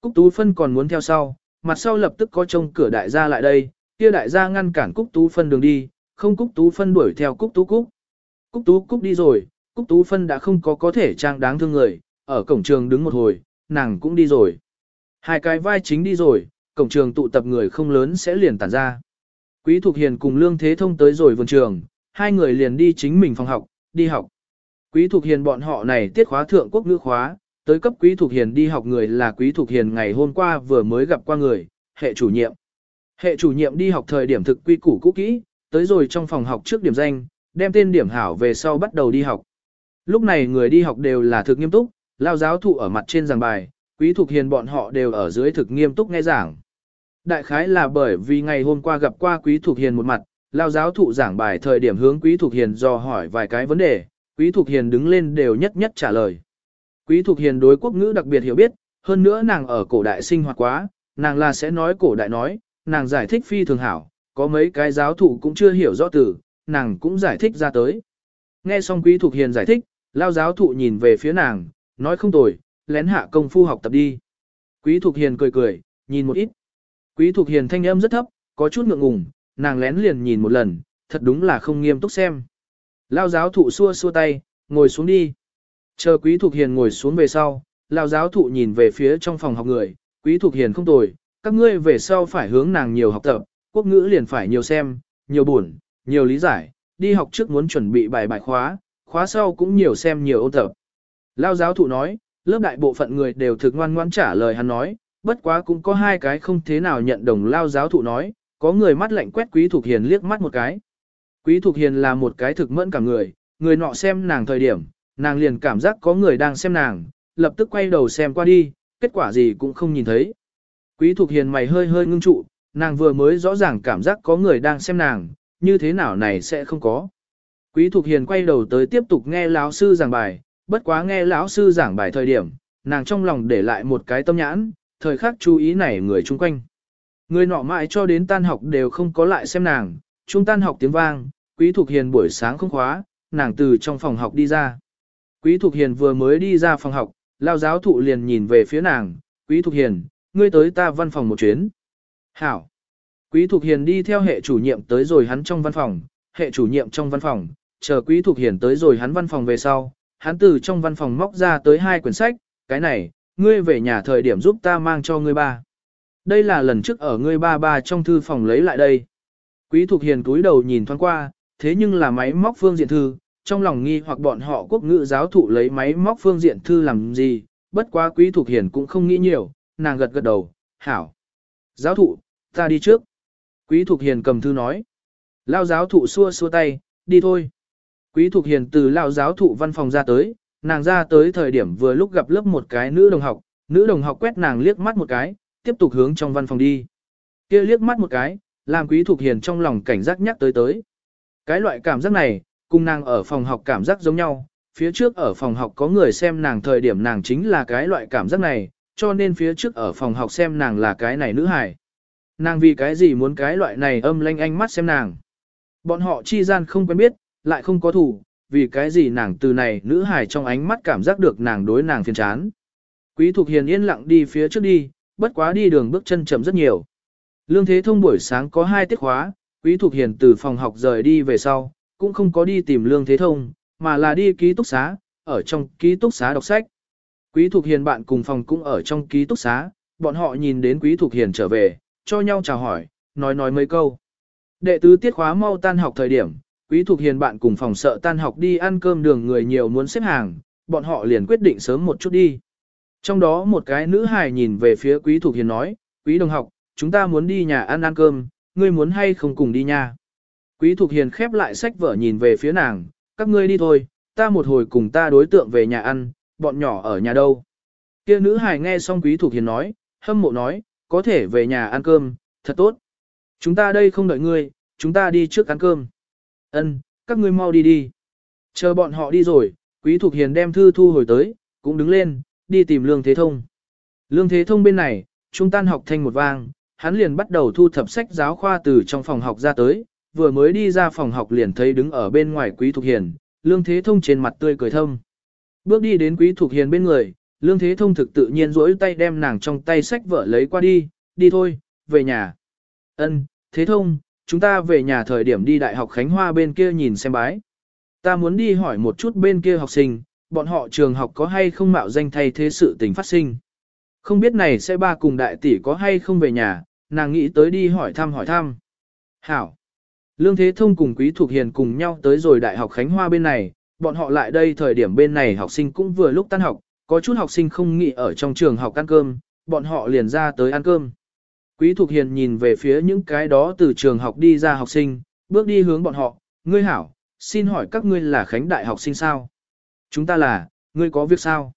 Cúc Tú Phân còn muốn theo sau, mặt sau lập tức có trông cửa đại gia lại đây, kia đại gia ngăn cản Cúc Tú Phân đường đi, không Cúc Tú Phân đuổi theo Cúc Tú Cúc. Cúc Tú Cúc đi rồi, Cúc Tú Phân đã không có có thể trang đáng thương người, ở cổng trường đứng một hồi, nàng cũng đi rồi. Hai cái vai chính đi rồi, cổng trường tụ tập người không lớn sẽ liền tản ra. Quý Thục Hiền cùng Lương Thế Thông tới rồi vườn trường, hai người liền đi chính mình phòng học, đi học. Quý Thục Hiền bọn họ này tiết khóa thượng quốc ngữ khóa, tới cấp Quý Thục Hiền đi học người là Quý Thục Hiền ngày hôm qua vừa mới gặp qua người, hệ chủ nhiệm. Hệ chủ nhiệm đi học thời điểm thực quy củ cũ kỹ, tới rồi trong phòng học trước điểm danh, đem tên điểm hảo về sau bắt đầu đi học. Lúc này người đi học đều là thực nghiêm túc, lao giáo thụ ở mặt trên giảng bài, Quý Thục Hiền bọn họ đều ở dưới thực nghiêm túc nghe giảng. Đại khái là bởi vì ngày hôm qua gặp qua Quý Thục Hiền một mặt, lao giáo thụ giảng bài thời điểm hướng Quý Thục Hiền do hỏi vài cái vấn đề, Quý Thục Hiền đứng lên đều nhất nhất trả lời. Quý Thục Hiền đối quốc ngữ đặc biệt hiểu biết, hơn nữa nàng ở cổ đại sinh hoạt quá, nàng là sẽ nói cổ đại nói, nàng giải thích phi thường hảo, có mấy cái giáo thụ cũng chưa hiểu rõ từ, nàng cũng giải thích ra tới. Nghe xong Quý Thục Hiền giải thích, lao giáo thụ nhìn về phía nàng, nói không tồi, lén hạ công phu học tập đi. Quý Thục Hiền cười cười, nhìn một ít. Quý Thục Hiền thanh âm rất thấp, có chút ngượng ngùng, nàng lén liền nhìn một lần, thật đúng là không nghiêm túc xem. Lao giáo thụ xua xua tay, ngồi xuống đi. Chờ Quý Thục Hiền ngồi xuống về sau, Lao giáo thụ nhìn về phía trong phòng học người, Quý Thục Hiền không tồi, các ngươi về sau phải hướng nàng nhiều học tập, quốc ngữ liền phải nhiều xem, nhiều buồn, nhiều lý giải, đi học trước muốn chuẩn bị bài bài khóa, khóa sau cũng nhiều xem nhiều ôn tập. Lao giáo thụ nói, lớp đại bộ phận người đều thực ngoan ngoãn trả lời hắn nói, bất quá cũng có hai cái không thế nào nhận đồng Lao giáo thụ nói, có người mắt lạnh quét Quý Thục Hiền liếc mắt một cái. Quý Thục Hiền là một cái thực mẫn cả người, người nọ xem nàng thời điểm, nàng liền cảm giác có người đang xem nàng, lập tức quay đầu xem qua đi, kết quả gì cũng không nhìn thấy. Quý Thục Hiền mày hơi hơi ngưng trụ, nàng vừa mới rõ ràng cảm giác có người đang xem nàng, như thế nào này sẽ không có. Quý Thục Hiền quay đầu tới tiếp tục nghe lão sư giảng bài, bất quá nghe lão sư giảng bài thời điểm, nàng trong lòng để lại một cái tâm nhãn, thời khắc chú ý này người chung quanh. Người nọ mãi cho đến tan học đều không có lại xem nàng, trung tan học tiếng vang, Quý Thục Hiền buổi sáng không khóa, nàng từ trong phòng học đi ra. Quý Thục Hiền vừa mới đi ra phòng học, lao giáo thụ liền nhìn về phía nàng, Quý Thục Hiền, ngươi tới ta văn phòng một chuyến. Hảo. Quý Thục Hiền đi theo hệ chủ nhiệm tới rồi hắn trong văn phòng, hệ chủ nhiệm trong văn phòng, chờ Quý Thục Hiền tới rồi hắn văn phòng về sau, hắn từ trong văn phòng móc ra tới hai quyển sách, cái này, ngươi về nhà thời điểm giúp ta mang cho ngươi ba. Đây là lần trước ở ngươi ba ba trong thư phòng lấy lại đây. Quý Thục Hiền cúi đầu nhìn thoáng qua, thế nhưng là máy móc phương diện thư, trong lòng nghi hoặc bọn họ quốc ngữ giáo thụ lấy máy móc phương diện thư làm gì, bất quá Quý thuộc hiển cũng không nghĩ nhiều, nàng gật gật đầu, hảo. Giáo thụ, ta đi trước. Quý thuộc Hiền cầm thư nói. Lao giáo thụ xua xua tay, đi thôi. Quý thuộc Hiền từ lao giáo thụ văn phòng ra tới, nàng ra tới thời điểm vừa lúc gặp lớp một cái nữ đồng học, nữ đồng học quét nàng liếc mắt một cái, tiếp tục hướng trong văn phòng đi. kia liếc mắt một cái, làm Quý thuộc Hiền trong lòng cảnh giác nhắc tới tới. Cái loại cảm giác này, cùng nàng ở phòng học cảm giác giống nhau, phía trước ở phòng học có người xem nàng thời điểm nàng chính là cái loại cảm giác này, cho nên phía trước ở phòng học xem nàng là cái này nữ hài. Nàng vì cái gì muốn cái loại này âm lanh ánh mắt xem nàng. Bọn họ chi gian không quen biết, lại không có thủ, vì cái gì nàng từ này nữ hài trong ánh mắt cảm giác được nàng đối nàng phiền chán. Quý Thục Hiền yên lặng đi phía trước đi, bất quá đi đường bước chân chậm rất nhiều. Lương Thế Thông buổi sáng có hai tiết khóa, Quý Thục Hiền từ phòng học rời đi về sau, cũng không có đi tìm Lương Thế Thông, mà là đi ký túc xá, ở trong ký túc xá đọc sách. Quý Thục Hiền bạn cùng phòng cũng ở trong ký túc xá, bọn họ nhìn đến Quý Thục Hiền trở về, cho nhau chào hỏi, nói nói mấy câu. Đệ tứ tiết khóa mau tan học thời điểm, Quý Thục Hiền bạn cùng phòng sợ tan học đi ăn cơm đường người nhiều muốn xếp hàng, bọn họ liền quyết định sớm một chút đi. Trong đó một cái nữ hài nhìn về phía Quý Thục Hiền nói, Quý đồng học, chúng ta muốn đi nhà ăn ăn cơm, ngươi muốn hay không cùng đi nha. Quý Thục Hiền khép lại sách vở nhìn về phía nàng, các ngươi đi thôi, ta một hồi cùng ta đối tượng về nhà ăn, bọn nhỏ ở nhà đâu. Kia nữ hài nghe xong Quý Thục Hiền nói, hâm mộ nói, có thể về nhà ăn cơm, thật tốt. Chúng ta đây không đợi ngươi, chúng ta đi trước ăn cơm. Ân, các ngươi mau đi đi. Chờ bọn họ đi rồi, Quý Thục Hiền đem thư thu hồi tới, cũng đứng lên, đi tìm Lương Thế Thông. Lương Thế Thông bên này, trung tan học thanh một vang, hắn liền bắt đầu thu thập sách giáo khoa từ trong phòng học ra tới, vừa mới đi ra phòng học liền thấy đứng ở bên ngoài Quý Thục Hiền, Lương Thế Thông trên mặt tươi cười thâm. Bước đi đến Quý Thục Hiền bên người, Lương Thế Thông thực tự nhiên rỗi tay đem nàng trong tay sách vợ lấy qua đi, đi thôi, về nhà. Ân, Thế Thông, chúng ta về nhà thời điểm đi Đại học Khánh Hoa bên kia nhìn xem bái. Ta muốn đi hỏi một chút bên kia học sinh, bọn họ trường học có hay không mạo danh thay thế sự tình phát sinh. Không biết này sẽ ba cùng đại tỷ có hay không về nhà, nàng nghĩ tới đi hỏi thăm hỏi thăm. Hảo. Lương Thế Thông cùng Quý Thục Hiền cùng nhau tới rồi Đại học Khánh Hoa bên này, bọn họ lại đây thời điểm bên này học sinh cũng vừa lúc tan học, có chút học sinh không nghỉ ở trong trường học ăn cơm, bọn họ liền ra tới ăn cơm. Quý Thục Hiền nhìn về phía những cái đó từ trường học đi ra học sinh, bước đi hướng bọn họ, ngươi hảo, xin hỏi các ngươi là Khánh Đại học sinh sao? Chúng ta là, ngươi có việc sao?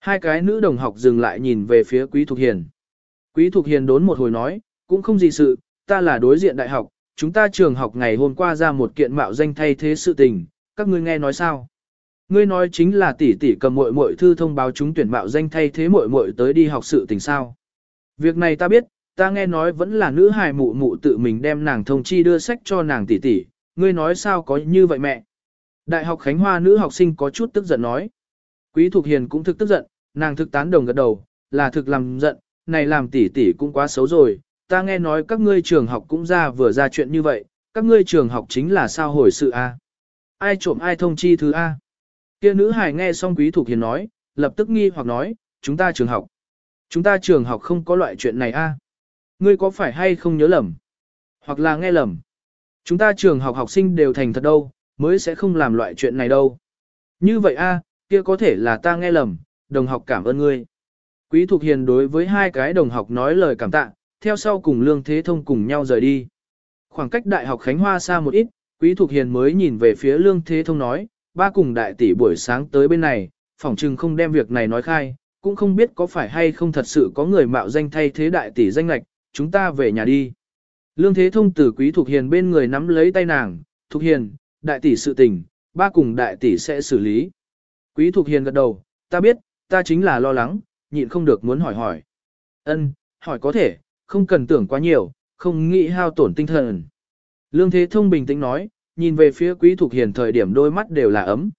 Hai cái nữ đồng học dừng lại nhìn về phía Quý Thục Hiền. Quý Thục Hiền đốn một hồi nói, cũng không gì sự, ta là đối diện đại học, chúng ta trường học ngày hôm qua ra một kiện mạo danh thay thế sự tình, các ngươi nghe nói sao? Ngươi nói chính là tỷ tỷ cầm muội muội thư thông báo chúng tuyển mạo danh thay thế muội muội tới đi học sự tình sao? Việc này ta biết, ta nghe nói vẫn là nữ hài mụ mụ tự mình đem nàng thông chi đưa sách cho nàng tỷ tỷ, ngươi nói sao có như vậy mẹ? Đại học Khánh Hoa nữ học sinh có chút tức giận nói. Quý Thục Hiền cũng thực tức giận, nàng thực tán đồng gật đầu, là thực làm giận, này làm tỷ tỷ cũng quá xấu rồi, ta nghe nói các ngươi trường học cũng ra vừa ra chuyện như vậy, các ngươi trường học chính là sao hồi sự a? Ai trộm ai thông chi thứ a? Kia nữ hài nghe xong Quý Thục Hiền nói, lập tức nghi hoặc nói, chúng ta trường học. Chúng ta trường học không có loại chuyện này a. Ngươi có phải hay không nhớ lầm? Hoặc là nghe lầm? Chúng ta trường học học sinh đều thành thật đâu, mới sẽ không làm loại chuyện này đâu. Như vậy a, kia có thể là ta nghe lầm, đồng học cảm ơn ngươi. Quý Thục Hiền đối với hai cái đồng học nói lời cảm tạ, theo sau cùng Lương Thế Thông cùng nhau rời đi. Khoảng cách Đại học Khánh Hoa xa một ít, Quý Thục Hiền mới nhìn về phía Lương Thế Thông nói, ba cùng đại tỷ buổi sáng tới bên này, phỏng chừng không đem việc này nói khai, cũng không biết có phải hay không thật sự có người mạo danh thay thế đại tỷ danh lạch, chúng ta về nhà đi. Lương Thế Thông từ Quý Thục Hiền bên người nắm lấy tay nàng, Thục Hiền, đại tỷ sự tình, ba cùng đại tỷ sẽ xử lý. Quý Thục Hiền gật đầu, ta biết, ta chính là lo lắng, nhịn không được muốn hỏi hỏi. Ân, hỏi có thể, không cần tưởng quá nhiều, không nghĩ hao tổn tinh thần. Lương Thế Thông bình tĩnh nói, nhìn về phía Quý Thục Hiền thời điểm đôi mắt đều là ấm.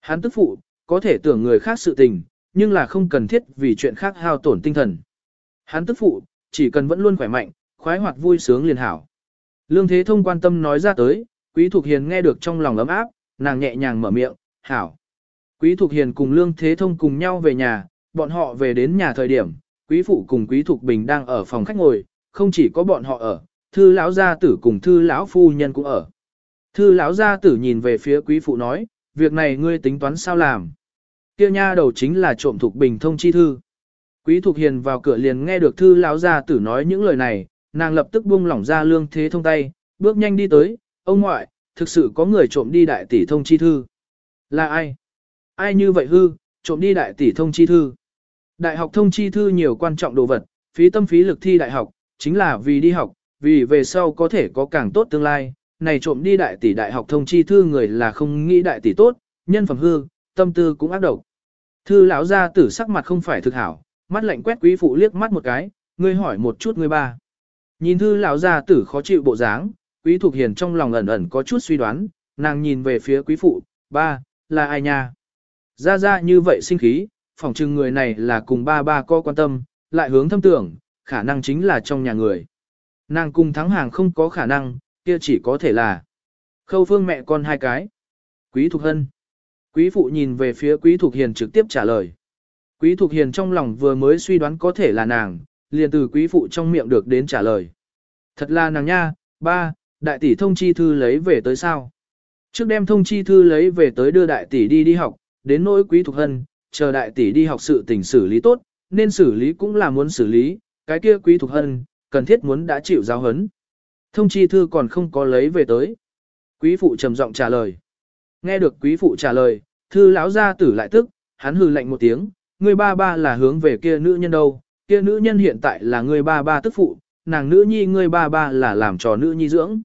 Hắn tức phụ, có thể tưởng người khác sự tình, nhưng là không cần thiết vì chuyện khác hao tổn tinh thần. Hắn tức phụ, chỉ cần vẫn luôn khỏe mạnh, khoái hoạt vui sướng liền hảo. Lương Thế Thông quan tâm nói ra tới, Quý Thục Hiền nghe được trong lòng ấm áp, nàng nhẹ nhàng mở miệng, hảo. Quý Thục Hiền cùng Lương Thế Thông cùng nhau về nhà, bọn họ về đến nhà thời điểm, Quý Phụ cùng Quý Thục Bình đang ở phòng khách ngồi, không chỉ có bọn họ ở, thư lão gia tử cùng thư lão phu nhân cũng ở. Thư lão gia tử nhìn về phía Quý Phụ nói, việc này ngươi tính toán sao làm? Kia nha đầu chính là trộm Thục Bình thông chi thư. Quý Thục Hiền vào cửa liền nghe được thư lão gia tử nói những lời này, nàng lập tức buông lỏng ra lương thế thông tay, bước nhanh đi tới, ông ngoại, thực sự có người trộm đi đại tỷ thông chi thư. Là ai? Ai như vậy hư, trộm đi đại tỷ thông chi thư. Đại học thông chi thư nhiều quan trọng đồ vật, phí tâm phí lực thi đại học, chính là vì đi học, vì về sau có thể có càng tốt tương lai. Này trộm đi đại tỷ đại học thông chi thư người là không nghĩ đại tỷ tốt, nhân phẩm hư, tâm tư cũng ác độc. Thư lão gia tử sắc mặt không phải thực hảo, mắt lạnh quét quý phụ liếc mắt một cái, ngươi hỏi một chút ngươi ba. Nhìn thư lão gia tử khó chịu bộ dáng, quý thuộc hiền trong lòng ẩn ẩn có chút suy đoán, nàng nhìn về phía quý phụ, ba, là ai nha? Ra ra như vậy sinh khí, phỏng chừng người này là cùng ba ba có quan tâm, lại hướng thâm tưởng, khả năng chính là trong nhà người. Nàng cùng thắng hàng không có khả năng, kia chỉ có thể là khâu phương mẹ con hai cái. Quý Thục Hân. Quý Phụ nhìn về phía Quý Thục Hiền trực tiếp trả lời. Quý Thục Hiền trong lòng vừa mới suy đoán có thể là nàng, liền từ Quý Phụ trong miệng được đến trả lời. Thật là nàng nha, ba, đại tỷ thông chi thư lấy về tới sao? Trước đem thông chi thư lấy về tới đưa đại tỷ đi đi học, đến nỗi Quý Thục Hân, chờ đại tỷ đi học sự tình xử lý tốt, nên xử lý cũng là muốn xử lý, cái kia quý thuộc hân, cần thiết muốn đã chịu giáo hấn. Thông chi thư còn không có lấy về tới. Quý phụ trầm giọng trả lời. Nghe được quý phụ trả lời, thư lão gia tử lại tức, hắn hừ lạnh một tiếng, người ba ba là hướng về kia nữ nhân đâu, kia nữ nhân hiện tại là người ba ba tức phụ, nàng nữ nhi người ba ba là làm trò nữ nhi dưỡng.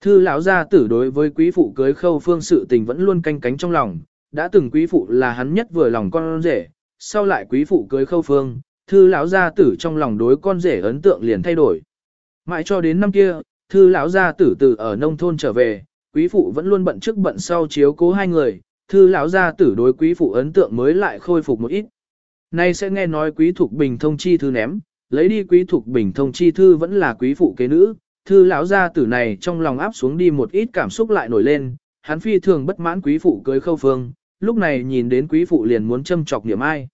Thư lão gia tử đối với quý phụ cưới khâu phương sự tình vẫn luôn canh cánh trong lòng, đã từng quý phụ là hắn nhất vừa lòng con rể, sau lại quý phụ cưới khâu phương, thư lão gia tử trong lòng đối con rể ấn tượng liền thay đổi. Mãi cho đến năm kia, thư lão gia tử từ ở nông thôn trở về, quý phụ vẫn luôn bận trước bận sau chiếu cố hai người, thư lão gia tử đối quý phụ ấn tượng mới lại khôi phục một ít. Nay sẽ nghe nói quý thuộc bình thông chi thư ném, lấy đi quý thuộc bình thông chi thư vẫn là quý phụ kế nữ, thư lão gia tử này trong lòng áp xuống đi một ít cảm xúc lại nổi lên, hắn phi thường bất mãn quý phụ cưới khâu phương, lúc này nhìn đến quý phụ liền muốn châm chọc niệm ai.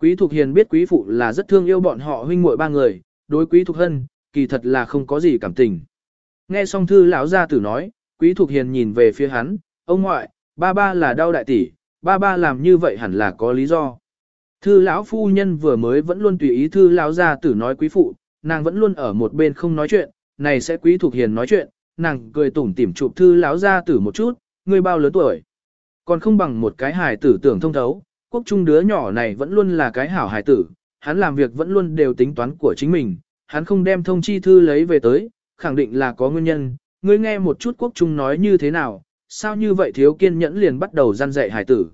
Quý Thục Hiền biết quý phụ là rất thương yêu bọn họ huynh muội ba người, đối quý Thục Hân, kỳ thật là không có gì cảm tình. Nghe xong thư lão gia tử nói, quý Thục Hiền nhìn về phía hắn, ông ngoại, ba ba là đau đại tỷ, ba ba làm như vậy hẳn là có lý do. Thư lão phu nhân vừa mới vẫn luôn tùy ý thư lão gia tử nói quý phụ, nàng vẫn luôn ở một bên không nói chuyện, này sẽ quý Thục Hiền nói chuyện, nàng cười tủm tỉm chụp thư lão gia tử một chút, ngươi bao lớn tuổi. Còn không bằng một cái hài tử tưởng thông thấu, quốc trung đứa nhỏ này vẫn luôn là cái hảo hài tử, hắn làm việc vẫn luôn đều tính toán của chính mình, hắn không đem thông chi thư lấy về tới, khẳng định là có nguyên nhân, ngươi nghe một chút quốc trung nói như thế nào, sao như vậy thiếu kiên nhẫn liền bắt đầu gian dạy hài tử.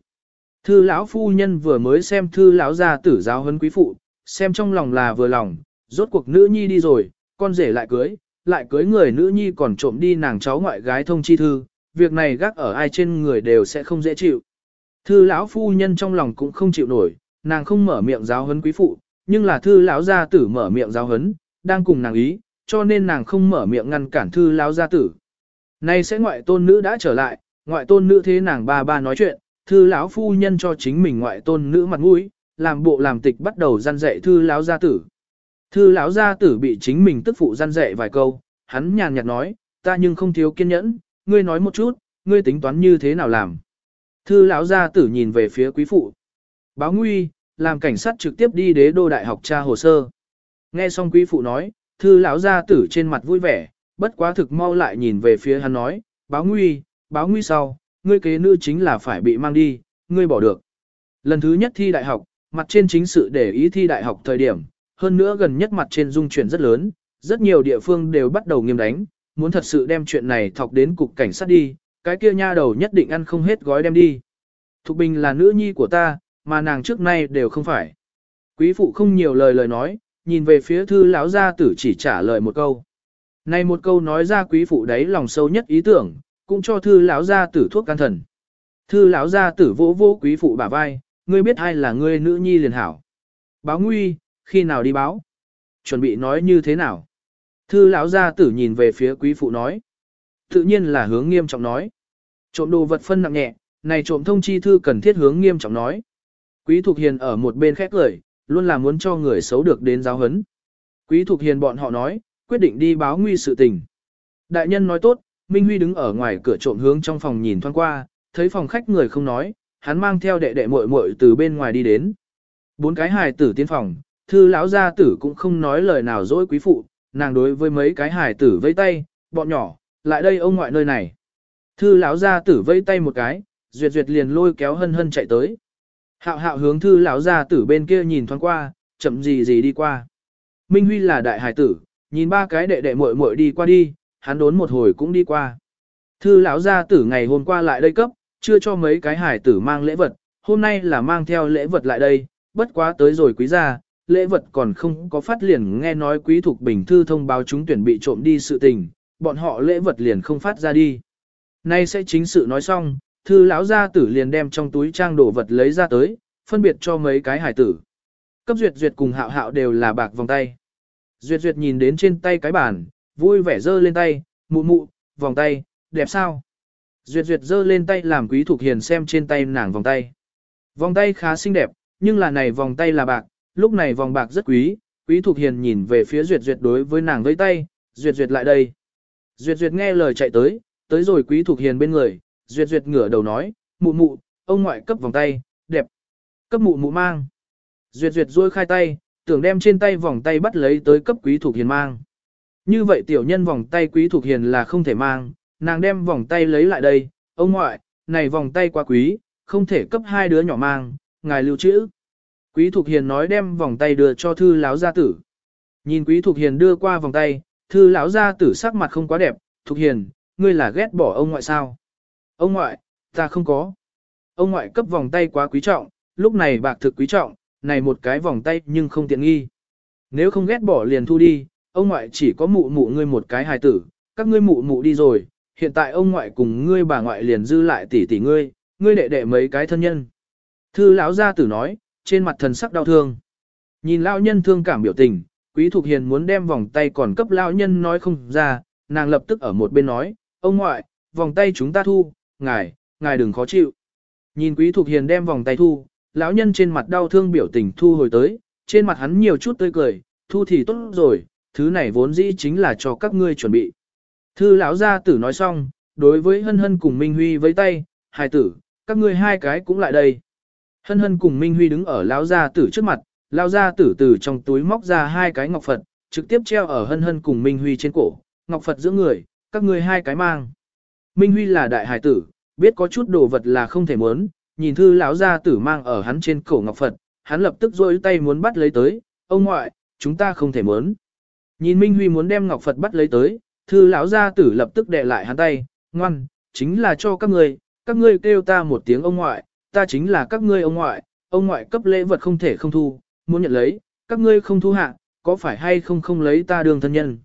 Thư lão phu nhân vừa mới xem thư lão gia tử giáo huấn quý phụ, xem trong lòng là vừa lòng, rốt cuộc nữ nhi đi rồi, con rể lại cưới, lại cưới người nữ nhi còn trộm đi nàng cháu ngoại gái thông chi thư, việc này gác ở ai trên người đều sẽ không dễ chịu. Thư lão phu nhân trong lòng cũng không chịu nổi, nàng không mở miệng giáo huấn quý phụ, nhưng là thư lão gia tử mở miệng giáo huấn, đang cùng nàng ý, cho nên nàng không mở miệng ngăn cản thư lão gia tử. Nay sẽ ngoại tôn nữ đã trở lại, ngoại tôn nữ thế nàng ba ba nói chuyện, thư lão phu nhân cho chính mình ngoại tôn nữ mặt mũi, làm bộ làm tịch bắt đầu gian dạy thư lão gia tử. Thư lão gia tử bị chính mình tức phụ gian dạy vài câu, hắn nhàn nhạt nói, ta nhưng không thiếu kiên nhẫn, ngươi nói một chút, ngươi tính toán như thế nào làm. Thư lão gia tử nhìn về phía quý phụ. Báo nguy, làm cảnh sát trực tiếp đi đế đô đại học tra hồ sơ. Nghe xong quý phụ nói, thư lão gia tử trên mặt vui vẻ, bất quá thực mau lại nhìn về phía hắn nói, báo nguy, báo nguy sau, ngươi kế nữ chính là phải bị mang đi, ngươi bỏ được. Lần thứ nhất thi đại học, mặt trên chính sự để ý thi đại học thời điểm, hơn nữa gần nhất mặt trên dung chuyển rất lớn, rất nhiều địa phương đều bắt đầu nghiêm đánh, muốn thật sự đem chuyện này thọc đến cục cảnh sát đi, cái kia nha đầu nhất định ăn không hết gói đem đi. Thục Bình là nữ nhi của ta, mà nàng trước nay đều không phải. Quý phụ không nhiều lời lời nói, nhìn về phía thư lão gia tử chỉ trả lời một câu. Này một câu nói ra quý phụ đấy lòng sâu nhất ý tưởng, cũng cho thư lão gia tử thuốc can thần. Thư lão gia tử vỗ vỗ quý phụ bả vai, ngươi biết ai là ngươi nữ nhi liền hảo. Báo nguy, khi nào đi báo? Chuẩn bị nói như thế nào? Thư lão gia tử nhìn về phía quý phụ nói. Tự nhiên là hướng nghiêm trọng nói. Trộm đồ vật phân nặng nhẹ, này trộm thông chi thư cần thiết hướng nghiêm trọng nói. Quý Thục Hiền ở một bên khét lời, luôn là muốn cho người xấu được đến giáo hấn. Quý Thục Hiền bọn họ nói, quyết định đi báo nguy sự tình. Đại nhân nói tốt, Minh Huy đứng ở ngoài cửa trộm hướng trong phòng nhìn thoáng qua, thấy phòng khách người không nói, hắn mang theo đệ đệ muội muội từ bên ngoài đi đến. Bốn cái hài tử tiến phòng, thư lão gia tử cũng không nói lời nào dối quý phụ, nàng đối với mấy cái hài tử vây tay, bọn nhỏ, lại đây ông ngoại nơi này. Thư lão gia tử vây tay một cái, duyệt duyệt liền lôi kéo hân hân chạy tới. Hạo hạo hướng thư lão gia tử bên kia nhìn thoáng qua, chậm gì gì đi qua. Minh Huy là đại hài tử, nhìn ba cái đệ đệ muội muội đi qua đi, hắn đốn một hồi cũng đi qua. Thư lão gia tử ngày hôm qua lại đây cấp, chưa cho mấy cái hài tử mang lễ vật, hôm nay là mang theo lễ vật lại đây, bất quá tới rồi quý gia, lễ vật còn không có phát liền nghe nói quý thuộc bình thư thông báo chúng tuyển bị trộm đi sự tình, bọn họ lễ vật liền không phát ra đi. Nay sẽ chính sự nói xong, thư lão gia tử liền đem trong túi trang đồ vật lấy ra tới, phân biệt cho mấy cái hải tử. Cấp duyệt duyệt cùng hạo hạo đều là bạc vòng tay. Duyệt duyệt nhìn đến trên tay cái bàn, vui vẻ giơ lên tay, mụ mụ, vòng tay, đẹp sao? Duyệt duyệt giơ lên tay làm quý thuộc hiền xem trên tay nàng vòng tay. Vòng tay khá xinh đẹp, nhưng là này vòng tay là bạc, lúc này vòng bạc rất quý, quý thuộc hiền nhìn về phía duyệt duyệt đối với nàng vẫy tay, duyệt duyệt lại đây. Duyệt duyệt nghe lời chạy tới, tới rồi quý thuộc hiền bên người, duyệt duyệt ngửa đầu nói, mụ mụ, ông ngoại cấp vòng tay, đẹp. Cấp mụ mụ mang. Duyệt duyệt duỗi khai tay, tưởng đem trên tay vòng tay bắt lấy tới cấp quý thuộc hiền mang. Như vậy tiểu nhân vòng tay quý thuộc hiền là không thể mang, nàng đem vòng tay lấy lại đây, ông ngoại, này vòng tay quá quý, không thể cấp hai đứa nhỏ mang, ngài lưu trữ. Quý Thục Hiền nói đem vòng tay đưa cho thư lão gia tử. Nhìn Quý Thục Hiền đưa qua vòng tay, thư lão gia tử sắc mặt không quá đẹp, Thục Hiền, ngươi là ghét bỏ ông ngoại sao? Ông ngoại, ta không có. Ông ngoại cấp vòng tay quá quý trọng, lúc này bạc thực quý trọng, này một cái vòng tay nhưng không tiện nghi. Nếu không ghét bỏ liền thu đi, ông ngoại chỉ có mụ mụ ngươi một cái hài tử, các ngươi mụ mụ đi rồi, hiện tại ông ngoại cùng ngươi bà ngoại liền dư lại tỷ tỷ ngươi, ngươi đệ đệ mấy cái thân nhân. Thư lão gia tử nói, trên mặt thần sắc đau thương. Nhìn lão nhân thương cảm biểu tình, Quý Thục Hiền muốn đem vòng tay còn cấp lão nhân nói không ra, nàng lập tức ở một bên nói, ông ngoại, vòng tay chúng ta thu, ngài, ngài đừng khó chịu. Nhìn Quý Thục Hiền đem vòng tay thu, lão nhân trên mặt đau thương biểu tình thu hồi tới, trên mặt hắn nhiều chút tươi cười, thu thì tốt rồi, thứ này vốn dĩ chính là cho các ngươi chuẩn bị. Thư lão gia tử nói xong, đối với hân hân cùng Minh Huy với tay, hài tử, các ngươi hai cái cũng lại đây. Hân hân cùng Minh Huy đứng ở lão gia tử trước mặt, lão gia tử từ trong túi móc ra hai cái ngọc Phật, trực tiếp treo ở hân hân cùng Minh Huy trên cổ, ngọc Phật giữa người, các ngươi hai cái mang. Minh Huy là đại hài tử, biết có chút đồ vật là không thể muốn, nhìn thư lão gia tử mang ở hắn trên cổ ngọc Phật, hắn lập tức rôi tay muốn bắt lấy tới, ông ngoại, chúng ta không thể muốn. Nhìn Minh Huy muốn đem ngọc Phật bắt lấy tới, thư lão gia tử lập tức đè lại hắn tay, ngoan, chính là cho các ngươi, các ngươi kêu ta một tiếng ông ngoại, ta chính là các ngươi ông ngoại, ông ngoại cấp lễ vật không thể không thu, muốn nhận lấy, các ngươi không thu hạ, có phải hay không không lấy ta đường thân nhân.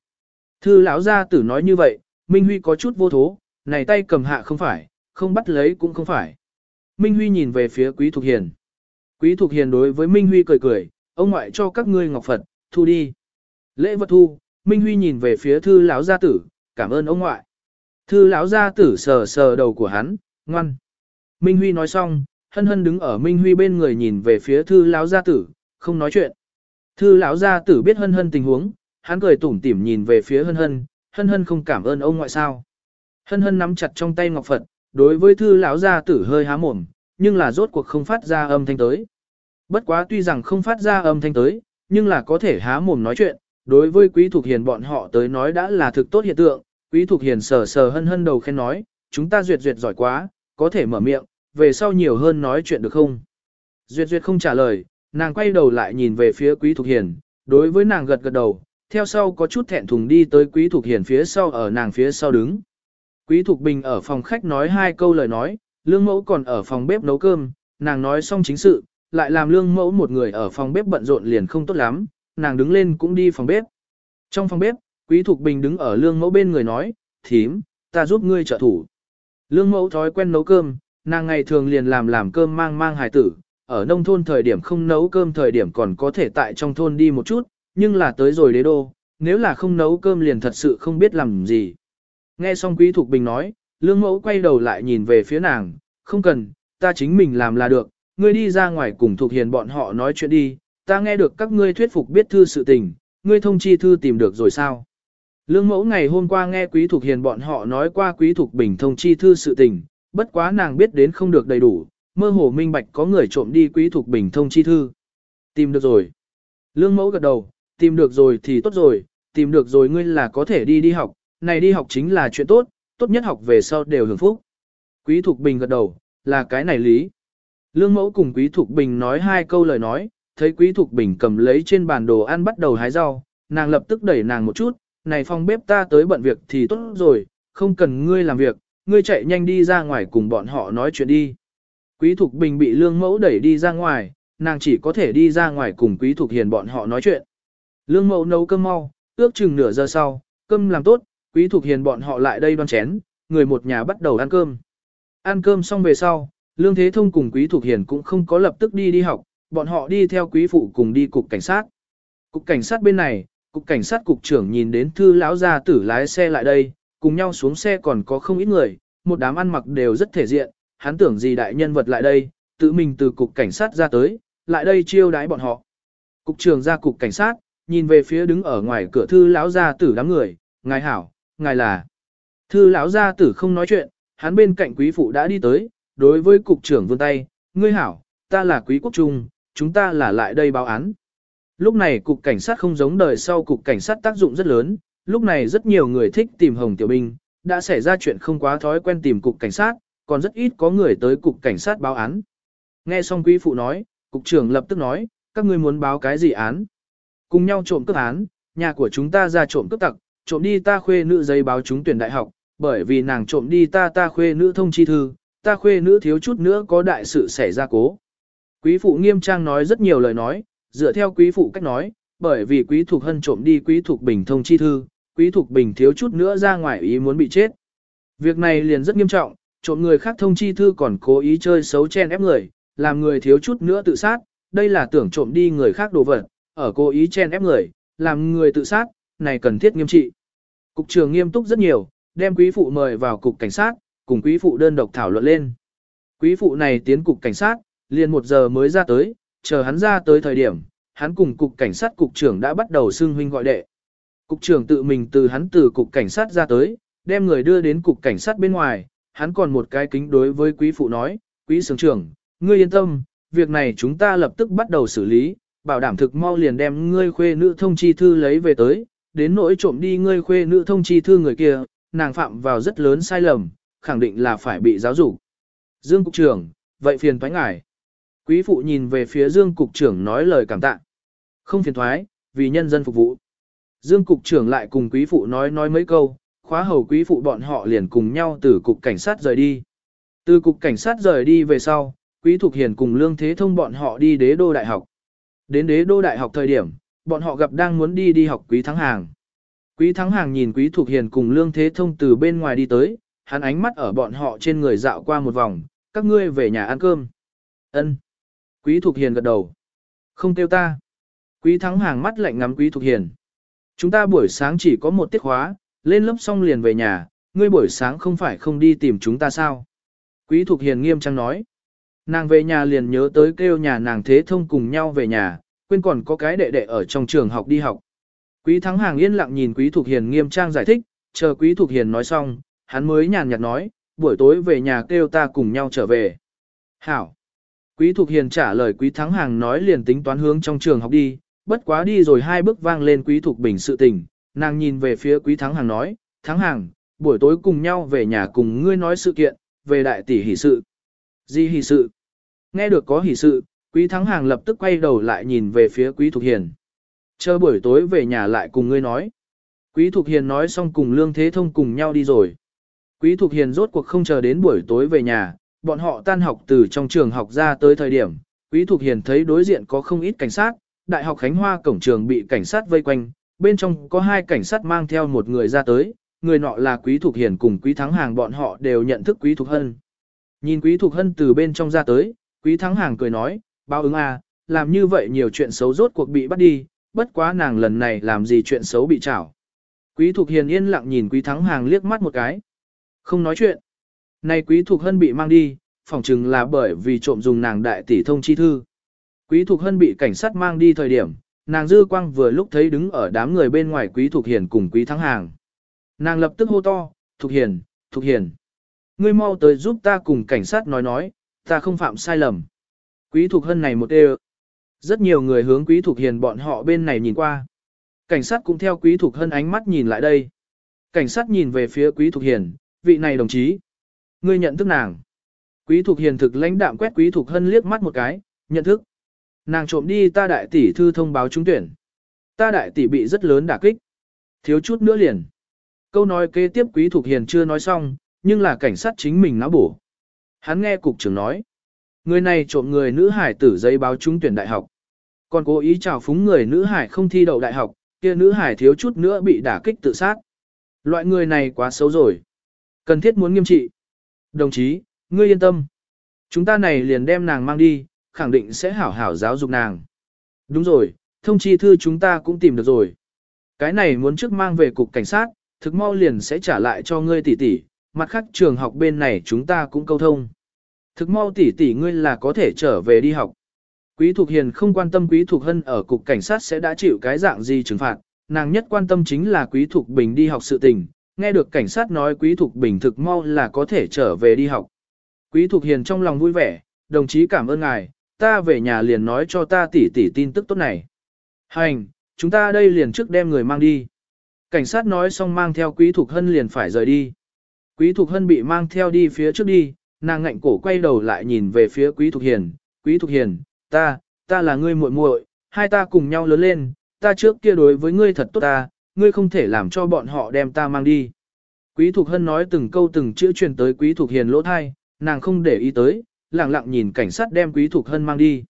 Thư lão gia tử nói như vậy, Minh Huy có chút vô thố, này tay cầm hạ không phải, không bắt lấy cũng không phải. Minh Huy nhìn về phía Quý Thục Hiền. Quý Thục Hiền đối với Minh Huy cười cười, ông ngoại cho các ngươi ngọc Phật, thu đi. Lễ vật thu, Minh Huy nhìn về phía thư lão gia tử, cảm ơn ông ngoại. Thư lão gia tử sờ sờ đầu của hắn, ngoan. Minh Huy nói xong, hân hân đứng ở Minh Huy bên người nhìn về phía thư lão gia tử, không nói chuyện. Thư lão gia tử biết hân hân tình huống, hắn cười tủm tỉm nhìn về phía hân hân, hân hân không cảm ơn ông ngoại sao. Hân hân nắm chặt trong tay ngọc Phật, đối với thư lão gia tử hơi há mồm, nhưng là rốt cuộc không phát ra âm thanh tới. Bất quá tuy rằng không phát ra âm thanh tới, nhưng là có thể há mồm nói chuyện, đối với quý thuộc hiền bọn họ tới nói đã là thực tốt hiện tượng, quý thuộc hiền sờ sờ hân hân đầu khen nói, chúng ta duyệt duyệt giỏi quá, có thể mở miệng, về sau nhiều hơn nói chuyện được không? Duyệt duyệt không trả lời, nàng quay đầu lại nhìn về phía quý Thục hiền, đối với nàng gật gật đầu, theo sau có chút thẹn thùng đi tới quý Thục hiền phía sau ở nàng phía sau đứng. Quý Thục Bình ở phòng khách nói hai câu lời nói, lương mẫu còn ở phòng bếp nấu cơm, nàng nói xong chính sự, lại làm lương mẫu một người ở phòng bếp bận rộn liền không tốt lắm, nàng đứng lên cũng đi phòng bếp. Trong phòng bếp, Quý Thục Bình đứng ở lương mẫu bên người nói, thím, ta giúp ngươi trợ thủ. Lương mẫu thói quen nấu cơm, nàng ngày thường liền làm làm cơm mang mang hài tử, ở nông thôn thời điểm không nấu cơm thời điểm còn có thể tại trong thôn đi một chút, nhưng là tới rồi đế đô, nếu là không nấu cơm liền thật sự không biết làm gì. Nghe xong Quý Thục Bình nói, lương mẫu quay đầu lại nhìn về phía nàng, không cần, ta chính mình làm là được, ngươi đi ra ngoài cùng Thục Hiền bọn họ nói chuyện đi, ta nghe được các ngươi thuyết phục biết thư sự tình, ngươi thông chi thư tìm được rồi sao? Lương mẫu ngày hôm qua nghe Quý Thục Hiền bọn họ nói qua Quý Thục Bình thông chi thư sự tình, bất quá nàng biết đến không được đầy đủ, mơ hồ minh bạch có người trộm đi Quý thuộc Bình thông chi thư. Tìm được rồi. Lương mẫu gật đầu, tìm được rồi thì tốt rồi, tìm được rồi ngươi là có thể đi đi học, này đi học chính là chuyện tốt, tốt nhất học về sau đều hưởng phúc. Quý Thục Bình gật đầu, là cái này lý. Lương mẫu cùng Quý Thục Bình nói hai câu lời nói, thấy Quý Thục Bình cầm lấy trên bàn đồ ăn bắt đầu hái rau, nàng lập tức đẩy nàng một chút, này phòng bếp ta tới bận việc thì tốt rồi, không cần ngươi làm việc, ngươi chạy nhanh đi ra ngoài cùng bọn họ nói chuyện đi. Quý Thục Bình bị lương mẫu đẩy đi ra ngoài, nàng chỉ có thể đi ra ngoài cùng Quý Thục Hiền bọn họ nói chuyện. Lương mẫu nấu cơm mau, ước chừng nửa giờ sau, cơm làm tốt, Quý Thục Hiền bọn họ lại đây đoan chén, người một nhà bắt đầu ăn cơm. Ăn cơm xong về sau, Lương Thế Thông cùng Quý Thục Hiền cũng không có lập tức đi đi học, bọn họ đi theo quý phụ cùng đi cục cảnh sát. Cục cảnh sát bên này, cục cảnh sát cục trưởng nhìn đến thư lão gia tử lái xe lại đây, cùng nhau xuống xe còn có không ít người, một đám ăn mặc đều rất thể diện, hắn tưởng gì đại nhân vật lại đây, tự mình từ cục cảnh sát ra tới, lại đây chiêu đái bọn họ. Cục trưởng ra cục cảnh sát, nhìn về phía đứng ở ngoài cửa thư lão gia tử đám người, ngài hảo, ngài là. Thư lão gia tử không nói chuyện, hắn bên cạnh quý phụ đã đi tới, đối với cục trưởng vươn tay, ngươi hảo, ta là quý quốc trung, chúng ta là lại đây báo án. Lúc này cục cảnh sát không giống đời sau cục cảnh sát tác dụng rất lớn, lúc này rất nhiều người thích tìm Hồng Tiểu Binh, đã xảy ra chuyện không quá thói quen tìm cục cảnh sát, còn rất ít có người tới cục cảnh sát báo án. Nghe xong quý phụ nói, cục trưởng lập tức nói, các ngươi muốn báo cái gì án? Cùng nhau trộm cướp án, nhà của chúng ta ra trộm cướp tặc, trộm đi ta khuê nữ giấy báo trúng tuyển đại học, bởi vì nàng trộm đi ta ta khuê nữ thông chi thư, ta khuê nữ thiếu chút nữa có đại sự xảy ra cố. Quý phụ nghiêm trang nói rất nhiều lời nói, dựa theo quý phụ cách nói, bởi vì quý thuộc hân trộm đi quý thuộc bình thông chi thư, quý thuộc bình thiếu chút nữa ra ngoài ý muốn bị chết. Việc này liền rất nghiêm trọng, trộm người khác thông chi thư còn cố ý chơi xấu chen ép người, làm người thiếu chút nữa tự sát, đây là tưởng trộm đi người khác đồ vật, ở cố ý chen ép người, làm người tự sát, này cần thiết nghiêm trị. Cục trưởng nghiêm túc rất nhiều, đem quý phụ mời vào cục cảnh sát, cùng quý phụ đơn độc thảo luận lên. Quý phụ này tiến cục cảnh sát, liền một giờ mới ra tới, chờ hắn ra tới thời điểm, hắn cùng cục cảnh sát cục trưởng đã bắt đầu xưng huynh gọi đệ. Cục trưởng tự mình từ hắn từ cục cảnh sát ra tới, đem người đưa đến cục cảnh sát bên ngoài, hắn còn một cái kính đối với quý phụ nói, quý sướng trưởng, ngươi yên tâm, việc này chúng ta lập tức bắt đầu xử lý, bảo đảm thực mau liền đem ngươi khuê nữ thông chi thư lấy về tới, đến nỗi trộm đi ngươi khuê nữ thông chi thư người kia, nàng phạm vào rất lớn sai lầm, khẳng định là phải bị giáo dục. Dương Cục trưởng, vậy phiền thoái ngài. Quý phụ nhìn về phía Dương Cục trưởng nói lời cảm tạ. Không phiền thoái, vì nhân dân phục vụ. Dương Cục trưởng lại cùng quý phụ nói nói mấy câu, khóa hầu quý phụ bọn họ liền cùng nhau từ cục cảnh sát rời đi. Từ cục cảnh sát rời đi về sau, quý thục hiền cùng lương thế thông bọn họ đi đế đô đại học. Đến đế đô đại học thời điểm, bọn họ gặp đang muốn đi đi học quý thắng hàng. Quý thắng hàng nhìn quý thục hiền cùng lương thế thông từ bên ngoài đi tới, hắn ánh mắt ở bọn họ trên người dạo qua một vòng, các ngươi về nhà ăn cơm. Ân. Quý thục hiền gật đầu. Không kêu ta. Quý thắng hàng mắt lạnh ngắm quý thục hiền. Chúng ta buổi sáng chỉ có một tiết khóa, lên lớp xong liền về nhà, ngươi buổi sáng không phải không đi tìm chúng ta sao? Quý Thục Hiền nghiêm trang nói. Nàng về nhà liền nhớ tới kêu nhà nàng thế thông cùng nhau về nhà, quên còn có cái đệ đệ ở trong trường học đi học. Quý Thắng Hàng yên lặng nhìn Quý Thục Hiền nghiêm trang giải thích, chờ Quý Thục Hiền nói xong, hắn mới nhàn nhạt nói, buổi tối về nhà kêu ta cùng nhau trở về. Hảo. Quý Thục Hiền trả lời Quý Thắng Hàng nói liền tính toán hướng trong trường học đi, bất quá đi rồi hai bước vang lên Quý Thục Bình sự tình, nàng nhìn về phía Quý Thắng Hàng nói, Thắng Hàng, buổi tối cùng nhau về nhà cùng ngươi nói sự kiện, về đại tỷ hỷ sự. Gì hỷ sự? Nghe được có hỷ sự, Quý Thắng Hàng lập tức quay đầu lại nhìn về phía Quý Thục Hiền. Chờ buổi tối về nhà lại cùng ngươi nói. Quý Thục Hiền nói xong cùng Lương Thế Thông cùng nhau đi rồi. Quý Thục Hiền rốt cuộc không chờ đến buổi tối về nhà, bọn họ tan học từ trong trường học ra tới thời điểm. Quý Thục Hiền thấy đối diện có không ít cảnh sát, Đại học Khánh Hoa cổng trường bị cảnh sát vây quanh, bên trong có hai cảnh sát mang theo một người ra tới, người nọ là Quý Thục Hiền cùng Quý Thắng Hàng bọn họ đều nhận thức Quý Thục Hân. Nhìn Quý Thục Hân từ bên trong ra tới, Quý Thắng Hàng cười nói, báo ứng à, làm như vậy nhiều chuyện xấu rốt cuộc bị bắt đi, bất quá nàng lần này làm gì chuyện xấu bị trảo. Quý Thục Hiền yên lặng nhìn Quý Thắng Hàng liếc mắt một cái. Không nói chuyện. Này Quý Thục Hân bị mang đi, phỏng chừng là bởi vì trộm dùng nàng đại tỷ thông chi thư. Quý Thục Hân bị cảnh sát mang đi thời điểm, nàng dư quang vừa lúc thấy đứng ở đám người bên ngoài Quý Thục Hiền cùng Quý Thắng Hàng. Nàng lập tức hô to, Thục Hiền, Thục Hiền. Ngươi mau tới giúp ta cùng cảnh sát nói nói, ta không phạm sai lầm. Quý Thục Hân này một đều. Rất nhiều người hướng Quý Thục Hiền bọn họ bên này nhìn qua. Cảnh sát cũng theo Quý Thục Hân ánh mắt nhìn lại đây. Cảnh sát nhìn về phía Quý Thục Hiền, vị này đồng chí. Ngươi nhận thức nàng. Quý Thục Hiền thực lãnh đạm quét Quý Thục Hân liếc mắt một cái, nhận thức. Nàng trộm đi ta đại tỷ thư thông báo trúng tuyển. Ta đại tỷ bị rất lớn đả kích. Thiếu chút nữa liền. Câu nói kế tiếp Quý Thục Hiền chưa nói xong, nhưng là cảnh sát chính mình náo bổ. Hắn nghe cục trưởng nói. Người này trộm người nữ hải tử giấy báo trúng tuyển đại học. Còn cố ý chào phúng người nữ hải không thi đậu đại học, kia nữ hải thiếu chút nữa bị đả kích tự sát. Loại người này quá xấu rồi. Cần thiết muốn nghiêm trị. Đồng chí, ngươi yên tâm. Chúng ta này liền đem nàng mang đi, khẳng định sẽ hảo hảo giáo dục nàng. Đúng rồi, thông chi thư chúng ta cũng tìm được rồi. Cái này muốn trước mang về cục cảnh sát, thực mau liền sẽ trả lại cho ngươi tỷ tỷ, mặt khác trường học bên này chúng ta cũng câu thông. Thực mau tỷ tỷ ngươi là có thể trở về đi học. Quý Thục Hiền không quan tâm Quý Thục Hân ở cục cảnh sát sẽ đã chịu cái dạng gì trừng phạt, nàng nhất quan tâm chính là Quý Thục Bình đi học sự tình, nghe được cảnh sát nói Quý Thục Bình thực mau là có thể trở về đi học. Quý Thục Hiền trong lòng vui vẻ, đồng chí cảm ơn ngài, ta về nhà liền nói cho ta tỷ tỷ tin tức tốt này. Hành, chúng ta đây liền trước đem người mang đi. Cảnh sát nói xong mang theo Quý Thục Hân liền phải rời đi. Quý Thục Hân bị mang theo đi phía trước đi, nàng ngạnh cổ quay đầu lại nhìn về phía Quý Thục Hiền. Quý Thục Hiền, ta, ta là ngươi muội muội, hai ta cùng nhau lớn lên, ta trước kia đối với ngươi thật tốt ta, ngươi không thể làm cho bọn họ đem ta mang đi. Quý Thục Hân nói từng câu từng chữ truyền tới Quý Thục Hiền lỗ thai, nàng không để ý tới, lặng lặng nhìn cảnh sát đem Quý Thục Hân mang đi.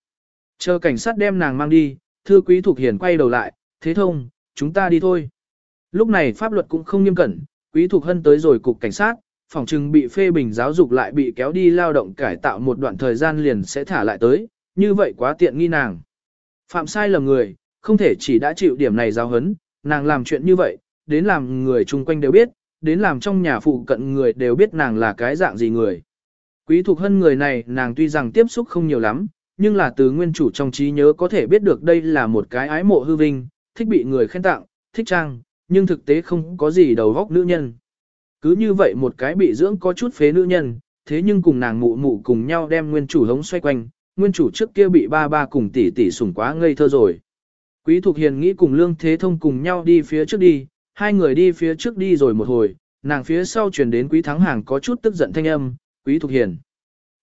Chờ cảnh sát đem nàng mang đi, thư Quý Thục Hiền quay đầu lại, thế thông, chúng ta đi thôi. Lúc này pháp luật cũng không nghiêm cẩn, Quý Thục Hân tới rồi cục cảnh sát, phòng trừng bị phê bình giáo dục lại bị kéo đi lao động cải tạo một đoạn thời gian liền sẽ thả lại tới, như vậy quá tiện nghi nàng. Phạm sai lầm người, không thể chỉ đã chịu điểm này giáo hấn, nàng làm chuyện như vậy, đến làm người chung quanh đều biết, đến làm trong nhà phụ cận người đều biết nàng là cái dạng gì người. Quý Thục Hân người này nàng tuy rằng tiếp xúc không nhiều lắm, nhưng là từ nguyên chủ trong trí nhớ có thể biết được đây là một cái ái mộ hư vinh, thích bị người khen tặng, thích trang, nhưng thực tế không có gì đầu góc nữ nhân. Cứ như vậy một cái bị dưỡng có chút phế nữ nhân, thế nhưng cùng nàng mụ mụ cùng nhau đem nguyên chủ hống xoay quanh, nguyên chủ trước kia bị ba ba cùng tỷ tỷ sủng quá ngây thơ rồi. Quý Thục Hiền nghĩ cùng Lương Thế Thông cùng nhau đi phía trước đi, hai người đi phía trước đi rồi một hồi, nàng phía sau truyền đến Quý Thắng Hàng có chút tức giận thanh âm, Quý Thục Hiền.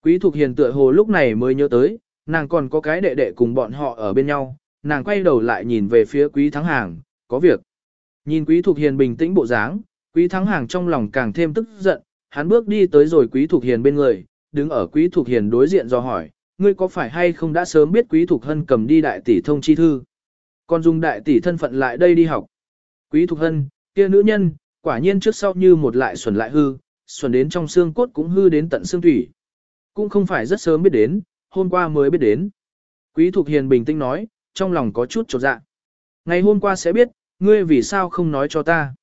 Quý Thục Hiền tựa hồ lúc này mới nhớ tới, nàng còn có cái đệ đệ cùng bọn họ ở bên nhau, nàng quay đầu lại nhìn về phía Quý Thắng Hàng, có việc. Nhìn Quý Thục Hiền bình tĩnh bộ dáng, Quý Thắng Hàng trong lòng càng thêm tức giận, hắn bước đi tới rồi Quý Thục Hiền bên người, đứng ở Quý Thục Hiền đối diện do hỏi, ngươi có phải hay không đã sớm biết Quý Thục Hân cầm đi đại tỷ thông chi thư? Còn dùng đại tỷ thân phận lại đây đi học. Quý Thục Hân, kia nữ nhân, quả nhiên trước sau như một lại xuẩn lại hư, xuẩn đến trong xương cốt cũng hư đến tận xương thủy. Cũng không phải rất sớm biết đến, hôm qua mới biết đến. Quý Thục Hiền bình tĩnh nói, trong lòng có chút chột dạ. Ngày hôm qua sẽ biết, ngươi vì sao không nói cho ta.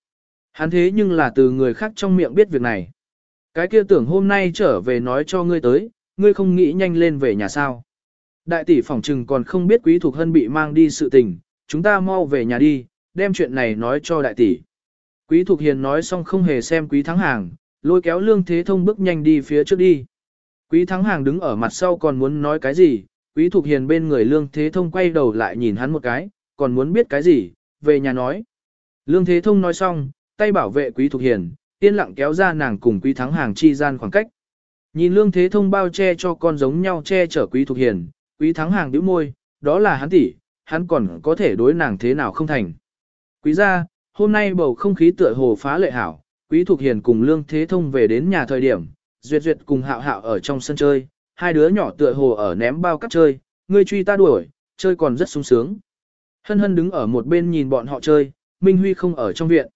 Hắn thế nhưng là từ người khác trong miệng biết việc này. Cái kia tưởng hôm nay trở về nói cho ngươi tới, ngươi không nghĩ nhanh lên về nhà sao. Đại tỷ phỏng trừng còn không biết quý thuộc hân bị mang đi sự tình, chúng ta mau về nhà đi, đem chuyện này nói cho đại tỷ. Quý Thục Hiền nói xong không hề xem Quý Thắng Hàng, lôi kéo Lương Thế Thông bước nhanh đi phía trước đi. Quý Thắng Hàng đứng ở mặt sau còn muốn nói cái gì, Quý Thục Hiền bên người Lương Thế Thông quay đầu lại nhìn hắn một cái, còn muốn biết cái gì, về nhà nói. Lương Thế Thông nói xong, tay bảo vệ Quý Thục Hiền, yên lặng kéo ra nàng cùng Quý Thắng Hàng chi gian khoảng cách. Nhìn Lương Thế Thông bao che cho con giống nhau che chở Quý Thục Hiền, Quý Thắng Hàng bĩu môi, đó là hắn tỷ, hắn còn có thể đối nàng thế nào không thành. Quý gia, hôm nay bầu không khí tựa hồ phá lệ hảo, Quý Thục Hiền cùng Lương Thế Thông về đến nhà thời điểm, Duyệt Duyệt cùng Hạo Hạo ở trong sân chơi, hai đứa nhỏ tựa hồ ở ném bao cắt chơi, ngươi truy ta đuổi, chơi còn rất sung sướng. Hân Hân đứng ở một bên nhìn bọn họ chơi, Minh Huy không ở trong viện.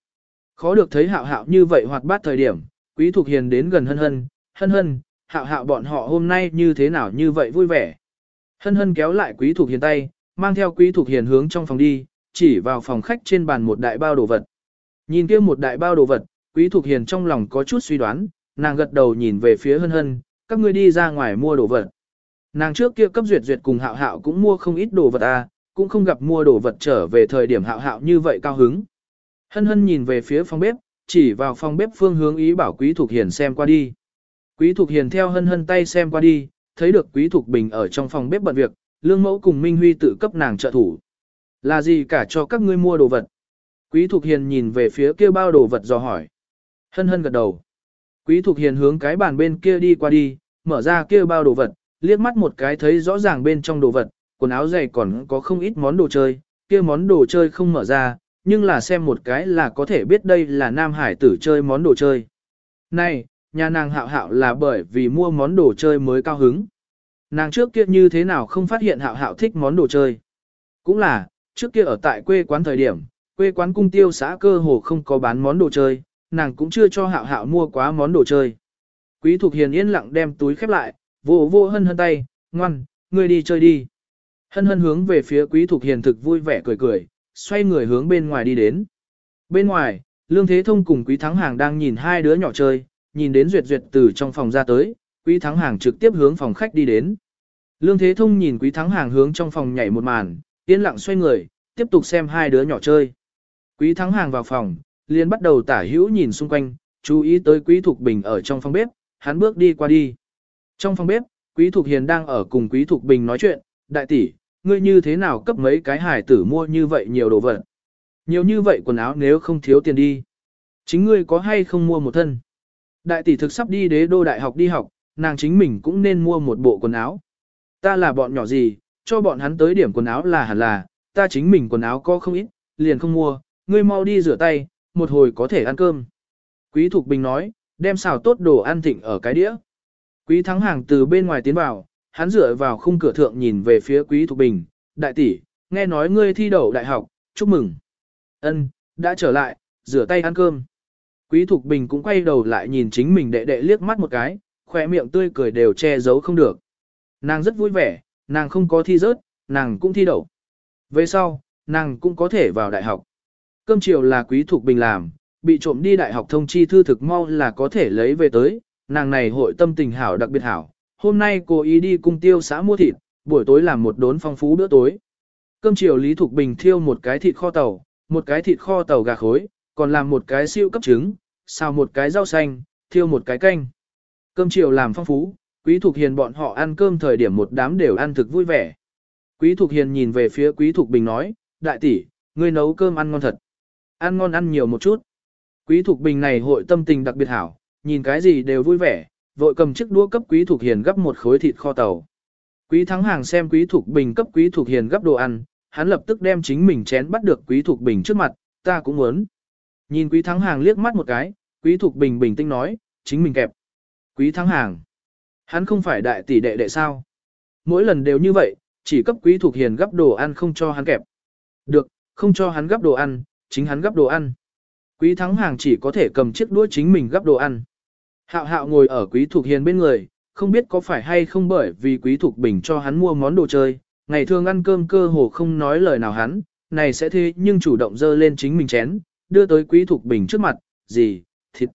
Khó được thấy Hạo Hạo như vậy hoạt bát thời điểm, Quý Thục Hiền đến gần Hân Hân, Hân Hân, Hạo Hạo bọn họ hôm nay như thế nào như vậy vui vẻ. Hân Hân kéo lại Quý Thục Hiền tay, mang theo Quý Thục Hiền hướng trong phòng đi, chỉ vào phòng khách trên bàn một đại bao đồ vật. Nhìn kia một đại bao đồ vật, Quý Thục Hiền trong lòng có chút suy đoán, nàng gật đầu nhìn về phía hân hân, các ngươi đi ra ngoài mua đồ vật. Nàng trước kia cấp duyệt duyệt cùng hạo hạo cũng mua không ít đồ vật à, cũng không gặp mua đồ vật trở về thời điểm hạo hạo như vậy cao hứng. Hân hân nhìn về phía phòng bếp, chỉ vào phòng bếp phương hướng ý bảo Quý Thục Hiền xem qua đi. Quý Thục Hiền theo hân hân tay xem qua đi, thấy được Quý Thục Bình ở trong phòng bếp bận việc, Lương Mẫu cùng Minh Huy tự cấp nàng trợ thủ. Là gì cả cho các ngươi mua đồ vật? Quý Thục Hiền nhìn về phía kia bao đồ vật dò hỏi. Hân hân gật đầu. Quý Thục Hiền hướng cái bàn bên kia đi qua đi, mở ra kia bao đồ vật, liếc mắt một cái thấy rõ ràng bên trong đồ vật, quần áo dày còn có không ít món đồ chơi, kia món đồ chơi không mở ra, nhưng là xem một cái là có thể biết đây là Nam Hải tử chơi món đồ chơi. Này, nhà nàng hạo hạo là bởi vì mua món đồ chơi mới cao hứng. Nàng trước kia như thế nào không phát hiện hạo hạo thích món đồ chơi. Cũng là, trước kia ở tại quê quán thời điểm, quê quán cung tiêu xã cơ hồ không có bán món đồ chơi, nàng cũng chưa cho hạo hạo mua quá món đồ chơi. Quý Thục Hiền yên lặng đem túi khép lại, vô vô hân hân tay, ngoan, ngươi đi chơi đi. Hân hân hướng về phía Quý Thục Hiền thực vui vẻ cười cười, xoay người hướng bên ngoài đi đến. Bên ngoài, Lương Thế Thông cùng Quý Thắng Hàng đang nhìn hai đứa nhỏ chơi, nhìn đến Duyệt Duyệt từ trong phòng ra tới, Quý Thắng Hàng trực tiếp hướng phòng khách đi đến. Lương Thế Thông nhìn Quý Thắng Hàng hướng trong phòng nhảy một màn, yên lặng xoay người, tiếp tục xem hai đứa nhỏ chơi. Quý Thắng Hàng vào phòng, liền bắt đầu tả hữu nhìn xung quanh, chú ý tới Quý Thục Bình ở trong phòng bếp, hắn bước đi qua đi. Trong phòng bếp, Quý Thục Hiền đang ở cùng Quý Thục Bình nói chuyện, đại tỷ, ngươi như thế nào cấp mấy cái hải tử mua như vậy nhiều đồ vật. Nhiều như vậy quần áo nếu không thiếu tiền đi. Chính ngươi có hay không mua một thân. Đại tỷ thực sắp đi đế đô đại học đi học, nàng chính mình cũng nên mua một bộ quần áo. Ta là bọn nhỏ gì, cho bọn hắn tới điểm quần áo là hẳn là, ta chính mình quần áo có không ít, liền không mua, ngươi mau đi rửa tay, một hồi có thể ăn cơm. Quý Thục Bình nói, đem xào tốt đồ ăn thịnh ở cái đĩa. Quý Thắng Hàng từ bên ngoài tiến vào, hắn dựa vào khung cửa thượng nhìn về phía Quý Thục Bình, đại tỷ, nghe nói ngươi thi đậu đại học, chúc mừng. Ân, đã trở lại, rửa tay ăn cơm. Quý Thục Bình cũng quay đầu lại nhìn chính mình đệ đệ liếc mắt một cái, khỏe miệng tươi cười đều che giấu không được. Nàng rất vui vẻ, nàng không có thi rớt, nàng cũng thi đậu. Về sau, nàng cũng có thể vào đại học. Cơm chiều là quý thuộc bình làm, bị trộm đi đại học thông chi thư thực mau là có thể lấy về tới, nàng này hội tâm tình hảo đặc biệt hảo. Hôm nay cô ý đi cung tiêu xã mua thịt, buổi tối làm một đốn phong phú bữa tối. Cơm chiều Lý Thục Bình thiêu một cái thịt kho tàu, một cái thịt kho tàu gà khối, còn làm một cái siêu cấp trứng, xào một cái rau xanh, thiêu một cái canh. Cơm chiều làm phong phú, Quý Thục Hiền bọn họ ăn cơm thời điểm một đám đều ăn thực vui vẻ. Quý Thục Hiền nhìn về phía Quý Thục Bình nói, đại tỷ, ngươi nấu cơm ăn ngon thật. Ăn ngon ăn nhiều một chút. Quý Thục Bình này hội tâm tình đặc biệt hảo, nhìn cái gì đều vui vẻ, vội cầm chiếc đũa cấp Quý Thục Hiền gấp một khối thịt kho tàu. Quý Thắng Hàng xem Quý Thục Bình cấp Quý Thục Hiền gấp đồ ăn, hắn lập tức đem chính mình chén bắt được Quý Thục Bình trước mặt, ta cũng muốn. Nhìn Quý Thắng Hàng liếc mắt một cái, Quý Thục Bình bình tĩnh nói, chính mình kẹp. Quý Thắng Hàng. Hắn không phải đại tỷ đệ đệ sao? Mỗi lần đều như vậy, chỉ cấp Quý Thục Hiền gấp đồ ăn không cho hắn kẹp. Được, không cho hắn gấp đồ ăn, chính hắn gấp đồ ăn. Quý Thắng Hàng chỉ có thể cầm chiếc đũa chính mình gấp đồ ăn. Hạo hạo ngồi ở Quý Thục Hiền bên người, không biết có phải hay không bởi vì Quý Thục Bình cho hắn mua món đồ chơi, ngày thường ăn cơm cơ hồ không nói lời nào hắn, này sẽ thế nhưng chủ động dơ lên chính mình chén, đưa tới Quý Thục Bình trước mặt, gì, thịt.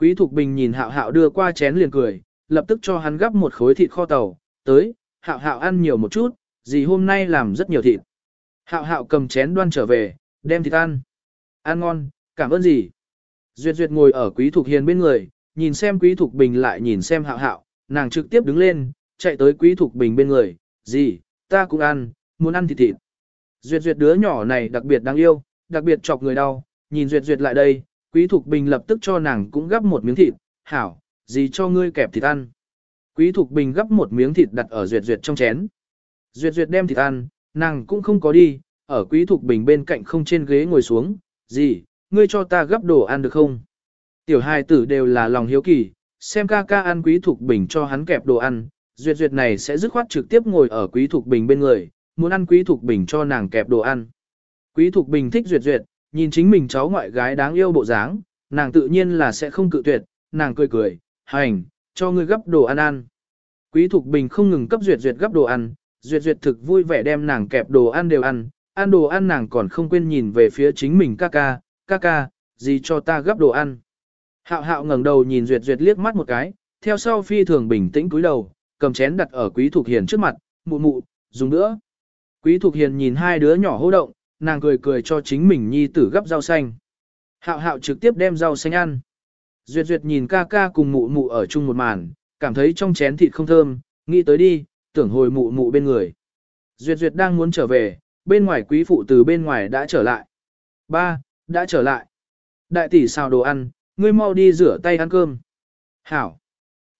Quý Thục Bình nhìn hạo hạo đưa qua chén liền cười, lập tức cho hắn gắp một khối thịt kho tàu, tới, hạo hạo ăn nhiều một chút, gì hôm nay làm rất nhiều thịt. Hạo hạo cầm chén đoan trở về, đem thịt ăn. Ăn ngon, cảm ơn gì. Duyệt Duyệt ngồi ở Quý Thục Hiền bên người, nhìn xem Quý Thục Bình lại nhìn xem hạo hạo, nàng trực tiếp đứng lên, chạy tới Quý Thục Bình bên người, gì, ta cũng ăn, muốn ăn thịt thịt. Duyệt Duyệt đứa nhỏ này đặc biệt đáng yêu, đặc biệt chọc người đau, nhìn Duyệt Duyệt lại đây, Quý Thục Bình lập tức cho nàng cũng gắp một miếng thịt, hảo, gì cho ngươi kẹp thịt ăn. Quý Thục Bình gắp một miếng thịt đặt ở Duyệt Duyệt trong chén. Duyệt Duyệt đem thịt ăn, nàng cũng không có đi, ở Quý Thục Bình bên cạnh không trên ghế ngồi xuống, gì, ngươi cho ta gấp đồ ăn được không? Tiểu hai tử đều là lòng hiếu kỳ, xem ca ca ăn Quý Thục Bình cho hắn kẹp đồ ăn, Duyệt Duyệt này sẽ dứt khoát trực tiếp ngồi ở Quý Thục Bình bên người, muốn ăn Quý Thục Bình cho nàng kẹp đồ ăn. Quý Thục Bình thích Duyệt Duyệt, nhìn chính mình cháu ngoại gái đáng yêu bộ dáng, nàng tự nhiên là sẽ không cự tuyệt, nàng cười cười, hành, cho ngươi gấp đồ ăn ăn. Quý Thục Bình không ngừng cấp Duyệt Duyệt gấp đồ ăn, Duyệt Duyệt thực vui vẻ đem nàng kẹp đồ ăn đều ăn, ăn đồ ăn nàng còn không quên nhìn về phía chính mình ca ca, ca ca, gì cho ta gấp đồ ăn. Hạo hạo ngẩng đầu nhìn Duyệt Duyệt liếc mắt một cái, theo sau phi thường bình tĩnh cúi đầu, cầm chén đặt ở Quý Thục Hiền trước mặt, mụ mụ, dùng nữa. Quý Thục Hiền nhìn hai đứa nhỏ hô động, nàng cười cười cho chính mình nhi tử gấp rau xanh. Hạo hạo trực tiếp đem rau xanh ăn. Duyệt Duyệt nhìn ca ca cùng mụ mụ ở chung một màn, cảm thấy trong chén thịt không thơm, nghĩ tới đi, tưởng hồi mụ mụ bên người. Duyệt Duyệt đang muốn trở về, bên ngoài quý phụ từ bên ngoài đã trở lại. Ba, đã trở lại. Đại tỷ xào đồ ăn, ngươi mau đi rửa tay ăn cơm. Hảo.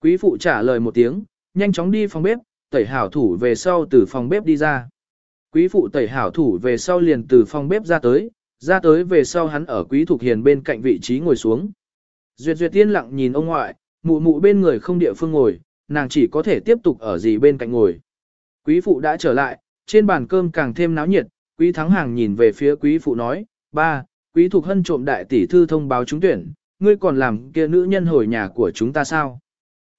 Quý phụ trả lời một tiếng, nhanh chóng đi phòng bếp, tẩy hảo thủ về sau từ phòng bếp đi ra. Quý phụ tẩy hảo thủ về sau liền từ phòng bếp ra tới, ra tới về sau hắn ở quý thục hiền bên cạnh vị trí ngồi xuống. Duyệt duyệt tiên lặng nhìn ông ngoại, mụ mụ bên người không địa phương ngồi, nàng chỉ có thể tiếp tục ở gì bên cạnh ngồi. Quý phụ đã trở lại, trên bàn cơm càng thêm náo nhiệt, quý thắng hàng nhìn về phía quý phụ nói, ba, quý thục hân trộm đại tỷ thư thông báo trúng tuyển, ngươi còn làm kia nữ nhân hồi nhà của chúng ta sao?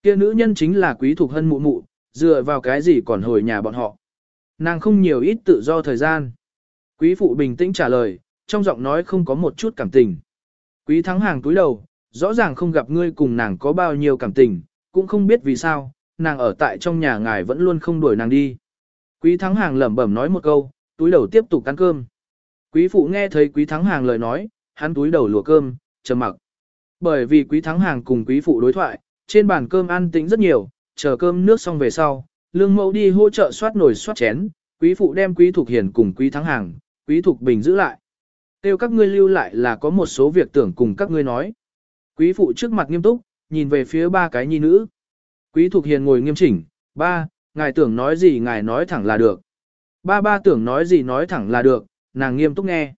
Kia nữ nhân chính là quý thục hân mụ mụ, dựa vào cái gì còn hồi nhà bọn họ? Nàng không nhiều ít tự do thời gian. Quý phụ bình tĩnh trả lời, trong giọng nói không có một chút cảm tình. Quý thắng hàng túi đầu, rõ ràng không gặp ngươi cùng nàng có bao nhiêu cảm tình, cũng không biết vì sao, nàng ở tại trong nhà ngài vẫn luôn không đuổi nàng đi. Quý thắng hàng lẩm bẩm nói một câu, túi đầu tiếp tục ăn cơm. Quý phụ nghe thấy quý thắng hàng lời nói, hắn túi đầu lùa cơm, trầm mặc. Bởi vì quý thắng hàng cùng quý phụ đối thoại, trên bàn cơm ăn tĩnh rất nhiều, chờ cơm nước xong về sau, lương mẫu đi hỗ trợ soát nồi soát chén, quý phụ đem quý thục hiền cùng quý thắng hàng, quý thục bình giữ lại. Tiêu các ngươi lưu lại là có một số việc tưởng cùng các ngươi nói. Quý phụ trước mặt nghiêm túc, nhìn về phía ba cái nhi nữ. Quý Thục Hiền ngồi nghiêm chỉnh, ba, ngài tưởng nói gì ngài nói thẳng là được. Ba ba tưởng nói gì nói thẳng là được, nàng nghiêm túc nghe.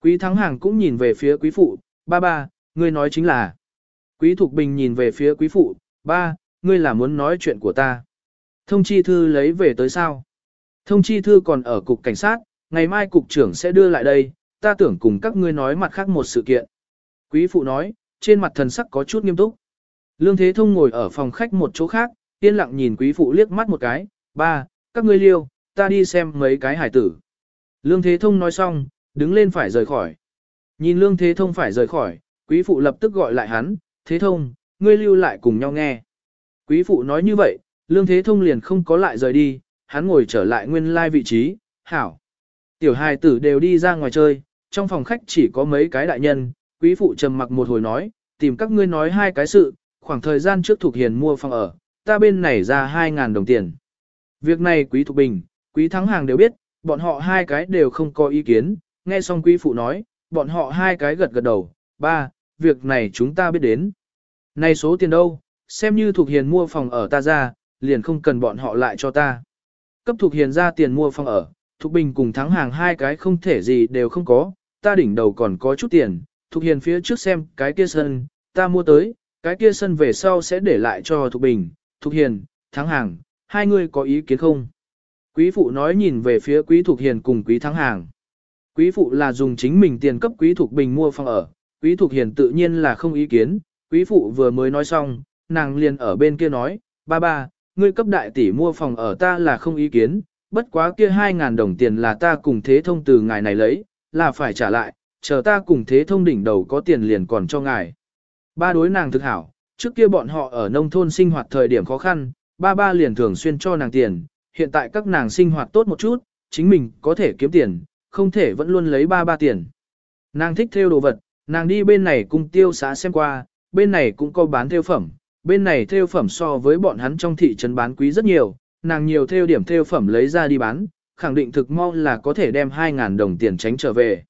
Quý Thắng Hàng cũng nhìn về phía quý phụ, ba ba, ngươi nói chính là. Quý Thục Bình nhìn về phía quý phụ, ba, ngươi là muốn nói chuyện của ta. Thông chi thư lấy về tới sao? Thông chi thư còn ở cục cảnh sát, ngày mai cục trưởng sẽ đưa lại đây, ta tưởng cùng các ngươi nói mặt khác một sự kiện. Quý phụ nói, trên mặt thần sắc có chút nghiêm túc. Lương Thế Thông ngồi ở phòng khách một chỗ khác, yên lặng nhìn quý phụ liếc mắt một cái, ba, các ngươi liêu, ta đi xem mấy cái hải tử. Lương Thế Thông nói xong, đứng lên phải rời khỏi. Nhìn Lương Thế Thông phải rời khỏi, quý phụ lập tức gọi lại hắn, Thế Thông, ngươi lưu lại cùng nhau nghe. Quý phụ nói như vậy, Lương Thế Thông liền không có lại rời đi, hắn ngồi trở lại nguyên lai vị trí, hảo. Tiểu hài tử đều đi ra ngoài chơi, trong phòng khách chỉ có mấy cái đại nhân, quý phụ trầm mặc một hồi nói, tìm các ngươi nói hai cái sự, khoảng thời gian trước Thục Hiền mua phòng ở, ta bên này ra 2.000 đồng tiền. Việc này quý Thục Bình, quý Thắng Hàng đều biết, bọn họ hai cái đều không có ý kiến, nghe xong quý phụ nói, bọn họ hai cái gật gật đầu, ba, việc này chúng ta biết đến. Này số tiền đâu, xem như Thục Hiền mua phòng ở ta ra, liền không cần bọn họ lại cho ta. Cấp Thục Hiền ra tiền mua phòng ở, Thục Bình cùng Thắng Hàng hai cái không thể gì đều không có, ta đỉnh đầu còn có chút tiền, Thục Hiền phía trước xem cái kia sân, ta mua tới, cái kia sân về sau sẽ để lại cho Thục Bình, Thục Hiền, Thắng Hàng, hai người có ý kiến không? Quý phụ nói nhìn về phía Quý Thục Hiền cùng Quý Thắng Hàng. Quý phụ là dùng chính mình tiền cấp Quý Thục Bình mua phòng ở, Quý Thục Hiền tự nhiên là không ý kiến, Quý phụ vừa mới nói xong, nàng liền ở bên kia nói, ba ba, ngươi cấp đại tỷ mua phòng ở ta là không ý kiến, bất quá kia 2.000 đồng tiền là ta cùng thế thông từ ngài này lấy, là phải trả lại, chờ ta cùng thế thông đỉnh đầu có tiền liền còn cho ngài. Ba đối nàng thực hảo, trước kia bọn họ ở nông thôn sinh hoạt thời điểm khó khăn, ba ba liền thường xuyên cho nàng tiền, hiện tại các nàng sinh hoạt tốt một chút, chính mình có thể kiếm tiền, không thể vẫn luôn lấy ba ba tiền. Nàng thích theo đồ vật, nàng đi bên này cùng tiêu xã xem qua, bên này cũng có bán theo phẩm, bên này theo phẩm so với bọn hắn trong thị trấn bán quý rất nhiều, nàng nhiều theo điểm theo phẩm lấy ra đi bán, khẳng định thực mau là có thể đem 2.000 đồng tiền tránh trở về.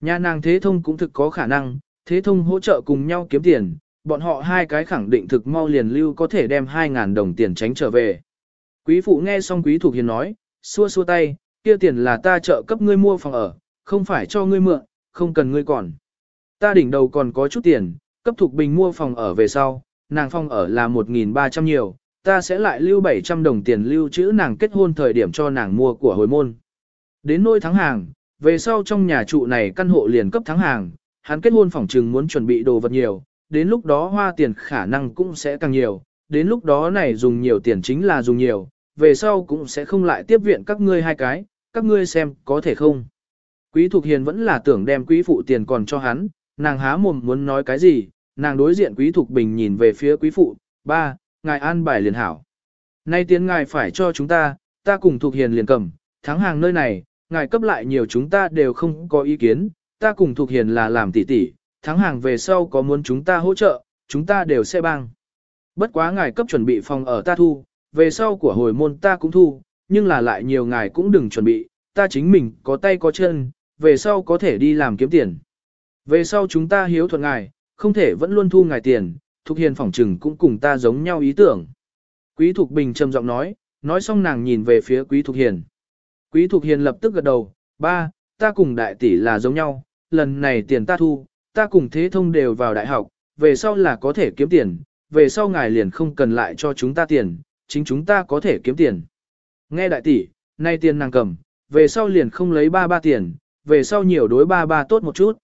Nhà nàng thế thông cũng thực có khả năng, thế thông hỗ trợ cùng nhau kiếm tiền, bọn họ hai cái khẳng định thực mau liền lưu có thể đem 2.000 đồng tiền tránh trở về. Quý phụ nghe xong quý thuộc hiền nói, xua xua tay, kia tiền là ta trợ cấp ngươi mua phòng ở, không phải cho ngươi mượn, không cần ngươi còn. Ta đỉnh đầu còn có chút tiền, cấp thuộc bình mua phòng ở về sau, nàng phòng ở là 1.300 nhiều, ta sẽ lại lưu 700 đồng tiền lưu trữ nàng kết hôn thời điểm cho nàng mua của hồi môn. Đến nôi thắng hàng, về sau trong nhà trụ này căn hộ liền cấp thắng hàng, hắn kết hôn phòng trừng muốn chuẩn bị đồ vật nhiều, đến lúc đó hoa tiền khả năng cũng sẽ càng nhiều, đến lúc đó này dùng nhiều tiền chính là dùng nhiều, về sau cũng sẽ không lại tiếp viện các ngươi hai cái, các ngươi xem có thể không. Quý Thục Hiền vẫn là tưởng đem quý phụ tiền còn cho hắn, nàng há mồm muốn nói cái gì, nàng đối diện quý Thục Bình nhìn về phía quý phụ, ba, ngài an bài liền hảo. Nay tiền ngài phải cho chúng ta, ta cùng Thục Hiền liền cầm, thắng hàng nơi này, ngài cấp lại nhiều chúng ta đều không có ý kiến, ta cùng Thục Hiền là làm tỷ tỷ, thắng hàng về sau có muốn chúng ta hỗ trợ, chúng ta đều sẽ băng. Bất quá ngài cấp chuẩn bị phòng ở ta thu, về sau của hồi môn ta cũng thu, nhưng là lại nhiều ngài cũng đừng chuẩn bị, ta chính mình có tay có chân, về sau có thể đi làm kiếm tiền. Về sau chúng ta hiếu thuận ngài, không thể vẫn luôn thu ngài tiền, Thục Hiền phỏng trừng cũng cùng ta giống nhau ý tưởng. Quý Thục Bình trầm giọng nói, nói xong nàng nhìn về phía Quý Thục Hiền. Quý Thục Hiền lập tức gật đầu, ba, ta cùng đại tỷ là giống nhau, lần này tiền ta thu, ta cùng thế thông đều vào đại học, về sau là có thể kiếm tiền, về sau ngài liền không cần lại cho chúng ta tiền, chính chúng ta có thể kiếm tiền. Nghe đại tỷ, nay tiền nàng cầm, về sau liền không lấy ba ba tiền, về sau nhiều đối ba ba tốt một chút.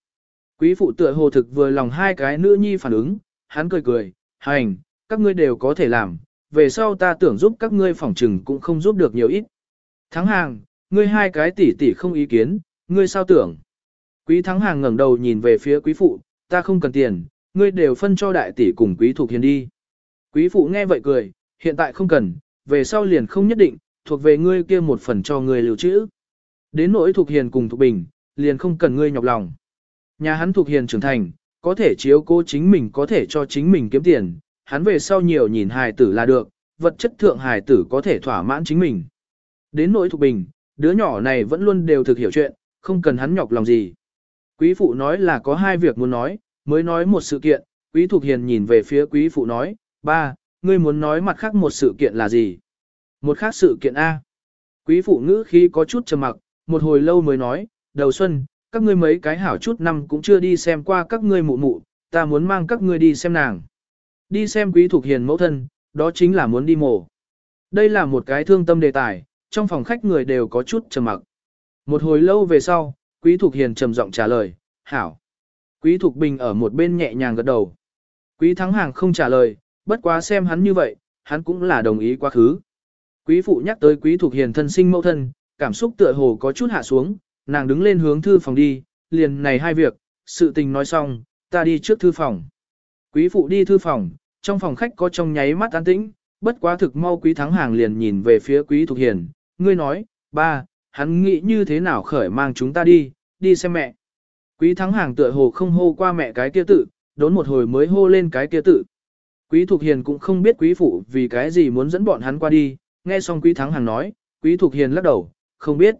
Quý phụ tựa hồ thực vừa lòng hai cái nữ nhi phản ứng, hắn cười cười, hành, các ngươi đều có thể làm, về sau ta tưởng giúp các ngươi phỏng trừng cũng không giúp được nhiều ít. Thắng hàng, ngươi hai cái tỷ tỷ không ý kiến, ngươi sao tưởng? Quý thắng hàng ngẩng đầu nhìn về phía quý phụ, ta không cần tiền, ngươi đều phân cho đại tỷ cùng quý thuộc hiền đi. Quý phụ nghe vậy cười, hiện tại không cần, về sau liền không nhất định, thuộc về ngươi kia một phần cho ngươi lưu trữ. Đến nỗi thuộc hiền cùng thuộc bình, liền không cần ngươi nhọc lòng. Nhà hắn thuộc hiền trưởng thành, có thể chiếu cố chính mình có thể cho chính mình kiếm tiền, hắn về sau nhiều nhìn hài tử là được, vật chất thượng hài tử có thể thỏa mãn chính mình. Đến nỗi thuộc bình, đứa nhỏ này vẫn luôn đều thực hiểu chuyện, không cần hắn nhọc lòng gì. Quý phụ nói là có hai việc muốn nói, mới nói một sự kiện, quý thuộc hiền nhìn về phía quý phụ nói, ba, ngươi muốn nói mặt khác một sự kiện là gì? Một khác sự kiện A. Quý phụ ngữ khi có chút trầm mặc, một hồi lâu mới nói, đầu xuân, các ngươi mấy cái hảo chút năm cũng chưa đi xem qua các ngươi mụ mụ, ta muốn mang các ngươi đi xem nàng. Đi xem quý thuộc hiền mẫu thân, đó chính là muốn đi mổ. Đây là một cái thương tâm đề tài, trong phòng khách người đều có chút trầm mặc. Một hồi lâu về sau, quý thuộc hiền trầm giọng trả lời, hảo. Quý thuộc bình ở một bên nhẹ nhàng gật đầu. Quý thắng hàng không trả lời, bất quá xem hắn như vậy, hắn cũng là đồng ý quá khứ. Quý phụ nhắc tới quý thuộc hiền thân sinh mẫu thân, cảm xúc tựa hồ có chút hạ xuống, nàng đứng lên hướng thư phòng đi, liền này hai việc, sự tình nói xong, ta đi trước thư phòng. Quý phụ đi thư phòng, trong phòng khách có trong nháy mắt an tĩnh, bất quá thực mau quý thắng hàng liền nhìn về phía quý thuộc hiền, ngươi nói, ba, hắn nghĩ như thế nào khởi mang chúng ta đi, đi xem mẹ. Quý thắng hàng tựa hồ không hô qua mẹ cái kia tự, đốn một hồi mới hô lên cái kia tự. Quý Thục Hiền cũng không biết quý phụ vì cái gì muốn dẫn bọn hắn qua đi, nghe xong quý thắng hàng nói, quý Thục Hiền lắc đầu, không biết.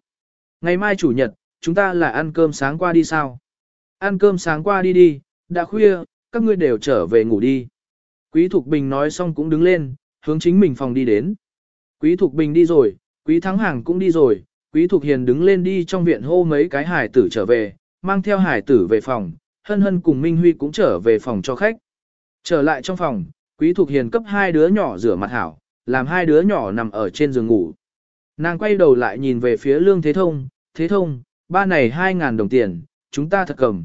Ngày mai chủ nhật, chúng ta là ăn cơm sáng qua đi sao? Ăn cơm sáng qua đi đi, đã khuya, các ngươi đều trở về ngủ đi. Quý Thục Bình nói xong cũng đứng lên, hướng chính mình phòng đi đến. Quý Thục Bình đi rồi, Quý Thắng Hàng cũng đi rồi, Quý Thục Hiền đứng lên đi trong viện hô mấy cái hải tử trở về, mang theo hải tử về phòng, hân hân cùng Minh Huy cũng trở về phòng cho khách. Trở lại trong phòng, Quý Thục Hiền cấp hai đứa nhỏ rửa mặt hảo, làm hai đứa nhỏ nằm ở trên giường ngủ. Nàng quay đầu lại nhìn về phía Lương Thế Thông, Thế Thông, ba này hai ngàn đồng tiền, chúng ta thật cầm.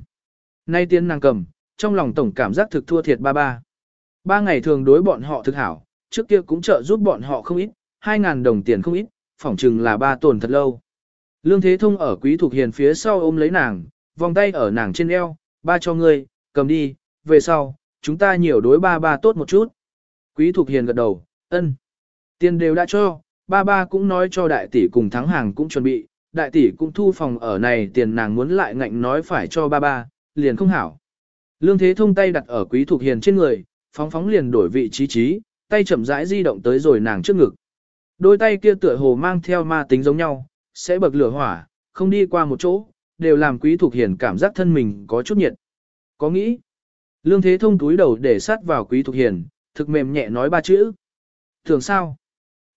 Nay tiền nàng cầm, trong lòng tổng cảm giác thực thua thiệt ba ba. Ba ngày thường đối bọn họ thực hảo, trước kia cũng trợ giúp bọn họ không ít, hai ngàn đồng tiền không ít, phỏng chừng là ba tuần thật lâu. Lương Thế Thông ở Quý Thục Hiền phía sau ôm lấy nàng, vòng tay ở nàng trên eo, ba cho ngươi, cầm đi, về sau, chúng ta nhiều đối ba ba tốt một chút. Quý Thục Hiền gật đầu, ân. Tiền đều đã cho, ba ba cũng nói cho đại tỷ cùng thắng hàng cũng chuẩn bị, đại tỷ cũng thu phòng ở này tiền nàng muốn lại ngạnh nói phải cho ba ba, liền không hảo. Lương Thế Thông tay đặt ở Quý Thục Hiền trên người, phóng phóng liền đổi vị trí trí, tay chậm rãi di động tới rồi nàng trước ngực. Đôi tay kia tựa hồ mang theo ma tính giống nhau, sẽ bậc lửa hỏa, không đi qua một chỗ, đều làm Quý Thục Hiền cảm giác thân mình có chút nhiệt. Có nghĩ, Lương Thế Thông túi đầu để sát vào Quý Thục Hiền, thực mềm nhẹ nói ba chữ. Thường sao?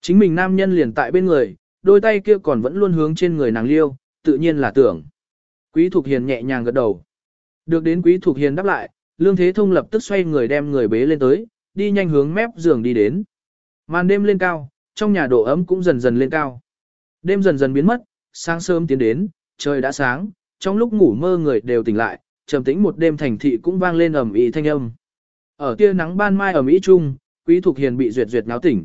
Chính mình nam nhân liền tại bên người, đôi tay kia còn vẫn luôn hướng trên người nàng liêu, tự nhiên là tưởng. Quý Thục Hiền nhẹ nhàng gật đầu. Được đến Quý Thục Hiền đáp lại, Lương Thế Thông lập tức xoay người đem người bế lên tới, đi nhanh hướng mép giường đi đến. Màn đêm lên cao, trong nhà độ ấm cũng dần dần lên cao. Đêm dần dần biến mất, sáng sớm tiến đến, trời đã sáng, trong lúc ngủ mơ người đều tỉnh lại, trầm tĩnh một đêm thành thị cũng vang lên ầm ĩ thanh âm. Ở tia nắng ban mai ầm ĩ chung, Quý Thục Hiền bị Duyệt Duyệt náo tỉnh.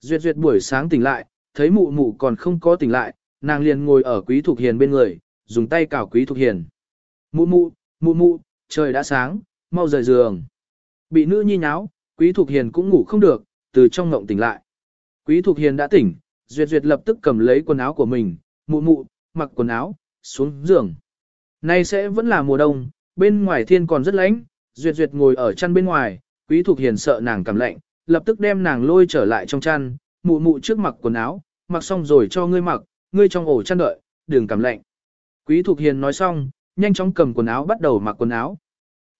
Duyệt Duyệt buổi sáng tỉnh lại, thấy mụ mụ còn không có tỉnh lại, nàng liền ngồi ở Quý Thục Hiền bên người, dùng tay cào Quý Thục Hiền. Mụ mụ, mụ mụ, trời đã sáng, mau rời giường. Bị nữ nhi nháo, Quý Thục Hiền cũng ngủ không được, từ trong ngộng tỉnh lại. Quý Thục Hiền đã tỉnh, Duyệt Duyệt lập tức cầm lấy quần áo của mình, mụ mụ, mặc quần áo, xuống giường. Nay sẽ vẫn là mùa đông, bên ngoài thiên còn rất lạnh, Duyệt Duyệt ngồi ở chăn bên ngoài, Quý Thục Hiền sợ nàng cảm lạnh, lập tức đem nàng lôi trở lại trong chăn, mụ mụ trước mặc quần áo, mặc xong rồi cho ngươi mặc, ngươi trong ổ chăn đợi, đừng cảm lạnh. Quý Thục Hiền nói xong, nhanh chóng cầm quần áo bắt đầu mặc quần áo.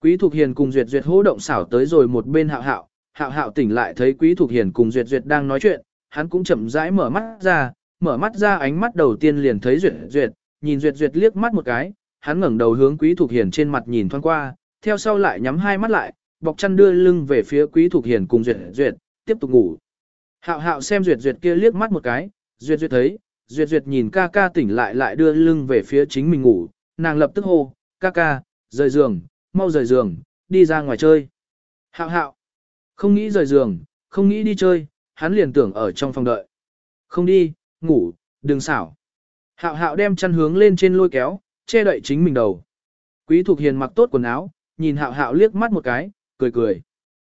Quý Thục Hiền cùng Duyệt Duyệt hô động xảo tới rồi một bên hạo hạo, hạo hạo tỉnh lại thấy Quý Thục Hiền cùng Duyệt Duyệt đang nói chuyện, hắn cũng chậm rãi mở mắt ra, mở mắt ra ánh mắt đầu tiên liền thấy Duyệt Duyệt, nhìn Duyệt Duyệt liếc mắt một cái, hắn ngẩng đầu hướng Quý Thục Hiền trên mặt nhìn thoáng qua, theo sau lại nhắm hai mắt lại, bọc chăn đưa lưng về phía Quý Thục Hiền cùng Duyệt Duyệt, tiếp tục ngủ. Hạo hạo xem Duyệt Duyệt kia liếc mắt một cái, Duyệt Duyệt thấy, Duyệt Duyệt nhìn ca ca tỉnh lại lại đưa lưng về phía chính mình ngủ, nàng lập tức hô, ca ca, rời giường, mau rời giường, đi ra ngoài chơi. Hạo hạo, không nghĩ rời giường, không nghĩ đi chơi, hắn liền tưởng ở trong phòng đợi. Không đi, ngủ, đừng xảo. Hạo hạo đem chăn hướng lên trên lôi kéo, che đậy chính mình đầu. Quý Thục Hiền mặc tốt quần áo, nhìn hạo hạo liếc mắt một cái, cười cười.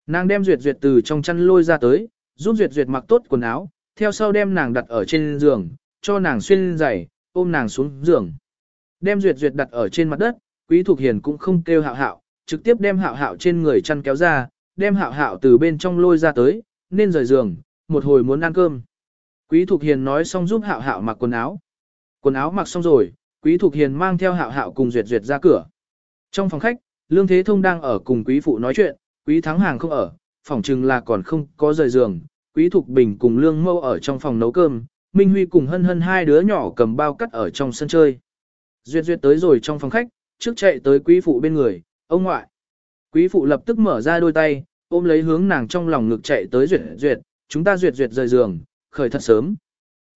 Nàng đem duyệt duyệt từ trong chăn lôi ra tới, giúp duyệt duyệt mặc tốt quần áo, theo sau đem nàng đặt ở trên giường, cho nàng xuyên giày, ôm nàng xuống giường. Đem duyệt duyệt đặt ở trên mặt đất, Quý Thục Hiền cũng không kêu hạo hạo, trực tiếp đem hạo hạo trên người chăn kéo ra, đem hạo hạo từ bên trong lôi ra tới, nên rời giường, một hồi muốn ăn cơm. Quý Thục Hiền nói xong giúp hạo hạo mặc quần áo. Quần áo mặc xong rồi, Quý Thục Hiền mang theo hạo hạo cùng duyệt duyệt ra cửa. Trong phòng khách, Lương Thế Thông đang ở cùng Quý Phụ nói chuyện, Quý Thắng Hàng không ở, phòng chừng là còn không có rời giường. Quý Thục Bình cùng Lương Mâu ở trong phòng nấu cơm, Minh Huy cùng hân hân hai đứa nhỏ cầm bao cắt ở trong sân chơi. Duyệt duyệt tới rồi trong phòng khách, trước chạy tới Quý Phụ bên người, ông ngoại. Quý Phụ lập tức mở ra đôi tay, ôm lấy hướng nàng trong lòng ngực chạy tới Duyệt duyệt, chúng ta Duyệt duyệt rời giường, khởi thật sớm.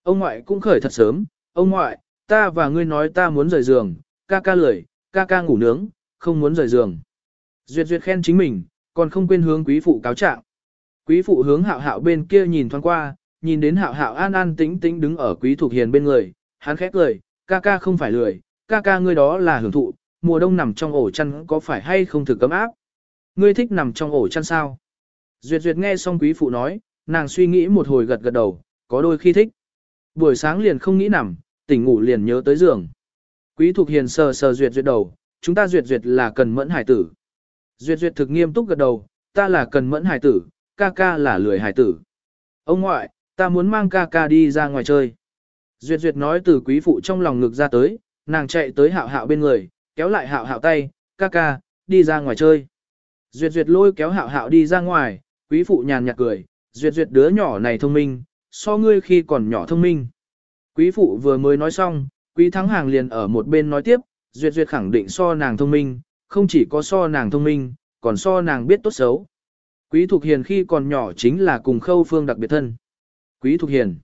Ông ngoại cũng khởi thật sớm, ông ngoại, ta và ngươi nói ta muốn rời giường, ca ca lười, ca ca ngủ nướng, không muốn rời giường. Duyệt duyệt khen chính mình, còn không quên hướng quý phụ cáo trạng. Quý phụ hướng hạo hạo bên kia nhìn thoáng qua, nhìn đến hạo hạo an an tĩnh tĩnh đứng ở quý thuộc hiền bên người, hắn khép cười, ca ca không phải lười, ca ca ngươi đó là hưởng thụ, mùa đông nằm trong ổ chăn có phải hay không thử cấm áp. Ngươi thích nằm trong ổ chăn sao? Duyệt duyệt nghe xong quý phụ nói, nàng suy nghĩ một hồi gật gật đầu, có đôi khi thích. Buổi sáng liền không nghĩ nằm, tỉnh ngủ liền nhớ tới giường. Quý Thục Hiền sờ sờ duyệt duyệt đầu, chúng ta duyệt duyệt là cần mẫn hải tử. Duyệt duyệt thực nghiêm túc gật đầu, ta là cần mẫn hải tử, ca ca là lười hải tử. Ông ngoại, ta muốn mang ca ca đi ra ngoài chơi. Duyệt duyệt nói từ quý phụ trong lòng ngực ra tới, nàng chạy tới hạo hạo bên người, kéo lại hạo hạo tay, ca ca, đi ra ngoài chơi. Duyệt duyệt lôi kéo hạo hạo đi ra ngoài, quý phụ nhàn nhạt cười, duyệt duyệt đứa nhỏ này thông minh, so ngươi khi còn nhỏ thông minh. Quý phụ vừa mới nói xong, quý thắng hàng liền ở một bên nói tiếp, duyệt duyệt khẳng định so nàng thông minh, không chỉ có so nàng thông minh, còn so nàng biết tốt xấu. Quý Thục Hiền khi còn nhỏ chính là cùng khâu phương đặc biệt thân. Quý Thục Hiền.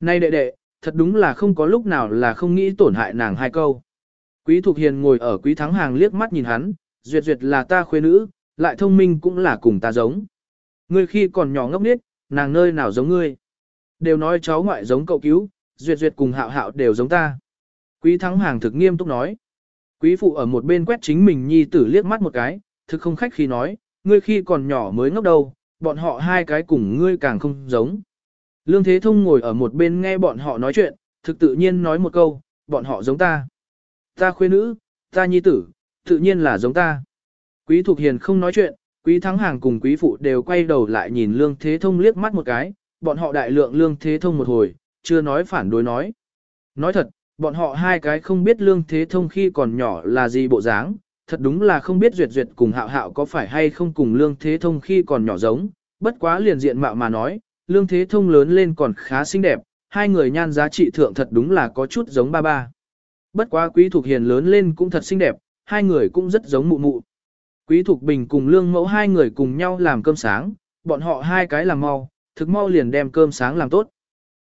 Nay đệ đệ, thật đúng là không có lúc nào là không nghĩ tổn hại nàng hai câu. Quý Thục Hiền ngồi ở quý thắng hàng liếc mắt nhìn hắn, duyệt duyệt là ta khuê nữ, lại thông minh cũng là cùng ta giống. Ngươi khi còn nhỏ ngốc nít, nàng nơi nào giống ngươi. Đều nói cháu ngoại giống cậu cứu, duyệt duyệt cùng hạo hạo đều giống ta. Quý thắng hàng thực nghiêm túc nói. Quý phụ ở một bên quét chính mình nhi tử liếc mắt một cái, thực không khách khi nói, ngươi khi còn nhỏ mới ngốc đâu, bọn họ hai cái cùng ngươi càng không giống. Lương Thế Thông ngồi ở một bên nghe bọn họ nói chuyện, thực tự nhiên nói một câu, bọn họ giống ta. Ta khuê nữ, ta nhi tử, tự nhiên là giống ta. Quý Thục Hiền không nói chuyện, Quý Thắng Hàng cùng Quý Phụ đều quay đầu lại nhìn Lương Thế Thông liếc mắt một cái, bọn họ đại lượng Lương Thế Thông một hồi, chưa nói phản đối nói. Nói thật, bọn họ hai cái không biết Lương Thế Thông khi còn nhỏ là gì bộ dáng, thật đúng là không biết Duyệt Duyệt cùng Hạo Hạo có phải hay không cùng Lương Thế Thông khi còn nhỏ giống, bất quá liền diện mạo mà nói, Lương Thế Thông lớn lên còn khá xinh đẹp, hai người nhan giá trị thượng thật đúng là có chút giống ba ba. Bất quá Quý thuộc Hiền lớn lên cũng thật xinh đẹp, hai người cũng rất giống mụ mụ. Quý Thục Bình cùng Lương Mẫu hai người cùng nhau làm cơm sáng, bọn họ hai cái làm mau, thực mau liền đem cơm sáng làm tốt.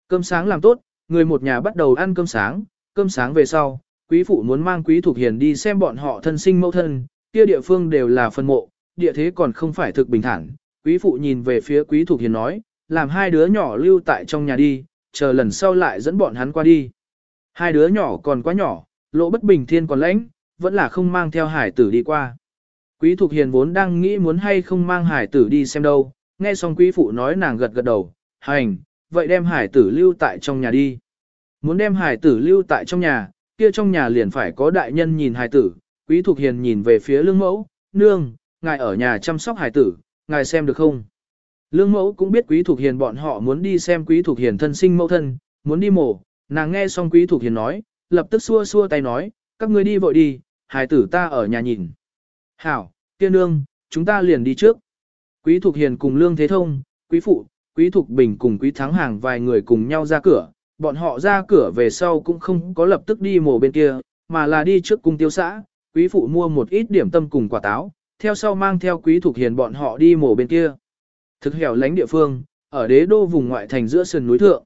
Cơm sáng làm tốt, người một nhà bắt đầu ăn cơm sáng, cơm sáng về sau, quý phụ muốn mang quý Thục Hiền đi xem bọn họ thân sinh mẫu thân, kia địa phương đều là phân mộ, địa thế còn không phải thực bình thản. Quý phụ nhìn về phía quý Thục Hiền nói, làm hai đứa nhỏ lưu tại trong nhà đi, chờ lần sau lại dẫn bọn hắn qua đi. Hai đứa nhỏ còn quá nhỏ, lỗ bất bình thiên còn lãnh, vẫn là không mang theo hải tử đi qua. Quý Thục Hiền vốn đang nghĩ muốn hay không mang hải tử đi xem đâu, nghe xong quý phụ nói nàng gật gật đầu, hành, vậy đem hải tử lưu tại trong nhà đi. Muốn đem hải tử lưu tại trong nhà, kia trong nhà liền phải có đại nhân nhìn hải tử, quý Thục Hiền nhìn về phía lương mẫu, nương, ngài ở nhà chăm sóc hải tử, ngài xem được không? Lương mẫu cũng biết quý Thục Hiền bọn họ muốn đi xem quý Thục Hiền thân sinh mẫu thân, muốn đi mổ, nàng nghe xong quý Thục Hiền nói, lập tức xua xua tay nói, các ngươi đi vội đi, hải tử ta ở nhà nhìn. Hảo, tiên nương, chúng ta liền đi trước. Quý Thục Hiền cùng Lương Thế Thông, Quý Phụ, Quý Thục Bình cùng Quý Thắng Hàng vài người cùng nhau ra cửa, bọn họ ra cửa về sau cũng không có lập tức đi mổ bên kia, mà là đi trước cung tiêu xã, Quý Phụ mua một ít điểm tâm cùng quả táo, theo sau mang theo Quý Thục Hiền bọn họ đi mổ bên kia. Thực hẻo lánh địa phương, ở đế đô vùng ngoại thành giữa sườn núi thượng.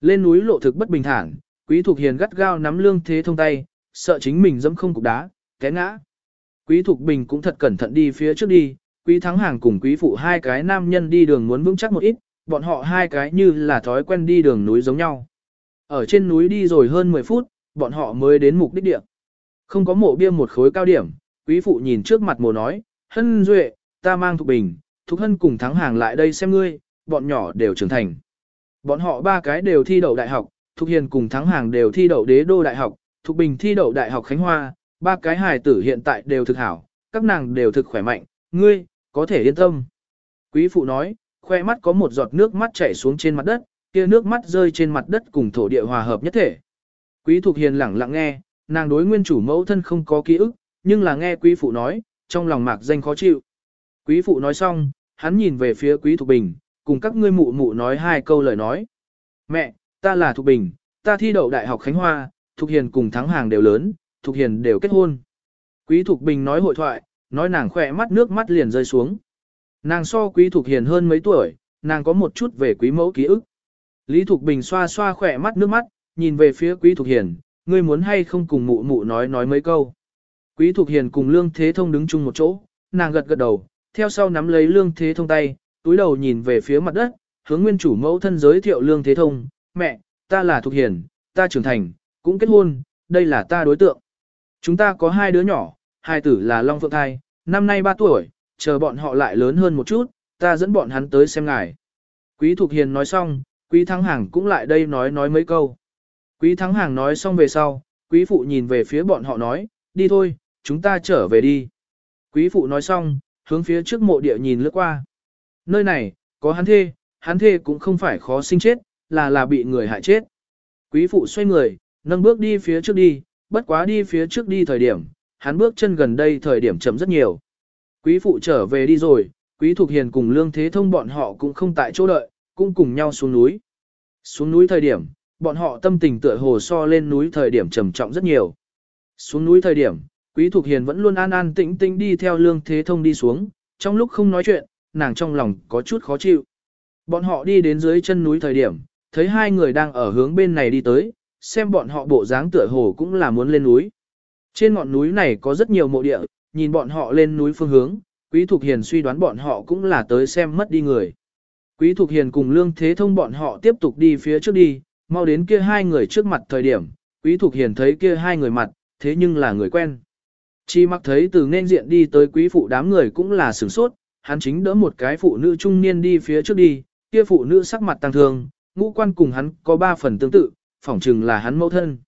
Lên núi lộ thực bất bình thản, Quý Thục Hiền gắt gao nắm Lương Thế Thông tay, sợ chính mình dẫm không cục đá, té ngã. Quý Thục Bình cũng thật cẩn thận đi phía trước đi, Quý Thắng Hàng cùng Quý Phụ hai cái nam nhân đi đường muốn vững chắc một ít, bọn họ hai cái như là thói quen đi đường núi giống nhau. Ở trên núi đi rồi hơn 10 phút, bọn họ mới đến mục đích địa. Không có mộ bia một khối cao điểm, Quý Phụ nhìn trước mặt mồ nói, Hân Duệ, ta mang Thục Bình, Thục Hân cùng Thắng Hàng lại đây xem ngươi, bọn nhỏ đều trưởng thành. Bọn họ ba cái đều thi đậu đại học, Thục Hiền cùng Thắng Hàng đều thi đậu đế đô đại học, Thục Bình thi đậu đại học Khánh Hoa, ba cái hài tử hiện tại đều thực hảo, các nàng đều thực khỏe mạnh, ngươi, có thể yên tâm. Quý phụ nói, khoe mắt có một giọt nước mắt chảy xuống trên mặt đất, kia nước mắt rơi trên mặt đất cùng thổ địa hòa hợp nhất thể. Quý Thục Hiền lẳng lặng nghe, nàng đối nguyên chủ mẫu thân không có ký ức, nhưng là nghe quý phụ nói, trong lòng mạc danh khó chịu. Quý phụ nói xong, hắn nhìn về phía quý Thục Bình, cùng các ngươi mụ mụ nói hai câu lời nói. Mẹ, ta là Thục Bình, ta thi đậu Đại học Khánh Hoa, Thục Hiền cùng thắng hàng đều lớn, Thục Hiền đều kết hôn. Quý Thục Bình nói hội thoại, nói nàng khỏe mắt nước mắt liền rơi xuống. Nàng so Quý Thục Hiền hơn mấy tuổi, nàng có một chút về quý mẫu ký ức. Lý Thục Bình xoa xoa khỏe mắt nước mắt, nhìn về phía Quý Thục Hiền, ngươi muốn hay không cùng mụ mụ nói nói mấy câu. Quý Thục Hiền cùng Lương Thế Thông đứng chung một chỗ, nàng gật gật đầu, theo sau nắm lấy Lương Thế Thông tay, túi đầu nhìn về phía mặt đất, hướng nguyên chủ mẫu thân giới thiệu Lương Thế Thông, mẹ, ta là Thục Hiền, ta trưởng thành, cũng kết hôn, đây là ta đối tượng. Chúng ta có hai đứa nhỏ, hai tử là Long Phượng Thai, năm nay 3 tuổi, chờ bọn họ lại lớn hơn một chút, ta dẫn bọn hắn tới xem ngài. Quý Thục Hiền nói xong, Quý Thắng Hàng cũng lại đây nói nói mấy câu. Quý Thắng Hàng nói xong về sau, Quý Phụ nhìn về phía bọn họ nói, đi thôi, chúng ta trở về đi. Quý Phụ nói xong, hướng phía trước mộ địa nhìn lướt qua. Nơi này, có hắn thê, hắn thê cũng không phải khó sinh chết, là là bị người hại chết. Quý Phụ xoay người, nâng bước đi phía trước đi, bất quá đi phía trước đi thời điểm, hắn bước chân gần đây thời điểm chậm rất nhiều. Quý Phụ trở về đi rồi, Quý thuộc Hiền cùng Lương Thế Thông bọn họ cũng không tại chỗ đợi, cũng cùng nhau xuống núi. Xuống núi thời điểm, bọn họ tâm tình tựa hồ so lên núi thời điểm trầm trọng rất nhiều. Xuống núi thời điểm, Quý thuộc Hiền vẫn luôn an an tĩnh tĩnh đi theo Lương Thế Thông đi xuống, trong lúc không nói chuyện, nàng trong lòng có chút khó chịu. Bọn họ đi đến dưới chân núi thời điểm, thấy hai người đang ở hướng bên này đi tới, xem bọn họ bộ dáng tựa hồ cũng là muốn lên núi. Trên ngọn núi này có rất nhiều mộ địa, nhìn bọn họ lên núi phương hướng, Quý Thục Hiền suy đoán bọn họ cũng là tới xem mất đi người. Quý Thục Hiền cùng Lương Thế Thông bọn họ tiếp tục đi phía trước đi, mau đến kia hai người trước mặt thời điểm, Quý Thục Hiền thấy kia hai người mặt, thế nhưng là người quen. Chi mặc thấy từ nên diện đi tới quý phụ đám người cũng là sửng sốt, hắn chính đỡ một cái phụ nữ trung niên đi phía trước đi, kia phụ nữ sắc mặt tăng thương, ngũ quan cùng hắn có ba phần tương tự, phỏng chừng là hắn mẫu thân.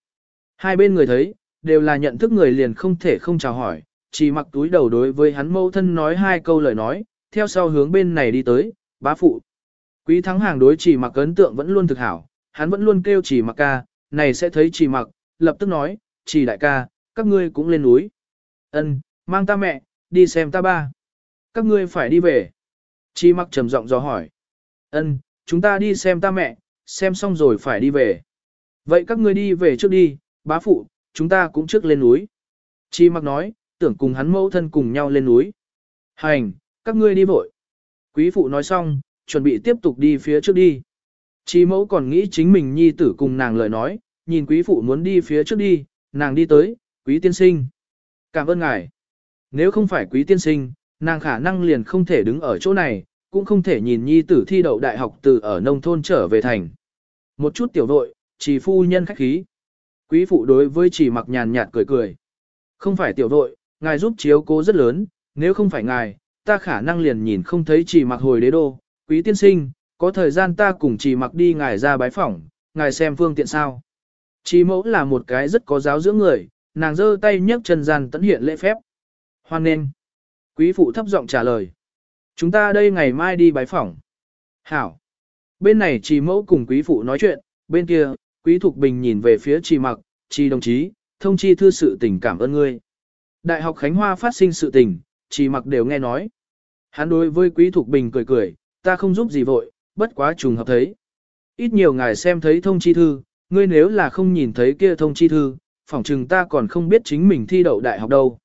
Hai bên người thấy, đều là nhận thức người liền không thể không chào hỏi, chỉ mặc túi đầu đối với hắn mẫu thân nói hai câu lời nói, theo sau hướng bên này đi tới, bá phụ. Quý thắng hàng đối chỉ mặc ấn tượng vẫn luôn thực hảo, hắn vẫn luôn kêu chỉ mặc ca, này sẽ thấy chỉ mặc, lập tức nói, chỉ đại ca, các ngươi cũng lên núi. Ân, mang ta mẹ, đi xem ta ba. Các ngươi phải đi về. Chỉ mặc trầm giọng dò hỏi. Ân, chúng ta đi xem ta mẹ, xem xong rồi phải đi về. Vậy các ngươi đi về trước đi, bá phụ, chúng ta cũng trước lên núi. Chi mặc nói, tưởng cùng hắn mẫu thân cùng nhau lên núi. Hành, các ngươi đi vội. Quý phụ nói xong, chuẩn bị tiếp tục đi phía trước đi. Chi mẫu còn nghĩ chính mình nhi tử cùng nàng lời nói, nhìn quý phụ muốn đi phía trước đi, nàng đi tới, quý tiên sinh. Cảm ơn ngài. Nếu không phải quý tiên sinh, nàng khả năng liền không thể đứng ở chỗ này, cũng không thể nhìn nhi tử thi đậu đại học từ ở nông thôn trở về thành. Một chút tiểu vội chỉ phu nhân khách khí. Quý phụ đối với chỉ mặc nhàn nhạt cười cười. Không phải tiểu vội, ngài giúp chiếu cố rất lớn, nếu không phải ngài, ta khả năng liền nhìn không thấy chỉ mặc hồi đế đô. Quý tiên sinh, có thời gian ta cùng chỉ mặc đi ngài ra bái phỏng, ngài xem phương tiện sao. Chỉ mẫu là một cái rất có giáo dưỡng người, nàng giơ tay nhấc chân gian tận hiện lễ phép. Hoan nên. Quý phụ thấp giọng trả lời. Chúng ta đây ngày mai đi bái phỏng. Hảo. Bên này chỉ mẫu cùng quý phụ nói chuyện, bên kia, quý thục bình nhìn về phía trì mặc, trì đồng chí, thông chi thư sự tình cảm ơn ngươi. Đại học Khánh Hoa phát sinh sự tình, trì mặc đều nghe nói. Hắn đối với quý thục bình cười cười, ta không giúp gì vội, bất quá trùng hợp thấy. Ít nhiều ngài xem thấy thông chi thư, ngươi nếu là không nhìn thấy kia thông chi thư, phỏng chừng ta còn không biết chính mình thi đậu đại học đâu.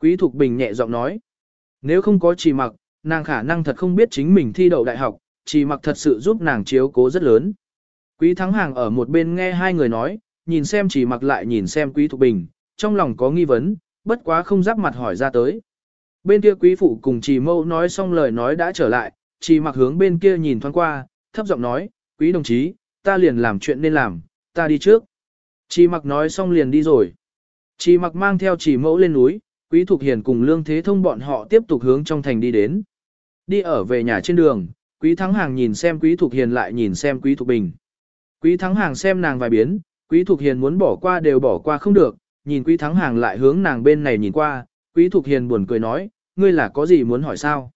Quý Thục Bình nhẹ giọng nói, nếu không có trì mặc, nàng khả năng thật không biết chính mình thi đậu đại học, chỉ mặc thật sự giúp nàng chiếu cố rất lớn. Quý Thắng Hàng ở một bên nghe hai người nói, nhìn xem chỉ mặc lại nhìn xem Quý Thục Bình, trong lòng có nghi vấn, bất quá không giáp mặt hỏi ra tới. Bên kia Quý Phụ cùng Trì Mâu nói xong lời nói đã trở lại, Trì mặc hướng bên kia nhìn thoáng qua, thấp giọng nói, Quý đồng chí, ta liền làm chuyện nên làm, ta đi trước. Trì mặc nói xong liền đi rồi. Trì mặc mang theo Trì mẫu lên núi, Quý Thục Hiền cùng Lương Thế Thông bọn họ tiếp tục hướng trong thành đi đến. Đi ở về nhà trên đường, Quý Thắng Hàng nhìn xem Quý Thục Hiền lại nhìn xem Quý Thục Bình. Quý Thắng Hàng xem nàng vài biến, Quý Thục Hiền muốn bỏ qua đều bỏ qua không được, nhìn Quý Thắng Hàng lại hướng nàng bên này nhìn qua, Quý Thục Hiền buồn cười nói, ngươi là có gì muốn hỏi sao?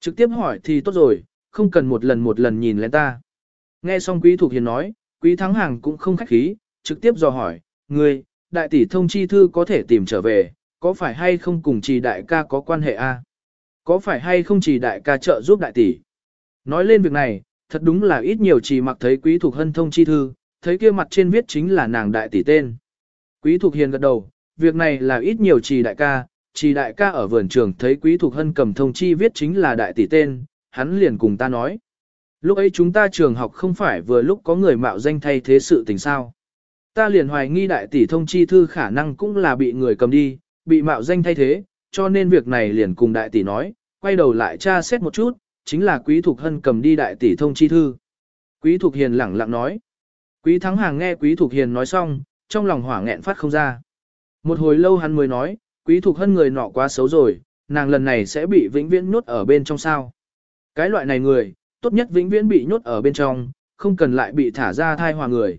Trực tiếp hỏi thì tốt rồi, không cần một lần một lần nhìn lên ta. Nghe xong Quý Thục Hiền nói, Quý Thắng Hàng cũng không khách khí, trực tiếp dò hỏi, ngươi, đại tỷ thông chi thư có thể tìm trở về, có phải hay không cùng trì đại ca có quan hệ a? Có phải hay không trì đại ca trợ giúp đại tỷ? Nói lên việc này, thật đúng là ít nhiều chỉ mặc thấy quý thuộc hân thông chi thư, thấy kia mặt trên viết chính là nàng đại tỷ tên. Quý thuộc hiền gật đầu, việc này là ít nhiều chỉ đại ca, chỉ đại ca ở vườn trường thấy quý thuộc hân cầm thông chi viết chính là đại tỷ tên, hắn liền cùng ta nói. Lúc ấy chúng ta trường học không phải vừa lúc có người mạo danh thay thế sự tình sao. Ta liền hoài nghi đại tỷ thông chi thư khả năng cũng là bị người cầm đi, bị mạo danh thay thế, cho nên việc này liền cùng đại tỷ nói, quay đầu lại tra xét một chút, chính là Quý Thục Hân cầm đi đại tỷ thông chi thư. Quý Thục Hiền lẳng lặng nói. Quý Thắng Hàng nghe Quý Thục Hiền nói xong, trong lòng hỏa nghẹn phát không ra. Một hồi lâu hắn mới nói, Quý Thục Hân người nọ quá xấu rồi, nàng lần này sẽ bị vĩnh viễn nhốt ở bên trong sao. Cái loại này người, tốt nhất vĩnh viễn bị nhốt ở bên trong, không cần lại bị thả ra thai hòa người.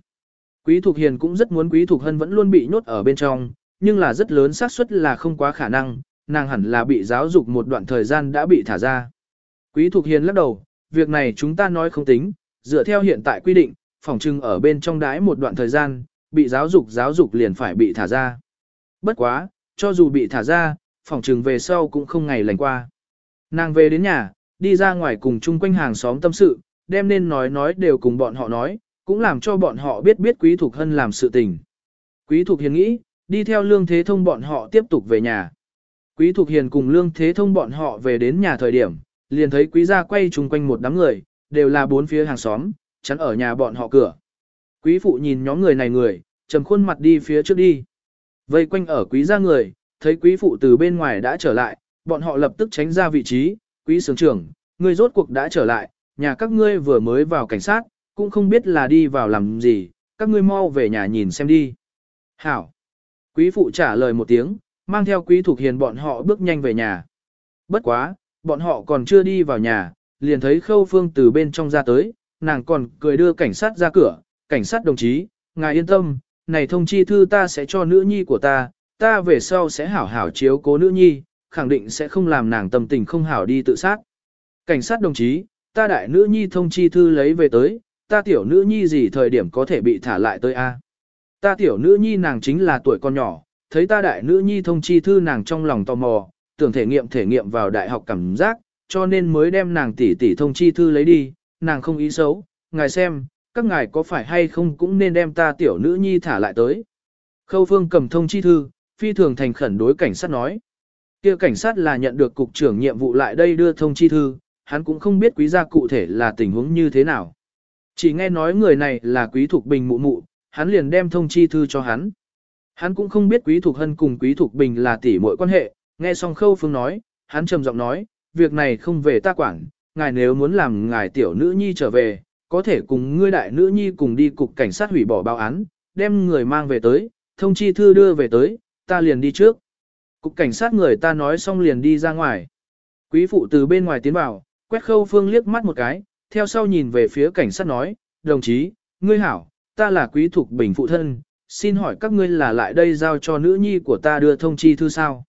Quý Thục Hiền cũng rất muốn Quý Thục Hân vẫn luôn bị nhốt ở bên trong, nhưng là rất lớn xác suất là không quá khả năng, nàng hẳn là bị giáo dục một đoạn thời gian đã bị thả ra. Quý Thục Hiền lắc đầu, việc này chúng ta nói không tính, dựa theo hiện tại quy định, phòng trưng ở bên trong đái một đoạn thời gian, bị giáo dục giáo dục liền phải bị thả ra. Bất quá, cho dù bị thả ra, phòng trừng về sau cũng không ngày lành qua. Nàng về đến nhà, đi ra ngoài cùng chung quanh hàng xóm tâm sự, đem nên nói nói đều cùng bọn họ nói, cũng làm cho bọn họ biết biết Quý Thục Hân làm sự tình. Quý Thục Hiền nghĩ, đi theo Lương Thế Thông bọn họ tiếp tục về nhà. Quý Thục Hiền cùng Lương Thế Thông bọn họ về đến nhà thời điểm, liền thấy Quý gia quay chung quanh một đám người, đều là bốn phía hàng xóm, chắn ở nhà bọn họ cửa. Quý phụ nhìn nhóm người này người, trầm khuôn mặt đi phía trước đi. Vây quanh ở quý gia người, thấy quý phụ từ bên ngoài đã trở lại, bọn họ lập tức tránh ra vị trí, quý sướng trưởng, người rốt cuộc đã trở lại, nhà các ngươi vừa mới vào cảnh sát, cũng không biết là đi vào làm gì, các ngươi mau về nhà nhìn xem đi. Hảo. Quý phụ trả lời một tiếng, mang theo quý thuộc hiền bọn họ bước nhanh về nhà. Bất quá, bọn họ còn chưa đi vào nhà, liền thấy khâu phương từ bên trong ra tới, nàng còn cười đưa cảnh sát ra cửa, cảnh sát đồng chí, ngài yên tâm, này thông chi thư ta sẽ cho nữ nhi của ta, ta về sau sẽ hảo hảo chiếu cố nữ nhi, khẳng định sẽ không làm nàng tâm tình không hảo đi tự sát. Cảnh sát đồng chí, ta đại nữ nhi thông chi thư lấy về tới, ta tiểu nữ nhi gì thời điểm có thể bị thả lại tới a? Ta tiểu nữ nhi nàng chính là tuổi con nhỏ, thấy ta đại nữ nhi thông chi thư nàng trong lòng tò mò, tưởng thể nghiệm thể nghiệm vào đại học cảm giác, cho nên mới đem nàng tỷ tỷ thông chi thư lấy đi, nàng không ý xấu, ngài xem, các ngài có phải hay không cũng nên đem ta tiểu nữ nhi thả lại tới. Khâu phương cầm thông chi thư, phi thường thành khẩn đối cảnh sát nói. kia cảnh sát là nhận được cục trưởng nhiệm vụ lại đây đưa thông chi thư, hắn cũng không biết quý gia cụ thể là tình huống như thế nào. Chỉ nghe nói người này là quý thuộc bình mụ mụ, hắn liền đem thông chi thư cho hắn. Hắn cũng không biết quý thuộc hân cùng quý thuộc bình là tỷ muội quan hệ, nghe xong khâu phương nói, hắn trầm giọng nói, việc này không về ta quản, ngài nếu muốn làm ngài tiểu nữ nhi trở về, có thể cùng ngươi đại nữ nhi cùng đi cục cảnh sát hủy bỏ báo án, đem người mang về tới, thông chi thư đưa về tới, ta liền đi trước. Cục cảnh sát người ta nói xong liền đi ra ngoài. Quý phụ từ bên ngoài tiến vào, quét khâu phương liếc mắt một cái, theo sau nhìn về phía cảnh sát nói, đồng chí, ngươi hảo, ta là quý thục bình phụ thân, xin hỏi các ngươi là lại đây giao cho nữ nhi của ta đưa thông chi thư sao?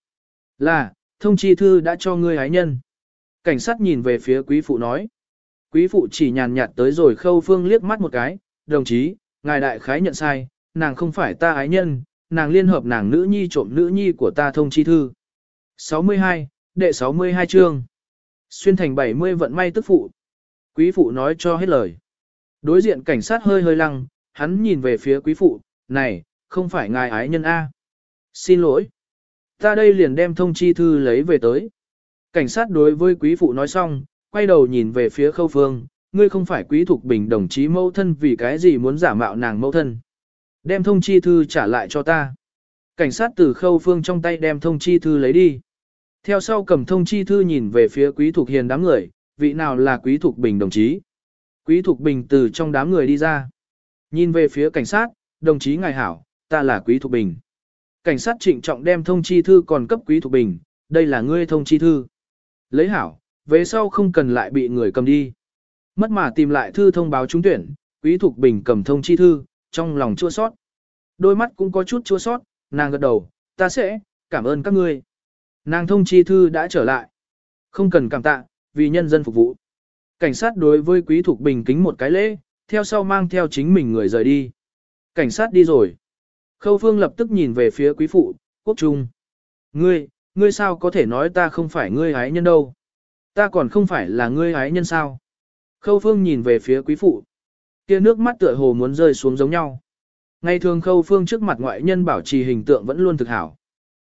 Là, thông chi thư đã cho ngươi ái nhân. Cảnh sát nhìn về phía quý phụ nói. Quý phụ chỉ nhàn nhạt tới rồi khâu phương liếc mắt một cái, đồng chí, ngài đại khái nhận sai, nàng không phải ta ái nhân, nàng liên hợp nàng nữ nhi trộm nữ nhi của ta thông chi thư. 62, đệ 62 chương. Xuyên thành 70 vận may tức phụ. Quý phụ nói cho hết lời. Đối diện cảnh sát hơi hơi lăng, hắn nhìn về phía quý phụ, này, không phải ngài ái nhân A. Xin lỗi. Ta đây liền đem thông chi thư lấy về tới. Cảnh sát đối với quý phụ nói xong, quay đầu nhìn về phía khâu phương, ngươi không phải quý thuộc bình đồng chí mẫu thân vì cái gì muốn giả mạo nàng mẫu thân. Đem thông chi thư trả lại cho ta. Cảnh sát từ khâu phương trong tay đem thông chi thư lấy đi. Theo sau cầm thông chi thư nhìn về phía quý thuộc hiền đám người, vị nào là quý thuộc bình đồng chí. Quý thuộc bình từ trong đám người đi ra. Nhìn về phía cảnh sát, đồng chí ngài hảo, ta là quý thuộc bình. Cảnh sát trịnh trọng đem thông chi thư còn cấp quý thuộc bình, đây là ngươi thông chi thư. Lấy hảo, về sau không cần lại bị người cầm đi. Mất mà tìm lại thư thông báo trúng tuyển, quý thuộc bình cầm thông chi thư, trong lòng chua sót. Đôi mắt cũng có chút chua sót, nàng gật đầu, ta sẽ, cảm ơn các ngươi. Nàng thông chi thư đã trở lại. Không cần cảm tạ, vì nhân dân phục vụ. Cảnh sát đối với quý thuộc bình kính một cái lễ, theo sau mang theo chính mình người rời đi. Cảnh sát đi rồi. Khâu phương lập tức nhìn về phía quý phụ, quốc trung. Ngươi, ngươi sao có thể nói ta không phải ngươi ái nhân đâu? Ta còn không phải là ngươi ái nhân sao? Khâu phương nhìn về phía quý phụ. kia nước mắt tựa hồ muốn rơi xuống giống nhau. Ngày thường khâu phương trước mặt ngoại nhân bảo trì hình tượng vẫn luôn thực hảo.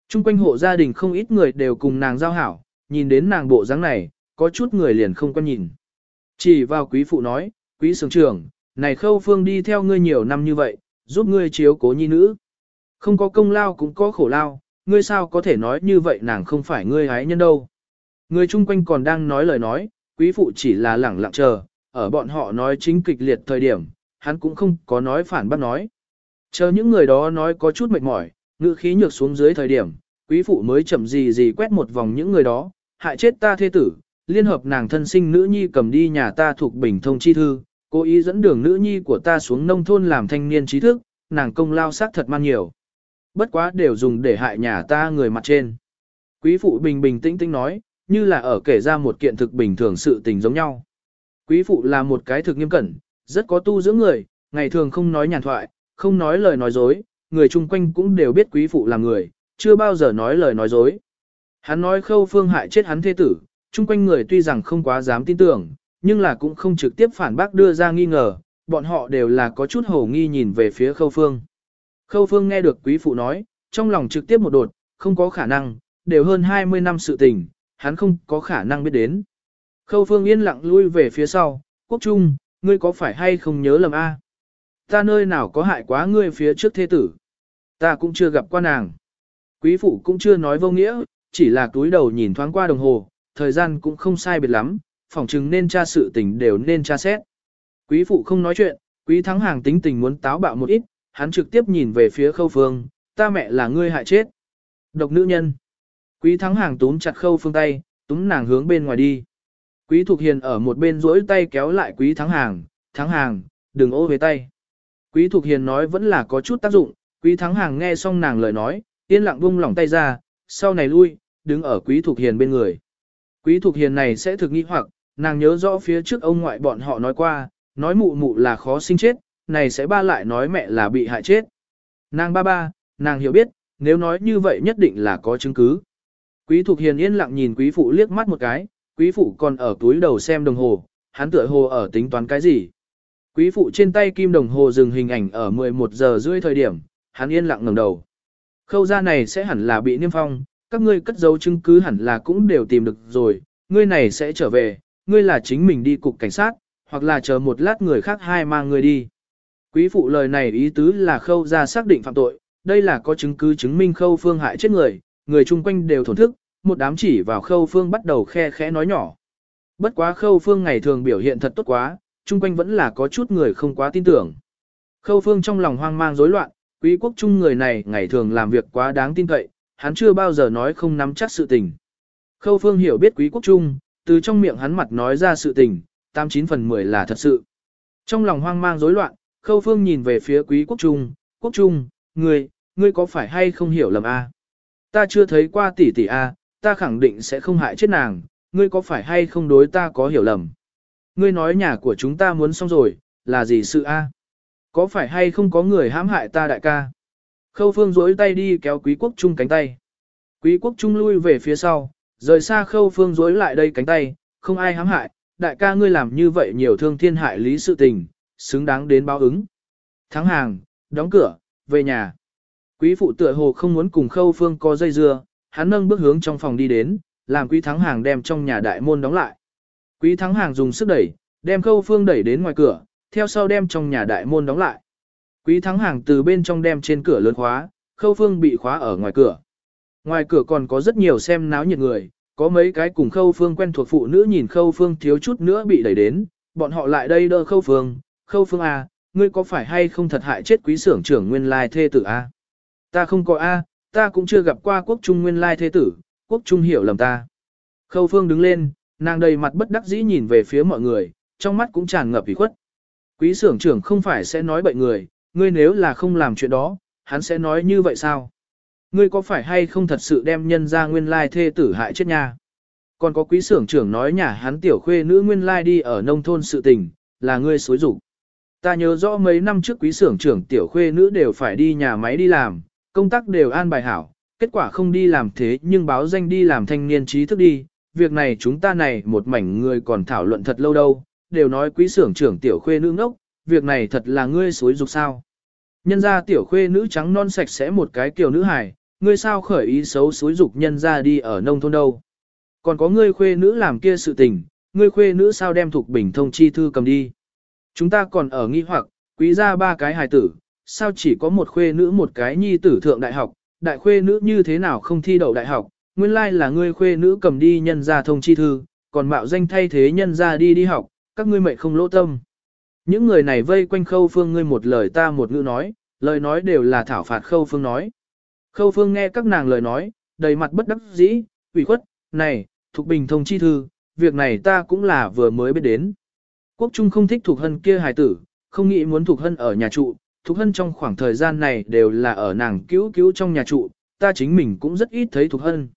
Trung quanh hộ gia đình không ít người đều cùng nàng giao hảo, nhìn đến nàng bộ dáng này, có chút người liền không quan nhìn. Chỉ vào quý phụ nói, quý sướng trưởng, này khâu phương đi theo ngươi nhiều năm như vậy, giúp ngươi chiếu cố nhi nữ. Không có công lao cũng có khổ lao, ngươi sao có thể nói như vậy nàng không phải ngươi hái nhân đâu. Người chung quanh còn đang nói lời nói, quý phụ chỉ là lẳng lặng chờ, ở bọn họ nói chính kịch liệt thời điểm, hắn cũng không có nói phản bác nói. Chờ những người đó nói có chút mệt mỏi, ngữ khí nhược xuống dưới thời điểm, quý phụ mới chậm gì gì quét một vòng những người đó, hại chết ta thê tử, liên hợp nàng thân sinh nữ nhi cầm đi nhà ta thuộc bình thông chi thư, cố ý dẫn đường nữ nhi của ta xuống nông thôn làm thanh niên trí thức, nàng công lao sát thật man nhiều. Bất quá đều dùng để hại nhà ta người mặt trên. Quý phụ bình bình tĩnh tĩnh nói, như là ở kể ra một kiện thực bình thường sự tình giống nhau. Quý phụ là một cái thực nghiêm cẩn, rất có tu dưỡng người, ngày thường không nói nhàn thoại, không nói lời nói dối, người chung quanh cũng đều biết quý phụ là người, chưa bao giờ nói lời nói dối. Hắn nói khâu phương hại chết hắn thế tử, chung quanh người tuy rằng không quá dám tin tưởng, nhưng là cũng không trực tiếp phản bác đưa ra nghi ngờ, bọn họ đều là có chút hồ nghi nhìn về phía khâu phương. Khâu phương nghe được quý phụ nói, trong lòng trực tiếp một đột, không có khả năng, đều hơn 20 năm sự tình, hắn không có khả năng biết đến. Khâu phương yên lặng lui về phía sau, quốc trung, ngươi có phải hay không nhớ lầm a? Ta nơi nào có hại quá ngươi phía trước thế tử? Ta cũng chưa gặp qua nàng. Quý phụ cũng chưa nói vô nghĩa, chỉ là túi đầu nhìn thoáng qua đồng hồ, thời gian cũng không sai biệt lắm, phỏng chừng nên tra sự tình đều nên tra xét. Quý phụ không nói chuyện, quý thắng hàng tính tình muốn táo bạo một ít, hắn trực tiếp nhìn về phía khâu phương, ta mẹ là ngươi hại chết. Độc nữ nhân. Quý thắng hàng túm chặt khâu phương tay, túm nàng hướng bên ngoài đi. Quý Thục Hiền ở một bên duỗi tay kéo lại Quý Thắng Hàng, Thắng Hàng, đừng ô về tay. Quý Thục Hiền nói vẫn là có chút tác dụng, Quý Thắng Hàng nghe xong nàng lời nói, yên lặng buông lỏng tay ra, sau này lui, đứng ở Quý Thục Hiền bên người. Quý Thục Hiền này sẽ thực nghi hoặc, nàng nhớ rõ phía trước ông ngoại bọn họ nói qua, nói mụ mụ là khó sinh chết, này sẽ ba lại nói mẹ là bị hại chết. Nàng ba ba, nàng hiểu biết, nếu nói như vậy nhất định là có chứng cứ. Quý Thục Hiền yên lặng nhìn quý phụ liếc mắt một cái, quý phụ còn ở túi đầu xem đồng hồ, hắn tựa hồ ở tính toán cái gì. Quý phụ trên tay kim đồng hồ dừng hình ảnh ở 11 giờ rưỡi thời điểm, hắn yên lặng ngẩng đầu. Khâu ra này sẽ hẳn là bị niêm phong, các ngươi cất giấu chứng cứ hẳn là cũng đều tìm được rồi, ngươi này sẽ trở về, ngươi là chính mình đi cục cảnh sát, hoặc là chờ một lát người khác hai mang ngươi đi. Quý phụ lời này ý tứ là khâu ra xác định phạm tội, đây là có chứng cứ chứng minh khâu phương hại chết người, người chung quanh đều thổn thức, một đám chỉ vào khâu phương bắt đầu khe khẽ nói nhỏ. Bất quá khâu phương ngày thường biểu hiện thật tốt quá, chung quanh vẫn là có chút người không quá tin tưởng. Khâu phương trong lòng hoang mang rối loạn, quý quốc trung người này ngày thường làm việc quá đáng tin cậy, hắn chưa bao giờ nói không nắm chắc sự tình. Khâu phương hiểu biết quý quốc trung, từ trong miệng hắn mặt nói ra sự tình, 89 phần 10 là thật sự. Trong lòng hoang mang rối loạn, khâu phương nhìn về phía quý quốc trung, quốc trung, ngươi, ngươi có phải hay không hiểu lầm a? Ta chưa thấy qua tỷ tỷ a, ta khẳng định sẽ không hại chết nàng, ngươi có phải hay không đối ta có hiểu lầm? Ngươi nói nhà của chúng ta muốn xong rồi, là gì sự a? Có phải hay không có người hãm hại ta đại ca? Khâu phương duỗi tay đi kéo quý quốc trung cánh tay. Quý quốc trung lui về phía sau, rời xa khâu phương rối lại đây cánh tay, không ai hãm hại, đại ca ngươi làm như vậy nhiều thương thiên hại lý sự tình, xứng đáng đến báo ứng. Thắng hàng, đóng cửa, về nhà. Quý phụ tựa hồ không muốn cùng khâu phương có dây dưa, hắn nâng bước hướng trong phòng đi đến, làm quý thắng hàng đem trong nhà đại môn đóng lại. Quý thắng hàng dùng sức đẩy, đem khâu phương đẩy đến ngoài cửa, theo sau đem trong nhà đại môn đóng lại. Quý thắng hàng từ bên trong đem trên cửa lớn khóa, khâu phương bị khóa ở ngoài cửa. Ngoài cửa còn có rất nhiều xem náo nhiệt người, có mấy cái cùng khâu phương quen thuộc phụ nữ nhìn khâu phương thiếu chút nữa bị đẩy đến, bọn họ lại đây đỡ khâu phương, khâu phương à ngươi có phải hay không thật hại chết quý xưởng trưởng nguyên lai thê tử A? Ta không có A, ta cũng chưa gặp qua quốc trung nguyên lai thế tử, quốc trung hiểu lầm ta. Khâu phương đứng lên, nàng đầy mặt bất đắc dĩ nhìn về phía mọi người, trong mắt cũng tràn ngập ủy khuất. Quý xưởng trưởng không phải sẽ nói bậy người, ngươi nếu là không làm chuyện đó, hắn sẽ nói như vậy sao? Ngươi có phải hay không thật sự đem nhân ra nguyên lai thê tử hại chết nha? Còn có quý xưởng trưởng nói nhà hắn tiểu khuê nữ nguyên lai đi ở nông thôn sự tình, là ngươi xối rủ. Ta nhớ rõ mấy năm trước quý xưởng trưởng tiểu khuê nữ đều phải đi nhà máy đi làm, công tác đều an bài hảo, kết quả không đi làm thế nhưng báo danh đi làm thanh niên trí thức đi, việc này chúng ta này một mảnh người còn thảo luận thật lâu đâu, đều nói quý xưởng trưởng tiểu khuê nữ ngốc, việc này thật là ngươi xối dục sao. Nhân ra tiểu khuê nữ trắng non sạch sẽ một cái kiểu nữ hài, ngươi sao khởi ý xấu xúi dục nhân ra đi ở nông thôn đâu. Còn có ngươi khuê nữ làm kia sự tình, ngươi khuê nữ sao đem thuộc bình thông chi thư cầm đi. Chúng ta còn ở nghi hoặc, quý ra ba cái hài tử, sao chỉ có một khuê nữ một cái nhi tử thượng đại học, đại khuê nữ như thế nào không thi đậu đại học, nguyên lai là ngươi khuê nữ cầm đi nhân ra thông chi thư, còn mạo danh thay thế nhân ra đi đi học, các ngươi mệnh không lỗ tâm. Những người này vây quanh khâu phương ngươi một lời ta một ngữ nói, lời nói đều là thảo phạt khâu phương nói. Khâu phương nghe các nàng lời nói, đầy mặt bất đắc dĩ, ủy khuất, này, Thục Bình thông chi thư, việc này ta cũng là vừa mới biết đến. Quốc Trung không thích Thục Hân kia hài tử, không nghĩ muốn Thục Hân ở nhà trụ, Thục Hân trong khoảng thời gian này đều là ở nàng cứu cứu trong nhà trụ, ta chính mình cũng rất ít thấy Thục Hân.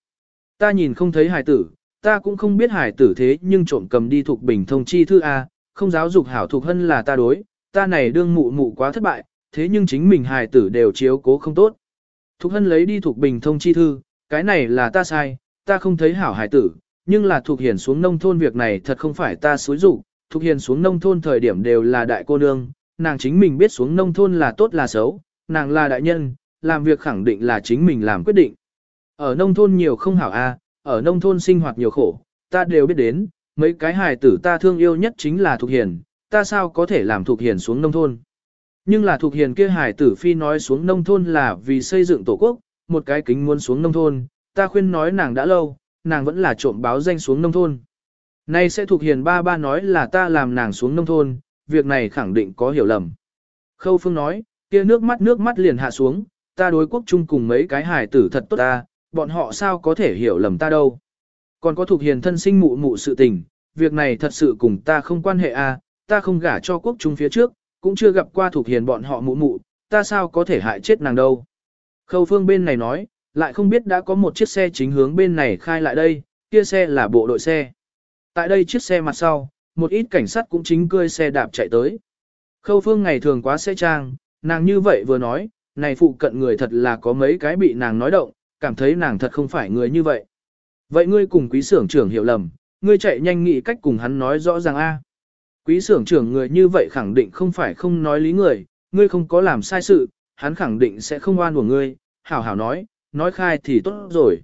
Ta nhìn không thấy hài tử, ta cũng không biết hài tử thế nhưng trộm cầm đi Thục Bình thông chi thư A, không giáo dục hảo Thục Hân là ta đối, ta này đương mụ mụ quá thất bại, thế nhưng chính mình hài tử đều chiếu cố không tốt. Thục Hân lấy đi Thục Bình thông chi thư, cái này là ta sai, ta không thấy hảo Hải tử, nhưng là Thục Hiền xuống nông thôn việc này thật không phải ta xúi rủ, Thục Hiền xuống nông thôn thời điểm đều là đại cô nương, nàng chính mình biết xuống nông thôn là tốt là xấu, nàng là đại nhân, làm việc khẳng định là chính mình làm quyết định. Ở nông thôn nhiều không hảo a, ở nông thôn sinh hoạt nhiều khổ, ta đều biết đến, mấy cái hài tử ta thương yêu nhất chính là Thục Hiền, ta sao có thể làm Thục Hiền xuống nông thôn. Nhưng là thuộc Hiền kia hải tử phi nói xuống nông thôn là vì xây dựng tổ quốc, một cái kính muốn xuống nông thôn, ta khuyên nói nàng đã lâu, nàng vẫn là trộm báo danh xuống nông thôn. Nay sẽ thuộc Hiền ba ba nói là ta làm nàng xuống nông thôn, việc này khẳng định có hiểu lầm. Khâu Phương nói, kia nước mắt nước mắt liền hạ xuống, ta đối quốc chung cùng mấy cái hải tử thật tốt ta, bọn họ sao có thể hiểu lầm ta đâu. Còn có thuộc hiền thân sinh mụ mụ sự tình, việc này thật sự cùng ta không quan hệ a, à, ta không gả cho quốc trung phía trước, cũng chưa gặp qua thuộc hiền bọn họ mụ mụ, ta sao có thể hại chết nàng đâu. Khâu phương bên này nói, lại không biết đã có một chiếc xe chính hướng bên này khai lại đây, kia xe là bộ đội xe. Tại đây chiếc xe mặt sau, một ít cảnh sát cũng chính cơi xe đạp chạy tới. Khâu phương ngày thường quá xe trang, nàng như vậy vừa nói, này phụ cận người thật là có mấy cái bị nàng nói động, cảm thấy nàng thật không phải người như vậy. Vậy ngươi cùng quý xưởng trưởng hiểu lầm, ngươi chạy nhanh nghĩ cách cùng hắn nói rõ ràng a. Quý xưởng trưởng người như vậy khẳng định không phải không nói lý người, ngươi không có làm sai sự, hắn khẳng định sẽ không oan của ngươi, hảo hảo nói, nói khai thì tốt rồi.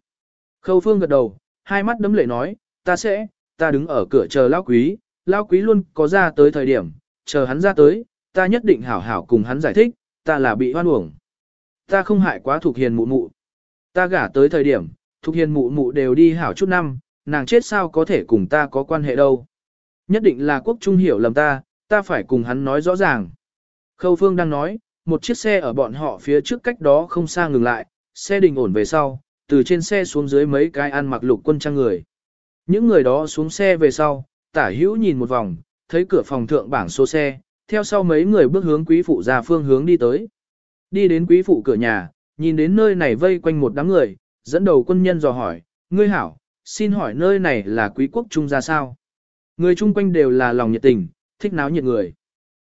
Khâu phương gật đầu, hai mắt đấm lệ nói, ta sẽ, ta đứng ở cửa chờ lão quý, lão quý luôn có ra tới thời điểm, chờ hắn ra tới, ta nhất định hảo hảo cùng hắn giải thích, ta là bị hoan uổng. Ta không hại quá thuộc hiền mụ mụ. Ta gả tới thời điểm, thuộc hiền mụ mụ đều đi hảo chút năm, nàng chết sao có thể cùng ta có quan hệ đâu. Nhất định là quốc trung hiểu lầm ta, ta phải cùng hắn nói rõ ràng. Khâu Phương đang nói, một chiếc xe ở bọn họ phía trước cách đó không xa ngừng lại, xe đình ổn về sau, từ trên xe xuống dưới mấy cái ăn mặc lục quân trang người. Những người đó xuống xe về sau, tả hữu nhìn một vòng, thấy cửa phòng thượng bảng số xe, theo sau mấy người bước hướng quý phụ ra phương hướng đi tới. Đi đến quý phụ cửa nhà, nhìn đến nơi này vây quanh một đám người, dẫn đầu quân nhân dò hỏi, ngươi hảo, xin hỏi nơi này là quý quốc trung ra sao? Người chung quanh đều là lòng nhiệt tình, thích náo nhiệt người.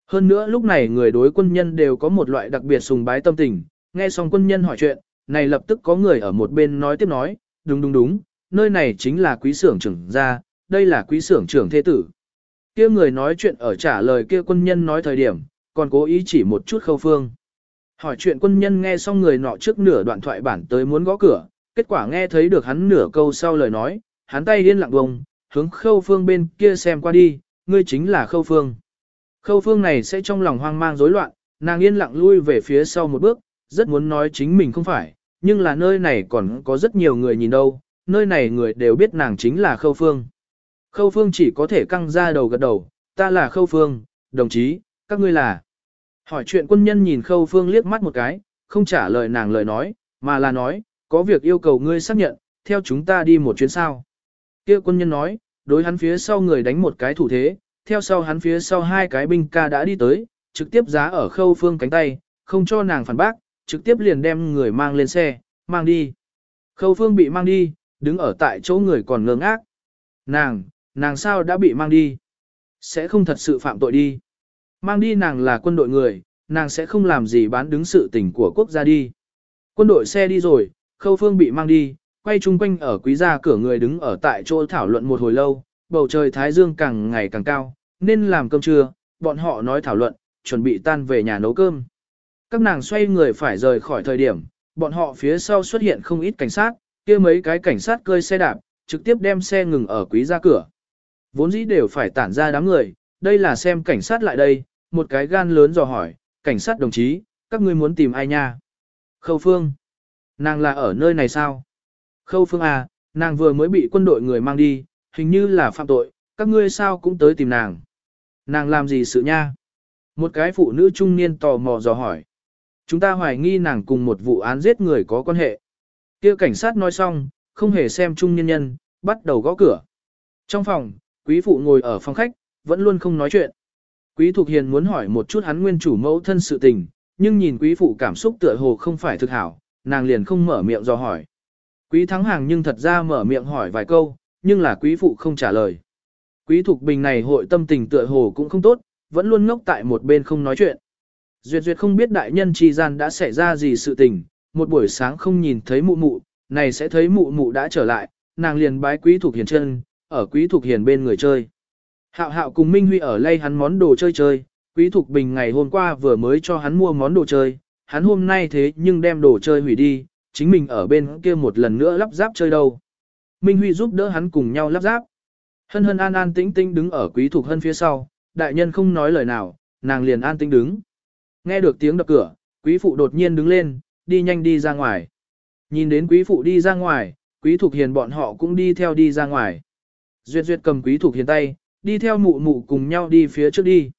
Hơn nữa lúc này người đối quân nhân đều có một loại đặc biệt sùng bái tâm tình, nghe xong quân nhân hỏi chuyện, này lập tức có người ở một bên nói tiếp nói, đúng đúng đúng, nơi này chính là quý xưởng trưởng gia, đây là quý xưởng trưởng thế tử. kia người nói chuyện ở trả lời kia quân nhân nói thời điểm, còn cố ý chỉ một chút khâu phương. Hỏi chuyện quân nhân nghe xong người nọ trước nửa đoạn thoại bản tới muốn gõ cửa, kết quả nghe thấy được hắn nửa câu sau lời nói, hắn tay điên lặng bông, hướng khâu phương bên kia xem qua đi, ngươi chính là khâu phương. Khâu phương này sẽ trong lòng hoang mang rối loạn, nàng yên lặng lui về phía sau một bước, rất muốn nói chính mình không phải, nhưng là nơi này còn có rất nhiều người nhìn đâu, nơi này người đều biết nàng chính là khâu phương. Khâu phương chỉ có thể căng ra đầu gật đầu, ta là khâu phương, đồng chí, các ngươi là. Hỏi chuyện quân nhân nhìn khâu phương liếc mắt một cái, không trả lời nàng lời nói, mà là nói, có việc yêu cầu ngươi xác nhận, theo chúng ta đi một chuyến sao kia quân nhân nói, đối hắn phía sau người đánh một cái thủ thế, theo sau hắn phía sau hai cái binh ca đã đi tới, trực tiếp giá ở khâu phương cánh tay, không cho nàng phản bác, trực tiếp liền đem người mang lên xe, mang đi. Khâu phương bị mang đi, đứng ở tại chỗ người còn ngơ ngác. Nàng, nàng sao đã bị mang đi? Sẽ không thật sự phạm tội đi. Mang đi nàng là quân đội người, nàng sẽ không làm gì bán đứng sự tình của quốc gia đi. Quân đội xe đi rồi, khâu phương bị mang đi, quay chung quanh ở quý gia cửa người đứng ở tại chỗ thảo luận một hồi lâu, bầu trời thái dương càng ngày càng cao, nên làm cơm trưa, bọn họ nói thảo luận, chuẩn bị tan về nhà nấu cơm. Các nàng xoay người phải rời khỏi thời điểm, bọn họ phía sau xuất hiện không ít cảnh sát, kia mấy cái cảnh sát cơi xe đạp, trực tiếp đem xe ngừng ở quý gia cửa. Vốn dĩ đều phải tản ra đám người, đây là xem cảnh sát lại đây, một cái gan lớn dò hỏi, cảnh sát đồng chí, các ngươi muốn tìm ai nha? Khâu Phương. Nàng là ở nơi này sao? Khâu Phương à, nàng vừa mới bị quân đội người mang đi, hình như là phạm tội, các ngươi sao cũng tới tìm nàng. Nàng làm gì sự nha? Một cái phụ nữ trung niên tò mò dò hỏi. Chúng ta hoài nghi nàng cùng một vụ án giết người có quan hệ. kia cảnh sát nói xong, không hề xem trung niên nhân, bắt đầu gõ cửa. Trong phòng, quý phụ ngồi ở phòng khách, vẫn luôn không nói chuyện. Quý Thục Hiền muốn hỏi một chút hắn nguyên chủ mẫu thân sự tình, nhưng nhìn quý phụ cảm xúc tựa hồ không phải thực hảo, nàng liền không mở miệng do hỏi. Quý Thắng Hàng nhưng thật ra mở miệng hỏi vài câu, nhưng là quý phụ không trả lời. Quý Thục Bình này hội tâm tình tựa hồ cũng không tốt, vẫn luôn ngốc tại một bên không nói chuyện. Duyệt Duyệt không biết đại nhân chi gian đã xảy ra gì sự tình, một buổi sáng không nhìn thấy mụ mụ, này sẽ thấy mụ mụ đã trở lại, nàng liền bái Quý Thục Hiền chân, ở Quý Thục Hiền bên người chơi. Hạo hạo cùng Minh Huy ở lay hắn món đồ chơi chơi, Quý Thục Bình ngày hôm qua vừa mới cho hắn mua món đồ chơi, hắn hôm nay thế nhưng đem đồ chơi hủy đi, chính mình ở bên kia một lần nữa lắp ráp chơi đâu. Minh Huy giúp đỡ hắn cùng nhau lắp ráp. Hân hân an an tĩnh tĩnh đứng ở Quý thuộc Hân phía sau, đại nhân không nói lời nào, nàng liền an tĩnh đứng. Nghe được tiếng đập cửa, Quý Phụ đột nhiên đứng lên, đi nhanh đi ra ngoài. Nhìn đến Quý Phụ đi ra ngoài, Quý thuộc Hiền bọn họ cũng đi theo đi ra ngoài. Duyệt Duyệt cầm Quý thuộc Hiền tay, đi theo mụ mụ cùng nhau đi phía trước đi.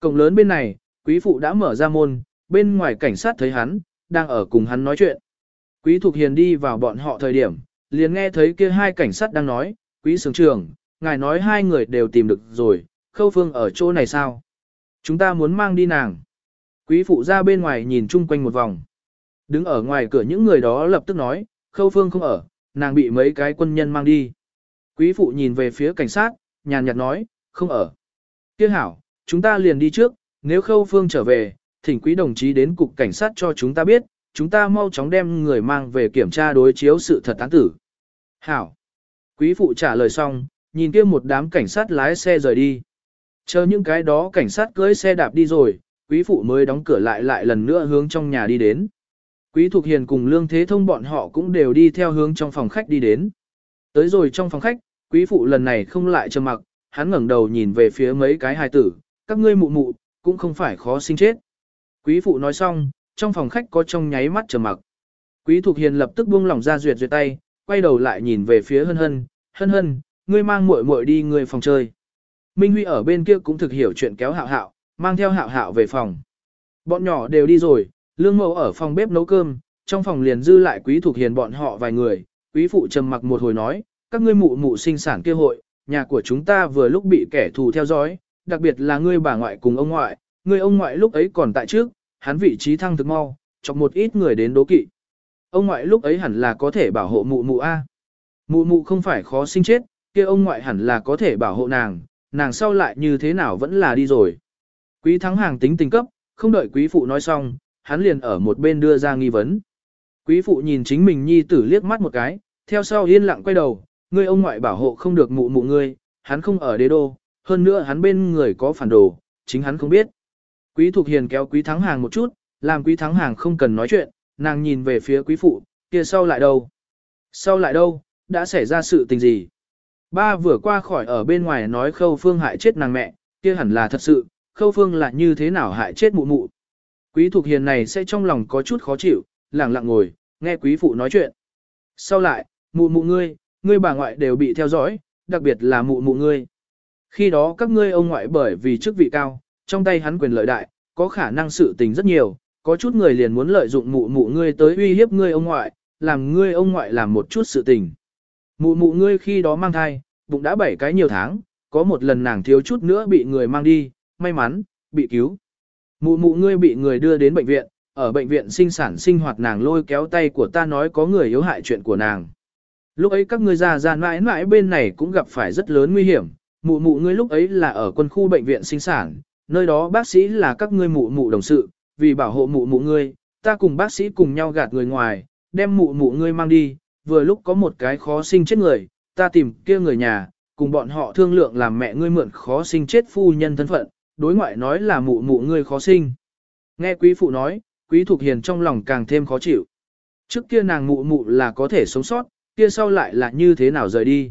Cổng lớn bên này, quý phụ đã mở ra môn, bên ngoài cảnh sát thấy hắn, đang ở cùng hắn nói chuyện. Quý Thục Hiền đi vào bọn họ thời điểm, liền nghe thấy kia hai cảnh sát đang nói, quý sướng trưởng, ngài nói hai người đều tìm được rồi, khâu phương ở chỗ này sao? Chúng ta muốn mang đi nàng. Quý phụ ra bên ngoài nhìn chung quanh một vòng. Đứng ở ngoài cửa những người đó lập tức nói, khâu phương không ở, nàng bị mấy cái quân nhân mang đi. Quý phụ nhìn về phía cảnh sát, nhàn nhạt nói, không ở. Tiếc hảo, chúng ta liền đi trước, nếu khâu phương trở về, thỉnh quý đồng chí đến cục cảnh sát cho chúng ta biết, chúng ta mau chóng đem người mang về kiểm tra đối chiếu sự thật án tử. Hảo. Quý phụ trả lời xong, nhìn kia một đám cảnh sát lái xe rời đi. Chờ những cái đó cảnh sát cưỡi xe đạp đi rồi, quý phụ mới đóng cửa lại lại lần nữa hướng trong nhà đi đến. Quý Thục Hiền cùng Lương Thế Thông bọn họ cũng đều đi theo hướng trong phòng khách đi đến. Tới rồi trong phòng khách, quý phụ lần này không lại trầm mặc, hắn ngẩng đầu nhìn về phía mấy cái hài tử, các ngươi mụ mụ, cũng không phải khó sinh chết. Quý phụ nói xong, trong phòng khách có trong nháy mắt trầm mặc. Quý Thục Hiền lập tức buông lỏng ra duyệt duyệt tay, quay đầu lại nhìn về phía hân hân, hân hân, ngươi mang muội muội đi ngươi phòng chơi. Minh Huy ở bên kia cũng thực hiểu chuyện kéo hạo hạo, mang theo hạo hạo về phòng. Bọn nhỏ đều đi rồi, lương mẫu ở phòng bếp nấu cơm, trong phòng liền dư lại quý Thục Hiền bọn họ vài người, quý phụ trầm mặc một hồi nói, các ngươi mụ mụ sinh sản kia hội, nhà của chúng ta vừa lúc bị kẻ thù theo dõi, đặc biệt là ngươi bà ngoại cùng ông ngoại, ngươi ông ngoại lúc ấy còn tại trước, hắn vị trí thăng thực mau, chọc một ít người đến đố kỵ. Ông ngoại lúc ấy hẳn là có thể bảo hộ mụ mụ A. Mụ mụ không phải khó sinh chết, kia ông ngoại hẳn là có thể bảo hộ nàng, nàng sau lại như thế nào vẫn là đi rồi. Quý thắng hàng tính tình cấp, không đợi quý phụ nói xong, hắn liền ở một bên đưa ra nghi vấn. Quý phụ nhìn chính mình nhi tử liếc mắt một cái, theo sau yên lặng quay đầu, ngươi ông ngoại bảo hộ không được mụ mụ ngươi, hắn không ở đế đô, hơn nữa hắn bên người có phản đồ, chính hắn không biết. Quý Thục Hiền kéo Quý Thắng Hàng một chút, làm Quý Thắng Hàng không cần nói chuyện, nàng nhìn về phía Quý Phụ, kia sau lại đâu? Sau lại đâu, đã xảy ra sự tình gì? Ba vừa qua khỏi ở bên ngoài nói Khâu Phương hại chết nàng mẹ, kia hẳn là thật sự, Khâu Phương là như thế nào hại chết mụ mụ? Quý Thục Hiền này sẽ trong lòng có chút khó chịu, lặng lặng ngồi, nghe Quý Phụ nói chuyện. Sau lại, mụ mụ ngươi, ngươi bà ngoại đều bị theo dõi, đặc biệt là mụ mụ ngươi. Khi đó các ngươi ông ngoại bởi vì chức vị cao, trong tay hắn quyền lợi đại, có khả năng sự tình rất nhiều, có chút người liền muốn lợi dụng mụ mụ ngươi tới uy hiếp ngươi ông ngoại, làm ngươi ông ngoại làm một chút sự tình. Mụ mụ ngươi khi đó mang thai, bụng đã bảy cái nhiều tháng, có một lần nàng thiếu chút nữa bị người mang đi, may mắn, bị cứu. Mụ mụ ngươi bị người đưa đến bệnh viện, ở bệnh viện sinh sản sinh hoạt nàng lôi kéo tay của ta nói có người yếu hại chuyện của nàng. Lúc ấy các ngươi già già mãi mãi bên này cũng gặp phải rất lớn nguy hiểm, mụ mụ ngươi lúc ấy là ở quân khu bệnh viện sinh sản, nơi đó bác sĩ là các ngươi mụ mụ đồng sự, vì bảo hộ mụ mụ ngươi, ta cùng bác sĩ cùng nhau gạt người ngoài, đem mụ mụ ngươi mang đi, vừa lúc có một cái khó sinh chết người, ta tìm kia người nhà, cùng bọn họ thương lượng làm mẹ ngươi mượn khó sinh chết phu nhân thân phận, đối ngoại nói là mụ mụ ngươi khó sinh. Nghe quý phụ nói, quý thuộc hiền trong lòng càng thêm khó chịu. Trước kia nàng mụ mụ là có thể sống sót, kia sau lại là như thế nào rời đi.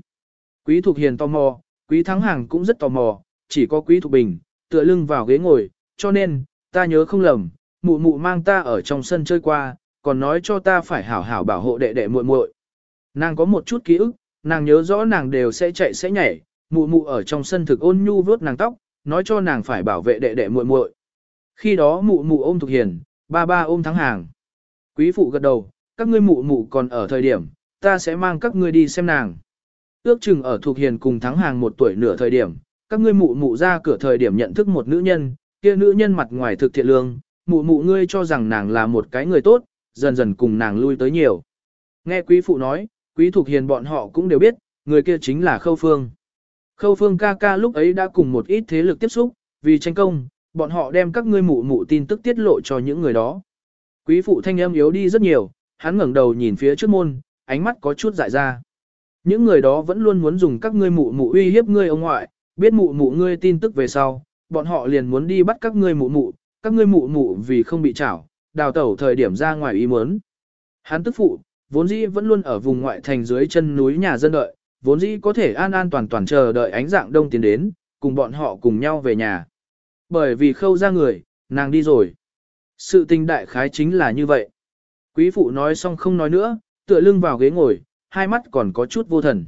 Quý thuộc Hiền tò mò, Quý Thắng Hàng cũng rất tò mò, chỉ có Quý thuộc Bình, tựa lưng vào ghế ngồi, cho nên, ta nhớ không lầm, mụ mụ mang ta ở trong sân chơi qua, còn nói cho ta phải hảo hảo bảo hộ đệ đệ muội muội. Nàng có một chút ký ức, Nàng nhớ rõ nàng đều sẽ chạy sẽ nhảy, mụ mụ ở trong sân thực ôn nhu vuốt nàng tóc, nói cho nàng phải bảo vệ đệ đệ muội muội. Khi đó mụ mụ ôm Thục Hiền, ba ba ôm thắng hàng. Quý phụ gật đầu, các ngươi mụ mụ còn ở thời điểm, ta sẽ mang các ngươi đi xem nàng. Ước chừng ở Thục Hiền cùng thắng hàng một tuổi nửa thời điểm, các ngươi mụ mụ ra cửa thời điểm nhận thức một nữ nhân, kia nữ nhân mặt ngoài thực thiện lương, mụ mụ ngươi cho rằng nàng là một cái người tốt, dần dần cùng nàng lui tới nhiều. Nghe quý phụ nói, quý thuộc Hiền bọn họ cũng đều biết, người kia chính là Khâu Phương. Khâu Phương ca ca lúc ấy đã cùng một ít thế lực tiếp xúc, vì tranh công, bọn họ đem các ngươi mụ mụ tin tức tiết lộ cho những người đó. Quý phụ thanh âm yếu đi rất nhiều, hắn ngẩng đầu nhìn phía trước môn, ánh mắt có chút dại ra. Những người đó vẫn luôn muốn dùng các ngươi mụ mụ uy hiếp ngươi ông ngoại, biết mụ mụ ngươi tin tức về sau, bọn họ liền muốn đi bắt các ngươi mụ mụ, các ngươi mụ mụ vì không bị chảo, đào tẩu thời điểm ra ngoài ý muốn. Hắn tức phụ, vốn dĩ vẫn luôn ở vùng ngoại thành dưới chân núi nhà dân đợi, vốn dĩ có thể an an toàn toàn chờ đợi ánh dạng đông tiến đến, cùng bọn họ cùng nhau về nhà. Bởi vì khâu ra người, nàng đi rồi. Sự tình đại khái chính là như vậy. Quý phụ nói xong không nói nữa, tựa lưng vào ghế ngồi, hai mắt còn có chút vô thần.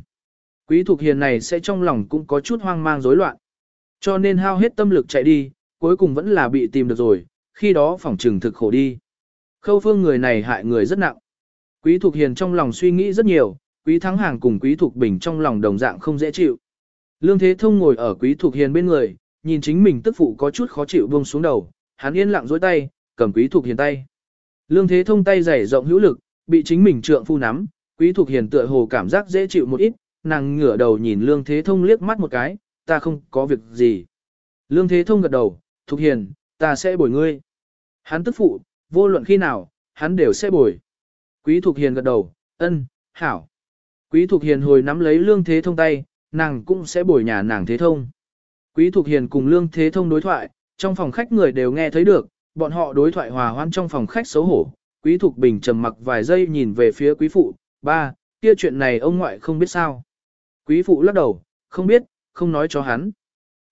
Quý Thục Hiền này sẽ trong lòng cũng có chút hoang mang rối loạn. Cho nên hao hết tâm lực chạy đi, cuối cùng vẫn là bị tìm được rồi, khi đó phòng trừng thực khổ đi. Khâu phương người này hại người rất nặng. Quý Thục Hiền trong lòng suy nghĩ rất nhiều, Quý Thắng Hàng cùng Quý Thục Bình trong lòng đồng dạng không dễ chịu. Lương Thế Thông ngồi ở Quý Thục Hiền bên người, nhìn chính mình tức phụ có chút khó chịu buông xuống đầu, hắn yên lặng dối tay, cầm Quý Thục Hiền tay. Lương Thế Thông tay dày rộng hữu lực, bị chính mình trượng phu nắm, Quý Thục Hiền tựa hồ cảm giác dễ chịu một ít, nàng ngửa đầu nhìn Lương Thế Thông liếc mắt một cái, ta không có việc gì. Lương Thế Thông gật đầu, Thục Hiền, ta sẽ bồi ngươi. Hắn tức phụ, vô luận khi nào, hắn đều sẽ bồi. Quý Thục Hiền gật đầu, ân, hảo. Quý Thục Hiền hồi nắm lấy Lương Thế Thông tay, nàng cũng sẽ bồi nhà nàng Thế Thông. Quý Thục Hiền cùng Lương Thế Thông đối thoại, trong phòng khách người đều nghe thấy được, bọn họ đối thoại hòa hoan trong phòng khách xấu hổ. Quý Thục Bình trầm mặc vài giây nhìn về phía Quý Phụ, ba, kia chuyện này ông ngoại không biết sao. Quý Phụ lắc đầu, không biết, không nói cho hắn.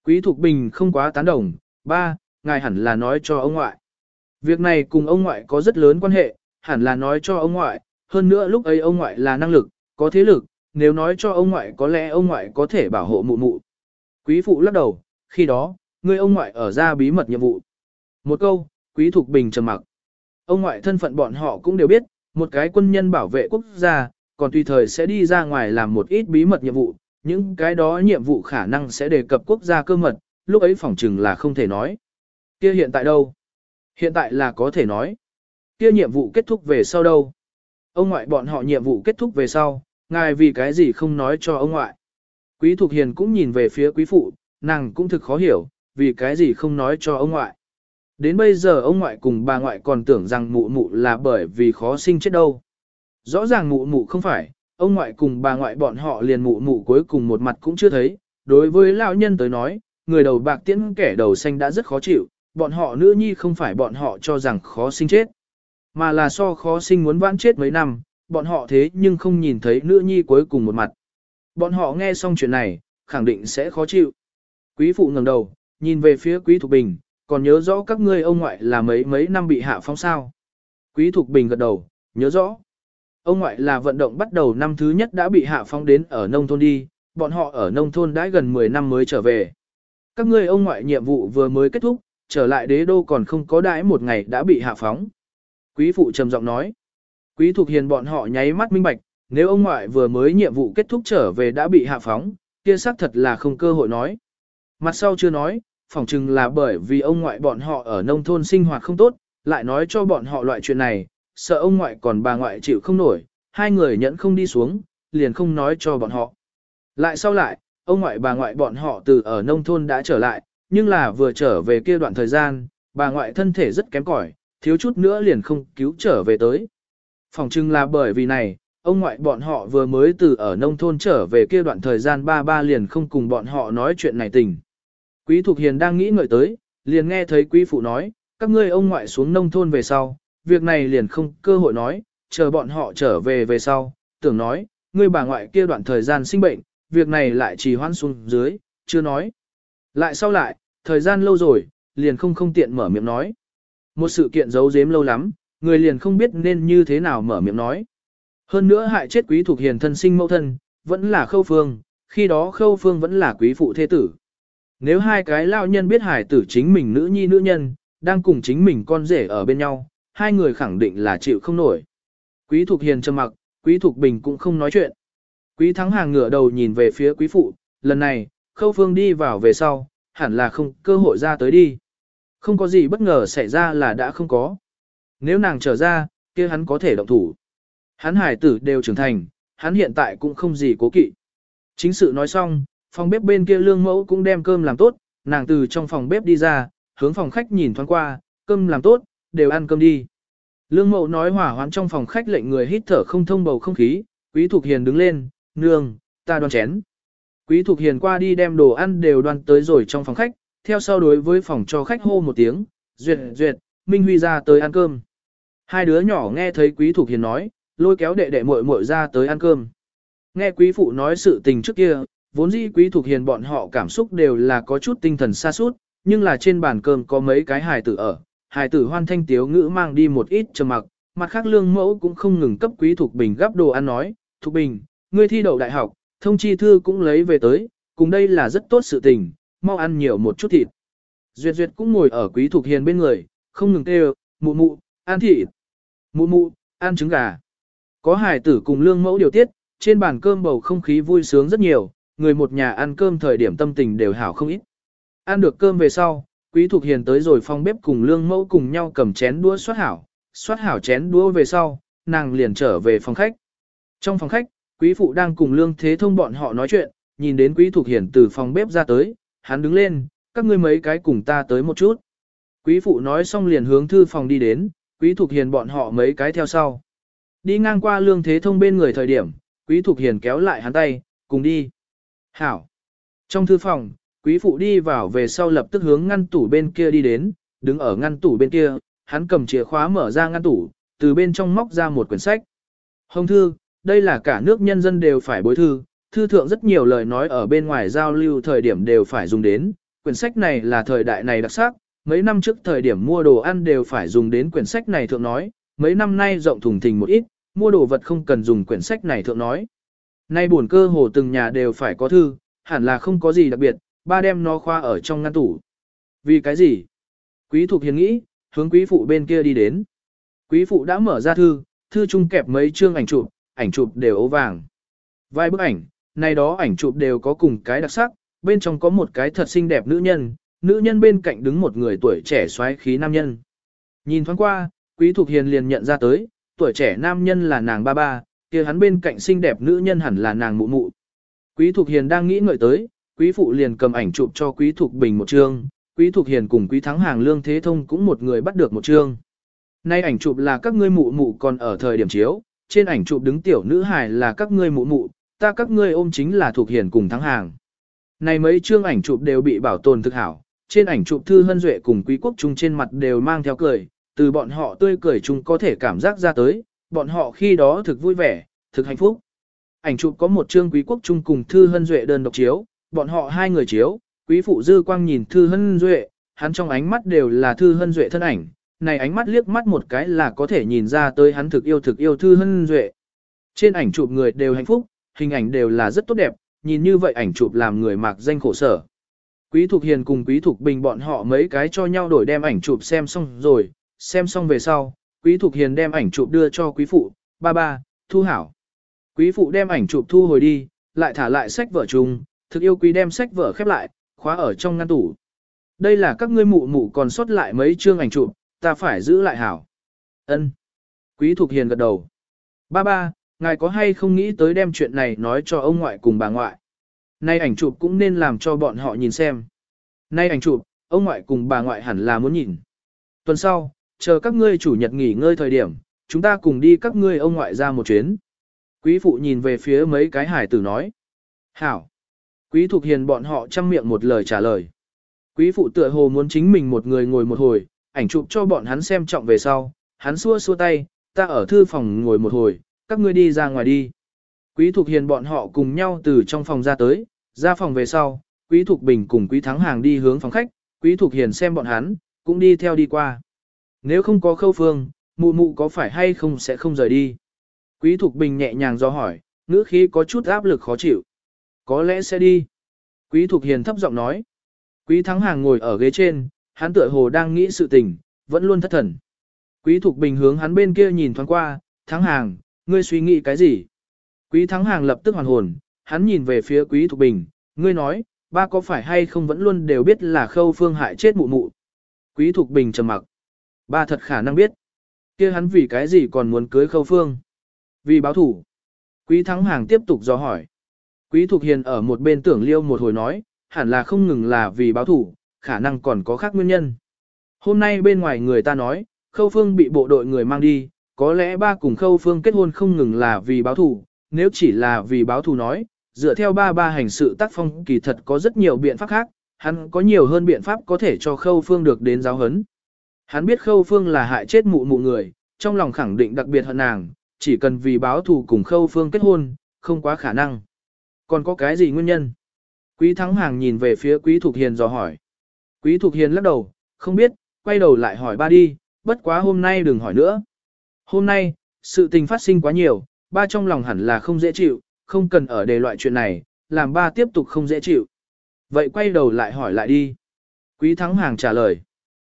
Quý Thục Bình không quá tán đồng, ba, ngài hẳn là nói cho ông ngoại. Việc này cùng ông ngoại có rất lớn quan hệ, hẳn là nói cho ông ngoại, hơn nữa lúc ấy ông ngoại là năng lực, có thế lực, nếu nói cho ông ngoại có lẽ ông ngoại có thể bảo hộ mụ mụ. Quý phụ lắc đầu, khi đó, người ông ngoại ở ra bí mật nhiệm vụ. Một câu, quý thục bình trầm mặc. Ông ngoại thân phận bọn họ cũng đều biết, một cái quân nhân bảo vệ quốc gia, còn tùy thời sẽ đi ra ngoài làm một ít bí mật nhiệm vụ, những cái đó nhiệm vụ khả năng sẽ đề cập quốc gia cơ mật, lúc ấy phỏng chừng là không thể nói. Kia hiện tại đâu? Hiện tại là có thể nói. Kia nhiệm vụ kết thúc về sau đâu? Ông ngoại bọn họ nhiệm vụ kết thúc về sau, ngài vì cái gì không nói cho ông ngoại? Quý Thục Hiền cũng nhìn về phía quý phụ, nàng cũng thực khó hiểu, vì cái gì không nói cho ông ngoại. Đến bây giờ ông ngoại cùng bà ngoại còn tưởng rằng mụ mụ là bởi vì khó sinh chết đâu. Rõ ràng mụ mụ không phải, ông ngoại cùng bà ngoại bọn họ liền mụ mụ cuối cùng một mặt cũng chưa thấy. Đối với lão nhân tới nói, người đầu bạc tiễn kẻ đầu xanh đã rất khó chịu, bọn họ nữ nhi không phải bọn họ cho rằng khó sinh chết. Mà là so khó sinh muốn vãn chết mấy năm, bọn họ thế nhưng không nhìn thấy nữ nhi cuối cùng một mặt. Bọn họ nghe xong chuyện này, khẳng định sẽ khó chịu. Quý phụ ngẩng đầu, nhìn về phía Quý Thục Bình, còn nhớ rõ các ngươi ông ngoại là mấy mấy năm bị hạ phong sao. Quý Thục Bình gật đầu, nhớ rõ. Ông ngoại là vận động bắt đầu năm thứ nhất đã bị hạ phong đến ở nông thôn đi, bọn họ ở nông thôn đã gần 10 năm mới trở về. Các ngươi ông ngoại nhiệm vụ vừa mới kết thúc, trở lại đế đô còn không có đãi một ngày đã bị hạ phóng. Quý phụ trầm giọng nói. Quý thuộc hiền bọn họ nháy mắt minh bạch, nếu ông ngoại vừa mới nhiệm vụ kết thúc trở về đã bị hạ phóng, kia xác thật là không cơ hội nói. Mặt sau chưa nói, phỏng chừng là bởi vì ông ngoại bọn họ ở nông thôn sinh hoạt không tốt, lại nói cho bọn họ loại chuyện này, sợ ông ngoại còn bà ngoại chịu không nổi, hai người nhẫn không đi xuống, liền không nói cho bọn họ. Lại sau lại, ông ngoại bà ngoại bọn họ từ ở nông thôn đã trở lại, nhưng là vừa trở về kia đoạn thời gian, bà ngoại thân thể rất kém cỏi, thiếu chút nữa liền không cứu trở về tới. Phòng chừng là bởi vì này, ông ngoại bọn họ vừa mới từ ở nông thôn trở về kia đoạn thời gian ba ba liền không cùng bọn họ nói chuyện này tình. Quý Thục Hiền đang nghĩ ngợi tới, liền nghe thấy quý phụ nói, các ngươi ông ngoại xuống nông thôn về sau, việc này liền không cơ hội nói, chờ bọn họ trở về về sau, tưởng nói, ngươi bà ngoại kia đoạn thời gian sinh bệnh, việc này lại trì hoãn xuống dưới, chưa nói. Lại sau lại, thời gian lâu rồi, liền không không tiện mở miệng nói. Một sự kiện giấu giếm lâu lắm, người liền không biết nên như thế nào mở miệng nói. Hơn nữa hại chết quý thuộc hiền thân sinh mẫu thân, vẫn là khâu phương, khi đó khâu phương vẫn là quý phụ thế tử. Nếu hai cái lao nhân biết hải tử chính mình nữ nhi nữ nhân, đang cùng chính mình con rể ở bên nhau, hai người khẳng định là chịu không nổi. Quý Thục Hiền trầm mặc, Quý Thục Bình cũng không nói chuyện. Quý Thắng Hàng ngửa đầu nhìn về phía Quý Phụ, lần này, Khâu Phương đi vào về sau, hẳn là không cơ hội ra tới đi. Không có gì bất ngờ xảy ra là đã không có. Nếu nàng trở ra, kia hắn có thể động thủ. Hắn hải tử đều trưởng thành, hắn hiện tại cũng không gì cố kỵ. Chính sự nói xong, phòng bếp bên kia lương mẫu cũng đem cơm làm tốt, nàng từ trong phòng bếp đi ra, hướng phòng khách nhìn thoáng qua, cơm làm tốt, đều ăn cơm đi. Lương mẫu nói hỏa hoán trong phòng khách lệnh người hít thở không thông bầu không khí, quý thục hiền đứng lên, nương, ta đoan chén. Quý thục hiền qua đi đem đồ ăn đều đoan tới rồi trong phòng khách, theo sau đối với phòng cho khách hô một tiếng, duyệt duyệt, Minh Huy ra tới ăn cơm. Hai đứa nhỏ nghe thấy quý thục hiền nói, lôi kéo đệ đệ muội muội ra tới ăn cơm. Nghe quý phụ nói sự tình trước kia, vốn dĩ quý thuộc hiền bọn họ cảm xúc đều là có chút tinh thần xa suốt, nhưng là trên bàn cơm có mấy cái hài tử ở, hài tử hoan thanh tiếu ngữ mang đi một ít trầm mặc, mặt khác lương mẫu cũng không ngừng cấp quý thuộc bình gắp đồ ăn nói, thuộc bình, ngươi thi đậu đại học, thông chi thư cũng lấy về tới, cùng đây là rất tốt sự tình, mau ăn nhiều một chút thịt. Duyệt Duyệt cũng ngồi ở quý thuộc hiền bên người, không ngừng kêu, mụ mụ, ăn thịt, mụ mụ, ăn trứng gà. Có hài tử cùng lương mẫu điều tiết, trên bàn cơm bầu không khí vui sướng rất nhiều, người một nhà ăn cơm thời điểm tâm tình đều hảo không ít. Ăn được cơm về sau, Quý Thục Hiền tới rồi phòng bếp cùng lương mẫu cùng nhau cầm chén đũa xoát hảo, xoát hảo chén đũa về sau, nàng liền trở về phòng khách. Trong phòng khách, Quý Phụ đang cùng lương thế thông bọn họ nói chuyện, nhìn đến Quý Thục Hiền từ phòng bếp ra tới, hắn đứng lên, các ngươi mấy cái cùng ta tới một chút. Quý Phụ nói xong liền hướng thư phòng đi đến, Quý Thục Hiền bọn họ mấy cái theo sau. Đi ngang qua lương thế thông bên người thời điểm, Quý Thục Hiền kéo lại hắn tay, cùng đi. Hảo. Trong thư phòng, quý phụ đi vào về sau lập tức hướng ngăn tủ bên kia đi đến, đứng ở ngăn tủ bên kia, hắn cầm chìa khóa mở ra ngăn tủ, từ bên trong móc ra một quyển sách. Hồng thư, đây là cả nước nhân dân đều phải bối thư, thư thượng rất nhiều lời nói ở bên ngoài giao lưu thời điểm đều phải dùng đến, quyển sách này là thời đại này đặc sắc, mấy năm trước thời điểm mua đồ ăn đều phải dùng đến quyển sách này thượng nói, mấy năm nay rộng thùng thình một ít, mua đồ vật không cần dùng quyển sách này thượng nói. Nay buồn cơ hồ từng nhà đều phải có thư, hẳn là không có gì đặc biệt, ba đem nó khoa ở trong ngăn tủ. Vì cái gì? Quý Thục Hiền nghĩ, hướng quý phụ bên kia đi đến. Quý phụ đã mở ra thư, thư chung kẹp mấy chương ảnh chụp, ảnh chụp đều ố vàng. Vài bức ảnh, này đó ảnh chụp đều có cùng cái đặc sắc, bên trong có một cái thật xinh đẹp nữ nhân, nữ nhân bên cạnh đứng một người tuổi trẻ xoáy khí nam nhân. Nhìn thoáng qua, Quý Thục Hiền liền nhận ra tới, tuổi trẻ nam nhân là nàng ba ba, kia hắn bên cạnh xinh đẹp nữ nhân hẳn là nàng mụ mụ. Quý Thục Hiền đang nghĩ ngợi tới, Quý Phụ liền cầm ảnh chụp cho Quý Thục Bình một chương, Quý Thục Hiền cùng Quý Thắng Hàng Lương Thế Thông cũng một người bắt được một chương. Nay ảnh chụp là các ngươi mụ mụ còn ở thời điểm chiếu, trên ảnh chụp đứng tiểu nữ hài là các ngươi mụ mụ, ta các ngươi ôm chính là Thục Hiền cùng Thắng Hàng. Này mấy chương ảnh chụp đều bị bảo tồn thực hảo, trên ảnh chụp Thư Hân Duệ cùng Quý Quốc Trung trên mặt đều mang theo cười, từ bọn họ tươi cười chung có thể cảm giác ra tới, bọn họ khi đó thực vui vẻ, thực hạnh phúc. Ảnh chụp có một chương quý quốc trung cùng Thư Hân Duệ đơn độc chiếu, bọn họ hai người chiếu, quý phụ dư quang nhìn Thư Hân Duệ, hắn trong ánh mắt đều là Thư Hân Duệ thân ảnh, này ánh mắt liếc mắt một cái là có thể nhìn ra tới hắn thực yêu thực yêu Thư Hân Duệ. Trên ảnh chụp người đều hạnh phúc, hình ảnh đều là rất tốt đẹp, nhìn như vậy ảnh chụp làm người mạc danh khổ sở. Quý Thục Hiền cùng Quý Thục Bình bọn họ mấy cái cho nhau đổi đem ảnh chụp xem xong rồi, xem xong về sau, Quý Thục Hiền đem ảnh chụp đưa cho quý phụ, ba ba, thu hảo. Quý phụ đem ảnh chụp thu hồi đi, lại thả lại sách vở chung, thực yêu quý đem sách vở khép lại, khóa ở trong ngăn tủ. Đây là các ngươi mụ mụ còn sót lại mấy chương ảnh chụp, ta phải giữ lại hảo. Ân. Quý Thục Hiền gật đầu. Ba ba, ngài có hay không nghĩ tới đem chuyện này nói cho ông ngoại cùng bà ngoại? Nay ảnh chụp cũng nên làm cho bọn họ nhìn xem. Nay ảnh chụp, ông ngoại cùng bà ngoại hẳn là muốn nhìn. Tuần sau, chờ các ngươi chủ nhật nghỉ ngơi thời điểm, chúng ta cùng đi các ngươi ông ngoại ra một chuyến. Quý phụ nhìn về phía mấy cái hải tử nói. Hảo. Quý Thục hiền bọn họ chăm miệng một lời trả lời. Quý phụ tựa hồ muốn chính mình một người ngồi một hồi, ảnh chụp cho bọn hắn xem trọng về sau, hắn xua xua tay, ta ở thư phòng ngồi một hồi, các ngươi đi ra ngoài đi. Quý Thục Hiền bọn họ cùng nhau từ trong phòng ra tới, ra phòng về sau, Quý Thục Bình cùng Quý Thắng Hàng đi hướng phòng khách, Quý Thục Hiền xem bọn hắn, cũng đi theo đi qua. Nếu không có khâu phương, mụ mụ có phải hay không sẽ không rời đi. Quý Thục Bình nhẹ nhàng do hỏi, ngữ khí có chút áp lực khó chịu. Có lẽ sẽ đi. Quý Thục Hiền thấp giọng nói. Quý Thắng Hàng ngồi ở ghế trên, hắn tựa hồ đang nghĩ sự tình, vẫn luôn thất thần. Quý Thục Bình hướng hắn bên kia nhìn thoáng qua, Thắng Hàng, ngươi suy nghĩ cái gì? Quý Thắng Hàng lập tức hoàn hồn, hắn nhìn về phía Quý Thục Bình, ngươi nói, ba có phải hay không vẫn luôn đều biết là khâu phương hại chết mụ mụ. Quý Thục Bình trầm mặc. Ba thật khả năng biết. kia hắn vì cái gì còn muốn cưới khâu phương? Vì báo thủ. Quý Thắng Hàng tiếp tục do hỏi. Quý Thục Hiền ở một bên tưởng liêu một hồi nói, hẳn là không ngừng là vì báo thủ, khả năng còn có khác nguyên nhân. Hôm nay bên ngoài người ta nói, Khâu Phương bị bộ đội người mang đi, có lẽ ba cùng Khâu Phương kết hôn không ngừng là vì báo thủ, nếu chỉ là vì báo thù nói, dựa theo ba ba hành sự tác phong kỳ thật có rất nhiều biện pháp khác, hắn có nhiều hơn biện pháp có thể cho Khâu Phương được đến giáo hấn. Hắn biết Khâu Phương là hại chết mụ mụ người, trong lòng khẳng định đặc biệt hận nàng, chỉ cần vì báo thù cùng Khâu Phương kết hôn, không quá khả năng. Còn có cái gì nguyên nhân? Quý Thắng Hàng nhìn về phía Quý Thục Hiền dò hỏi. Quý Thục Hiền lắc đầu, không biết, quay đầu lại hỏi ba đi, bất quá hôm nay đừng hỏi nữa. Hôm nay, sự tình phát sinh quá nhiều, ba trong lòng hẳn là không dễ chịu, không cần ở đề loại chuyện này, làm ba tiếp tục không dễ chịu. Vậy quay đầu lại hỏi lại đi. Quý Thắng Hàng trả lời.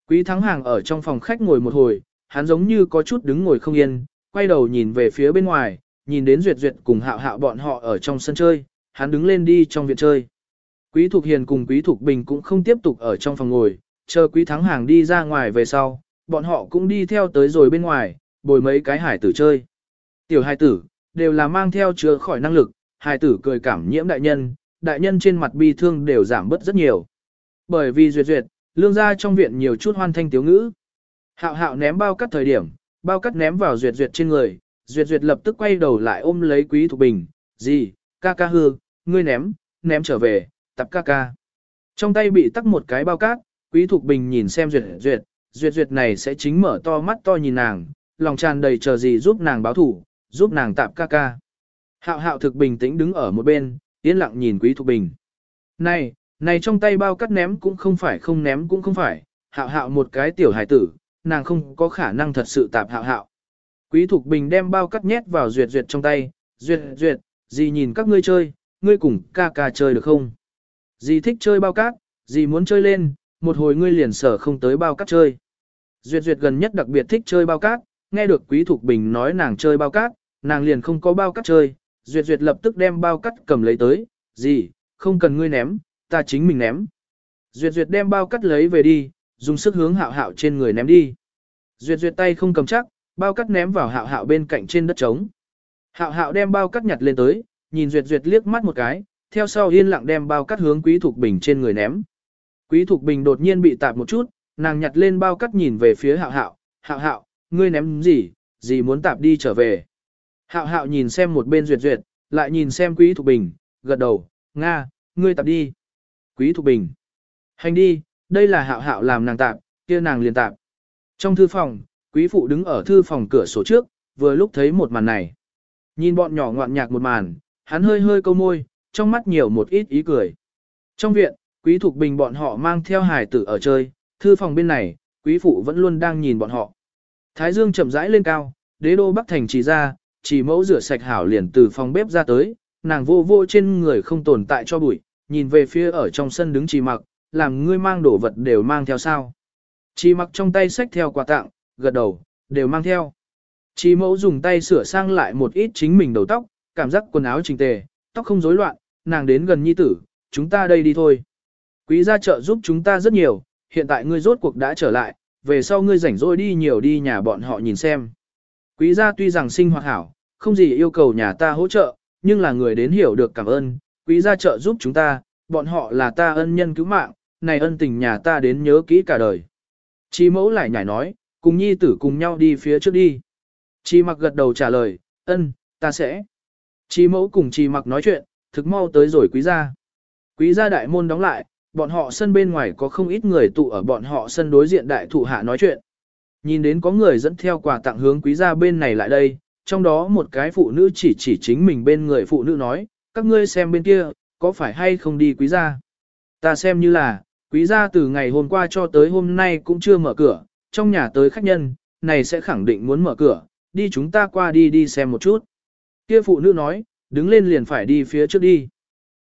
Quý Thắng Hàng ở trong phòng khách ngồi một hồi, hắn giống như có chút đứng ngồi không yên, quay đầu nhìn về phía bên ngoài, nhìn đến Duyệt Duyệt cùng hạo hạo bọn họ ở trong sân chơi, hắn đứng lên đi trong viện chơi. Quý Thục Hiền cùng Quý Thục Bình cũng không tiếp tục ở trong phòng ngồi, chờ Quý Thắng Hàng đi ra ngoài về sau, bọn họ cũng đi theo tới rồi bên ngoài, bồi mấy cái hải tử chơi. Tiểu hải tử, đều là mang theo chứa khỏi năng lực, hải tử cười cảm nhiễm đại nhân, đại nhân trên mặt bi thương đều giảm bớt rất nhiều. Bởi vì duyệt duyệt, lương ra trong viện nhiều chút hoan thanh tiếu ngữ. Hạo hạo ném bao cắt thời điểm, bao cắt ném vào duyệt duyệt trên người, duyệt duyệt lập tức quay đầu lại ôm lấy quý thục bình, gì, ca ca hư, ngươi ném, ném trở về, tập ca ca. Trong tay bị tắc một cái bao cát, quý thục bình nhìn xem duyệt duyệt, duyệt duyệt này sẽ chính mở to mắt to nhìn nàng, lòng tràn đầy chờ gì giúp nàng báo thủ, giúp nàng tạp ca ca. Hạo hạo thực bình tĩnh đứng ở một bên, yên lặng nhìn quý thục bình. Này, này trong tay bao cắt ném cũng không phải không ném cũng không phải, hạo hạo một cái tiểu hải tử, nàng không có khả năng thật sự tạp hạo hạo. Quý thục bình đem bao cắt nhét vào duyệt duyệt trong tay, duyệt duyệt, gì nhìn các ngươi chơi, ngươi cùng ca ca chơi được không? Dì thích chơi bao cát, dì muốn chơi lên, một hồi ngươi liền sở không tới bao cát chơi. Duyệt Duyệt gần nhất đặc biệt thích chơi bao cát, nghe được Quý Thục Bình nói nàng chơi bao cát, nàng liền không có bao cát chơi. Duyệt Duyệt lập tức đem bao cát cầm lấy tới, gì, không cần ngươi ném, ta chính mình ném. Duyệt Duyệt đem bao cát lấy về đi, dùng sức hướng hạo hạo trên người ném đi. Duyệt Duyệt tay không cầm chắc, bao cát ném vào hạo hạo bên cạnh trên đất trống. Hạo hạo đem bao cát nhặt lên tới, nhìn Duyệt Duyệt liếc mắt một cái, theo sau yên lặng đem bao cát hướng Quý Thục Bình trên người ném. Quý Thục Bình đột nhiên bị tạp một chút, nàng nhặt lên bao cát nhìn về phía hạo hạo, hạo hạo, ngươi ném gì, gì muốn tạp đi trở về. Hạo hạo nhìn xem một bên duyệt duyệt, lại nhìn xem Quý Thục Bình, gật đầu, Nga, ngươi tạp đi. Quý Thục Bình, hành đi, đây là hạo hạo làm nàng tạp, kia nàng liền tạp. Trong thư phòng, quý phụ đứng ở thư phòng cửa sổ trước, vừa lúc thấy một màn này. Nhìn bọn nhỏ ngoạn nhạc một màn, hắn hơi hơi câu môi, trong mắt nhiều một ít ý cười. Trong viện, quý thuộc bình bọn họ mang theo hài tử ở chơi, thư phòng bên này, quý phụ vẫn luôn đang nhìn bọn họ. Thái dương chậm rãi lên cao, đế đô bắc thành chỉ ra, chỉ mẫu rửa sạch hảo liền từ phòng bếp ra tới, nàng vô vô trên người không tồn tại cho bụi, nhìn về phía ở trong sân đứng chỉ mặc, làm ngươi mang đồ vật đều mang theo sao. Chỉ mặc trong tay sách theo quà tặng, gật đầu, đều mang theo. Chỉ mẫu dùng tay sửa sang lại một ít chính mình đầu tóc, cảm giác quần áo chỉnh tề, tóc không rối loạn, nàng đến gần nhi tử, chúng ta đây đi thôi. Quý gia trợ giúp chúng ta rất nhiều, hiện tại ngươi rốt cuộc đã trở lại, về sau ngươi rảnh rỗi đi nhiều đi nhà bọn họ nhìn xem. Quý gia tuy rằng sinh hoạt hảo, không gì yêu cầu nhà ta hỗ trợ, nhưng là người đến hiểu được cảm ơn, quý gia trợ giúp chúng ta, bọn họ là ta ân nhân cứu mạng, này ân tình nhà ta đến nhớ kỹ cả đời. Chi mẫu lại nhảy nói, cùng nhi tử cùng nhau đi phía trước đi. Chi mặc gật đầu trả lời, ân, ta sẽ. Chi mẫu cùng chi mặc nói chuyện, thực mau tới rồi quý gia. Quý gia đại môn đóng lại, bọn họ sân bên ngoài có không ít người tụ ở bọn họ sân đối diện đại thụ hạ nói chuyện. Nhìn đến có người dẫn theo quà tặng hướng quý gia bên này lại đây, trong đó một cái phụ nữ chỉ chỉ chính mình bên người phụ nữ nói, các ngươi xem bên kia, có phải hay không đi quý gia? Ta xem như là, quý gia từ ngày hôm qua cho tới hôm nay cũng chưa mở cửa, trong nhà tới khách nhân, này sẽ khẳng định muốn mở cửa, đi chúng ta qua đi đi xem một chút. Kia phụ nữ nói, đứng lên liền phải đi phía trước đi.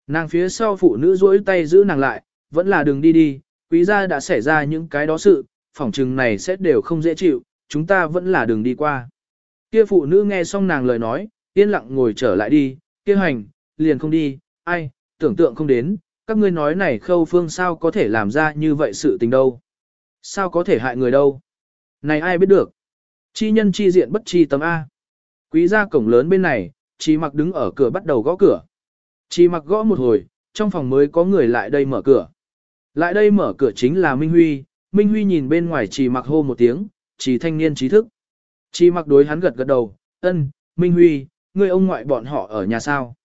Nàng phía sau phụ nữ duỗi tay giữ nàng lại, vẫn là đừng đi đi, quý gia đã xảy ra những cái đó sự, phỏng chừng này sẽ đều không dễ chịu, chúng ta vẫn là đừng đi qua. Kia phụ nữ nghe xong nàng lời nói, yên lặng ngồi trở lại đi, kia hành, liền không đi, ai, tưởng tượng không đến, các ngươi nói này khâu phương sao có thể làm ra như vậy sự tình đâu. Sao có thể hại người đâu. Này ai biết được. Chi nhân chi diện bất chi tâm A. Quý gia cổng lớn bên này, chi mặc đứng ở cửa bắt đầu gõ cửa. Chi mặc gõ một hồi, trong phòng mới có người lại đây mở cửa. Lại đây mở cửa chính là Minh Huy, Minh Huy nhìn bên ngoài chỉ mặc hô một tiếng, chỉ thanh niên trí thức. Chỉ mặc đối hắn gật gật đầu, ân, Minh Huy, người ông ngoại bọn họ ở nhà sao.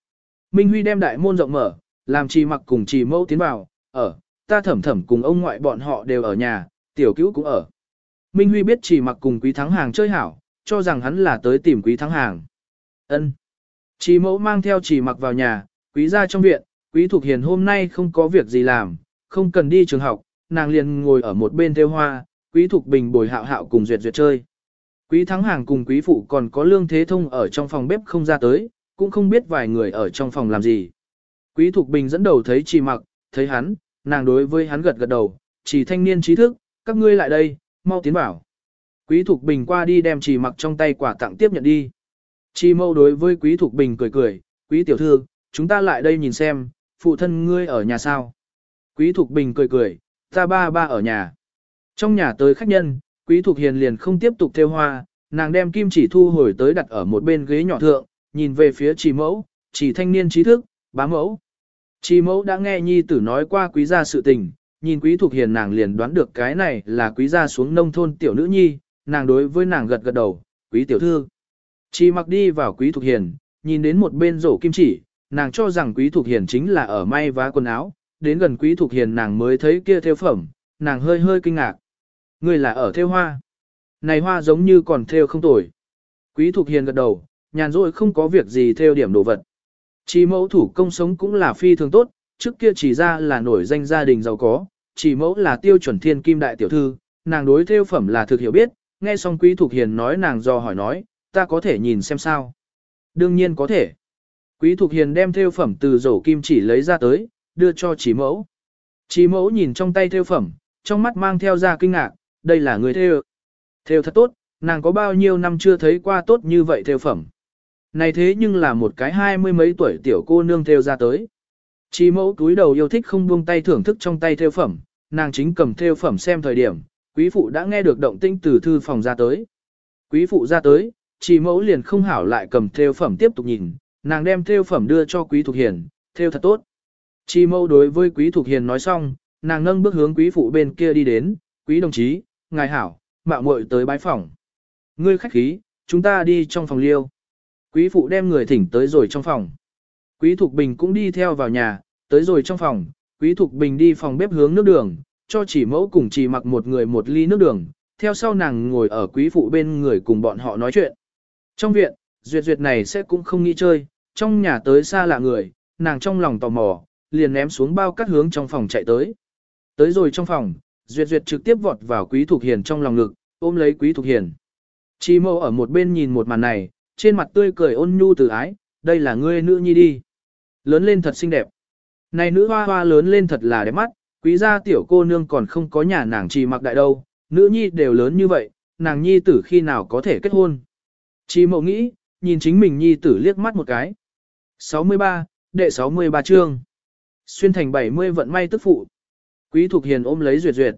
Minh Huy đem đại môn rộng mở, làm chỉ mặc cùng chỉ mẫu tiến vào, ở, ta thẩm thẩm cùng ông ngoại bọn họ đều ở nhà, tiểu cứu cũng ở. Minh Huy biết chỉ mặc cùng quý thắng hàng chơi hảo, cho rằng hắn là tới tìm quý thắng hàng. ân. Chỉ mẫu mang theo chỉ mặc vào nhà, quý gia trong viện, quý thuộc hiền hôm nay không có việc gì làm, không cần đi trường học, nàng liền ngồi ở một bên theo hoa, quý thuộc bình bồi hạo hạo cùng duyệt duyệt chơi. Quý thắng hàng cùng quý phụ còn có lương thế thông ở trong phòng bếp không ra tới, cũng không biết vài người ở trong phòng làm gì. Quý thục bình dẫn đầu thấy trì mặc, thấy hắn, nàng đối với hắn gật gật đầu, chỉ thanh niên trí thức, các ngươi lại đây, mau tiến vào. Quý thục bình qua đi đem trì mặc trong tay quả tặng tiếp nhận đi. Chi mâu đối với quý thục bình cười cười, quý tiểu thư, chúng ta lại đây nhìn xem, phụ thân ngươi ở nhà sao. Quý Thục Bình cười cười, ta ba ba ở nhà. Trong nhà tới khách nhân, Quý Thục Hiền liền không tiếp tục theo hoa, nàng đem kim chỉ thu hồi tới đặt ở một bên ghế nhỏ thượng, nhìn về phía chỉ mẫu, chỉ thanh niên trí thức, bá mẫu. Chỉ mẫu đã nghe nhi tử nói qua quý gia sự tình, nhìn quý Thục Hiền nàng liền đoán được cái này là quý gia xuống nông thôn tiểu nữ nhi, nàng đối với nàng gật gật đầu, quý tiểu thư. Chỉ mặc đi vào quý Thục Hiền, nhìn đến một bên rổ kim chỉ, nàng cho rằng quý Thục Hiền chính là ở may vá quần áo, đến gần quý thục hiền nàng mới thấy kia theo phẩm, nàng hơi hơi kinh ngạc. Người là ở theo hoa. Này hoa giống như còn theo không tồi. Quý thục hiền gật đầu, nhàn rỗi không có việc gì theo điểm đồ vật. Chỉ mẫu thủ công sống cũng là phi thường tốt, trước kia chỉ ra là nổi danh gia đình giàu có, chỉ mẫu là tiêu chuẩn thiên kim đại tiểu thư, nàng đối theo phẩm là thực hiểu biết, nghe xong quý thục hiền nói nàng do hỏi nói, ta có thể nhìn xem sao. Đương nhiên có thể. Quý thục hiền đem theo phẩm từ rổ kim chỉ lấy ra tới, đưa cho chỉ mẫu. Chỉ mẫu nhìn trong tay theo phẩm, trong mắt mang theo ra kinh ngạc, đây là người theo. Theo thật tốt, nàng có bao nhiêu năm chưa thấy qua tốt như vậy theo phẩm. Này thế nhưng là một cái hai mươi mấy tuổi tiểu cô nương theo ra tới. Chỉ mẫu túi đầu yêu thích không buông tay thưởng thức trong tay theo phẩm, nàng chính cầm theo phẩm xem thời điểm, quý phụ đã nghe được động tĩnh từ thư phòng ra tới. Quý phụ ra tới, chỉ mẫu liền không hảo lại cầm theo phẩm tiếp tục nhìn, nàng đem theo phẩm đưa cho quý thuộc hiền, theo thật tốt. Chỉ mẫu đối với quý thuộc hiền nói xong, nàng nâng bước hướng quý phụ bên kia đi đến, quý đồng chí, ngài hảo, mạo muội tới bái phòng. Ngươi khách khí, chúng ta đi trong phòng liêu. Quý phụ đem người thỉnh tới rồi trong phòng. Quý thục bình cũng đi theo vào nhà, tới rồi trong phòng, quý thục bình đi phòng bếp hướng nước đường, cho chỉ mẫu cùng chỉ mặc một người một ly nước đường, theo sau nàng ngồi ở quý phụ bên người cùng bọn họ nói chuyện. Trong viện, duyệt duyệt này sẽ cũng không nghĩ chơi, trong nhà tới xa lạ người, nàng trong lòng tò mò, liền ném xuống bao cắt hướng trong phòng chạy tới. Tới rồi trong phòng, Duyệt Duyệt trực tiếp vọt vào Quý Thục Hiền trong lòng ngực, ôm lấy Quý Thục Hiền. Chi mâu ở một bên nhìn một màn này, trên mặt tươi cười ôn nhu từ ái, đây là ngươi nữ nhi đi. Lớn lên thật xinh đẹp. Này nữ hoa hoa lớn lên thật là đẹp mắt, quý gia tiểu cô nương còn không có nhà nàng trì mặc đại đâu, nữ nhi đều lớn như vậy, nàng nhi tử khi nào có thể kết hôn. Trì mộ nghĩ, nhìn chính mình nhi tử liếc mắt một cái. 63, đệ 63 chương. Xuyên thành 70 vận may tức phụ. Quý Thục Hiền ôm lấy Duyệt Duyệt.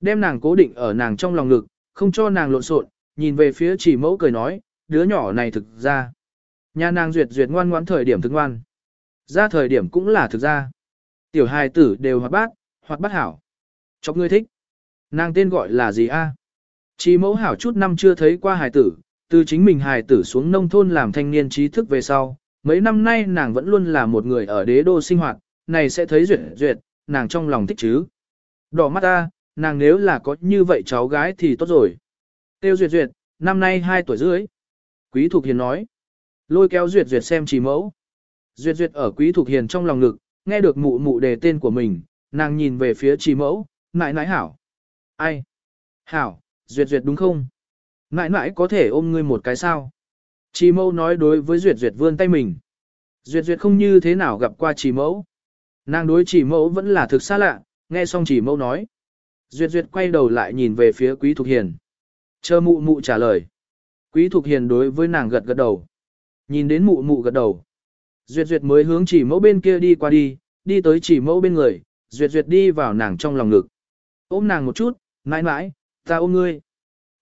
Đem nàng cố định ở nàng trong lòng ngực, không cho nàng lộn xộn, nhìn về phía chỉ mẫu cười nói, đứa nhỏ này thực ra. Nhà nàng Duyệt Duyệt ngoan ngoãn thời điểm thực ngoan. Ra thời điểm cũng là thực ra. Tiểu hài tử đều hoạt bát, hoặc bắt hảo. Chọc ngươi thích. Nàng tên gọi là gì a? Chỉ mẫu hảo chút năm chưa thấy qua hài tử, từ chính mình hài tử xuống nông thôn làm thanh niên trí thức về sau. Mấy năm nay nàng vẫn luôn là một người ở đế đô sinh hoạt, này sẽ thấy duyệt duyệt, nàng trong lòng thích chứ. Đỏ mắt ta, nàng nếu là có như vậy cháu gái thì tốt rồi. Tiêu duyệt duyệt, năm nay 2 tuổi rưỡi. Quý Thục Hiền nói. Lôi kéo duyệt duyệt xem chỉ mẫu. Duyệt duyệt ở Quý Thục Hiền trong lòng ngực, nghe được mụ mụ đề tên của mình, nàng nhìn về phía chỉ mẫu, nãi nãi hảo. Ai? Hảo, duyệt duyệt đúng không? Nãi nãi có thể ôm ngươi một cái sao? Chỉ mẫu nói đối với duyệt duyệt vươn tay mình. Duyệt duyệt không như thế nào gặp qua chỉ mẫu. Nàng đối chỉ mẫu vẫn là thực xa lạ, nghe xong chỉ mẫu nói. Duyệt duyệt quay đầu lại nhìn về phía quý thục hiền. Chờ mụ mụ trả lời. Quý thục hiền đối với nàng gật gật đầu. Nhìn đến mụ mụ gật đầu. Duyệt duyệt mới hướng chỉ mẫu bên kia đi qua đi, đi tới chỉ mẫu bên người, duyệt duyệt đi vào nàng trong lòng ngực. Ôm nàng một chút, mãi mãi, ta ôm ngươi.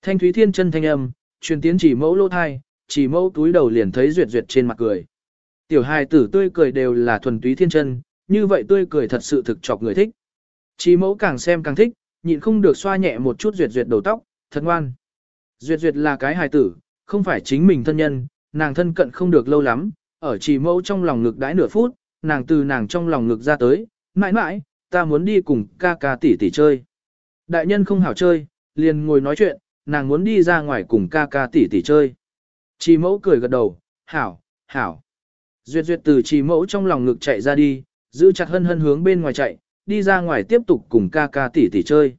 Thanh thúy thiên chân thanh âm, truyền tiến chỉ mẫu lô thai, chỉ mẫu túi đầu liền thấy duyệt duyệt trên mặt cười. Tiểu hài tử tươi cười đều là thuần túy thiên chân, như vậy tươi cười thật sự thực chọc người thích. Chỉ mẫu càng xem càng thích, nhịn không được xoa nhẹ một chút duyệt duyệt đầu tóc, thật ngoan. Duyệt duyệt là cái hài tử, không phải chính mình thân nhân, nàng thân cận không được lâu lắm, ở chỉ mẫu trong lòng ngực đãi nửa phút, nàng từ nàng trong lòng ngực ra tới, mãi mãi, ta muốn đi cùng ca ca tỷ tỷ chơi. Đại nhân không hảo chơi, liền ngồi nói chuyện, nàng muốn đi ra ngoài cùng ca ca tỷ tỷ chơi. Chỉ mẫu cười gật đầu, hảo, hảo. Duyệt duyệt từ chỉ mẫu trong lòng ngực chạy ra đi, giữ chặt hân hân hướng bên ngoài chạy, đi ra ngoài tiếp tục cùng ca ca tỷ tỷ chơi.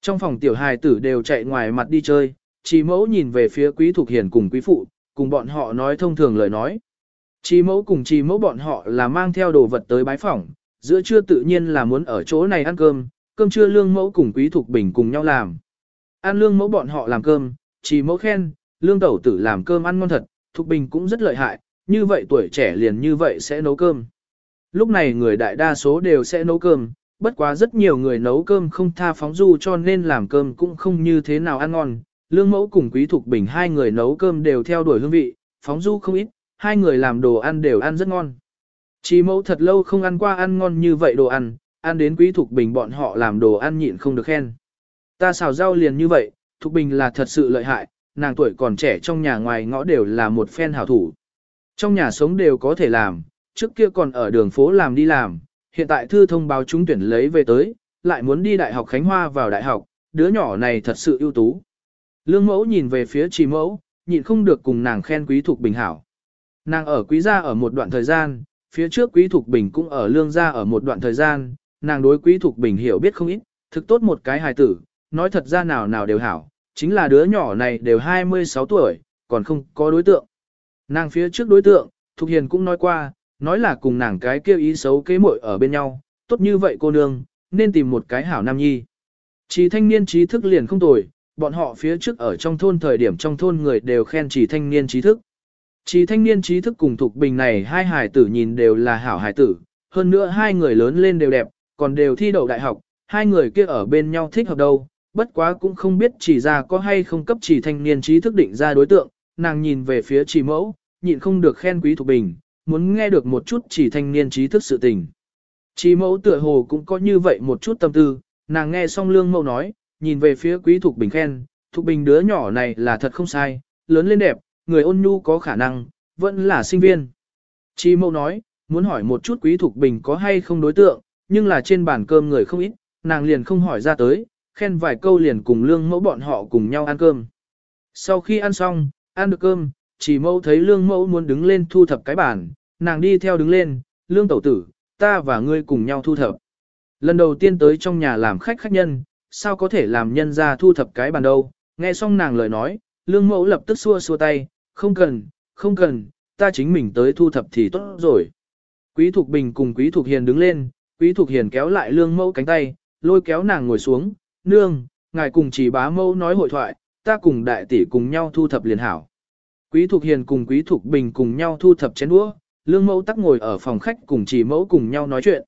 Trong phòng tiểu hài tử đều chạy ngoài mặt đi chơi, chỉ mẫu nhìn về phía quý thuộc hiền cùng quý phụ, cùng bọn họ nói thông thường lời nói. Chỉ mẫu cùng chỉ mẫu bọn họ là mang theo đồ vật tới bái phỏng, giữa trưa tự nhiên là muốn ở chỗ này ăn cơm, cơm trưa lương mẫu cùng quý thục bình cùng nhau làm. Ăn lương mẫu bọn họ làm cơm, chỉ mẫu khen, lương tẩu tử làm cơm ăn ngon thật, thục bình cũng rất lợi hại, như vậy tuổi trẻ liền như vậy sẽ nấu cơm. Lúc này người đại đa số đều sẽ nấu cơm, bất quá rất nhiều người nấu cơm không tha phóng du cho nên làm cơm cũng không như thế nào ăn ngon. Lương mẫu cùng quý thục bình hai người nấu cơm đều theo đuổi hương vị, phóng du không ít, hai người làm đồ ăn đều ăn rất ngon. Chỉ mẫu thật lâu không ăn qua ăn ngon như vậy đồ ăn, ăn đến quý thục bình bọn họ làm đồ ăn nhịn không được khen. Ta xào rau liền như vậy, thục bình là thật sự lợi hại, nàng tuổi còn trẻ trong nhà ngoài ngõ đều là một phen hảo thủ. Trong nhà sống đều có thể làm, trước kia còn ở đường phố làm đi làm, hiện tại thư thông báo chúng tuyển lấy về tới, lại muốn đi Đại học Khánh Hoa vào đại học, đứa nhỏ này thật sự ưu tú. Lương mẫu nhìn về phía trì mẫu, nhịn không được cùng nàng khen quý thục bình hảo. Nàng ở quý gia ở một đoạn thời gian, phía trước quý thục bình cũng ở lương gia ở một đoạn thời gian, nàng đối quý thục bình hiểu biết không ít, thực tốt một cái hài tử, nói thật ra nào nào đều hảo, chính là đứa nhỏ này đều 26 tuổi, còn không có đối tượng. Nàng phía trước đối tượng, Thục Hiền cũng nói qua, nói là cùng nàng cái kêu ý xấu kế muội ở bên nhau, tốt như vậy cô nương, nên tìm một cái hảo nam nhi. Chỉ thanh niên trí thức liền không tồi, bọn họ phía trước ở trong thôn thời điểm trong thôn người đều khen chỉ thanh niên trí thức. Chí thanh niên trí thức cùng Thục Bình này hai hài tử nhìn đều là hảo hài tử, hơn nữa hai người lớn lên đều đẹp, còn đều thi đậu đại học, hai người kia ở bên nhau thích hợp đâu, bất quá cũng không biết chỉ ra có hay không cấp chỉ thanh niên trí thức định ra đối tượng, nàng nhìn về phía chỉ mẫu, nhịn không được khen quý Thục Bình, muốn nghe được một chút chỉ thanh niên trí thức sự tình. Chỉ mẫu tựa hồ cũng có như vậy một chút tâm tư, nàng nghe xong lương mẫu nói, nhìn về phía quý Thục Bình khen, Thục Bình đứa nhỏ này là thật không sai, lớn lên đẹp, người ôn nhu có khả năng, vẫn là sinh viên. Chi mẫu nói, muốn hỏi một chút quý Thục Bình có hay không đối tượng, nhưng là trên bàn cơm người không ít, nàng liền không hỏi ra tới, khen vài câu liền cùng lương mẫu bọn họ cùng nhau ăn cơm. Sau khi ăn xong, ăn được cơm, chỉ mẫu thấy lương mẫu muốn đứng lên thu thập cái bàn, nàng đi theo đứng lên, lương tẩu tử, ta và ngươi cùng nhau thu thập. Lần đầu tiên tới trong nhà làm khách khách nhân, sao có thể làm nhân ra thu thập cái bàn đâu, nghe xong nàng lời nói, lương mẫu lập tức xua xua tay, không cần, không cần, ta chính mình tới thu thập thì tốt rồi. Quý Thục Bình cùng Quý Thục Hiền đứng lên, Quý Thục Hiền kéo lại lương mẫu cánh tay, lôi kéo nàng ngồi xuống, nương, ngài cùng chỉ bá mẫu nói hội thoại, ta cùng đại tỷ cùng nhau thu thập liền hảo. Quý Thục Hiền cùng Quý Thục Bình cùng nhau thu thập chén đũa, Lương Mẫu tắc ngồi ở phòng khách cùng chỉ mẫu cùng nhau nói chuyện.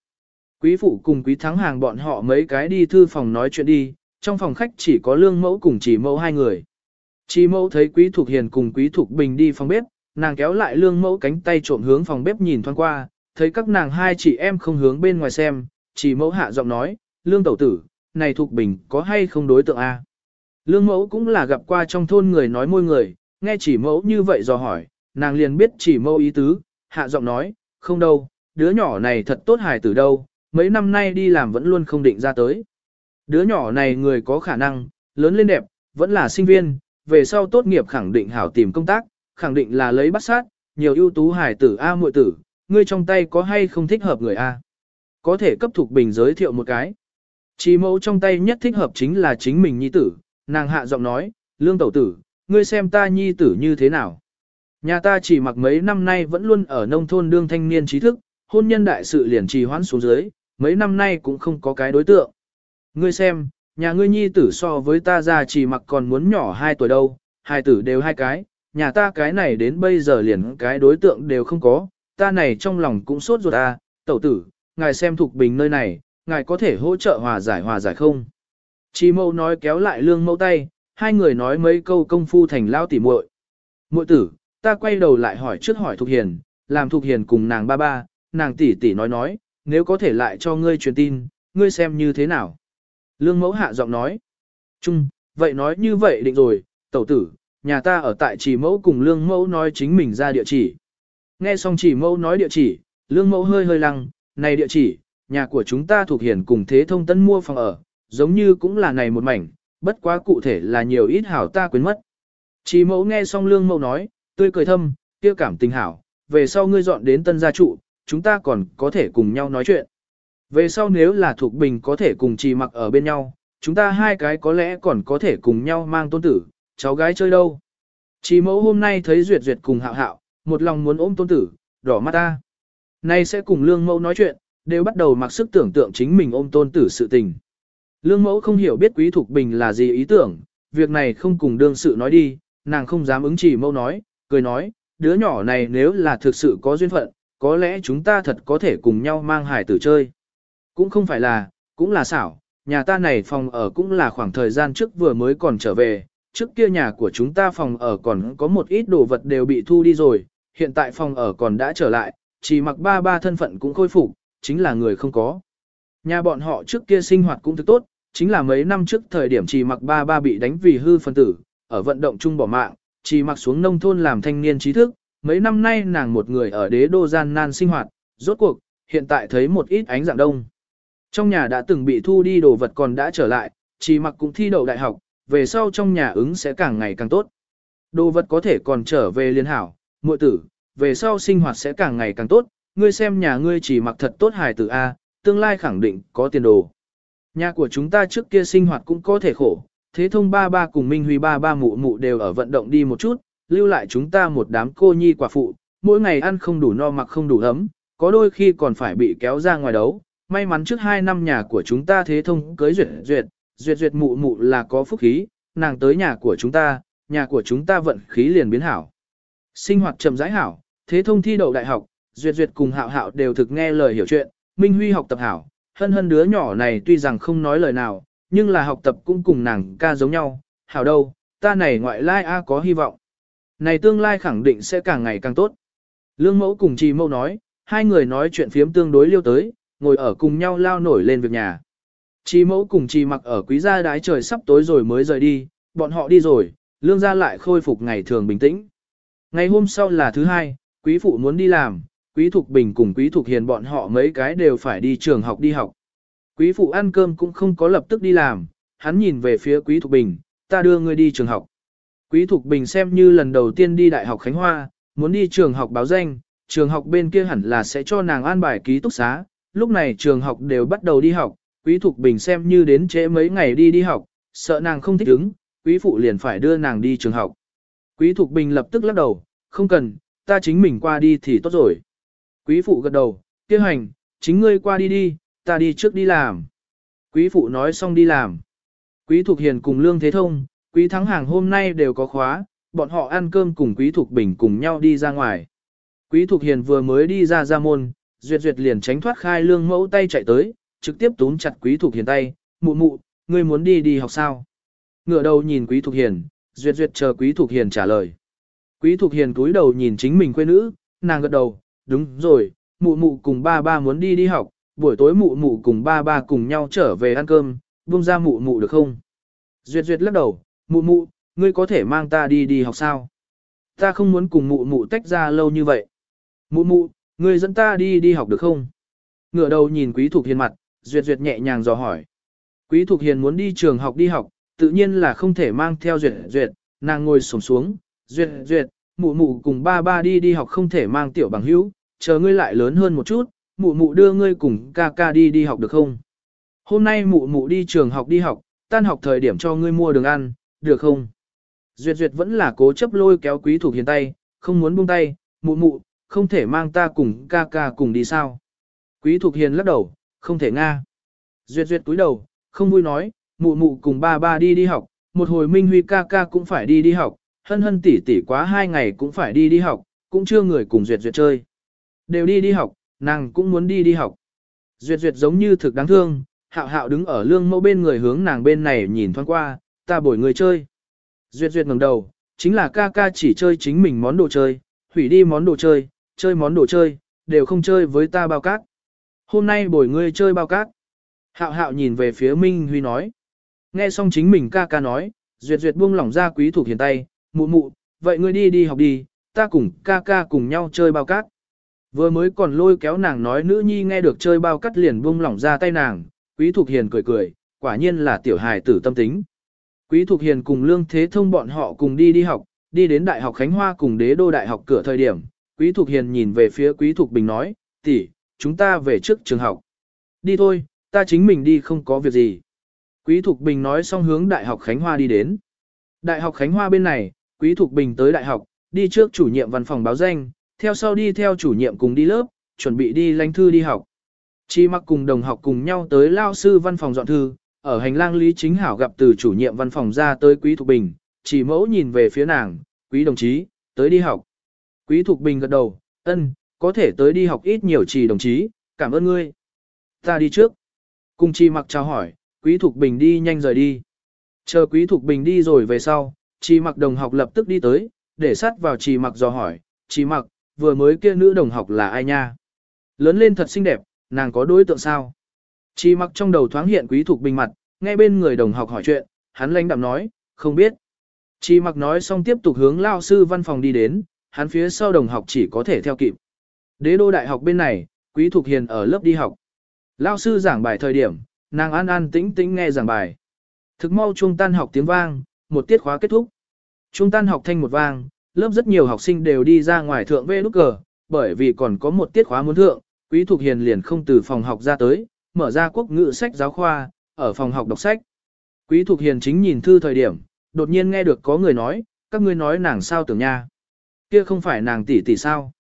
Quý Phụ cùng Quý Thắng Hàng bọn họ mấy cái đi thư phòng nói chuyện đi, trong phòng khách chỉ có Lương Mẫu cùng chỉ mẫu hai người. Chi mẫu thấy Quý Thục Hiền cùng Quý Thục Bình đi phòng bếp, nàng kéo lại Lương Mẫu cánh tay trộm hướng phòng bếp nhìn thoáng qua, thấy các nàng hai chị em không hướng bên ngoài xem, chỉ mẫu hạ giọng nói, Lương Tẩu Tử, này Thục Bình có hay không đối tượng a? Lương Mẫu cũng là gặp qua trong thôn người nói môi người, Nghe chỉ mẫu như vậy dò hỏi, nàng liền biết chỉ mẫu ý tứ, hạ giọng nói, không đâu, đứa nhỏ này thật tốt hài từ đâu, mấy năm nay đi làm vẫn luôn không định ra tới. Đứa nhỏ này người có khả năng, lớn lên đẹp, vẫn là sinh viên, về sau tốt nghiệp khẳng định hảo tìm công tác, khẳng định là lấy bắt sát, nhiều ưu tú hải tử A muội tử, ngươi trong tay có hay không thích hợp người A. Có thể cấp thuộc bình giới thiệu một cái. Chỉ mẫu trong tay nhất thích hợp chính là chính mình nhi tử, nàng hạ giọng nói, lương tẩu tử, ngươi xem ta nhi tử như thế nào. Nhà ta chỉ mặc mấy năm nay vẫn luôn ở nông thôn đương thanh niên trí thức, hôn nhân đại sự liền trì hoãn xuống dưới, mấy năm nay cũng không có cái đối tượng. Ngươi xem, nhà ngươi nhi tử so với ta ra chỉ mặc còn muốn nhỏ hai tuổi đâu, hai tử đều hai cái, nhà ta cái này đến bây giờ liền cái đối tượng đều không có, ta này trong lòng cũng sốt ruột à, tẩu tử, ngài xem thuộc bình nơi này, ngài có thể hỗ trợ hòa giải hòa giải không? Chi mâu nói kéo lại lương mẫu tay, hai người nói mấy câu công phu thành lao tỉ muội. Muội tử, ta quay đầu lại hỏi trước hỏi Thục Hiền, làm Thục Hiền cùng nàng ba ba, nàng tỷ tỷ nói nói, nếu có thể lại cho ngươi truyền tin, ngươi xem như thế nào. Lương mẫu hạ giọng nói. Chung, vậy nói như vậy định rồi, tẩu tử, nhà ta ở tại chỉ mẫu cùng lương mẫu nói chính mình ra địa chỉ. Nghe xong chỉ mẫu nói địa chỉ, lương mẫu hơi hơi lăng, này địa chỉ, nhà của chúng ta thuộc hiển cùng thế thông tân mua phòng ở, giống như cũng là này một mảnh, bất quá cụ thể là nhiều ít hảo ta quên mất. Chỉ mẫu nghe xong lương mẫu nói, tươi cười thâm, kia cảm tình hảo, về sau ngươi dọn đến tân gia trụ, chúng ta còn có thể cùng nhau nói chuyện. Về sau nếu là thuộc bình có thể cùng trì mặc ở bên nhau, chúng ta hai cái có lẽ còn có thể cùng nhau mang tôn tử, cháu gái chơi đâu. Chỉ mẫu hôm nay thấy Duyệt Duyệt cùng hạo hạo, một lòng muốn ôm tôn tử, đỏ mắt ta. Nay sẽ cùng lương mẫu nói chuyện, đều bắt đầu mặc sức tưởng tượng chính mình ôm tôn tử sự tình. Lương mẫu không hiểu biết quý thục bình là gì ý tưởng, việc này không cùng đương sự nói đi, nàng không dám ứng chỉ mẫu nói, cười nói, đứa nhỏ này nếu là thực sự có duyên phận, có lẽ chúng ta thật có thể cùng nhau mang hải tử chơi. Cũng không phải là, cũng là xảo, nhà ta này phòng ở cũng là khoảng thời gian trước vừa mới còn trở về, trước kia nhà của chúng ta phòng ở còn có một ít đồ vật đều bị thu đi rồi, hiện tại phòng ở còn đã trở lại, chỉ mặc ba ba thân phận cũng khôi phục, chính là người không có. Nhà bọn họ trước kia sinh hoạt cũng thực tốt, chính là mấy năm trước thời điểm chỉ mặc ba ba bị đánh vì hư phân tử, ở vận động chung bỏ mạng, chỉ mặc xuống nông thôn làm thanh niên trí thức, mấy năm nay nàng một người ở đế đô gian nan sinh hoạt, rốt cuộc, hiện tại thấy một ít ánh dạng đông. Trong nhà đã từng bị thu đi đồ vật còn đã trở lại, chỉ mặc cũng thi đậu đại học, về sau trong nhà ứng sẽ càng ngày càng tốt. Đồ vật có thể còn trở về liên hảo, muội tử, về sau sinh hoạt sẽ càng ngày càng tốt, ngươi xem nhà ngươi chỉ mặc thật tốt hài tử A, tương lai khẳng định có tiền đồ. Nhà của chúng ta trước kia sinh hoạt cũng có thể khổ, thế thông ba ba cùng Minh Huy ba ba mụ mụ đều ở vận động đi một chút, lưu lại chúng ta một đám cô nhi quả phụ, mỗi ngày ăn không đủ no mặc không đủ ấm, có đôi khi còn phải bị kéo ra ngoài đấu. May mắn trước hai năm nhà của chúng ta thế thông cưới duyệt duyệt, duyệt duyệt mụ mụ là có phúc khí, nàng tới nhà của chúng ta, nhà của chúng ta vận khí liền biến hảo. Sinh hoạt chậm rãi hảo, thế thông thi đậu đại học, duyệt duyệt cùng hạo hạo đều thực nghe lời hiểu chuyện, Minh Huy học tập hảo, hân hân đứa nhỏ này tuy rằng không nói lời nào, nhưng là học tập cũng cùng nàng ca giống nhau, hảo đâu, ta này ngoại lai A có hy vọng. Này tương lai khẳng định sẽ càng ngày càng tốt. Lương mẫu cùng trì mẫu nói, hai người nói chuyện phiếm tương đối liêu tới, ngồi ở cùng nhau lao nổi lên việc nhà. Chi mẫu cùng chi mặc ở quý gia đái trời sắp tối rồi mới rời đi, bọn họ đi rồi, lương gia lại khôi phục ngày thường bình tĩnh. Ngày hôm sau là thứ hai, quý phụ muốn đi làm, quý thục bình cùng quý thục hiền bọn họ mấy cái đều phải đi trường học đi học. Quý phụ ăn cơm cũng không có lập tức đi làm, hắn nhìn về phía quý thục bình, ta đưa ngươi đi trường học. Quý thục bình xem như lần đầu tiên đi đại học Khánh Hoa, muốn đi trường học báo danh, trường học bên kia hẳn là sẽ cho nàng an bài ký túc xá, lúc này trường học đều bắt đầu đi học, Quý Thục Bình xem như đến trễ mấy ngày đi đi học, sợ nàng không thích ứng, quý phụ liền phải đưa nàng đi trường học. Quý Thục Bình lập tức lắc đầu, không cần, ta chính mình qua đi thì tốt rồi. Quý phụ gật đầu, tiêu hành, chính ngươi qua đi đi, ta đi trước đi làm. Quý phụ nói xong đi làm. Quý Thục Hiền cùng Lương Thế Thông, Quý Thắng Hàng hôm nay đều có khóa, bọn họ ăn cơm cùng Quý Thục Bình cùng nhau đi ra ngoài. Quý Thục Hiền vừa mới đi ra ra môn, Duyệt Duyệt liền tránh thoát khai lương mẫu tay chạy tới, trực tiếp túm chặt Quý Thục Hiền tay, mụ mụ, ngươi muốn đi đi học sao? Ngửa đầu nhìn Quý Thục Hiền, duyệt duyệt chờ Quý Thục Hiền trả lời. Quý Thục Hiền cúi đầu nhìn chính mình quê nữ, nàng gật đầu, đúng rồi, mụ mụ cùng ba ba muốn đi đi học, buổi tối mụ mụ cùng ba ba cùng nhau trở về ăn cơm, buông ra mụ mụ được không? Duyệt duyệt lắc đầu, mụ mụ, ngươi có thể mang ta đi đi học sao? Ta không muốn cùng mụ mụ tách ra lâu như vậy. Mụ mụ, ngươi dẫn ta đi đi học được không? Ngựa đầu nhìn Quý Thục Hiền mặt, Duyệt Duyệt nhẹ nhàng dò hỏi. Quý Thục Hiền muốn đi trường học đi học, tự nhiên là không thể mang theo Duyệt Duyệt, nàng ngồi xổm xuống, Duyệt Duyệt, mụ mụ cùng ba ba đi đi học không thể mang tiểu bằng hữu, chờ ngươi lại lớn hơn một chút, mụ mụ đưa ngươi cùng ca ca đi đi học được không? Hôm nay mụ mụ đi trường học đi học, tan học thời điểm cho ngươi mua đường ăn, được không? Duyệt Duyệt vẫn là cố chấp lôi kéo Quý Thục Hiền tay, không muốn buông tay, mụ mụ, không thể mang ta cùng ca ca cùng đi sao. Quý Thục Hiền lắc đầu, không thể nga. Duyệt duyệt túi đầu, không vui nói, mụ mụ cùng ba ba đi đi học, một hồi Minh Huy ca ca cũng phải đi đi học, hân hân tỷ tỷ quá hai ngày cũng phải đi đi học, cũng chưa người cùng duyệt duyệt chơi. Đều đi đi học, nàng cũng muốn đi đi học. Duyệt duyệt giống như thực đáng thương, hạo hạo đứng ở lương mẫu bên người hướng nàng bên này nhìn thoáng qua, ta bổi người chơi. Duyệt duyệt ngẩng đầu, chính là ca ca chỉ chơi chính mình món đồ chơi, hủy đi món đồ chơi, chơi món đồ chơi, đều không chơi với ta bao cát. Hôm nay bồi ngươi chơi bao cát. Hạo hạo nhìn về phía Minh Huy nói. Nghe xong chính mình ca ca nói, duyệt duyệt buông lỏng ra quý thuộc hiền tay, mụ mụ, vậy ngươi đi đi học đi, ta cùng ca ca cùng nhau chơi bao cát. Vừa mới còn lôi kéo nàng nói nữ nhi nghe được chơi bao cát liền buông lỏng ra tay nàng, quý thuộc hiền cười cười, quả nhiên là tiểu hài tử tâm tính. Quý Thục hiền cùng lương thế thông bọn họ cùng đi đi học, đi đến đại học Khánh Hoa cùng đế đô đại học cửa thời điểm, quý thuộc hiền nhìn về phía quý thuộc bình nói, tỷ, chúng ta về trước trường học. Đi thôi, ta chính mình đi không có việc gì. Quý Thục Bình nói xong hướng Đại học Khánh Hoa đi đến. Đại học Khánh Hoa bên này, Quý Thục Bình tới đại học, đi trước chủ nhiệm văn phòng báo danh, theo sau đi theo chủ nhiệm cùng đi lớp, chuẩn bị đi lãnh thư đi học. Chi mặc cùng đồng học cùng nhau tới lao sư văn phòng dọn thư, ở hành lang Lý Chính Hảo gặp từ chủ nhiệm văn phòng ra tới Quý Thục Bình, chỉ mẫu nhìn về phía nàng, Quý đồng chí, tới đi học. Quý Thục Bình gật đầu, ân, có thể tới đi học ít nhiều chỉ đồng chí, cảm ơn ngươi. Ta đi trước. Cùng chi mặc chào hỏi, Quý Thục Bình đi nhanh rời đi. Chờ Quý Thục Bình đi rồi về sau, Chi Mặc đồng học lập tức đi tới, để sát vào Chi Mặc dò hỏi, Chi Mặc, vừa mới kia nữ đồng học là ai nha? Lớn lên thật xinh đẹp, nàng có đối tượng sao? Chi Mặc trong đầu thoáng hiện Quý Thục Bình mặt, nghe bên người đồng học hỏi chuyện, hắn lãnh đạm nói, không biết. Chi Mặc nói xong tiếp tục hướng lao sư văn phòng đi đến, hắn phía sau đồng học chỉ có thể theo kịp. Đế đô đại học bên này, Quý Thục Hiền ở lớp đi học. Lao sư giảng bài thời điểm, nàng an an tĩnh tĩnh nghe giảng bài. Thực mau trung tan học tiếng vang, một tiết khóa kết thúc. Trung tan học thanh một vang, lớp rất nhiều học sinh đều đi ra ngoài thượng vê nút cờ, bởi vì còn có một tiết khóa muốn thượng, Quý Thục Hiền liền không từ phòng học ra tới, mở ra quốc ngữ sách giáo khoa, ở phòng học đọc sách. Quý Thục Hiền chính nhìn thư thời điểm, đột nhiên nghe được có người nói, các ngươi nói nàng sao tưởng nha. Kia không phải nàng tỷ tỷ sao.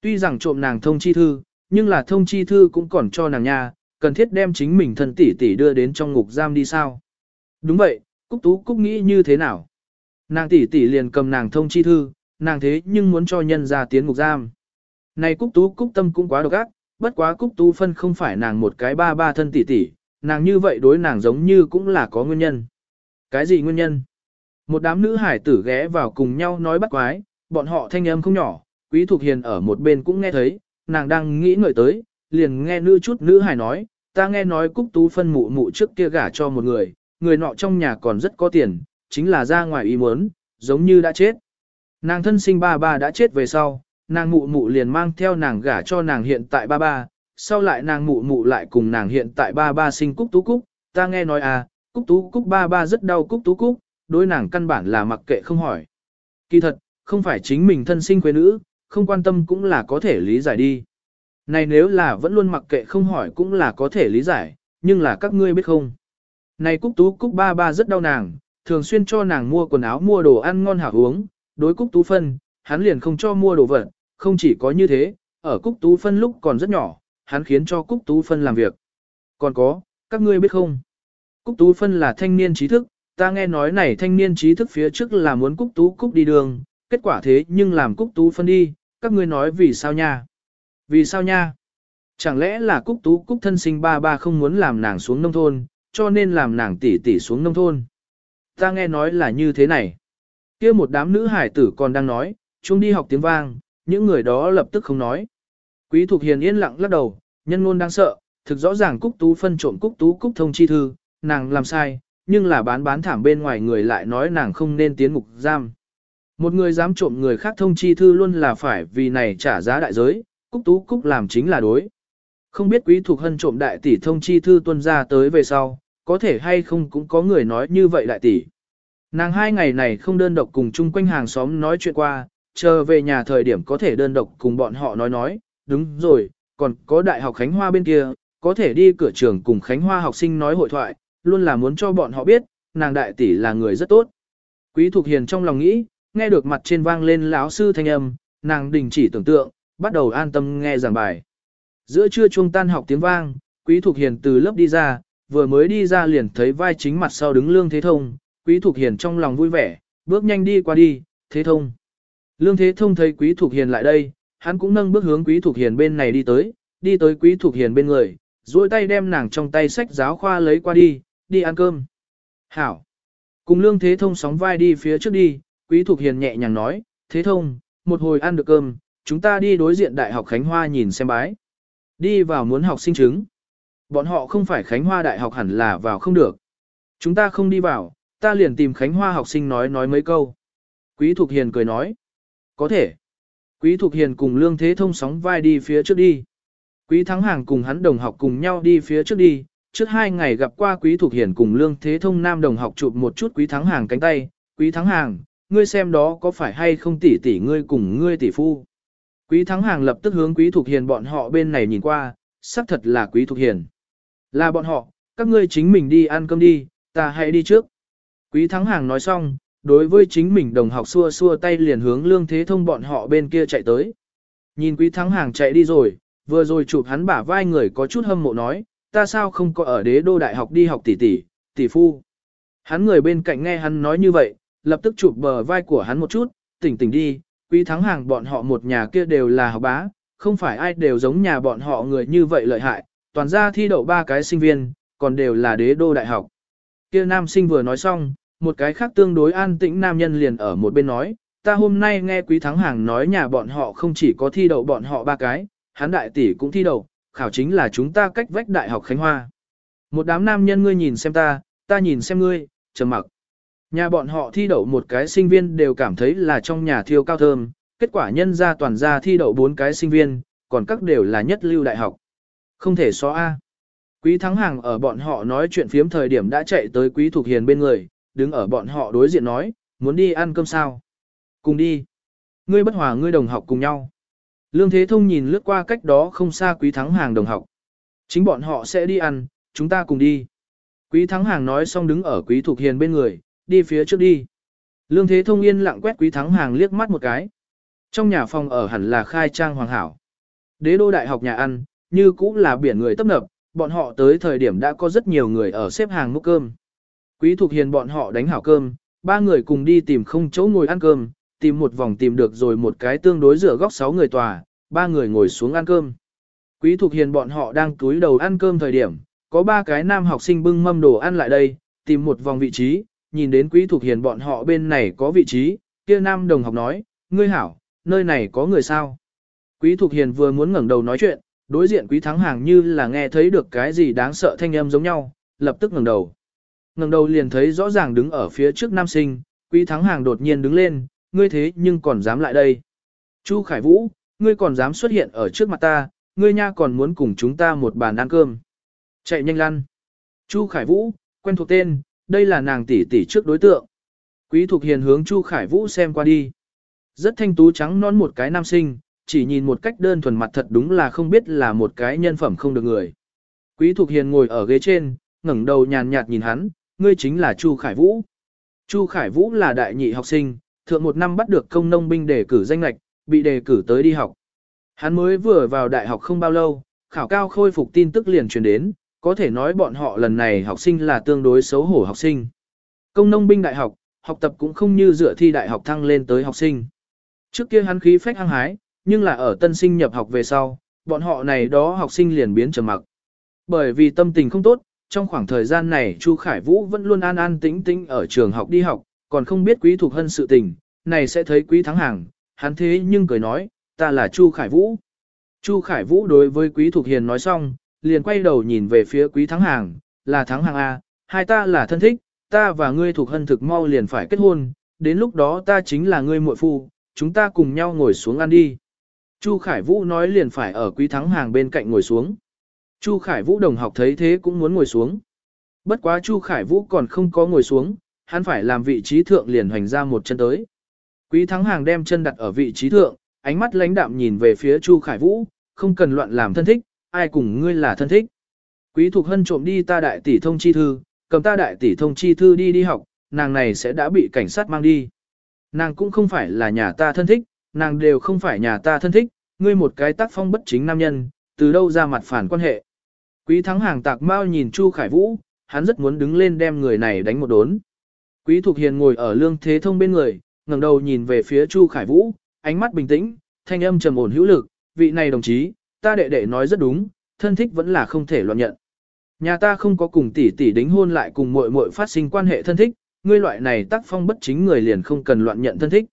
Tuy rằng trộm nàng thông chi thư, nhưng là thông chi thư cũng còn cho nàng nha, cần thiết đem chính mình thân tỷ tỷ đưa đến trong ngục giam đi sao? Đúng vậy, Cúc Tú Cúc nghĩ như thế nào? Nàng tỷ tỷ liền cầm nàng thông chi thư, nàng thế nhưng muốn cho nhân ra tiến ngục giam. Này Cúc Tú Cúc tâm cũng quá độc ác, bất quá Cúc Tú phân không phải nàng một cái ba ba thân tỷ tỷ, nàng như vậy đối nàng giống như cũng là có nguyên nhân. Cái gì nguyên nhân? Một đám nữ hải tử ghé vào cùng nhau nói bắt quái, bọn họ thanh âm không nhỏ, Quý Thục Hiền ở một bên cũng nghe thấy, nàng đang nghĩ ngợi tới, liền nghe nữ chút nữ hài nói, ta nghe nói cúc tú phân mụ mụ trước kia gả cho một người, người nọ trong nhà còn rất có tiền, chính là ra ngoài ý muốn, giống như đã chết. Nàng thân sinh ba ba đã chết về sau, nàng mụ mụ liền mang theo nàng gả cho nàng hiện tại ba ba, sau lại nàng mụ mụ lại cùng nàng hiện tại ba ba sinh cúc tú cúc, ta nghe nói à, cúc tú cúc ba ba rất đau cúc tú cúc, đối nàng căn bản là mặc kệ không hỏi. Kỳ thật, không phải chính mình thân sinh quê nữ, không quan tâm cũng là có thể lý giải đi. Này nếu là vẫn luôn mặc kệ không hỏi cũng là có thể lý giải, nhưng là các ngươi biết không. Này Cúc Tú Cúc ba ba rất đau nàng, thường xuyên cho nàng mua quần áo mua đồ ăn ngon hảo uống, đối Cúc Tú Phân, hắn liền không cho mua đồ vật, không chỉ có như thế, ở Cúc Tú Phân lúc còn rất nhỏ, hắn khiến cho Cúc Tú Phân làm việc. Còn có, các ngươi biết không? Cúc Tú Phân là thanh niên trí thức, ta nghe nói này thanh niên trí thức phía trước là muốn Cúc Tú Cúc đi đường, kết quả thế nhưng làm Cúc Tú Phân đi, các ngươi nói vì sao nha? Vì sao nha? Chẳng lẽ là Cúc Tú Cúc thân sinh ba ba không muốn làm nàng xuống nông thôn, cho nên làm nàng tỷ tỷ xuống nông thôn. Ta nghe nói là như thế này. kia một đám nữ hải tử còn đang nói, chúng đi học tiếng vang, những người đó lập tức không nói. Quý Thục Hiền yên lặng lắc đầu, nhân ngôn đang sợ, thực rõ ràng Cúc Tú phân trộm Cúc Tú Cúc thông chi thư, nàng làm sai, nhưng là bán bán thảm bên ngoài người lại nói nàng không nên tiến ngục giam. Một người dám trộm người khác thông chi thư luôn là phải vì này trả giá đại giới, Cúc Tú Cúc làm chính là đối. Không biết quý thuộc hân trộm đại tỷ thông chi thư tuân ra tới về sau, có thể hay không cũng có người nói như vậy đại tỷ. Nàng hai ngày này không đơn độc cùng chung quanh hàng xóm nói chuyện qua, chờ về nhà thời điểm có thể đơn độc cùng bọn họ nói nói, đúng rồi, còn có Đại học Khánh Hoa bên kia, có thể đi cửa trường cùng Khánh Hoa học sinh nói hội thoại, luôn là muốn cho bọn họ biết, nàng đại tỷ là người rất tốt. Quý Thục Hiền trong lòng nghĩ, nghe được mặt trên vang lên lão sư thanh âm, nàng đình chỉ tưởng tượng, bắt đầu an tâm nghe giảng bài. Giữa trưa chuông tan học tiếng vang, Quý Thục Hiền từ lớp đi ra, vừa mới đi ra liền thấy vai chính mặt sau đứng Lương Thế Thông, Quý Thục Hiền trong lòng vui vẻ, bước nhanh đi qua đi, Thế Thông. Lương Thế Thông thấy Quý Thục Hiền lại đây, hắn cũng nâng bước hướng Quý Thục Hiền bên này đi tới, đi tới Quý Thục Hiền bên người, duỗi tay đem nàng trong tay sách giáo khoa lấy qua đi, đi ăn cơm. Hảo. Cùng Lương Thế Thông sóng vai đi phía trước đi, Quý Thục Hiền nhẹ nhàng nói, Thế Thông, một hồi ăn được cơm, chúng ta đi đối diện Đại học Khánh Hoa nhìn xem bái. Đi vào muốn học sinh chứng. Bọn họ không phải Khánh Hoa Đại học hẳn là vào không được. Chúng ta không đi vào, ta liền tìm Khánh Hoa học sinh nói nói mấy câu. Quý Thục Hiền cười nói. Có thể. Quý Thục Hiền cùng Lương Thế Thông sóng vai đi phía trước đi. Quý Thắng Hàng cùng hắn đồng học cùng nhau đi phía trước đi. Trước hai ngày gặp qua Quý Thục Hiền cùng Lương Thế Thông nam đồng học chụp một chút Quý Thắng Hàng cánh tay. Quý Thắng Hàng, ngươi xem đó có phải hay không tỷ tỷ ngươi cùng ngươi tỷ phu. Quý Thắng Hàng lập tức hướng Quý Thục Hiền bọn họ bên này nhìn qua, xác thật là Quý Thục Hiền. Là bọn họ, các ngươi chính mình đi ăn cơm đi, ta hãy đi trước. Quý Thắng Hàng nói xong, đối với chính mình đồng học xua xua tay liền hướng Lương Thế Thông bọn họ bên kia chạy tới. Nhìn Quý Thắng Hàng chạy đi rồi, vừa rồi chụp hắn bả vai người có chút hâm mộ nói, ta sao không có ở đế đô đại học đi học tỷ tỷ, tỷ phu. Hắn người bên cạnh nghe hắn nói như vậy, lập tức chụp bờ vai của hắn một chút, tỉnh tỉnh đi, quý thắng hàng bọn họ một nhà kia đều là học bá, không phải ai đều giống nhà bọn họ người như vậy lợi hại, toàn ra thi đậu ba cái sinh viên, còn đều là đế đô đại học. Kia nam sinh vừa nói xong, một cái khác tương đối an tĩnh nam nhân liền ở một bên nói, ta hôm nay nghe quý thắng hàng nói nhà bọn họ không chỉ có thi đậu bọn họ ba cái, hắn đại tỷ cũng thi đậu, khảo chính là chúng ta cách vách đại học Khánh Hoa. Một đám nam nhân ngươi nhìn xem ta, ta nhìn xem ngươi, trầm mặc. Nhà bọn họ thi đậu một cái sinh viên đều cảm thấy là trong nhà thiêu cao thơm, kết quả nhân ra toàn ra thi đậu bốn cái sinh viên, còn các đều là nhất lưu đại học. Không thể xóa A. Quý Thắng Hàng ở bọn họ nói chuyện phiếm thời điểm đã chạy tới Quý Thục Hiền bên người, đứng ở bọn họ đối diện nói, muốn đi ăn cơm sao? Cùng đi. Ngươi bất hòa ngươi đồng học cùng nhau. Lương Thế Thông nhìn lướt qua cách đó không xa Quý Thắng Hàng đồng học. Chính bọn họ sẽ đi ăn, chúng ta cùng đi. Quý Thắng Hàng nói xong đứng ở Quý Thục Hiền bên người, đi phía trước đi. Lương Thế Thông yên lặng quét Quý Thắng Hàng liếc mắt một cái. Trong nhà phòng ở hẳn là khai trang hoàng hảo. Đế đô đại học nhà ăn, như cũng là biển người tấp nập, bọn họ tới thời điểm đã có rất nhiều người ở xếp hàng múc cơm. Quý Thục Hiền bọn họ đánh hảo cơm, ba người cùng đi tìm không chỗ ngồi ăn cơm, tìm một vòng tìm được rồi một cái tương đối giữa góc sáu người tòa, ba người ngồi xuống ăn cơm. Quý Thục Hiền bọn họ đang túi đầu ăn cơm thời điểm, có ba cái nam học sinh bưng mâm đồ ăn lại đây, tìm một vòng vị trí, nhìn đến Quý thuộc Hiền bọn họ bên này có vị trí, kia nam đồng học nói, ngươi hảo, nơi này có người sao? Quý thuộc Hiền vừa muốn ngẩng đầu nói chuyện, đối diện Quý Thắng Hàng như là nghe thấy được cái gì đáng sợ thanh âm giống nhau, lập tức ngẩng đầu. Ngẩng đầu liền thấy rõ ràng đứng ở phía trước nam sinh, Quý Thắng Hàng đột nhiên đứng lên, ngươi thế nhưng còn dám lại đây. Chu Khải Vũ, ngươi còn dám xuất hiện ở trước mặt ta, ngươi nha còn muốn cùng chúng ta một bàn ăn cơm. Chạy nhanh lăn. Chu Khải Vũ, quen thuộc tên, đây là nàng tỷ tỷ trước đối tượng. Quý Thục Hiền hướng Chu Khải Vũ xem qua đi. Rất thanh tú trắng non một cái nam sinh, chỉ nhìn một cách đơn thuần mặt thật đúng là không biết là một cái nhân phẩm không được người. Quý Thục Hiền ngồi ở ghế trên, ngẩng đầu nhàn nhạt nhìn hắn, ngươi chính là Chu Khải Vũ. Chu Khải Vũ là đại nhị học sinh, thượng một năm bắt được công nông binh đề cử danh lạch, bị đề cử tới đi học. Hắn mới vừa vào đại học không bao lâu, khảo cao khôi phục tin tức liền truyền đến, có thể nói bọn họ lần này học sinh là tương đối xấu hổ học sinh. Công nông binh đại học, học tập cũng không như dựa thi đại học thăng lên tới học sinh. Trước kia hắn khí phách hăng hái, nhưng là ở tân sinh nhập học về sau, bọn họ này đó học sinh liền biến trầm mặc. Bởi vì tâm tình không tốt, trong khoảng thời gian này Chu Khải Vũ vẫn luôn an an tĩnh tĩnh ở trường học đi học, còn không biết quý thuộc hân sự tình, này sẽ thấy quý thắng hàng, hắn thế nhưng cười nói, ta là Chu Khải Vũ. Chu Khải Vũ đối với quý thuộc hiền nói xong, liền quay đầu nhìn về phía quý thắng hàng, là thắng hàng A, hai ta là thân thích, ta và ngươi thuộc hân thực mau liền phải kết hôn, đến lúc đó ta chính là ngươi muội phu, chúng ta cùng nhau ngồi xuống ăn đi. Chu Khải Vũ nói liền phải ở quý thắng hàng bên cạnh ngồi xuống. Chu Khải Vũ đồng học thấy thế cũng muốn ngồi xuống. Bất quá Chu Khải Vũ còn không có ngồi xuống, hắn phải làm vị trí thượng liền hoành ra một chân tới. Quý thắng hàng đem chân đặt ở vị trí thượng, ánh mắt lãnh đạm nhìn về phía Chu Khải Vũ, không cần loạn làm thân thích, ai cùng ngươi là thân thích. Quý Thục Hân trộm đi ta đại tỷ thông chi thư, cầm ta đại tỷ thông chi thư đi đi học, nàng này sẽ đã bị cảnh sát mang đi. Nàng cũng không phải là nhà ta thân thích, nàng đều không phải nhà ta thân thích, ngươi một cái tác phong bất chính nam nhân, từ đâu ra mặt phản quan hệ. Quý thắng hàng tạc mau nhìn Chu Khải Vũ, hắn rất muốn đứng lên đem người này đánh một đốn. Quý Thục Hiền ngồi ở lương thế thông bên người, ngẩng đầu nhìn về phía Chu Khải Vũ, ánh mắt bình tĩnh, thanh âm trầm ổn hữu lực, vị này đồng chí, ta đệ đệ nói rất đúng, thân thích vẫn là không thể loạn nhận. Nhà ta không có cùng tỷ tỷ đính hôn lại cùng muội muội phát sinh quan hệ thân thích, ngươi loại này tác phong bất chính người liền không cần loạn nhận thân thích.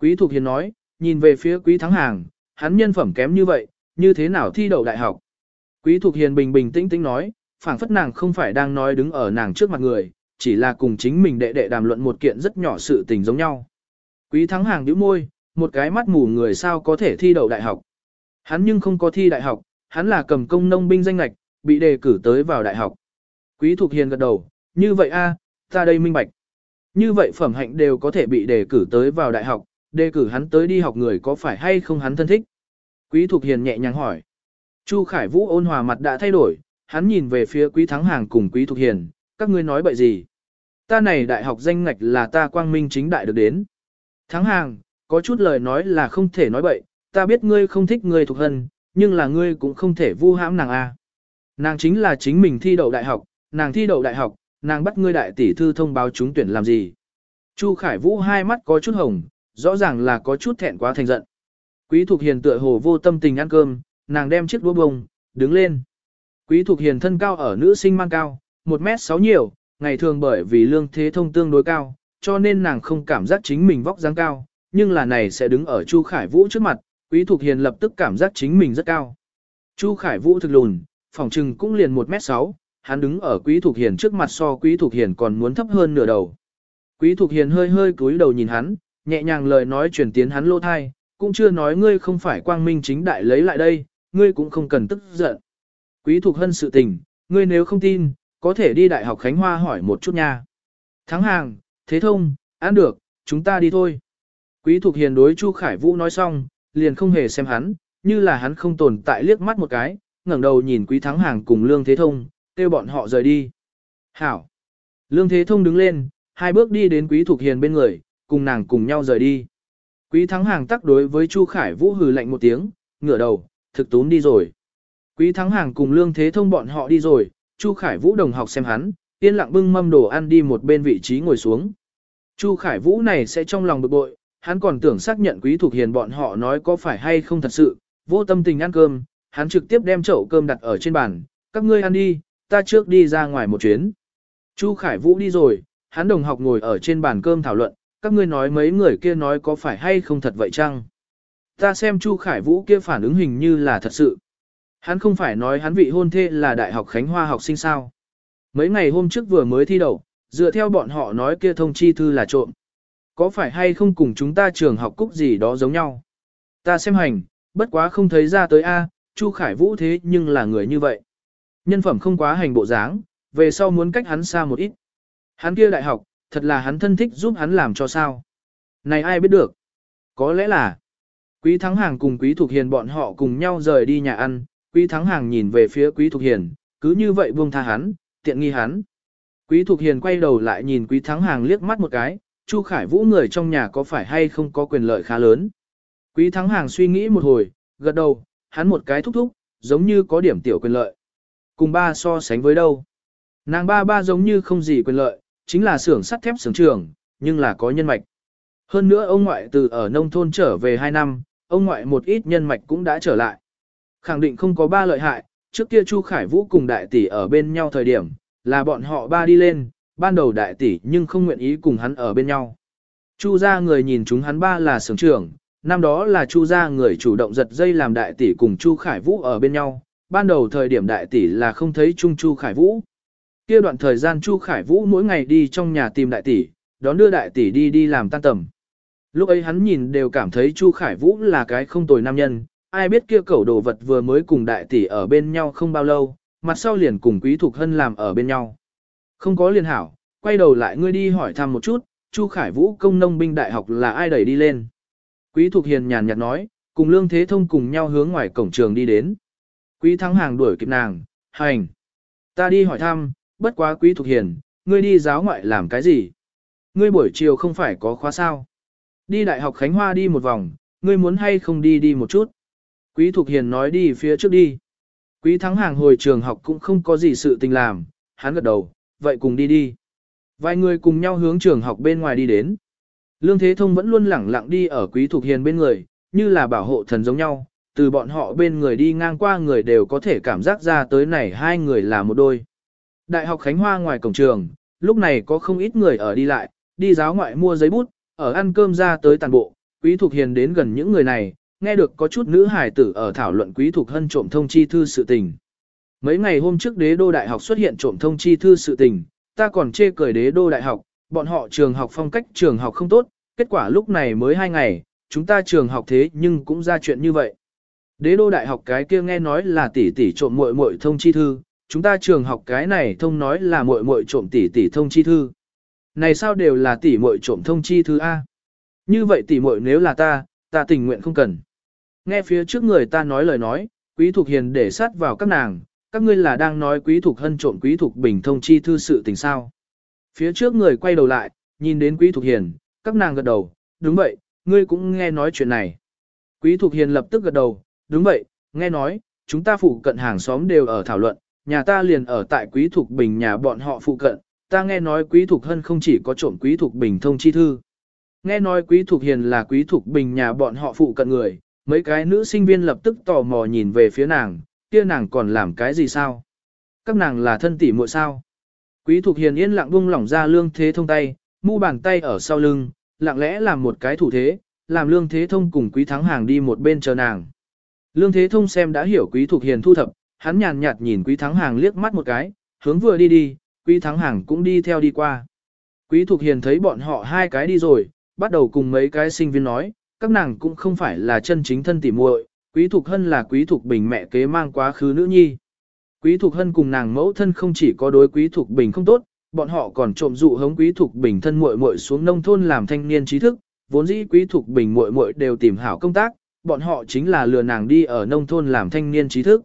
Quý Thục Hiền nói, nhìn về phía Quý Thắng Hàng, hắn nhân phẩm kém như vậy, như thế nào thi đậu đại học. Quý Thục Hiền bình bình tĩnh tĩnh nói, phảng phất nàng không phải đang nói đứng ở nàng trước mặt người, chỉ là cùng chính mình đệ đệ đàm luận một kiện rất nhỏ sự tình giống nhau. Quý Thắng Hàng nhíu môi, một cái mắt mù người sao có thể thi đậu đại học. Hắn nhưng không có thi đại học, hắn là cầm công nông binh danh lạch, bị đề cử tới vào đại học. Quý Thục Hiền gật đầu, như vậy a, ta đây minh bạch. Như vậy phẩm hạnh đều có thể bị đề cử tới vào đại học, đề cử hắn tới đi học người có phải hay không hắn thân thích. Quý Thục Hiền nhẹ nhàng hỏi. Chu Khải Vũ ôn hòa mặt đã thay đổi, hắn nhìn về phía Quý Thắng Hàng cùng Quý Thục Hiền, các ngươi nói bậy gì? Ta này đại học danh ngạch là ta quang minh chính đại được đến. Thắng Hàng, có chút lời nói là không thể nói bậy, ta biết ngươi không thích ngươi thuộc hân, nhưng là ngươi cũng không thể vu hãm nàng a. Nàng chính là chính mình thi đậu đại học, nàng thi đậu đại học, nàng bắt ngươi đại tỷ thư thông báo trúng tuyển làm gì. Chu Khải Vũ hai mắt có chút hồng, rõ ràng là có chút thẹn quá thành giận. Quý Thục Hiền tựa hồ vô tâm tình ăn cơm, nàng đem chiếc đũa bông, đứng lên. Quý Thục Hiền thân cao ở nữ sinh mang cao, 1 mét 6 nhiều, ngày thường bởi vì lương thế thông tương đối cao, cho nên nàng không cảm giác chính mình vóc dáng cao, nhưng là này sẽ đứng ở Chu Khải Vũ trước mặt, Quý Thục Hiền lập tức cảm giác chính mình rất cao. Chu Khải Vũ thực lùn, phòng trừng cũng liền 1 mét 6, hắn đứng ở Quý Thục Hiền trước mặt so Quý Thục Hiền còn muốn thấp hơn nửa đầu. Quý Thục Hiền hơi hơi cúi đầu nhìn hắn, nhẹ nhàng lời nói chuyển tiến hắn lô thai, cũng chưa nói ngươi không phải quang minh chính đại lấy lại đây, ngươi cũng không cần tức giận. Quý Thục Hân sự tình, ngươi nếu không tin, có thể đi Đại học Khánh Hoa hỏi một chút nha. Thắng hàng, thế thông, ăn được, chúng ta đi thôi. Quý Thục Hiền đối Chu Khải Vũ nói xong, liền không hề xem hắn, như là hắn không tồn tại liếc mắt một cái, ngẩng đầu nhìn Quý Thắng Hàng cùng Lương Thế Thông, kêu bọn họ rời đi. Hảo! Lương Thế Thông đứng lên, hai bước đi đến Quý Thục Hiền bên người, cùng nàng cùng nhau rời đi. Quý Thắng Hàng tắc đối với Chu Khải Vũ hừ lạnh một tiếng, ngửa đầu, thực tốn đi rồi. Quý Thắng Hàng cùng Lương Thế Thông bọn họ đi rồi, Chu Khải Vũ đồng học xem hắn, yên lặng bưng mâm đồ ăn đi một bên vị trí ngồi xuống. Chu Khải Vũ này sẽ trong lòng bực bội, hắn còn tưởng xác nhận Quý thuộc Hiền bọn họ nói có phải hay không thật sự, vô tâm tình ăn cơm, hắn trực tiếp đem chậu cơm đặt ở trên bàn, các ngươi ăn đi, ta trước đi ra ngoài một chuyến. Chu Khải Vũ đi rồi, hắn đồng học ngồi ở trên bàn cơm thảo luận, các ngươi nói mấy người kia nói có phải hay không thật vậy chăng? Ta xem Chu Khải Vũ kia phản ứng hình như là thật sự. Hắn không phải nói hắn vị hôn thê là Đại học Khánh Hoa học sinh sao. Mấy ngày hôm trước vừa mới thi đậu, dựa theo bọn họ nói kia thông chi thư là trộm. Có phải hay không cùng chúng ta trường học cúc gì đó giống nhau? Ta xem hành, bất quá không thấy ra tới A, Chu Khải Vũ thế nhưng là người như vậy. Nhân phẩm không quá hành bộ dáng, về sau muốn cách hắn xa một ít. Hắn kia đại học, thật là hắn thân thích giúp hắn làm cho sao. Này ai biết được? Có lẽ là, Quý Thắng Hàng cùng Quý Thục Hiền bọn họ cùng nhau rời đi nhà ăn, Quý Thắng Hàng nhìn về phía Quý Thục Hiền, cứ như vậy buông tha hắn, tiện nghi hắn. Quý Thục Hiền quay đầu lại nhìn Quý Thắng Hàng liếc mắt một cái, Chu Khải Vũ người trong nhà có phải hay không có quyền lợi khá lớn. Quý Thắng Hàng suy nghĩ một hồi, gật đầu, hắn một cái thúc thúc, giống như có điểm tiểu quyền lợi. Cùng ba so sánh với đâu? Nàng ba ba giống như không gì quyền lợi, chính là xưởng sắt thép xưởng trường, nhưng là có nhân mạch. Hơn nữa ông ngoại từ ở nông thôn trở về 2 năm, ông ngoại một ít nhân mạch cũng đã trở lại. Khẳng định không có ba lợi hại, trước kia Chu Khải Vũ cùng đại tỷ ở bên nhau thời điểm, là bọn họ ba đi lên, ban đầu đại tỷ nhưng không nguyện ý cùng hắn ở bên nhau. Chu gia người nhìn chúng hắn ba là sướng trưởng, năm đó là Chu gia người chủ động giật dây làm đại tỷ cùng Chu Khải Vũ ở bên nhau, ban đầu thời điểm đại tỷ là không thấy Trung Chu Khải Vũ. kia đoạn thời gian Chu Khải Vũ mỗi ngày đi trong nhà tìm đại tỷ, đón đưa đại tỷ đi đi làm tan tầm. Lúc ấy hắn nhìn đều cảm thấy Chu Khải Vũ là cái không tồi nam nhân, ai biết kia cẩu đồ vật vừa mới cùng đại tỷ ở bên nhau không bao lâu, mặt sau liền cùng Quý Thục Hân làm ở bên nhau. Không có liên hảo, quay đầu lại ngươi đi hỏi thăm một chút, Chu Khải Vũ công nông binh đại học là ai đẩy đi lên. Quý Thục Hiền nhàn nhạt nói, cùng Lương Thế Thông cùng nhau hướng ngoài cổng trường đi đến. Quý Thắng Hàng đuổi kịp nàng, hành. Ta đi hỏi thăm, bất quá Quý Thục Hiền, ngươi đi giáo ngoại làm cái gì? Ngươi buổi chiều không phải có khóa sao? Đi Đại học Khánh Hoa đi một vòng, ngươi muốn hay không đi đi một chút. Quý Thục Hiền nói đi phía trước đi. Quý Thắng Hàng hồi trường học cũng không có gì sự tình làm, hắn gật đầu, vậy cùng đi đi. Vài người cùng nhau hướng trường học bên ngoài đi đến. Lương Thế Thông vẫn luôn lẳng lặng đi ở Quý Thục Hiền bên người, như là bảo hộ thần giống nhau, từ bọn họ bên người đi ngang qua người đều có thể cảm giác ra tới này hai người là một đôi. Đại học Khánh Hoa ngoài cổng trường, lúc này có không ít người ở đi lại, đi giáo ngoại mua giấy bút, ở ăn cơm ra tới tàn bộ, Quý Thục Hiền đến gần những người này, nghe được có chút nữ hài tử ở thảo luận Quý Thục Hân trộm thông chi thư sự tình. Mấy ngày hôm trước đế đô đại học xuất hiện trộm thông chi thư sự tình, ta còn chê cười đế đô đại học, bọn họ trường học phong cách trường học không tốt, kết quả lúc này mới hai ngày, chúng ta trường học thế nhưng cũng ra chuyện như vậy. Đế đô đại học cái kia nghe nói là tỷ tỷ trộm muội muội thông chi thư, chúng ta trường học cái này thông nói là muội muội trộm tỷ tỷ thông chi thư. Này sao đều là tỷ muội trộm thông chi thư A? Như vậy tỷ muội nếu là ta, ta tình nguyện không cần. Nghe phía trước người ta nói lời nói, quý thục hiền để sát vào các nàng, các ngươi là đang nói quý thục hân trộm quý thục bình thông chi thư sự tình sao. Phía trước người quay đầu lại, nhìn đến quý thục hiền, các nàng gật đầu, đúng vậy, ngươi cũng nghe nói chuyện này. Quý thục hiền lập tức gật đầu, đúng vậy, nghe nói, chúng ta phụ cận hàng xóm đều ở thảo luận, nhà ta liền ở tại quý thục bình nhà bọn họ phụ cận, ta nghe nói quý thục hân không chỉ có trộm quý thục bình thông chi thư. Nghe nói quý thục hiền là quý thục bình nhà bọn họ phụ cận người, mấy cái nữ sinh viên lập tức tò mò nhìn về phía nàng, kia nàng còn làm cái gì sao? Các nàng là thân tỷ muội sao? Quý thục hiền yên lặng buông lỏng ra lương thế thông tay, mu bàn tay ở sau lưng, lặng lẽ làm một cái thủ thế, làm lương thế thông cùng quý thắng hàng đi một bên chờ nàng. Lương thế thông xem đã hiểu quý thục hiền thu thập, hắn nhàn nhạt nhìn quý thắng hàng liếc mắt một cái, hướng vừa đi đi, quý thắng hàng cũng đi theo đi qua. Quý thục hiền thấy bọn họ hai cái đi rồi, bắt đầu cùng mấy cái sinh viên nói, các nàng cũng không phải là chân chính thân tỉ muội, quý thục hân là quý thục bình mẹ kế mang quá khứ nữ nhi. Quý thục hân cùng nàng mẫu thân không chỉ có đối quý thục bình không tốt, bọn họ còn trộm dụ hống quý thục bình thân muội muội xuống nông thôn làm thanh niên trí thức, vốn dĩ quý thục bình muội muội đều tìm hảo công tác, bọn họ chính là lừa nàng đi ở nông thôn làm thanh niên trí thức.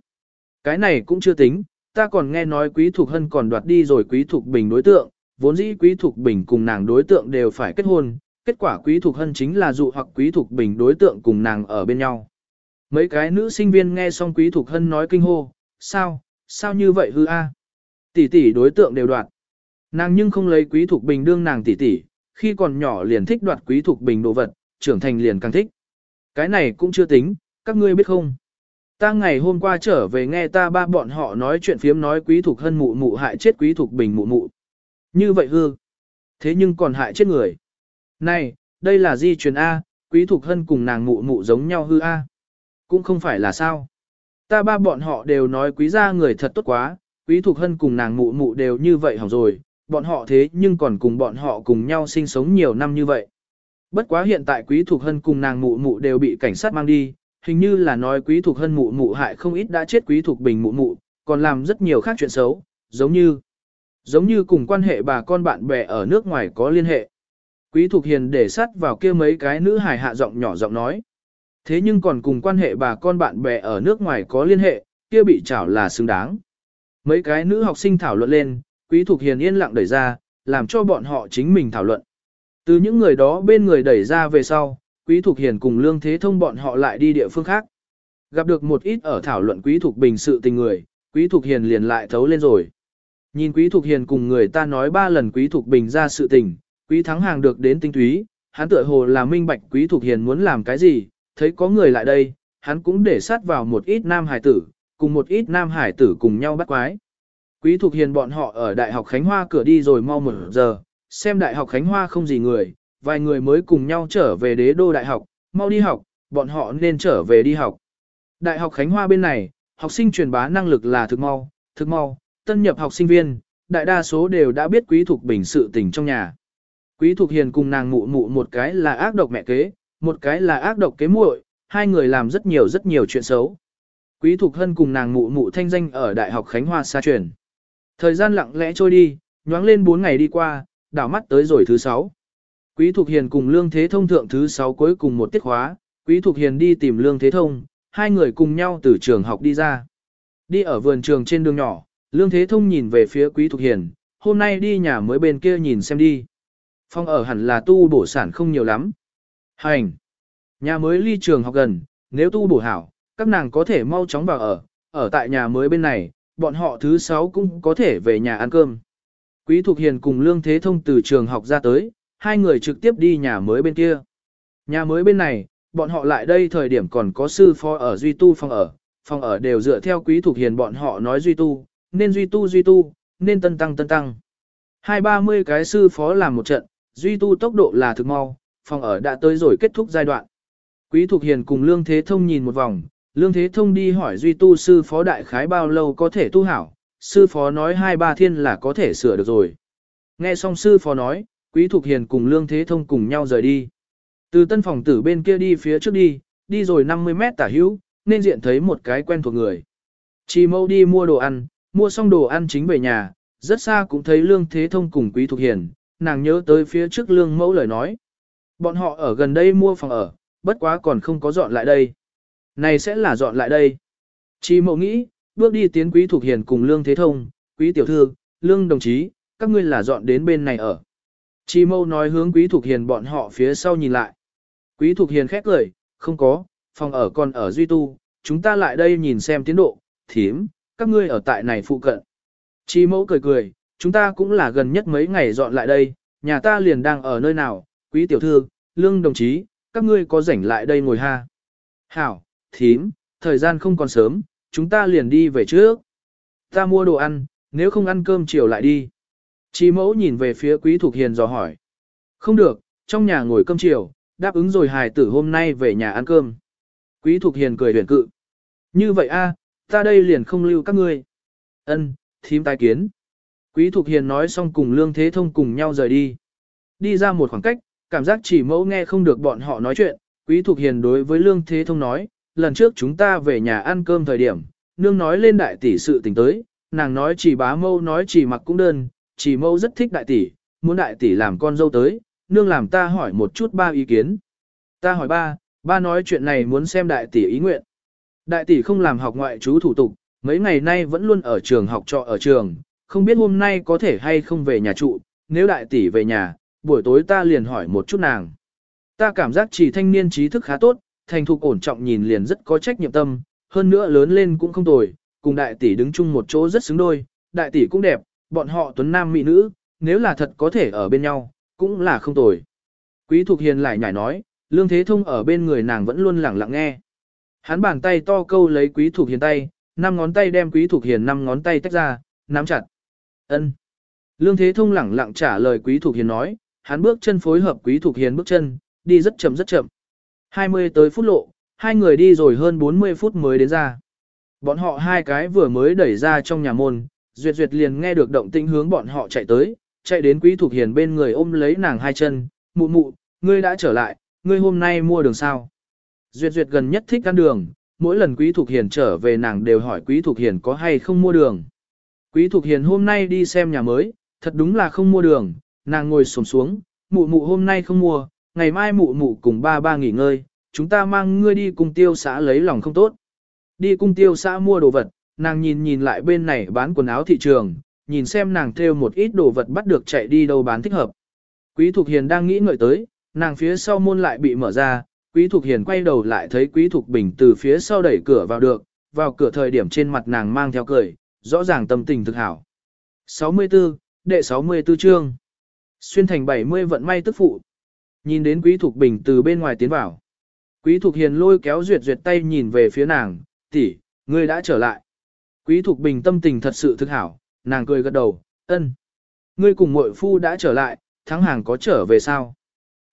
Cái này cũng chưa tính, ta còn nghe nói quý thục hân còn đoạt đi rồi quý thục bình đối tượng, vốn dĩ quý thục bình cùng nàng đối tượng đều phải kết hôn, kết quả quý thục hân chính là dụ hoặc quý thục bình đối tượng cùng nàng ở bên nhau. Mấy cái nữ sinh viên nghe xong quý thục hân nói kinh hô, sao, sao như vậy hư a? Tỷ tỷ đối tượng đều đoạt. Nàng nhưng không lấy quý thục bình đương nàng tỷ tỷ, khi còn nhỏ liền thích đoạt quý thục bình đồ vật, trưởng thành liền càng thích. Cái này cũng chưa tính, các ngươi biết không? Ta ngày hôm qua trở về nghe ta ba bọn họ nói chuyện phiếm nói quý thục hân mụ mụ hại chết quý thục bình mụ mụ. Như vậy hư. Thế nhưng còn hại chết người. Này, đây là di truyền A, quý thục hân cùng nàng mụ mụ giống nhau hư A. Cũng không phải là sao. Ta ba bọn họ đều nói quý gia người thật tốt quá, quý thuộc hân cùng nàng mụ mụ đều như vậy hỏng rồi, bọn họ thế nhưng còn cùng bọn họ cùng nhau sinh sống nhiều năm như vậy. Bất quá hiện tại quý thuộc hân cùng nàng mụ mụ đều bị cảnh sát mang đi, hình như là nói quý thuộc hân mụ mụ hại không ít đã chết quý thuộc bình mụ mụ, còn làm rất nhiều khác chuyện xấu, giống như giống như cùng quan hệ bà con bạn bè ở nước ngoài có liên hệ. Quý Thục Hiền để sát vào kia mấy cái nữ hài hạ giọng nhỏ giọng nói. Thế nhưng còn cùng quan hệ bà con bạn bè ở nước ngoài có liên hệ, kia bị chảo là xứng đáng. Mấy cái nữ học sinh thảo luận lên, Quý Thục Hiền yên lặng đẩy ra, làm cho bọn họ chính mình thảo luận. Từ những người đó bên người đẩy ra về sau, Quý Thục Hiền cùng Lương Thế Thông bọn họ lại đi địa phương khác. Gặp được một ít ở thảo luận Quý Thục Bình sự tình người, Quý Thục Hiền liền lại thấu lên rồi. Nhìn Quý Thục Hiền cùng người ta nói ba lần Quý Thục Bình ra sự tình, Quý Thắng Hàng được đến tinh túy, hắn tựa hồ là minh bạch Quý Thục Hiền muốn làm cái gì, thấy có người lại đây, hắn cũng để sát vào một ít nam hải tử, cùng một ít nam hải tử cùng nhau bắt quái. Quý Thục Hiền bọn họ ở Đại học Khánh Hoa cửa đi rồi mau một giờ, xem Đại học Khánh Hoa không gì người, vài người mới cùng nhau trở về đế đô đại học, mau đi học, bọn họ nên trở về đi học. Đại học Khánh Hoa bên này, học sinh truyền bá năng lực là thực mau, thực mau, tân nhập học sinh viên, đại đa số đều đã biết Quý Thục Bình sự tình trong nhà. Quý Thục Hiền cùng nàng mụ mụ một cái là ác độc mẹ kế, một cái là ác độc kế muội, hai người làm rất nhiều rất nhiều chuyện xấu. Quý Thục Hân cùng nàng mụ mụ thanh danh ở Đại học Khánh Hoa xa truyền. Thời gian lặng lẽ trôi đi, nhoáng lên 4 ngày đi qua, đảo mắt tới rồi thứ 6. Quý Thục Hiền cùng Lương Thế Thông thượng thứ 6 cuối cùng một tiết khóa, Quý Thục Hiền đi tìm Lương Thế Thông, hai người cùng nhau từ trường học đi ra. Đi ở vườn trường trên đường nhỏ, Lương Thế Thông nhìn về phía Quý Thục Hiền, hôm nay đi nhà mới bên kia nhìn xem đi. Phong ở hẳn là tu bổ sản không nhiều lắm. Hành! Nhà mới ly trường học gần, nếu tu bổ hảo, các nàng có thể mau chóng vào ở, ở tại nhà mới bên này, bọn họ thứ sáu cũng có thể về nhà ăn cơm. Quý Thục Hiền cùng Lương Thế Thông từ trường học ra tới, hai người trực tiếp đi nhà mới bên kia. Nhà mới bên này, bọn họ lại đây thời điểm còn có sư phó ở Duy Tu phòng ở, phòng ở đều dựa theo Quý Thục Hiền bọn họ nói Duy Tu, nên Duy Tu Duy Tu, nên tân tăng tân tăng. Hai ba mươi cái sư phó làm một trận, Duy Tu tốc độ là thực mau, phòng ở đã tới rồi kết thúc giai đoạn. Quý Thục Hiền cùng Lương Thế Thông nhìn một vòng, Lương Thế Thông đi hỏi Duy Tu sư phó đại khái bao lâu có thể tu hảo, sư phó nói hai ba thiên là có thể sửa được rồi. Nghe xong sư phó nói, Quý Thục Hiền cùng Lương Thế Thông cùng nhau rời đi. Từ tân phòng tử bên kia đi phía trước đi, đi rồi 50 mét tả hữu, nên diện thấy một cái quen thuộc người. Chỉ mâu đi mua đồ ăn, mua xong đồ ăn chính về nhà, rất xa cũng thấy Lương Thế Thông cùng Quý Thục Hiền, nàng nhớ tới phía trước Lương Mẫu lời nói. Bọn họ ở gần đây mua phòng ở, bất quá còn không có dọn lại đây. Này sẽ là dọn lại đây. Chỉ mẫu nghĩ, bước đi tiến Quý Thục Hiền cùng Lương Thế Thông, Quý Tiểu Thư, Lương Đồng Chí, các ngươi là dọn đến bên này ở. Chi mâu nói hướng Quý Thục Hiền bọn họ phía sau nhìn lại. Quý Thục Hiền khét cười, không có, phòng ở còn ở Duy Tu, chúng ta lại đây nhìn xem tiến độ, thím, các ngươi ở tại này phụ cận. Chi mẫu cười cười, chúng ta cũng là gần nhất mấy ngày dọn lại đây, nhà ta liền đang ở nơi nào, quý tiểu thư, lương đồng chí, các ngươi có rảnh lại đây ngồi ha. Hảo, thím, thời gian không còn sớm, chúng ta liền đi về trước. Ta mua đồ ăn, nếu không ăn cơm chiều lại đi. Chi mẫu nhìn về phía quý thuộc hiền dò hỏi. Không được, trong nhà ngồi cơm chiều, đáp ứng rồi hài tử hôm nay về nhà ăn cơm. Quý thuộc hiền cười huyền cự. Như vậy a, ta đây liền không lưu các ngươi. Ân, thím tai kiến. Quý thuộc hiền nói xong cùng lương thế thông cùng nhau rời đi. Đi ra một khoảng cách, cảm giác chỉ mẫu nghe không được bọn họ nói chuyện. Quý thục hiền đối với lương thế thông nói, lần trước chúng ta về nhà ăn cơm thời điểm, nương nói lên đại tỷ sự tình tới, nàng nói chỉ bá mâu nói chỉ mặc cũng đơn, chỉ mâu rất thích đại tỷ, muốn đại tỷ làm con dâu tới, nương làm ta hỏi một chút ba ý kiến. Ta hỏi ba, ba nói chuyện này muốn xem đại tỷ ý nguyện. Đại tỷ không làm học ngoại chú thủ tục, mấy ngày nay vẫn luôn ở trường học trọ ở trường, không biết hôm nay có thể hay không về nhà trụ, nếu đại tỷ về nhà, buổi tối ta liền hỏi một chút nàng. Ta cảm giác chỉ thanh niên trí thức khá tốt, thành thục ổn trọng nhìn liền rất có trách nhiệm tâm, hơn nữa lớn lên cũng không tồi, cùng đại tỷ đứng chung một chỗ rất xứng đôi, đại tỷ cũng đẹp, bọn họ tuấn nam mỹ nữ, nếu là thật có thể ở bên nhau, cũng là không tồi. Quý Thục Hiền lại nhảy nói, Lương Thế Thông ở bên người nàng vẫn luôn lẳng lặng nghe. Hắn bàn tay to câu lấy Quý Thục Hiền tay, năm ngón tay đem Quý Thục Hiền năm ngón tay tách ra, nắm chặt. Ân. Lương Thế Thông lẳng lặng trả lời Quý Thục Hiền nói, hắn bước chân phối hợp Quý Thục Hiền bước chân, đi rất chậm rất chậm. 20 tới phút lộ, hai người đi rồi hơn 40 phút mới đến ra. Bọn họ hai cái vừa mới đẩy ra trong nhà môn, Duyệt Duyệt liền nghe được động tĩnh hướng bọn họ chạy tới, chạy đến Quý Thục Hiền bên người ôm lấy nàng hai chân, mụ mụ, ngươi đã trở lại, ngươi hôm nay mua đường sao. Duyệt Duyệt gần nhất thích ăn đường, mỗi lần Quý Thục Hiền trở về nàng đều hỏi Quý Thục Hiền có hay không mua đường. Quý Thục Hiền hôm nay đi xem nhà mới, thật đúng là không mua đường, nàng ngồi xổm xuống, mụ mụ hôm nay không mua, ngày mai mụ mụ cùng ba ba nghỉ ngơi, chúng ta mang ngươi đi cùng tiêu xã lấy lòng không tốt. Đi cung tiêu xã mua đồ vật, nàng nhìn nhìn lại bên này bán quần áo thị trường, nhìn xem nàng thêu một ít đồ vật bắt được chạy đi đâu bán thích hợp. Quý Thục Hiền đang nghĩ ngợi tới, nàng phía sau môn lại bị mở ra, Quý Thục Hiền quay đầu lại thấy Quý Thục Bình từ phía sau đẩy cửa vào được, vào cửa thời điểm trên mặt nàng mang theo cười, rõ ràng tâm tình thực hảo. 64, đệ 64 chương. Xuyên thành 70 vận may tức phụ. Nhìn đến Quý Thục Bình từ bên ngoài tiến vào. Quý Thục Hiền lôi kéo duyệt duyệt tay nhìn về phía nàng, tỷ, ngươi đã trở lại. Quý Thục Bình tâm tình thật sự thực hảo, nàng cười gật đầu, ân. Ngươi cùng muội phu đã trở lại, thắng hàng có trở về sao?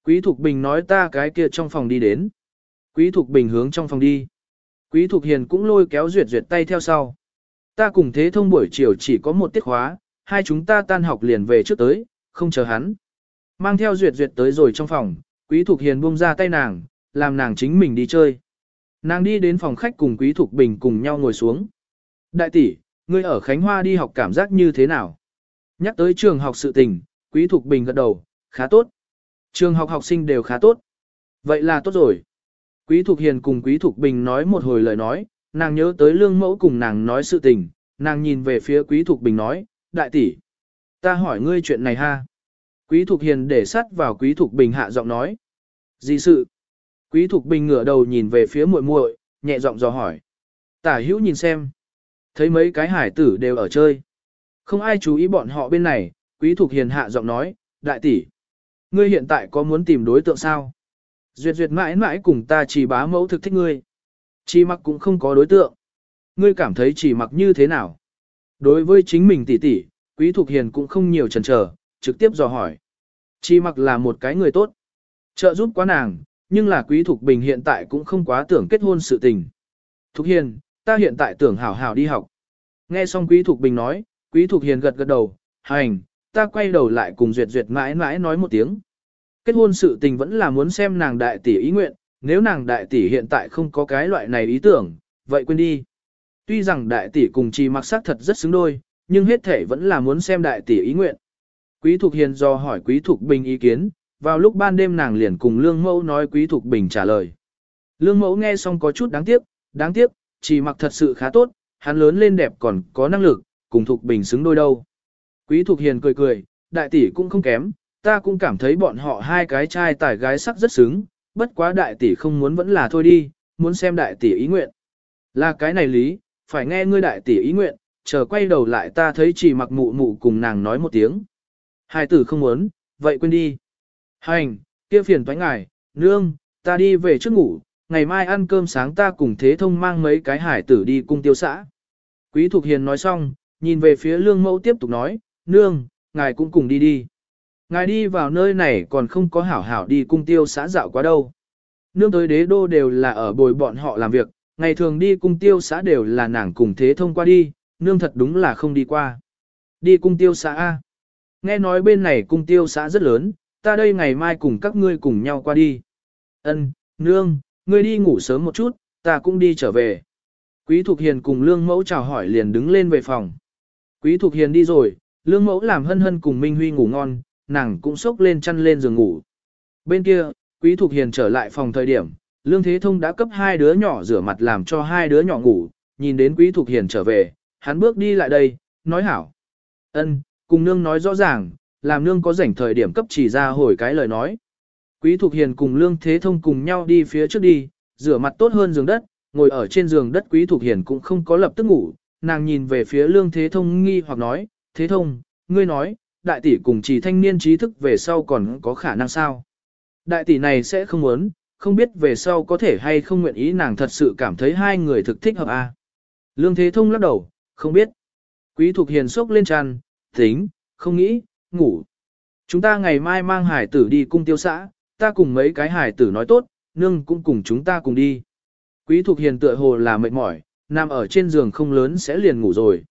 Quý Thục Bình nói ta cái kia trong phòng đi đến. Quý Thục Bình hướng trong phòng đi. Quý Thục Hiền cũng lôi kéo duyệt duyệt tay theo sau. Ta cùng thế thông buổi chiều chỉ có một tiết khóa, hai chúng ta tan học liền về trước tới, không chờ hắn. Mang theo duyệt duyệt tới rồi trong phòng, Quý Thục Hiền buông ra tay nàng, làm nàng chính mình đi chơi. Nàng đi đến phòng khách cùng Quý Thục Bình cùng nhau ngồi xuống. Đại tỷ, ngươi ở Khánh Hoa đi học cảm giác như thế nào? Nhắc tới trường học sự tình, Quý Thục Bình gật đầu, khá tốt. Trường học học sinh đều khá tốt. Vậy là tốt rồi. Quý Thục Hiền cùng Quý Thục Bình nói một hồi lời nói, nàng nhớ tới lương mẫu cùng nàng nói sự tình, nàng nhìn về phía Quý Thục Bình nói, đại tỷ, ta hỏi ngươi chuyện này ha. Quý Thục Hiền để sắt vào Quý Thục Bình hạ giọng nói. Gì sự? Quý Thục Bình ngửa đầu nhìn về phía muội muội, nhẹ giọng dò hỏi. Tả hữu nhìn xem. Thấy mấy cái hải tử đều ở chơi. Không ai chú ý bọn họ bên này, Quý Thục Hiền hạ giọng nói, đại tỷ. Ngươi hiện tại có muốn tìm đối tượng sao? Duyệt duyệt mãi mãi cùng ta chỉ bá mẫu thực thích ngươi. Chỉ mặc cũng không có đối tượng. Ngươi cảm thấy chỉ mặc như thế nào? Đối với chính mình tỷ tỷ, Quý Thục Hiền cũng không nhiều chần chờ, trực tiếp dò hỏi. Chi mặc là một cái người tốt. Trợ giúp quá nàng, nhưng là Quý Thục Bình hiện tại cũng không quá tưởng kết hôn sự tình. Thục Hiền, ta hiện tại tưởng hảo hảo đi học. Nghe xong Quý Thục Bình nói, Quý Thục Hiền gật gật đầu, hành, ta quay đầu lại cùng Duyệt Duyệt mãi mãi nói một tiếng. Kết hôn sự tình vẫn là muốn xem nàng đại tỷ ý nguyện, nếu nàng đại tỷ hiện tại không có cái loại này ý tưởng, vậy quên đi. Tuy rằng đại tỷ cùng trì mặc sắc thật rất xứng đôi, nhưng hết thể vẫn là muốn xem đại tỷ ý nguyện. Quý Thục Hiền do hỏi Quý Thục Bình ý kiến, vào lúc ban đêm nàng liền cùng Lương Mẫu nói Quý Thục Bình trả lời. Lương Mẫu nghe xong có chút đáng tiếc, đáng tiếc, chỉ mặc thật sự khá tốt, hắn lớn lên đẹp còn có năng lực, cùng Thục Bình xứng đôi đâu. Quý Thục Hiền cười cười, đại tỷ cũng không kém, ta cũng cảm thấy bọn họ hai cái trai tài gái sắc rất xứng, bất quá đại tỷ không muốn vẫn là thôi đi, muốn xem đại tỷ ý nguyện. Là cái này lý, phải nghe ngươi đại tỷ ý nguyện, chờ quay đầu lại ta thấy chỉ mặc mụ mụ cùng nàng nói một tiếng. Hai tử không muốn, vậy quên đi. Hành, kia phiền toái ngài, nương, ta đi về trước ngủ, ngày mai ăn cơm sáng ta cùng thế thông mang mấy cái hải tử đi cung tiêu xã. Quý Thục Hiền nói xong, nhìn về phía lương mẫu tiếp tục nói, nương, ngài cũng cùng đi đi. Ngài đi vào nơi này còn không có hảo hảo đi cung tiêu xã dạo quá đâu. Nương tới đế đô đều là ở bồi bọn họ làm việc, ngày thường đi cung tiêu xã đều là nàng cùng thế thông qua đi, nương thật đúng là không đi qua. Đi cung tiêu xã A. Nghe nói bên này cung tiêu xã rất lớn, ta đây ngày mai cùng các ngươi cùng nhau qua đi. Ân, nương, ngươi đi ngủ sớm một chút, ta cũng đi trở về. Quý Thục Hiền cùng Lương Mẫu chào hỏi liền đứng lên về phòng. Quý Thục Hiền đi rồi, Lương Mẫu làm hân hân cùng Minh Huy ngủ ngon, nàng cũng sốc lên chăn lên giường ngủ. Bên kia, Quý Thục Hiền trở lại phòng thời điểm, Lương Thế Thông đã cấp hai đứa nhỏ rửa mặt làm cho hai đứa nhỏ ngủ, nhìn đến Quý Thục Hiền trở về, hắn bước đi lại đây, nói hảo. ân, cùng nương nói rõ ràng, làm nương có rảnh thời điểm cấp chỉ ra hồi cái lời nói. Quý Thục Hiền cùng Lương Thế Thông cùng nhau đi phía trước đi, rửa mặt tốt hơn giường đất, ngồi ở trên giường đất Quý Thục Hiền cũng không có lập tức ngủ, nàng nhìn về phía Lương Thế Thông nghi hoặc nói, Thế Thông, ngươi nói, đại tỷ cùng chỉ thanh niên trí thức về sau còn có khả năng sao? Đại tỷ này sẽ không muốn, không biết về sau có thể hay không nguyện ý nàng thật sự cảm thấy hai người thực thích hợp à? Lương Thế Thông lắc đầu, không biết. Quý Thục Hiền sốc lên tràn, tính, không nghĩ, ngủ. Chúng ta ngày mai mang hải tử đi cung tiêu xã, ta cùng mấy cái hải tử nói tốt, nương cũng cùng chúng ta cùng đi. Quý Thục Hiền tựa hồ là mệt mỏi, nằm ở trên giường không lớn sẽ liền ngủ rồi.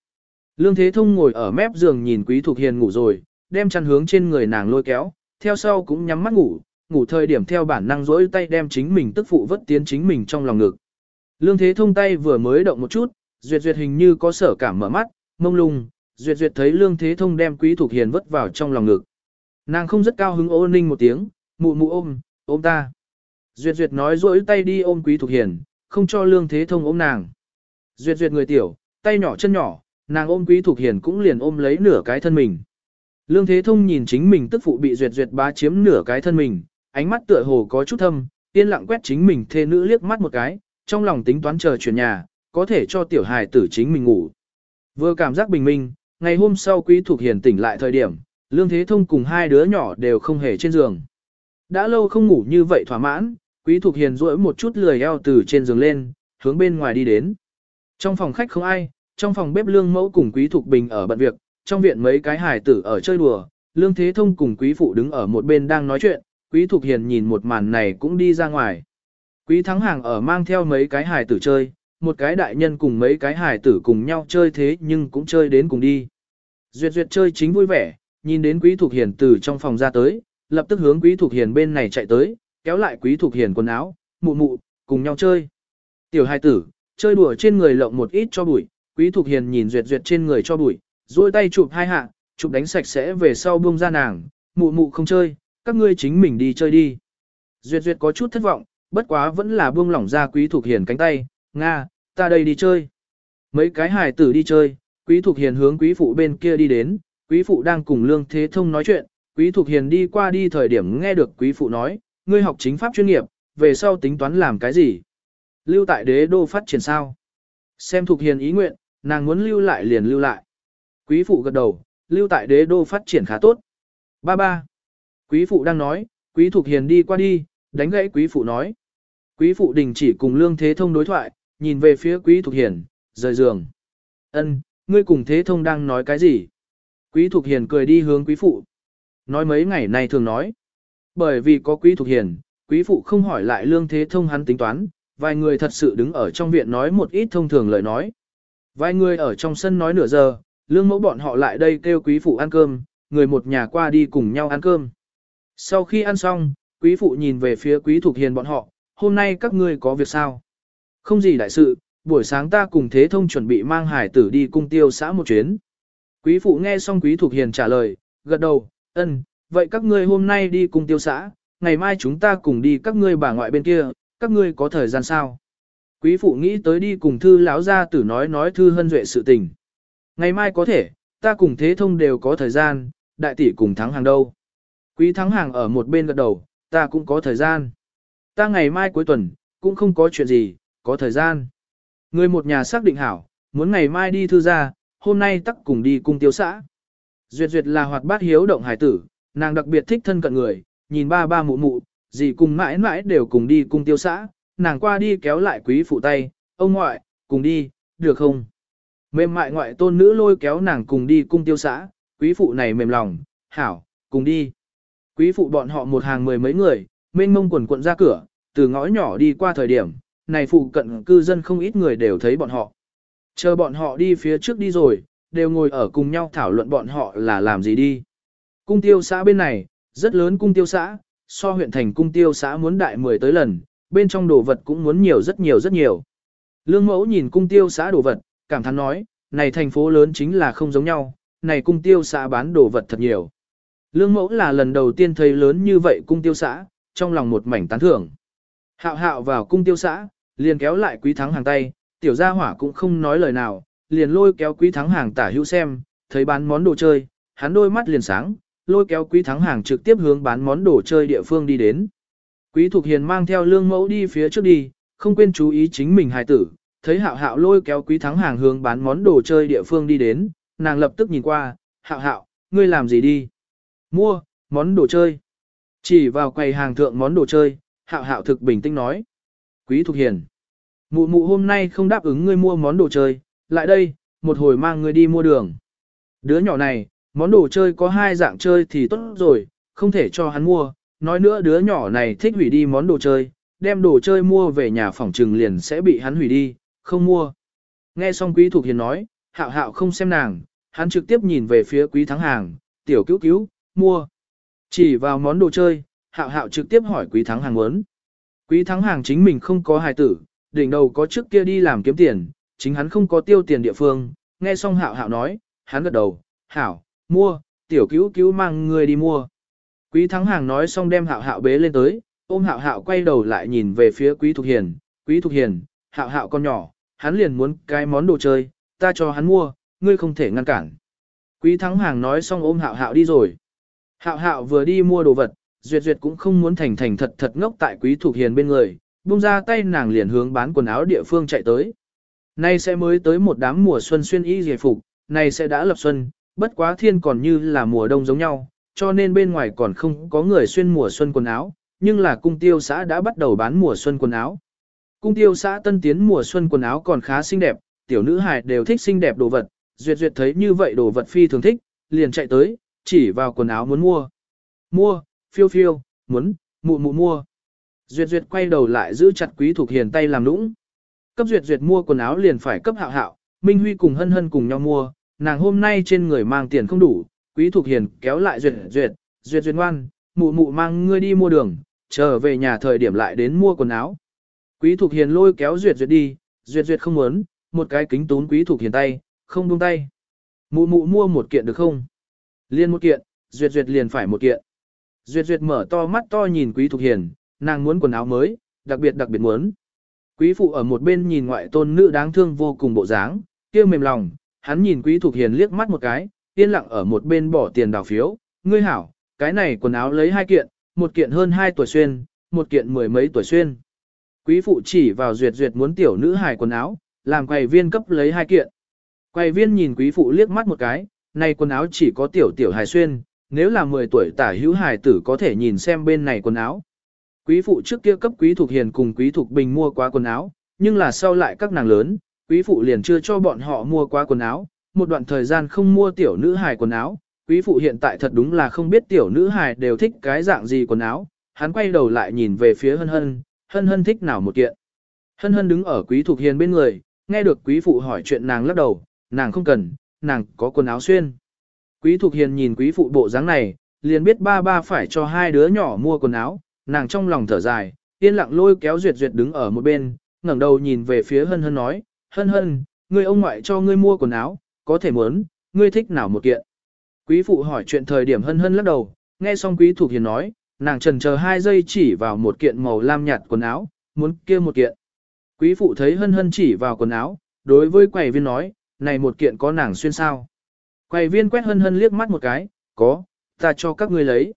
Lương Thế Thông ngồi ở mép giường nhìn Quý Thục Hiền ngủ rồi, đem chăn hướng trên người nàng lôi kéo, theo sau cũng nhắm mắt ngủ, ngủ thời điểm theo bản năng rỗi tay đem chính mình tức phụ vất tiến chính mình trong lòng ngực. Lương Thế Thông tay vừa mới động một chút, Duyệt Duyệt hình như có sở cảm mở mắt, mông lung, Duyệt Duyệt thấy Lương Thế Thông đem Quý Thục Hiền vất vào trong lòng ngực. Nàng không rất cao hứng ô ninh một tiếng, mụ mụ ôm, ôm ta. Duyệt Duyệt nói rỗi tay đi ôm Quý Thục Hiền, không cho Lương Thế Thông ôm nàng. Duyệt Duyệt người tiểu, tay nhỏ chân nhỏ, nàng ôm Quý Thục Hiền cũng liền ôm lấy nửa cái thân mình. Lương Thế Thông nhìn chính mình tức phụ bị Duyệt Duyệt bá chiếm nửa cái thân mình, ánh mắt tựa hồ có chút thâm, yên lặng quét chính mình thê nữ liếc mắt một cái, trong lòng tính toán chờ chuyển nhà, có thể cho tiểu hài tử chính mình ngủ. Vừa cảm giác bình minh, ngày hôm sau Quý Thục Hiền tỉnh lại thời điểm, Lương Thế Thông cùng hai đứa nhỏ đều không hề trên giường. Đã lâu không ngủ như vậy thỏa mãn, Quý Thục Hiền duỗi một chút lười eo từ trên giường lên, hướng bên ngoài đi đến. Trong phòng khách không ai, trong phòng bếp Lương Mẫu cùng Quý Thục Bình ở bận việc, trong viện mấy cái hài tử ở chơi đùa, Lương Thế Thông cùng Quý Phụ đứng ở một bên đang nói chuyện, Quý Thục Hiền nhìn một màn này cũng đi ra ngoài. Quý Thắng Hàng ở mang theo mấy cái hài tử chơi, một cái đại nhân cùng mấy cái hài tử cùng nhau chơi thế nhưng cũng chơi đến cùng đi. Duyệt Duyệt chơi chính vui vẻ, nhìn đến Quý thuộc Hiền từ trong phòng ra tới, lập tức hướng Quý thuộc Hiền bên này chạy tới, kéo lại Quý thuộc Hiền quần áo, mụ mụ, cùng nhau chơi. Tiểu hài tử, chơi đùa trên người lộng một ít cho bụi, Quý thuộc Hiền nhìn Duyệt Duyệt trên người cho bụi, duỗi tay chụp hai hạ, chụp đánh sạch sẽ về sau buông ra nàng, mụ mụ không chơi, các ngươi chính mình đi chơi đi. Duyệt Duyệt có chút thất vọng, bất quá vẫn là buông lỏng ra Quý thuộc Hiền cánh tay, Nga, ta đây đi chơi. Mấy cái hài tử đi chơi, Quý thuộc Hiền hướng Quý Phụ bên kia đi đến, Quý Phụ đang cùng Lương Thế Thông nói chuyện, Quý thuộc Hiền đi qua đi thời điểm nghe được Quý Phụ nói, ngươi học chính pháp chuyên nghiệp, về sau tính toán làm cái gì? Lưu tại đế đô phát triển sao? Xem thuộc Hiền ý nguyện, nàng muốn lưu lại liền lưu lại. Quý phụ gật đầu, lưu tại đế đô phát triển khá tốt. Ba ba. Quý phụ đang nói, quý thuộc Hiền đi qua đi, đánh gãy quý phụ nói. Quý phụ đình chỉ cùng lương thế thông đối thoại, nhìn về phía quý Thục Hiền, rời giường. Ân, ngươi cùng thế thông đang nói cái gì? Quý Thục Hiền cười đi hướng quý phụ. Nói mấy ngày nay thường nói. Bởi vì có quý Thục Hiền, quý phụ không hỏi lại lương thế thông hắn tính toán, vài người thật sự đứng ở trong viện nói một ít thông thường lời nói. Vài người ở trong sân nói nửa giờ, lương mẫu bọn họ lại đây kêu quý phụ ăn cơm, người một nhà qua đi cùng nhau ăn cơm. Sau khi ăn xong, quý phụ nhìn về phía quý Thục Hiền bọn họ, hôm nay các ngươi có việc sao? Không gì đại sự, buổi sáng ta cùng Thế Thông chuẩn bị mang hải tử đi cung tiêu xã một chuyến. Quý phụ nghe xong quý Thục Hiền trả lời, gật đầu, ân, vậy các ngươi hôm nay đi cung tiêu xã, ngày mai chúng ta cùng đi các ngươi bà ngoại bên kia, các ngươi có thời gian sao? Quý phụ nghĩ tới đi cùng thư lão gia tử nói nói thư hân duệ sự tình. Ngày mai có thể, ta cùng Thế Thông đều có thời gian, đại tỷ cùng thắng hàng đâu. Quý thắng hàng ở một bên gật đầu, ta cũng có thời gian. Ta ngày mai cuối tuần, cũng không có chuyện gì, có thời gian. Người một nhà xác định hảo, muốn ngày mai đi thư gia hôm nay tắc cùng đi cung tiêu xã. Duyệt duyệt là hoạt bát hiếu động hải tử, nàng đặc biệt thích thân cận người, nhìn ba ba mụ mụ, gì cùng mãi mãi đều cùng đi cung tiêu xã, nàng qua đi kéo lại quý phụ tay, ông ngoại, cùng đi, được không? Mềm mại ngoại tôn nữ lôi kéo nàng cùng đi cung tiêu xã, quý phụ này mềm lòng, hảo, cùng đi. Quý phụ bọn họ một hàng mười mấy người, mênh mông quần quận ra cửa, từ ngõ nhỏ đi qua thời điểm, này phụ cận cư dân không ít người đều thấy bọn họ. Chờ bọn họ đi phía trước đi rồi, đều ngồi ở cùng nhau thảo luận bọn họ là làm gì đi. Cung tiêu xã bên này, rất lớn cung tiêu xã, so huyện thành cung tiêu xã muốn đại 10 tới lần, bên trong đồ vật cũng muốn nhiều rất nhiều rất nhiều. Lương mẫu nhìn cung tiêu xã đồ vật, cảm thán nói, này thành phố lớn chính là không giống nhau, này cung tiêu xã bán đồ vật thật nhiều. Lương mẫu là lần đầu tiên thấy lớn như vậy cung tiêu xã, trong lòng một mảnh tán thưởng. Hạo hạo vào cung tiêu xã, liền kéo lại quý thắng hàng tay, tiểu gia hỏa cũng không nói lời nào, liền lôi kéo quý thắng hàng tả hữu xem, thấy bán món đồ chơi, hắn đôi mắt liền sáng, lôi kéo quý thắng hàng trực tiếp hướng bán món đồ chơi địa phương đi đến. Quý Thục Hiền mang theo lương mẫu đi phía trước đi, không quên chú ý chính mình hài tử, thấy hạo hạo lôi kéo quý thắng hàng hướng bán món đồ chơi địa phương đi đến, nàng lập tức nhìn qua, hạo hạo, ngươi làm gì đi? Mua, món đồ chơi. Chỉ vào quầy hàng thượng món đồ chơi, hạo hạo thực bình tĩnh nói. Quý Thục Hiền. Mụ mụ hôm nay không đáp ứng ngươi mua món đồ chơi, lại đây, một hồi mang ngươi đi mua đường. Đứa nhỏ này, món đồ chơi có hai dạng chơi thì tốt rồi, không thể cho hắn mua. Nói nữa đứa nhỏ này thích hủy đi món đồ chơi, đem đồ chơi mua về nhà phòng trừng liền sẽ bị hắn hủy đi, không mua. Nghe xong Quý Thục Hiền nói, hạo hạo không xem nàng, hắn trực tiếp nhìn về phía Quý Thắng Hàng, tiểu cứu cứu, mua. Chỉ vào món đồ chơi, hạo hạo trực tiếp hỏi Quý Thắng Hàng muốn. Quý Thắng Hàng chính mình không có hài tử, đỉnh đầu có trước kia đi làm kiếm tiền, chính hắn không có tiêu tiền địa phương, nghe xong hạo hạo nói, hắn gật đầu, hảo, mua, tiểu cứu cứu mang người đi mua. Quý Thắng Hàng nói xong đem hạo hạo bế lên tới, ôm hạo hạo quay đầu lại nhìn về phía Quý Thục Hiền, Quý Thục Hiền, hạo hạo con nhỏ, hắn liền muốn cái món đồ chơi, ta cho hắn mua, ngươi không thể ngăn cản. Quý Thắng Hàng nói xong ôm hạo hạo đi rồi. Hạo hạo vừa đi mua đồ vật, Duyệt Duyệt cũng không muốn thành thành thật thật ngốc tại Quý Thục Hiền bên người, buông ra tay nàng liền hướng bán quần áo địa phương chạy tới. Nay sẽ mới tới một đám mùa xuân xuyên y giải phục, này sẽ đã lập xuân, bất quá thiên còn như là mùa đông giống nhau, cho nên bên ngoài còn không có người xuyên mùa xuân quần áo, nhưng là cung tiêu xã đã bắt đầu bán mùa xuân quần áo. Cung tiêu xã tân tiến mùa xuân quần áo còn khá xinh đẹp, tiểu nữ hài đều thích xinh đẹp đồ vật, duyệt duyệt thấy như vậy đồ vật phi thường thích, liền chạy tới, chỉ vào quần áo muốn mua. Mua, phiêu phiêu, muốn, mụ mụ mua. Duyệt duyệt quay đầu lại giữ chặt quý thuộc hiền tay làm nũng. Cấp duyệt duyệt mua quần áo liền phải cấp hạo hạo, Minh Huy cùng hân hân cùng nhau mua, nàng hôm nay trên người mang tiền không đủ, quý thuộc hiền kéo lại duyệt duyệt, duyệt duyệt ngoan, mụ mụ mang ngươi đi mua đường, trở về nhà thời điểm lại đến mua quần áo. Quý thuộc hiền lôi kéo duyệt duyệt đi, duyệt duyệt không muốn, một cái kính tún quý thuộc hiền tay, không buông tay. Mụ mụ mua một kiện được không? Liên một kiện, duyệt duyệt liền phải một kiện. Duyệt duyệt mở to mắt to nhìn quý Thục hiền, nàng muốn quần áo mới, đặc biệt đặc biệt muốn. Quý phụ ở một bên nhìn ngoại tôn nữ đáng thương vô cùng bộ dáng, kia mềm lòng, hắn nhìn quý Thục hiền liếc mắt một cái, yên lặng ở một bên bỏ tiền đào phiếu, ngươi hảo, cái này quần áo lấy hai kiện, một kiện hơn hai tuổi xuyên, một kiện mười mấy tuổi xuyên. Quý phụ chỉ vào duyệt duyệt muốn tiểu nữ hài quần áo, làm quầy viên cấp lấy hai kiện. Quầy viên nhìn quý phụ liếc mắt một cái, này quần áo chỉ có tiểu tiểu hài xuyên, nếu là 10 tuổi tả hữu hài tử có thể nhìn xem bên này quần áo. Quý phụ trước kia cấp quý thuộc hiền cùng quý thuộc bình mua quá quần áo, nhưng là sau lại các nàng lớn, quý phụ liền chưa cho bọn họ mua quá quần áo, một đoạn thời gian không mua tiểu nữ hài quần áo, quý phụ hiện tại thật đúng là không biết tiểu nữ hài đều thích cái dạng gì quần áo, hắn quay đầu lại nhìn về phía hân hân, hân hân thích nào một kiện. Hân hân đứng ở quý thuộc hiền bên người, nghe được quý phụ hỏi chuyện nàng lắc đầu, nàng không cần, nàng có quần áo xuyên. Quý Thục hiền nhìn quý phụ bộ dáng này, liền biết ba ba phải cho hai đứa nhỏ mua quần áo, nàng trong lòng thở dài, yên lặng lôi kéo duyệt duyệt đứng ở một bên, ngẩng đầu nhìn về phía hân hân nói, hân hân, người ông ngoại cho ngươi mua quần áo, có thể muốn, ngươi thích nào một kiện. Quý phụ hỏi chuyện thời điểm hân hân lắc đầu, nghe xong quý Thục hiền nói, nàng trần chờ hai giây chỉ vào một kiện màu lam nhạt quần áo, muốn kia một kiện. Quý phụ thấy hân hân chỉ vào quần áo, đối với quầy viên nói, này một kiện có nàng xuyên sao. Quầy viên quét hân hân liếc mắt một cái, có, ta cho các ngươi lấy.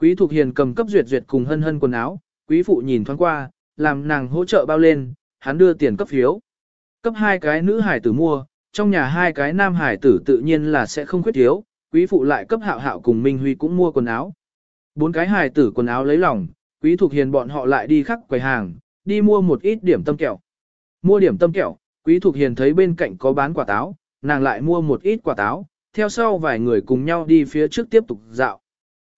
Quý Thục Hiền cầm cấp duyệt duyệt cùng hân hân quần áo, quý phụ nhìn thoáng qua, làm nàng hỗ trợ bao lên, hắn đưa tiền cấp phiếu. Cấp hai cái nữ hải tử mua, trong nhà hai cái nam hải tử tự nhiên là sẽ không khuyết thiếu, quý phụ lại cấp hạo hạo cùng Minh Huy cũng mua quần áo. Bốn cái hải tử quần áo lấy lòng, quý Thục Hiền bọn họ lại đi khắc quầy hàng, đi mua một ít điểm tâm kẹo. Mua điểm tâm kẹo, quý Thục Hiền thấy bên cạnh có bán quả táo, nàng lại mua một ít quả táo, theo sau vài người cùng nhau đi phía trước tiếp tục dạo.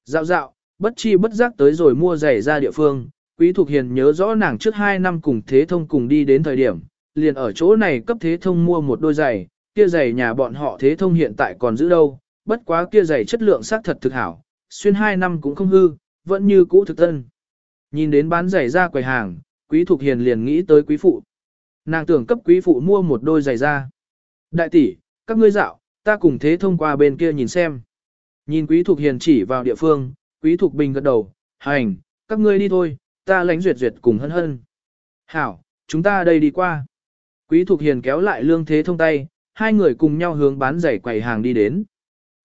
Dạo dạo, bất chi bất giác tới rồi mua giày ra địa phương, Quý Thục Hiền nhớ rõ nàng trước 2 năm cùng Thế Thông cùng đi đến thời điểm, liền ở chỗ này cấp Thế Thông mua một đôi giày, kia giày nhà bọn họ Thế Thông hiện tại còn giữ đâu, bất quá kia giày chất lượng xác thật thực hảo, xuyên 2 năm cũng không hư, vẫn như cũ thực tân. Nhìn đến bán giày ra quầy hàng, Quý Thục Hiền liền nghĩ tới Quý Phụ. Nàng tưởng cấp Quý Phụ mua một đôi giày ra. Đại tỷ, các ngươi dạo, ta cùng Thế Thông qua bên kia nhìn xem. Nhìn Quý thuộc Hiền chỉ vào địa phương, Quý thuộc Bình gật đầu, hành, các ngươi đi thôi, ta lãnh duyệt duyệt cùng hân hân. Hảo, chúng ta đây đi qua. Quý thuộc Hiền kéo lại lương thế thông tay, hai người cùng nhau hướng bán giày quầy hàng đi đến.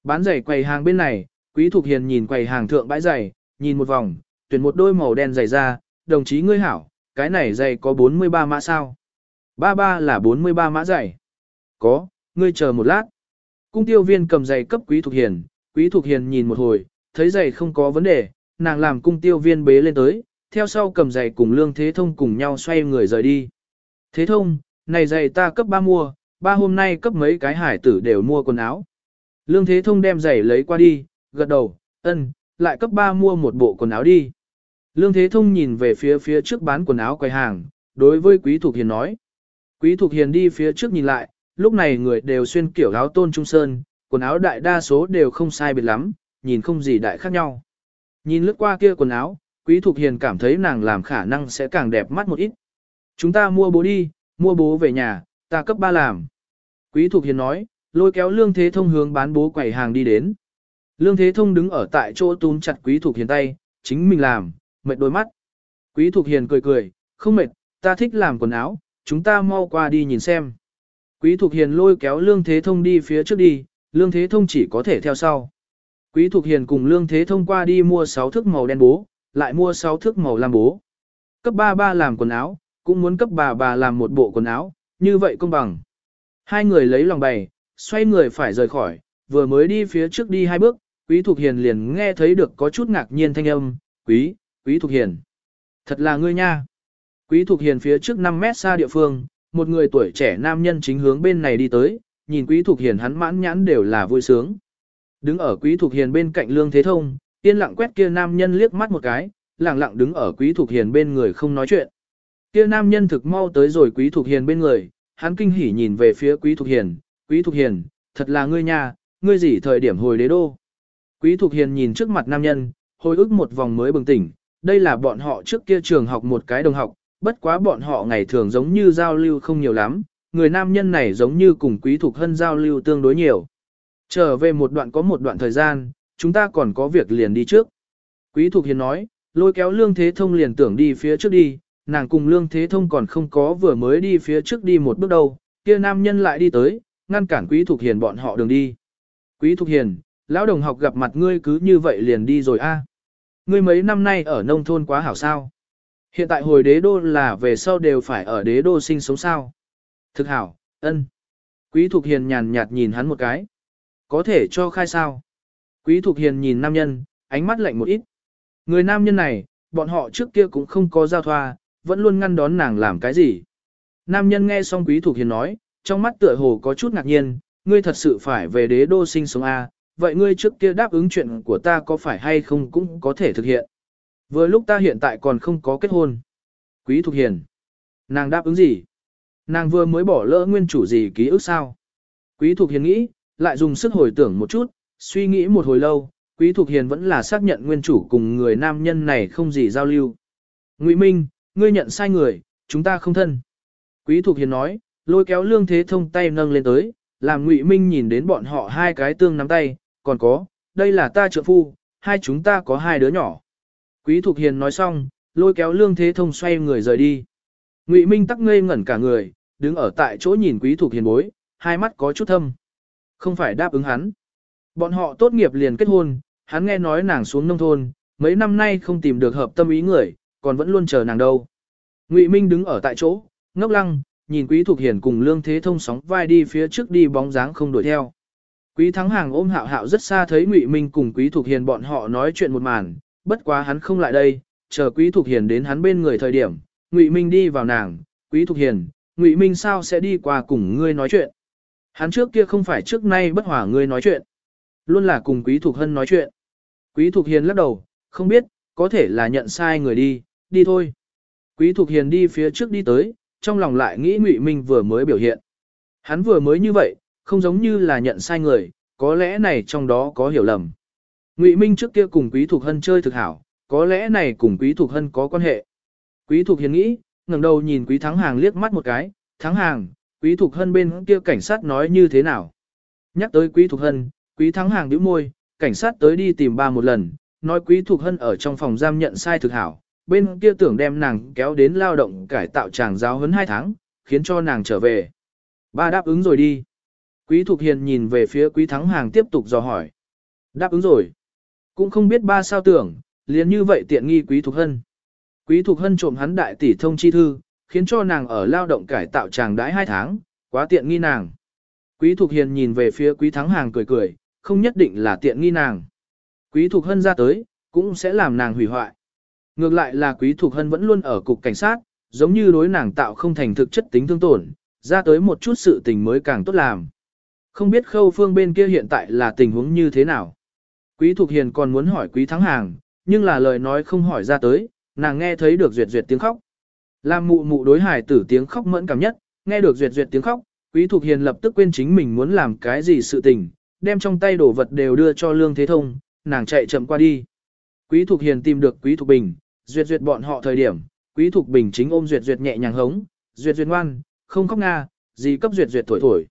Bán giày quầy hàng bên này, Quý thuộc Hiền nhìn quầy hàng thượng bãi giày, nhìn một vòng, tuyển một đôi màu đen giày ra, đồng chí ngươi hảo, cái này giày có 43 mã sao? 33 là 43 mã giày. Có, ngươi chờ một lát. Cung tiêu viên cầm giày cấp Quý Thục Hiền, Quý Thục Hiền nhìn một hồi, thấy giày không có vấn đề, nàng làm cung tiêu viên bế lên tới, theo sau cầm giày cùng lương thế thông cùng nhau xoay người rời đi. Thế thông, này giày ta cấp ba mua, ba hôm nay cấp mấy cái hải tử đều mua quần áo. Lương thế thông đem giày lấy qua đi, gật đầu, ân, lại cấp ba mua một bộ quần áo đi. Lương thế thông nhìn về phía phía trước bán quần áo quầy hàng, đối với quý thục hiền nói. Quý thục hiền đi phía trước nhìn lại, lúc này người đều xuyên kiểu áo tôn trung sơn, quần áo đại đa số đều không sai biệt lắm, nhìn không gì đại khác nhau. Nhìn lướt qua kia quần áo, Quý Thục Hiền cảm thấy nàng làm khả năng sẽ càng đẹp mắt một ít. Chúng ta mua bố đi, mua bố về nhà, ta cấp ba làm. Quý Thục Hiền nói, lôi kéo Lương Thế Thông hướng bán bố quầy hàng đi đến. Lương Thế Thông đứng ở tại chỗ túm chặt Quý Thục Hiền tay, chính mình làm, mệt đôi mắt. Quý Thục Hiền cười cười, không mệt, ta thích làm quần áo, chúng ta mau qua đi nhìn xem. Quý Thục Hiền lôi kéo Lương Thế Thông đi phía trước đi, Lương Thế Thông chỉ có thể theo sau. Quý Thục Hiền cùng Lương Thế Thông qua đi mua 6 thước màu đen bố, lại mua 6 thước màu lam bố. Cấp ba ba làm quần áo, cũng muốn cấp bà bà làm một bộ quần áo, như vậy công bằng. Hai người lấy lòng bày, xoay người phải rời khỏi, vừa mới đi phía trước đi hai bước, Quý Thục Hiền liền nghe thấy được có chút ngạc nhiên thanh âm, Quý, Quý Thục Hiền. Thật là ngươi nha. Quý Thục Hiền phía trước 5 mét xa địa phương, một người tuổi trẻ nam nhân chính hướng bên này đi tới, nhìn Quý Thục Hiền hắn mãn nhãn đều là vui sướng. Đứng ở Quý Thục Hiền bên cạnh Lương Thế Thông, Yên lặng quét kia nam nhân liếc mắt một cái, lặng lặng đứng ở Quý Thục Hiền bên người không nói chuyện. Kia nam nhân thực mau tới rồi Quý Thục Hiền bên người, hắn kinh hỉ nhìn về phía Quý Thục Hiền, Quý Thục Hiền, thật là ngươi nha, ngươi gì thời điểm hồi đế đô. Quý Thục Hiền nhìn trước mặt nam nhân, hồi ức một vòng mới bừng tỉnh, đây là bọn họ trước kia trường học một cái đồng học, bất quá bọn họ ngày thường giống như giao lưu không nhiều lắm, người nam nhân này giống như cùng Quý thuộc Hân giao lưu tương đối nhiều. Trở về một đoạn có một đoạn thời gian, chúng ta còn có việc liền đi trước. Quý thuộc Hiền nói, lôi kéo Lương Thế Thông liền tưởng đi phía trước đi, nàng cùng Lương Thế Thông còn không có vừa mới đi phía trước đi một bước đâu, kia nam nhân lại đi tới, ngăn cản Quý thuộc Hiền bọn họ đường đi. Quý thuộc Hiền, lão đồng học gặp mặt ngươi cứ như vậy liền đi rồi a. Ngươi mấy năm nay ở nông thôn quá hảo sao. Hiện tại hồi đế đô là về sau đều phải ở đế đô sinh sống sao. Thực hảo, ân. Quý Thục Hiền nhàn nhạt nhìn hắn một cái. Có thể cho khai sao. Quý Thục Hiền nhìn nam nhân, ánh mắt lạnh một ít. Người nam nhân này, bọn họ trước kia cũng không có giao thoa, vẫn luôn ngăn đón nàng làm cái gì. Nam nhân nghe xong Quý Thục Hiền nói, trong mắt tựa hồ có chút ngạc nhiên, ngươi thật sự phải về đế đô sinh sống A, vậy ngươi trước kia đáp ứng chuyện của ta có phải hay không cũng có thể thực hiện. Vừa lúc ta hiện tại còn không có kết hôn. Quý Thục Hiền. Nàng đáp ứng gì? Nàng vừa mới bỏ lỡ nguyên chủ gì ký ức sao? Quý Thục Hiền nghĩ, lại dùng sức hồi tưởng một chút, suy nghĩ một hồi lâu, Quý Thục Hiền vẫn là xác nhận nguyên chủ cùng người nam nhân này không gì giao lưu. Ngụy Minh, ngươi nhận sai người, chúng ta không thân. Quý Thục Hiền nói, lôi kéo Lương Thế Thông tay nâng lên tới, làm Ngụy Minh nhìn đến bọn họ hai cái tương nắm tay, còn có, đây là ta trợ phu, hai chúng ta có hai đứa nhỏ. Quý Thục Hiền nói xong, lôi kéo Lương Thế Thông xoay người rời đi. Ngụy Minh tắc ngây ngẩn cả người, đứng ở tại chỗ nhìn Quý Thục Hiền bối, hai mắt có chút thâm. Không phải đáp ứng hắn. Bọn họ tốt nghiệp liền kết hôn, hắn nghe nói nàng xuống nông thôn, mấy năm nay không tìm được hợp tâm ý người, còn vẫn luôn chờ nàng đâu. Ngụy Minh đứng ở tại chỗ, ngốc lăng, nhìn Quý Thục Hiền cùng Lương Thế Thông sóng vai đi phía trước đi bóng dáng không đuổi theo. Quý Thắng Hàng ôm Hạo Hạo rất xa thấy Ngụy Minh cùng Quý Thục Hiền bọn họ nói chuyện một màn, bất quá hắn không lại đây, chờ Quý Thục Hiền đến hắn bên người thời điểm, Ngụy Minh đi vào nàng, "Quý Thục Hiền, Ngụy Minh sao sẽ đi qua cùng ngươi nói chuyện?" Hắn trước kia không phải trước nay bất hòa ngươi nói chuyện, luôn là cùng Quý Thục Hân nói chuyện. Quý Thục Hiền lắc đầu, không biết, có thể là nhận sai người đi, đi thôi. Quý Thục Hiền đi phía trước đi tới, trong lòng lại nghĩ Ngụy Minh vừa mới biểu hiện. Hắn vừa mới như vậy, không giống như là nhận sai người, có lẽ này trong đó có hiểu lầm. Ngụy Minh trước kia cùng Quý Thục Hân chơi thực hảo, có lẽ này cùng Quý Thục Hân có quan hệ. Quý Thục Hiền nghĩ, ngẩng đầu nhìn Quý Thắng Hàng liếc mắt một cái, Thắng Hàng, Quý Thục Hân bên kia cảnh sát nói như thế nào? Nhắc tới Quý Thục Hân, Quý Thắng Hàng nhíu môi, cảnh sát tới đi tìm ba một lần, nói Quý Thục Hân ở trong phòng giam nhận sai thực hảo, bên kia tưởng đem nàng kéo đến lao động cải tạo tràng giáo huấn hai tháng, khiến cho nàng trở về. Ba đáp ứng rồi đi. Quý Thục Hiền nhìn về phía Quý Thắng Hàng tiếp tục dò hỏi. Đáp ứng rồi. Cũng không biết ba sao tưởng, liền như vậy tiện nghi Quý Thục Hân. Quý Thục Hân trộm hắn đại tỷ thông chi thư, khiến cho nàng ở lao động cải tạo tràng đãi hai tháng, quá tiện nghi nàng. Quý Thục Hiền nhìn về phía Quý Thắng Hàng cười cười, không nhất định là tiện nghi nàng. Quý Thục Hân ra tới, cũng sẽ làm nàng hủy hoại. Ngược lại là Quý Thục Hân vẫn luôn ở cục cảnh sát, giống như đối nàng tạo không thành thực chất tính thương tổn, ra tới một chút sự tình mới càng tốt làm. Không biết khâu phương bên kia hiện tại là tình huống như thế nào. Quý Thục Hiền còn muốn hỏi Quý Thắng Hàng, nhưng là lời nói không hỏi ra tới, nàng nghe thấy được duyệt duyệt tiếng khóc. Làm mụ mụ đối hải tử tiếng khóc mẫn cảm nhất, nghe được duyệt duyệt tiếng khóc, Quý Thục Hiền lập tức quên chính mình muốn làm cái gì sự tình, đem trong tay đồ vật đều đưa cho Lương Thế Thông, nàng chạy chậm qua đi. Quý Thục Hiền tìm được Quý Thục Bình, duyệt duyệt bọn họ thời điểm, Quý Thục Bình chính ôm duyệt duyệt nhẹ nhàng hống, duyệt duyệt ngoan, không khóc nga, gì cấp duyệt duyệt thổi thổi.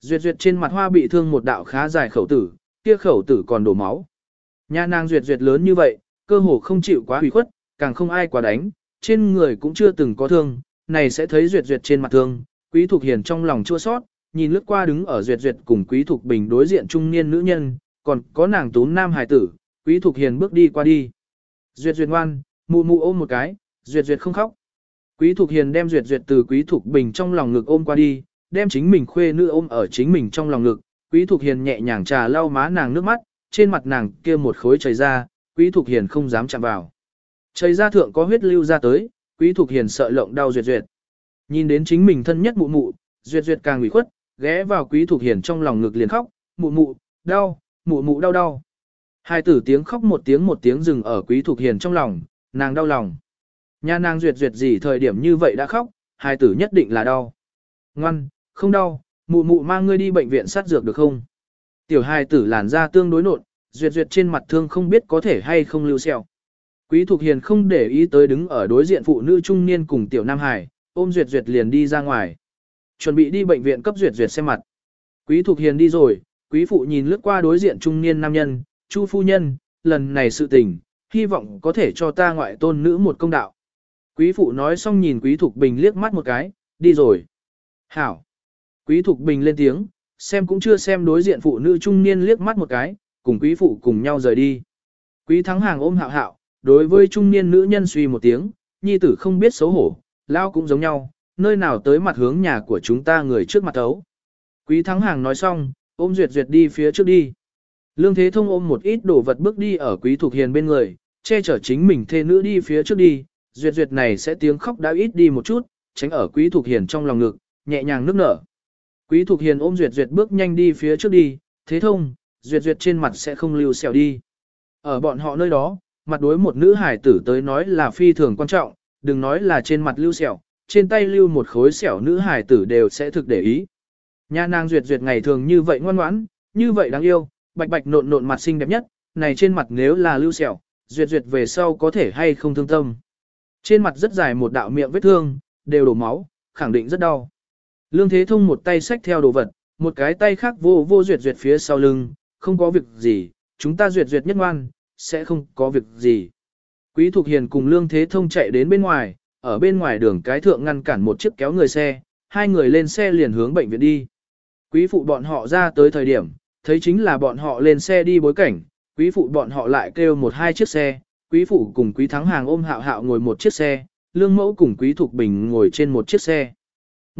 Duyệt duyệt trên mặt hoa bị thương một đạo khá dài khẩu tử, kia khẩu tử còn đổ máu. Nhà nàng duyệt duyệt lớn như vậy, cơ hồ không chịu quá hủy khuất, càng không ai quá đánh, trên người cũng chưa từng có thương, này sẽ thấy duyệt duyệt trên mặt thương, quý thục hiền trong lòng chua sót, nhìn lướt qua đứng ở duyệt duyệt cùng quý thục bình đối diện trung niên nữ nhân, còn có nàng tú nam hải tử, quý thục hiền bước đi qua đi. Duyệt duyệt ngoan, mụ mụ ôm một cái, duyệt duyệt không khóc. Quý thục hiền đem duyệt duyệt từ quý thục bình trong lòng ngực ôm qua đi, đem chính mình khuê nữ ôm ở chính mình trong lòng ngực, quý thục hiền nhẹ nhàng trà lau má nàng nước mắt, trên mặt nàng kia một khối chảy ra, quý thục hiền không dám chạm vào. Chảy ra thượng có huyết lưu ra tới, quý thục hiền sợ lộng đau duyệt duyệt. Nhìn đến chính mình thân nhất mụ mụ, duyệt duyệt càng ủy khuất, ghé vào quý thục hiền trong lòng ngực liền khóc, mụ mụ, đau, mụ mụ đau đau. Hai tử tiếng khóc một tiếng một tiếng dừng ở quý thục hiền trong lòng, nàng đau lòng. Nhà nàng duyệt duyệt gì thời điểm như vậy đã khóc, hai tử nhất định là đau. Ngoan, không đau, mụ mụ mang ngươi đi bệnh viện sát dược được không? Tiểu hai tử làn da tương đối nộn, duyệt duyệt trên mặt thương không biết có thể hay không lưu sẹo. Quý Thục Hiền không để ý tới đứng ở đối diện phụ nữ trung niên cùng tiểu Nam Hải, ôm duyệt duyệt liền đi ra ngoài. Chuẩn bị đi bệnh viện cấp duyệt duyệt xem mặt. Quý Thục Hiền đi rồi, quý phụ nhìn lướt qua đối diện trung niên nam nhân, Chu phu nhân, lần này sự tình, hy vọng có thể cho ta ngoại tôn nữ một công đạo. Quý phụ nói xong nhìn quý Thục Bình liếc mắt một cái, đi rồi. Hảo. Quý Thục Bình lên tiếng, xem cũng chưa xem đối diện phụ nữ trung niên liếc mắt một cái, cùng quý phụ cùng nhau rời đi. Quý Thắng Hàng ôm hạo hạo, đối với trung niên nữ nhân suy một tiếng, nhi tử không biết xấu hổ, lao cũng giống nhau, nơi nào tới mặt hướng nhà của chúng ta người trước mặt thấu. Quý thắng hàng nói xong, ôm duyệt duyệt đi phía trước đi. Lương Thế Thông ôm một ít đồ vật bước đi ở Quý Thục Hiền bên người, che chở chính mình thê nữ đi phía trước đi, duyệt duyệt này sẽ tiếng khóc đã ít đi một chút, tránh ở Quý Thục Hiền trong lòng ngực, nhẹ nhàng nước nở. Quý Thục Hiền ôm duyệt duyệt bước nhanh đi phía trước đi, Thế Thông, duyệt duyệt trên mặt sẽ không lưu xẻo đi. Ở bọn họ nơi đó, mặt đối một nữ hải tử tới nói là phi thường quan trọng, đừng nói là trên mặt lưu xẻo, trên tay lưu một khối xẻo nữ hải tử đều sẽ thực để ý. Nhà nàng duyệt duyệt ngày thường như vậy ngoan ngoãn, như vậy đáng yêu, bạch bạch nộn nộn mặt xinh đẹp nhất, này trên mặt nếu là lưu xẻo, duyệt duyệt về sau có thể hay không thương tâm. Trên mặt rất dài một đạo miệng vết thương, đều đổ máu, khẳng định rất đau. Lương Thế Thông một tay xách theo đồ vật, một cái tay khác vô vô duyệt duyệt phía sau lưng, không có việc gì, chúng ta duyệt duyệt nhất ngoan, sẽ không có việc gì. Quý Thục Hiền cùng Lương Thế Thông chạy đến bên ngoài, ở bên ngoài đường cái thượng ngăn cản một chiếc kéo người xe, hai người lên xe liền hướng bệnh viện đi. Quý phụ bọn họ ra tới thời điểm, thấy chính là bọn họ lên xe đi bối cảnh, quý phụ bọn họ lại kêu một hai chiếc xe, quý phụ cùng quý thắng hàng ôm hạo hạo ngồi một chiếc xe, lương mẫu cùng quý thục bình ngồi trên một chiếc xe.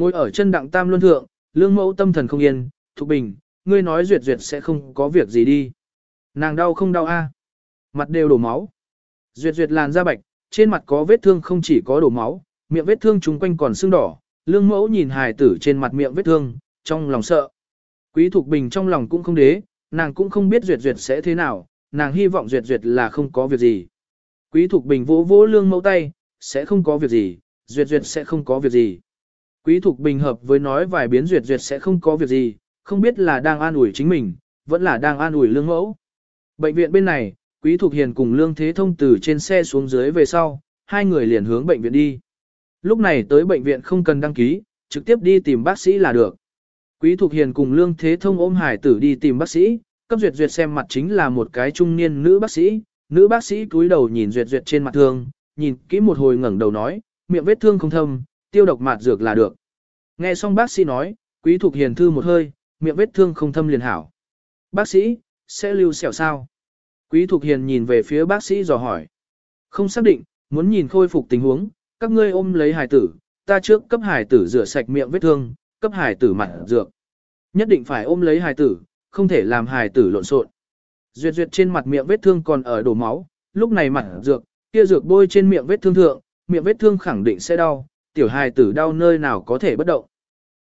Ngồi ở chân đặng tam luân thượng, lương mẫu tâm thần không yên, thục bình, ngươi nói duyệt duyệt sẽ không có việc gì đi. Nàng đau không đau a? Mặt đều đổ máu. Duyệt duyệt làn da bạch, trên mặt có vết thương không chỉ có đổ máu, miệng vết thương chúng quanh còn sưng đỏ, lương mẫu nhìn hài tử trên mặt miệng vết thương, trong lòng sợ. Quý Thục Bình trong lòng cũng không đế, nàng cũng không biết Duyệt Duyệt sẽ thế nào, nàng hy vọng Duyệt Duyệt là không có việc gì. Quý Thục Bình vỗ vỗ lương mẫu tay, sẽ không có việc gì, Duyệt Duyệt sẽ không có việc gì. Quý Thục Bình hợp với nói vài biến Duyệt Duyệt sẽ không có việc gì, không biết là đang an ủi chính mình, vẫn là đang an ủi lương mẫu. Bệnh viện bên này, Quý Thục Hiền cùng Lương Thế Thông từ trên xe xuống dưới về sau, hai người liền hướng bệnh viện đi. Lúc này tới bệnh viện không cần đăng ký, trực tiếp đi tìm bác sĩ là được. Quý Thục Hiền cùng Lương Thế Thông ôm hải tử đi tìm bác sĩ, cấp duyệt duyệt xem mặt chính là một cái trung niên nữ bác sĩ, nữ bác sĩ cúi đầu nhìn duyệt duyệt trên mặt thương, nhìn kỹ một hồi ngẩng đầu nói, miệng vết thương không thâm, tiêu độc mạt dược là được. Nghe xong bác sĩ nói, Quý Thục Hiền thư một hơi, miệng vết thương không thâm liền hảo. Bác sĩ, sẽ lưu sẹo sao? Quý Thục Hiền nhìn về phía bác sĩ dò hỏi. Không xác định, muốn nhìn khôi phục tình huống, các ngươi ôm lấy hải tử, ta trước cấp hải tử rửa sạch miệng vết thương, cấp hải tử mặt dược. Nhất định phải ôm lấy hải tử, không thể làm hải tử lộn xộn. Duyệt duyệt trên mặt miệng vết thương còn ở đổ máu, lúc này mặt dược, kia dược bôi trên miệng vết thương thượng, miệng vết thương khẳng định sẽ đau, tiểu hài tử đau nơi nào có thể bất động.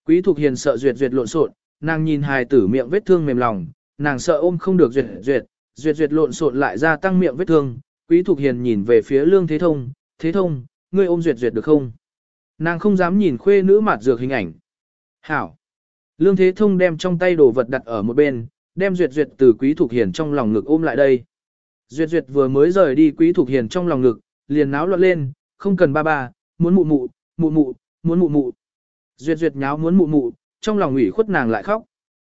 Quý Thục Hiền sợ duyệt duyệt lộn xộn, nàng nhìn hài tử miệng vết thương mềm lòng, nàng sợ ôm không được duyệt duyệt, duyệt duyệt lộn xộn lại gia tăng miệng vết thương. Quý Thục Hiền nhìn về phía Lương Thế Thông, Thế Thông, ngươi ôm duyệt duyệt được không? Nàng không dám nhìn khuê nữ mặt dược hình ảnh, Hảo. Lương Thế Thông đem trong tay đồ vật đặt ở một bên, đem Duyệt Duyệt từ Quý Thục Hiền trong lòng ngực ôm lại đây. Duyệt Duyệt vừa mới rời đi Quý Thục Hiền trong lòng ngực, liền náo loạn lên, không cần ba ba, muốn mụ mụ, mụ mụ, muốn mụ mụ. Duyệt Duyệt nháo muốn mụ mụ, trong lòng ủy khuất nàng lại khóc.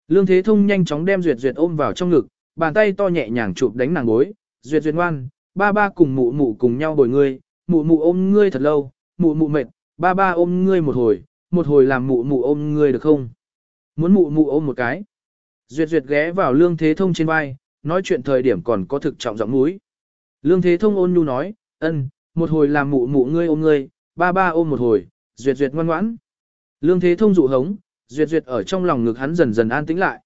Lương Thế Thông nhanh chóng đem Duyệt Duyệt ôm vào trong ngực, bàn tay to nhẹ nhàng chụp đánh nàng gối. Duyệt Duyệt ngoan, ba ba cùng mụ mụ cùng nhau bồi ngươi, mụ mụ ôm ngươi thật lâu, mụ mụ mệt, ba ba ôm ngươi một hồi, một hồi làm mụ mụ ôm ngươi được không? Muốn mụ mụ ôm một cái. Duyệt duyệt ghé vào lương thế thông trên vai, nói chuyện thời điểm còn có thực trọng giọng mũi. Lương thế thông ôn nhu nói, ân, một hồi làm mụ mụ ngươi ôm ngươi, ba ba ôm một hồi, duyệt duyệt ngoan ngoãn. Lương thế thông dụ hống, duyệt duyệt ở trong lòng ngực hắn dần dần an tĩnh lại.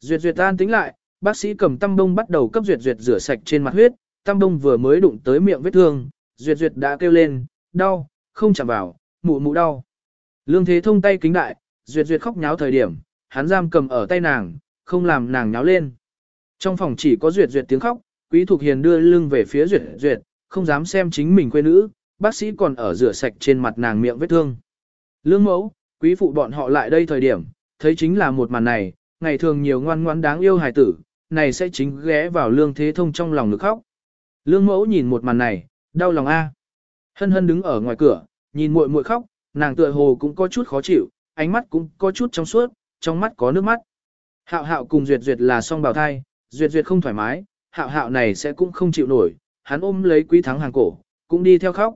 Duyệt duyệt an tĩnh lại, bác sĩ cầm tăm bông bắt đầu cấp duyệt duyệt rửa sạch trên mặt huyết, tăm bông vừa mới đụng tới miệng vết thương, duyệt duyệt đã kêu lên, đau, không chạm vào, mụ mụ đau. Lương Thế Thông tay kính đại, duyệt duyệt khóc nháo thời điểm, hắn giam cầm ở tay nàng, không làm nàng nháo lên. Trong phòng chỉ có duyệt duyệt tiếng khóc, Quý Thục Hiền đưa lưng về phía duyệt duyệt, không dám xem chính mình quê nữ, bác sĩ còn ở rửa sạch trên mặt nàng miệng vết thương. Lương mẫu, quý phụ bọn họ lại đây thời điểm, thấy chính là một màn này, ngày thường nhiều ngoan ngoãn đáng yêu hài tử, này sẽ chính ghé vào lương thế thông trong lòng nước khóc. Lương mẫu nhìn một màn này, đau lòng a. Hân hân đứng ở ngoài cửa, nhìn muội muội khóc, nàng tựa hồ cũng có chút khó chịu, ánh mắt cũng có chút trong suốt, trong mắt có nước mắt. Hạo hạo cùng Duyệt Duyệt là song bào thai, Duyệt Duyệt không thoải mái, hạo hạo này sẽ cũng không chịu nổi, hắn ôm lấy quý thắng hàng cổ, cũng đi theo khóc.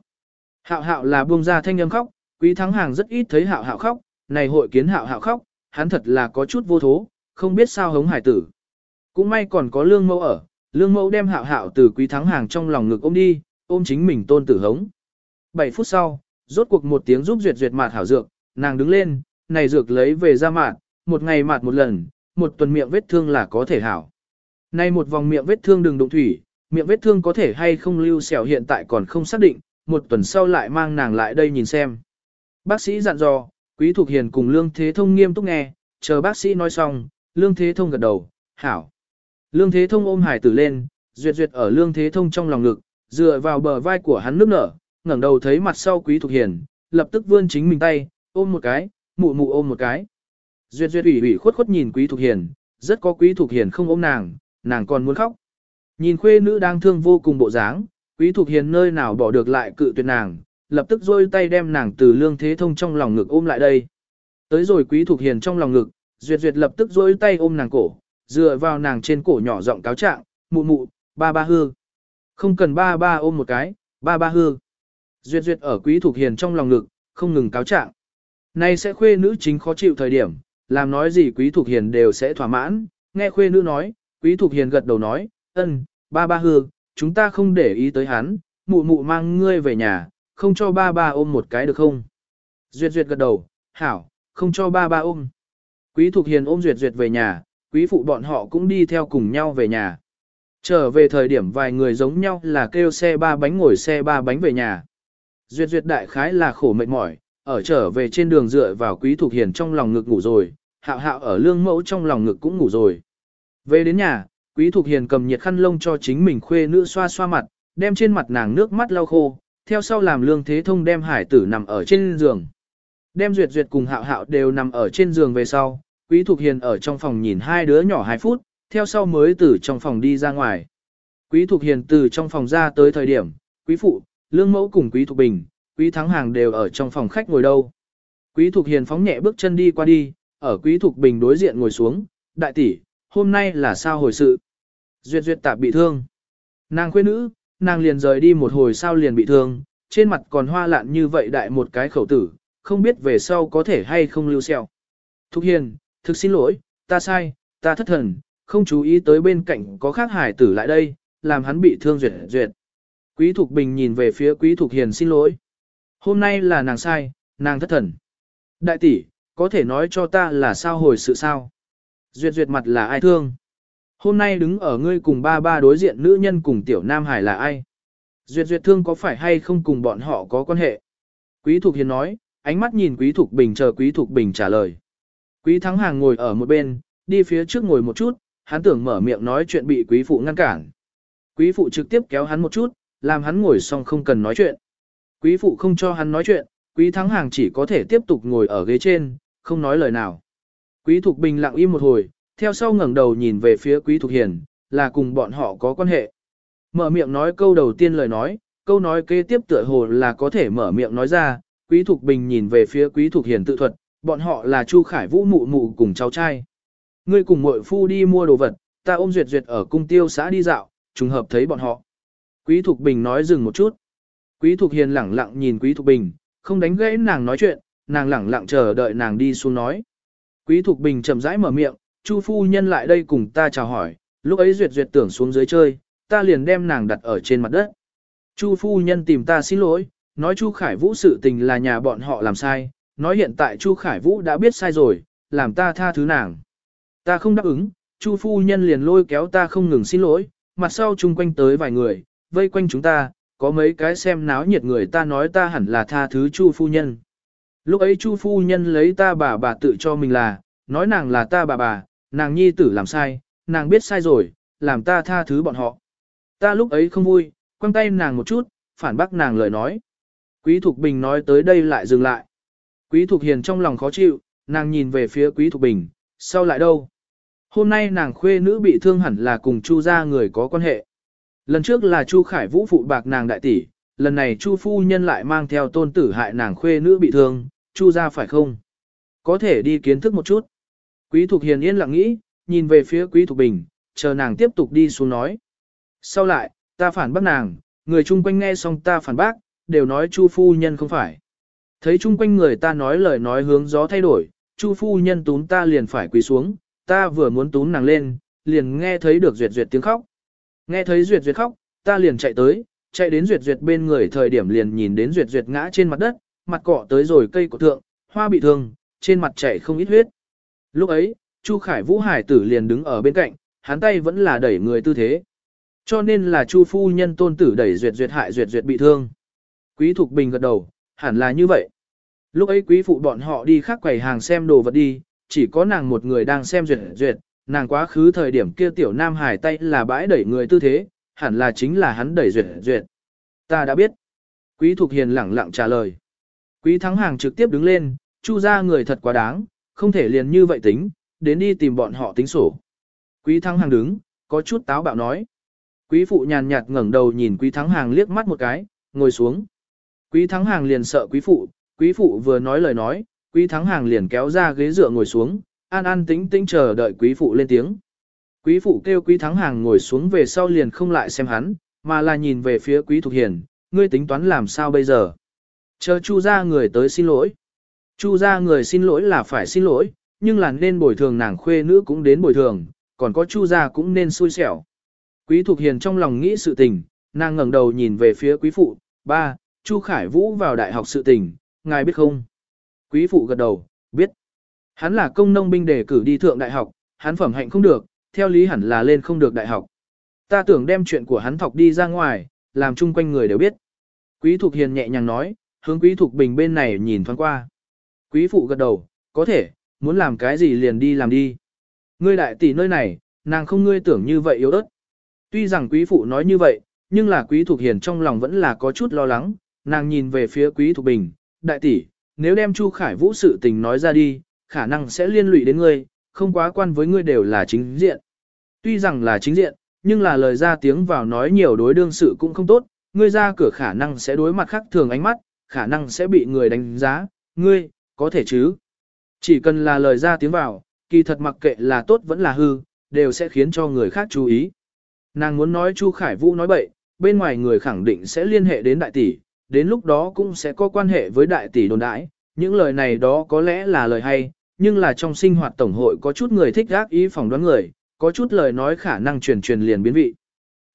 Hạo hạo là buông ra thanh âm khóc, quý thắng hàng rất ít thấy hạo hạo khóc, này hội kiến hạo hạo khóc, hắn thật là có chút vô thố, không biết sao hống hải tử. Cũng may còn có lương mẫu ở, lương mẫu đem hạo hạo từ quý thắng hàng trong lòng ngực ôm đi, ôm chính mình tôn tử hống. 7 phút sau, rốt cuộc một tiếng giúp duyệt duyệt mạt hảo dược, nàng đứng lên, này dược lấy về ra mạt, một ngày mạt một lần, một tuần miệng vết thương là có thể hảo. Nay một vòng miệng vết thương đừng đụng thủy, miệng vết thương có thể hay không lưu sẹo hiện tại còn không xác định, một tuần sau lại mang nàng lại đây nhìn xem. Bác sĩ dặn dò, Quý Thục Hiền cùng Lương Thế Thông nghiêm túc nghe, chờ bác sĩ nói xong, Lương Thế Thông gật đầu, hảo. Lương Thế Thông ôm hải tử lên, duyệt duyệt ở Lương Thế Thông trong lòng ngực, dựa vào bờ vai của hắn nước nở, ngẩng đầu thấy mặt sau Quý Thục Hiền, lập tức vươn chính mình tay, ôm một cái, mụ mụ ôm một cái. Duyệt duyệt ủy ủy khuất khuất nhìn Quý Thục Hiền, rất có Quý Thục Hiền không ôm nàng, nàng còn muốn khóc. Nhìn khuê nữ đang thương vô cùng bộ dáng, Quý Thục Hiền nơi nào bỏ được lại cự tuyệt nàng, lập tức rôi tay đem nàng từ Lương Thế Thông trong lòng ngực ôm lại đây. Tới rồi Quý Thục Hiền trong lòng ngực, Duyệt Duyệt lập tức rôi tay ôm nàng cổ, dựa vào nàng trên cổ nhỏ giọng cáo trạng, mụ mụ, ba ba hư. Không cần ba ba ôm một cái, ba ba hư. Duyệt Duyệt ở Quý Thục Hiền trong lòng ngực, không ngừng cáo trạng. Này sẽ khuê nữ chính khó chịu thời điểm, làm nói gì Quý Thục Hiền đều sẽ thỏa mãn, nghe khuê nữ nói, Quý Thục Hiền gật đầu nói, ân, ba ba hư, chúng ta không để ý tới hắn, mụ mụ mang ngươi về nhà, không cho ba ba ôm một cái được không? Duyệt Duyệt gật đầu, hảo, không cho ba ba ôm. Quý Thục Hiền ôm Duyệt Duyệt về nhà, quý phụ bọn họ cũng đi theo cùng nhau về nhà. Trở về thời điểm vài người giống nhau là kêu xe ba bánh ngồi xe ba bánh về nhà. Duyệt Duyệt đại khái là khổ mệt mỏi, ở trở về trên đường dựa vào Quý Thục Hiền trong lòng ngực ngủ rồi, hạo hạo ở lương mẫu trong lòng ngực cũng ngủ rồi. Về đến nhà, Quý Thục Hiền cầm nhiệt khăn lông cho chính mình khuê nữ xoa xoa mặt, đem trên mặt nàng nước mắt lau khô, theo sau làm lương thế thông đem hải tử nằm ở trên giường. Đem duyệt duyệt cùng hạo hạo đều nằm ở trên giường về sau, Quý Thục Hiền ở trong phòng nhìn hai đứa nhỏ 2 phút, theo sau mới từ trong phòng đi ra ngoài. Quý Thục Hiền từ trong phòng ra tới thời điểm, Quý Phụ, Lương Mẫu cùng Quý Thục Bình, Quý Thắng Hàng đều ở trong phòng khách ngồi đâu. Quý Thục Hiền phóng nhẹ bước chân đi qua đi, ở Quý Thục Bình đối diện ngồi xuống, đại tỷ, hôm nay là sao hồi sự? Duyệt duyệt tạp bị thương. Nàng quê nữ, nàng liền rời đi một hồi sao liền bị thương, trên mặt còn hoa lạn như vậy đại một cái khẩu tử, không biết về sau có thể hay không lưu sẹo. Thục Hiền, thực xin lỗi, ta sai, ta thất thần, không chú ý tới bên cạnh có khác hải tử lại đây, làm hắn bị thương duyệt duyệt. Quý Thục Bình nhìn về phía Quý Thục Hiền xin lỗi. Hôm nay là nàng sai, nàng thất thần. Đại tỷ, có thể nói cho ta là sao hồi sự sao? Duyệt duyệt mặt là ai thương? Hôm nay đứng ở ngươi cùng ba ba đối diện nữ nhân cùng tiểu nam hải là ai? Duyệt duyệt thương có phải hay không cùng bọn họ có quan hệ? Quý Thục Hiền nói, ánh mắt nhìn Quý Thục Bình chờ Quý Thục Bình trả lời. Quý Thắng Hàng ngồi ở một bên, đi phía trước ngồi một chút, hắn tưởng mở miệng nói chuyện bị Quý Phụ ngăn cản. Quý Phụ trực tiếp kéo hắn một chút, làm hắn ngồi xong không cần nói chuyện. Quý Phụ không cho hắn nói chuyện, Quý Thắng Hàng chỉ có thể tiếp tục ngồi ở ghế trên, không nói lời nào. Quý Thục Bình lặng im một hồi, theo sau ngẩng đầu nhìn về phía Quý Thục Hiền, là cùng bọn họ có quan hệ. Mở miệng nói câu đầu tiên lời nói, câu nói kế tiếp tựa hồ là có thể mở miệng nói ra, Quý Thục Bình nhìn về phía Quý Thục Hiền tự thuật, bọn họ là Chu Khải Vũ mụ mụ cùng cháu trai. Ngươi cùng muội phu đi mua đồ vật, ta ôm duyệt duyệt ở cung tiêu xã đi dạo, trùng hợp thấy bọn họ. Quý Thục Bình nói dừng một chút. Quý Thục Hiền lẳng lặng nhìn Quý Thục Bình, không đánh gãy nàng nói chuyện, nàng lẳng lặng chờ đợi nàng đi xuống nói. Quý Thục Bình chậm rãi mở miệng, Chu phu nhân lại đây cùng ta chào hỏi, lúc ấy duyệt duyệt tưởng xuống dưới chơi, ta liền đem nàng đặt ở trên mặt đất. Chu phu nhân tìm ta xin lỗi, nói Chu Khải Vũ sự tình là nhà bọn họ làm sai, nói hiện tại Chu Khải Vũ đã biết sai rồi, làm ta tha thứ nàng. Ta không đáp ứng, Chu phu nhân liền lôi kéo ta không ngừng xin lỗi, mặt sau chung quanh tới vài người, vây quanh chúng ta, có mấy cái xem náo nhiệt người ta nói ta hẳn là tha thứ Chu phu nhân. Lúc ấy Chu phu nhân lấy ta bà bà tự cho mình là, nói nàng là ta bà bà, nàng nhi tử làm sai, nàng biết sai rồi, làm ta tha thứ bọn họ. Ta lúc ấy không vui, quăng tay nàng một chút, phản bác nàng lời nói. Quý Thục Bình nói tới đây lại dừng lại. Quý Thục Hiền trong lòng khó chịu, nàng nhìn về phía Quý Thục Bình, sau lại đâu? Hôm nay nàng khuê nữ bị thương hẳn là cùng Chu gia người có quan hệ. Lần trước là Chu Khải Vũ phụ bạc nàng đại tỷ, lần này Chu phu nhân lại mang theo tôn tử hại nàng khuê nữ bị thương, Chu gia phải không? Có thể đi kiến thức một chút. Quý Thục Hiền yên lặng nghĩ, nhìn về phía Quý Thục Bình, chờ nàng tiếp tục đi xuống nói. Sau lại, ta phản bác nàng, người chung quanh nghe xong ta phản bác, đều nói Chu phu nhân không phải. Thấy chung quanh người ta nói lời nói hướng gió thay đổi, Chu phu nhân túm ta liền phải quỳ xuống, ta vừa muốn túm nàng lên, liền nghe thấy được duyệt duyệt tiếng khóc. Nghe thấy duyệt duyệt khóc, ta liền chạy tới, chạy đến duyệt duyệt bên người thời điểm liền nhìn đến duyệt duyệt ngã trên mặt đất, mặt cọ tới rồi cây cổ thượng, hoa bị thương, trên mặt chảy không ít huyết. Lúc ấy, Chu Khải Vũ Hải tử liền đứng ở bên cạnh, hắn tay vẫn là đẩy người tư thế. Cho nên là Chu phu nhân tôn tử đẩy duyệt duyệt hại duyệt duyệt bị thương. Quý Thục Bình gật đầu, hẳn là như vậy. Lúc ấy quý phụ bọn họ đi khác quầy hàng xem đồ vật đi, chỉ có nàng một người đang xem duyệt duyệt, nàng quá khứ thời điểm kia tiểu nam hải tay là bãi đẩy người tư thế, hẳn là chính là hắn đẩy duyệt duyệt. Ta đã biết. Quý Thục Hiền lẳng lặng trả lời. Quý Thắng Hàng trực tiếp đứng lên, chu ra người thật quá đáng, không thể liền như vậy tính, đến đi tìm bọn họ tính sổ. Quý Thắng Hàng đứng, có chút táo bạo nói. Quý phụ nhàn nhạt ngẩng đầu nhìn Quý Thắng Hàng liếc mắt một cái, ngồi xuống. Quý Thắng Hàng liền sợ Quý phụ, Quý phụ vừa nói lời nói, Quý Thắng Hàng liền kéo ra ghế dựa ngồi xuống, an an tĩnh tĩnh chờ đợi Quý phụ lên tiếng. Quý phụ kêu Quý Thắng Hàng ngồi xuống về sau liền không lại xem hắn, mà là nhìn về phía Quý Thục Hiền, ngươi tính toán làm sao bây giờ? Chờ Chu ra người tới xin lỗi. Chu ra người xin lỗi là phải xin lỗi, nhưng là nên bồi thường nàng khuê nữ cũng đến bồi thường, còn có Chu ra cũng nên xui xẻo. Quý Thục Hiền trong lòng nghĩ sự tình, nàng ngẩng đầu nhìn về phía quý phụ, ba, Chu Khải Vũ vào đại học sự tình, ngài biết không? Quý phụ gật đầu, biết. Hắn là công nông binh đề cử đi thượng đại học, hắn phẩm hạnh không được, theo lý hẳn là lên không được đại học. Ta tưởng đem chuyện của hắn thọc đi ra ngoài, làm chung quanh người đều biết. Quý Thục Hiền nhẹ nhàng nói, hướng Quý Thục Bình bên này nhìn thoáng qua. Quý phụ gật đầu, có thể, muốn làm cái gì liền đi làm đi. Ngươi đại tỷ nơi này, nàng không ngươi tưởng như vậy yếu ớt. Tuy rằng quý phụ nói như vậy, nhưng là quý thục hiền trong lòng vẫn là có chút lo lắng, nàng nhìn về phía quý thục bình, đại tỷ, nếu đem Chu Khải Vũ sự tình nói ra đi, khả năng sẽ liên lụy đến ngươi, không quá quan với ngươi đều là chính diện. Tuy rằng là chính diện, nhưng là lời ra tiếng vào nói nhiều đối đương sự cũng không tốt, ngươi ra cửa khả năng sẽ đối mặt khác thường ánh mắt, khả năng sẽ bị người đánh giá, ngươi, có thể chứ. Chỉ cần là lời ra tiếng vào, kỳ thật mặc kệ là tốt vẫn là hư, đều sẽ khiến cho người khác chú ý. Nàng muốn nói Chu Khải Vũ nói bậy, bên ngoài người khẳng định sẽ liên hệ đến đại tỷ, đến lúc đó cũng sẽ có quan hệ với đại tỷ đồn đãi. Những lời này đó có lẽ là lời hay, nhưng là trong sinh hoạt tổng hội có chút người thích gác ý phỏng đoán người, có chút lời nói khả năng truyền truyền liền biến vị.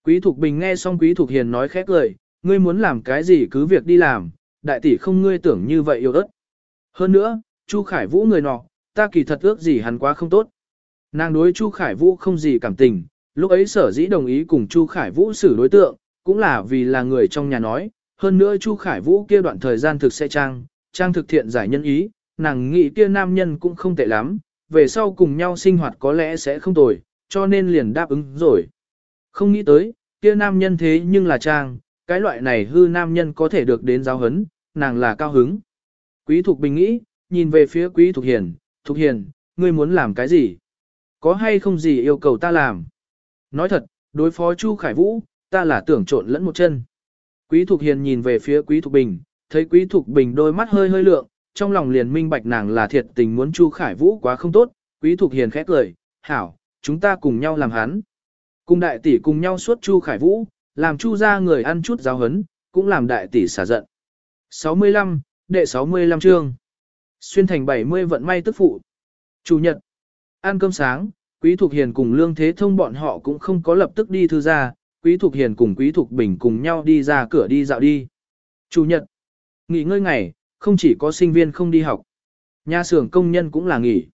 Quý Thục Bình nghe xong Quý Thục Hiền nói khét lời, ngươi muốn làm cái gì cứ việc đi làm, đại tỷ không ngươi tưởng như vậy yêu đất. Hơn nữa, Chu Khải Vũ người nọ, ta kỳ thật ước gì hắn quá không tốt. Nàng đối Chu Khải Vũ không gì cảm tình, Lúc ấy sở dĩ đồng ý cùng Chu Khải Vũ xử đối tượng, cũng là vì là người trong nhà nói, hơn nữa Chu Khải Vũ kia đoạn thời gian thực sẽ trang, trang thực thiện giải nhân ý, nàng nghĩ kia nam nhân cũng không tệ lắm, về sau cùng nhau sinh hoạt có lẽ sẽ không tồi, cho nên liền đáp ứng rồi. Không nghĩ tới, kia nam nhân thế nhưng là trang, cái loại này hư nam nhân có thể được đến giáo hấn, nàng là cao hứng. Quý Thục Bình nghĩ, nhìn về phía Quý Thục Hiền, Thục Hiền, ngươi muốn làm cái gì? Có hay không gì yêu cầu ta làm? Nói thật, đối phó Chu Khải Vũ, ta là tưởng trộn lẫn một chân. Quý Thục Hiền nhìn về phía Quý Thục Bình, thấy Quý Thục Bình đôi mắt hơi hơi lượng, trong lòng liền minh bạch nàng là thiệt tình muốn Chu Khải Vũ quá không tốt. Quý Thục Hiền khẽ cười, hảo, chúng ta cùng nhau làm hắn. Cùng đại tỷ cùng nhau suốt Chu Khải Vũ, làm Chu ra người ăn chút giáo hấn, cũng làm đại tỷ xả giận. 65, đệ 65 chương. Xuyên thành 70 vận may tức phụ. Chủ nhật. Ăn cơm sáng, Quý Thục Hiền cùng Lương Thế Thông bọn họ cũng không có lập tức đi thư ra, Quý Thục Hiền cùng Quý Thục Bình cùng nhau đi ra cửa đi dạo đi. Chủ nhật, nghỉ ngơi ngày, không chỉ có sinh viên không đi học. Nhà xưởng công nhân cũng là nghỉ.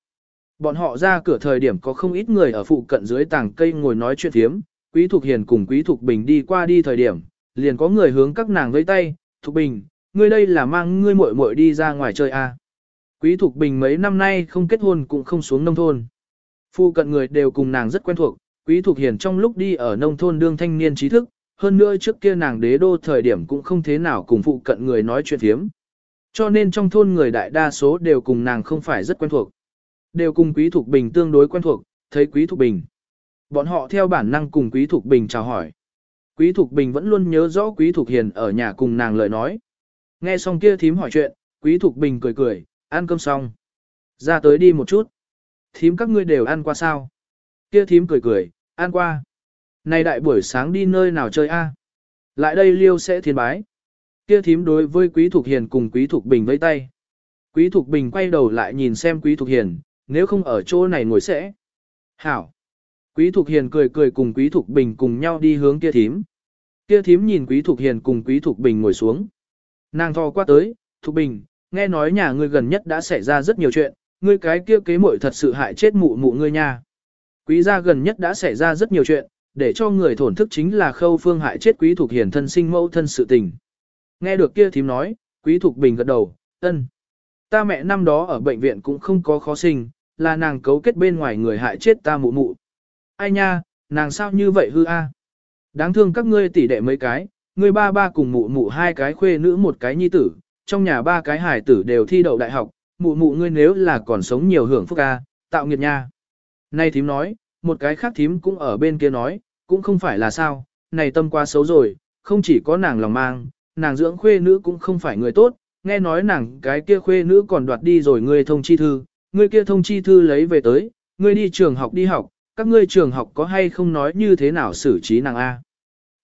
Bọn họ ra cửa thời điểm có không ít người ở phụ cận dưới tàng cây ngồi nói chuyện thiếm, Quý Thục Hiền cùng Quý Thục Bình đi qua đi thời điểm, liền có người hướng các nàng vẫy tay, Thục Bình, ngươi đây là mang ngươi muội muội đi ra ngoài chơi à. Quý Thục Bình mấy năm nay không kết hôn cũng không xuống nông thôn. Phu cận người đều cùng nàng rất quen thuộc, Quý Thục Hiền trong lúc đi ở nông thôn đương thanh niên trí thức, hơn nữa trước kia nàng đế đô thời điểm cũng không thế nào cùng phụ cận người nói chuyện thiếm. Cho nên trong thôn người đại đa số đều cùng nàng không phải rất quen thuộc. Đều cùng Quý Thục Bình tương đối quen thuộc, thấy Quý Thục Bình. Bọn họ theo bản năng cùng Quý Thục Bình chào hỏi. Quý Thục Bình vẫn luôn nhớ rõ Quý Thục Hiền ở nhà cùng nàng lời nói. Nghe xong kia thím hỏi chuyện, Quý Thục Bình cười cười, ăn cơm xong. Ra tới đi một chút thím các ngươi đều ăn qua sao? Kia thím cười cười, ăn qua. Này đại buổi sáng đi nơi nào chơi a? Lại đây liêu sẽ thiên bái. Kia thím đối với Quý Thục Hiền cùng Quý Thục Bình vẫy tay. Quý Thục Bình quay đầu lại nhìn xem Quý Thục Hiền, nếu không ở chỗ này ngồi sẽ. Hảo. Quý Thục Hiền cười cười cùng Quý Thục Bình cùng nhau đi hướng kia thím. Kia thím nhìn Quý Thục Hiền cùng Quý Thục Bình ngồi xuống. Nàng thò qua tới, Thục Bình, nghe nói nhà ngươi gần nhất đã xảy ra rất nhiều chuyện, ngươi cái kia kế muội thật sự hại chết mụ mụ ngươi nha. Quý gia gần nhất đã xảy ra rất nhiều chuyện, để cho người thổn thức chính là khâu phương hại chết Quý Thục Hiền thân sinh mẫu thân sự tình. Nghe được kia thím nói, Quý Thục Bình gật đầu, ân. Ta mẹ năm đó ở bệnh viện cũng không có khó sinh, là nàng cấu kết bên ngoài người hại chết ta mụ mụ. Ai nha, nàng sao như vậy hư a? À? Đáng thương các ngươi tỷ đệ mấy cái, ngươi ba ba cùng mụ mụ hai cái khuê nữ một cái nhi tử, trong nhà ba cái hải tử đều thi đậu đại học, mụ mụ ngươi nếu là còn sống nhiều hưởng phúc a, à? tạo nghiệp nha. Nay thím nói, một cái khác thím cũng ở bên kia nói, cũng không phải là sao, này tâm quá xấu rồi, không chỉ có nàng lòng mang, nàng dưỡng khuê nữ cũng không phải người tốt, nghe nói nàng cái kia khuê nữ còn đoạt đi rồi ngươi thông chi thư, ngươi kia thông chi thư lấy về tới, ngươi đi trường học đi học, các ngươi trường học có hay không nói như thế nào xử trí nàng A.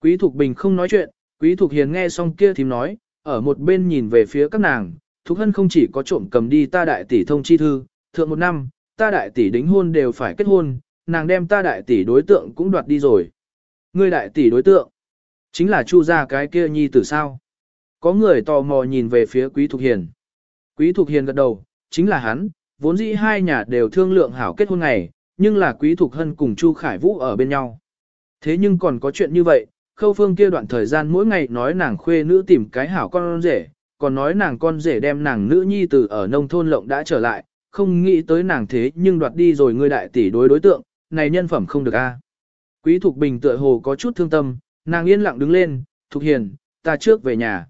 Quý Thục Bình không nói chuyện, Quý Thục Hiền nghe xong kia thím nói, ở một bên nhìn về phía các nàng, Thục Hân không chỉ có trộm cầm đi ta đại tỷ thông chi thư, thượng một năm, ta đại tỷ đính hôn đều phải kết hôn, nàng đem ta đại tỷ đối tượng cũng đoạt đi rồi. Ngươi đại tỷ đối tượng, chính là chu ra cái kia nhi tử sao. Có người tò mò nhìn về phía Quý Thục Hiền. Quý Thục Hiền gật đầu, chính là hắn, vốn dĩ hai nhà đều thương lượng hảo kết hôn ngày, nhưng là Quý Thục Hân cùng Chu Khải Vũ ở bên nhau. Thế nhưng còn có chuyện như vậy, Khâu Phương kia đoạn thời gian mỗi ngày nói nàng khuê nữ tìm cái hảo con rể, còn nói nàng con rể đem nàng nữ nhi từ ở nông thôn lộng đã trở lại, không nghĩ tới nàng thế nhưng đoạt đi rồi ngươi đại tỷ đối đối tượng, này nhân phẩm không được a. Quý Thục Bình tựa hồ có chút thương tâm, nàng yên lặng đứng lên, Thục Hiền, ta trước về nhà.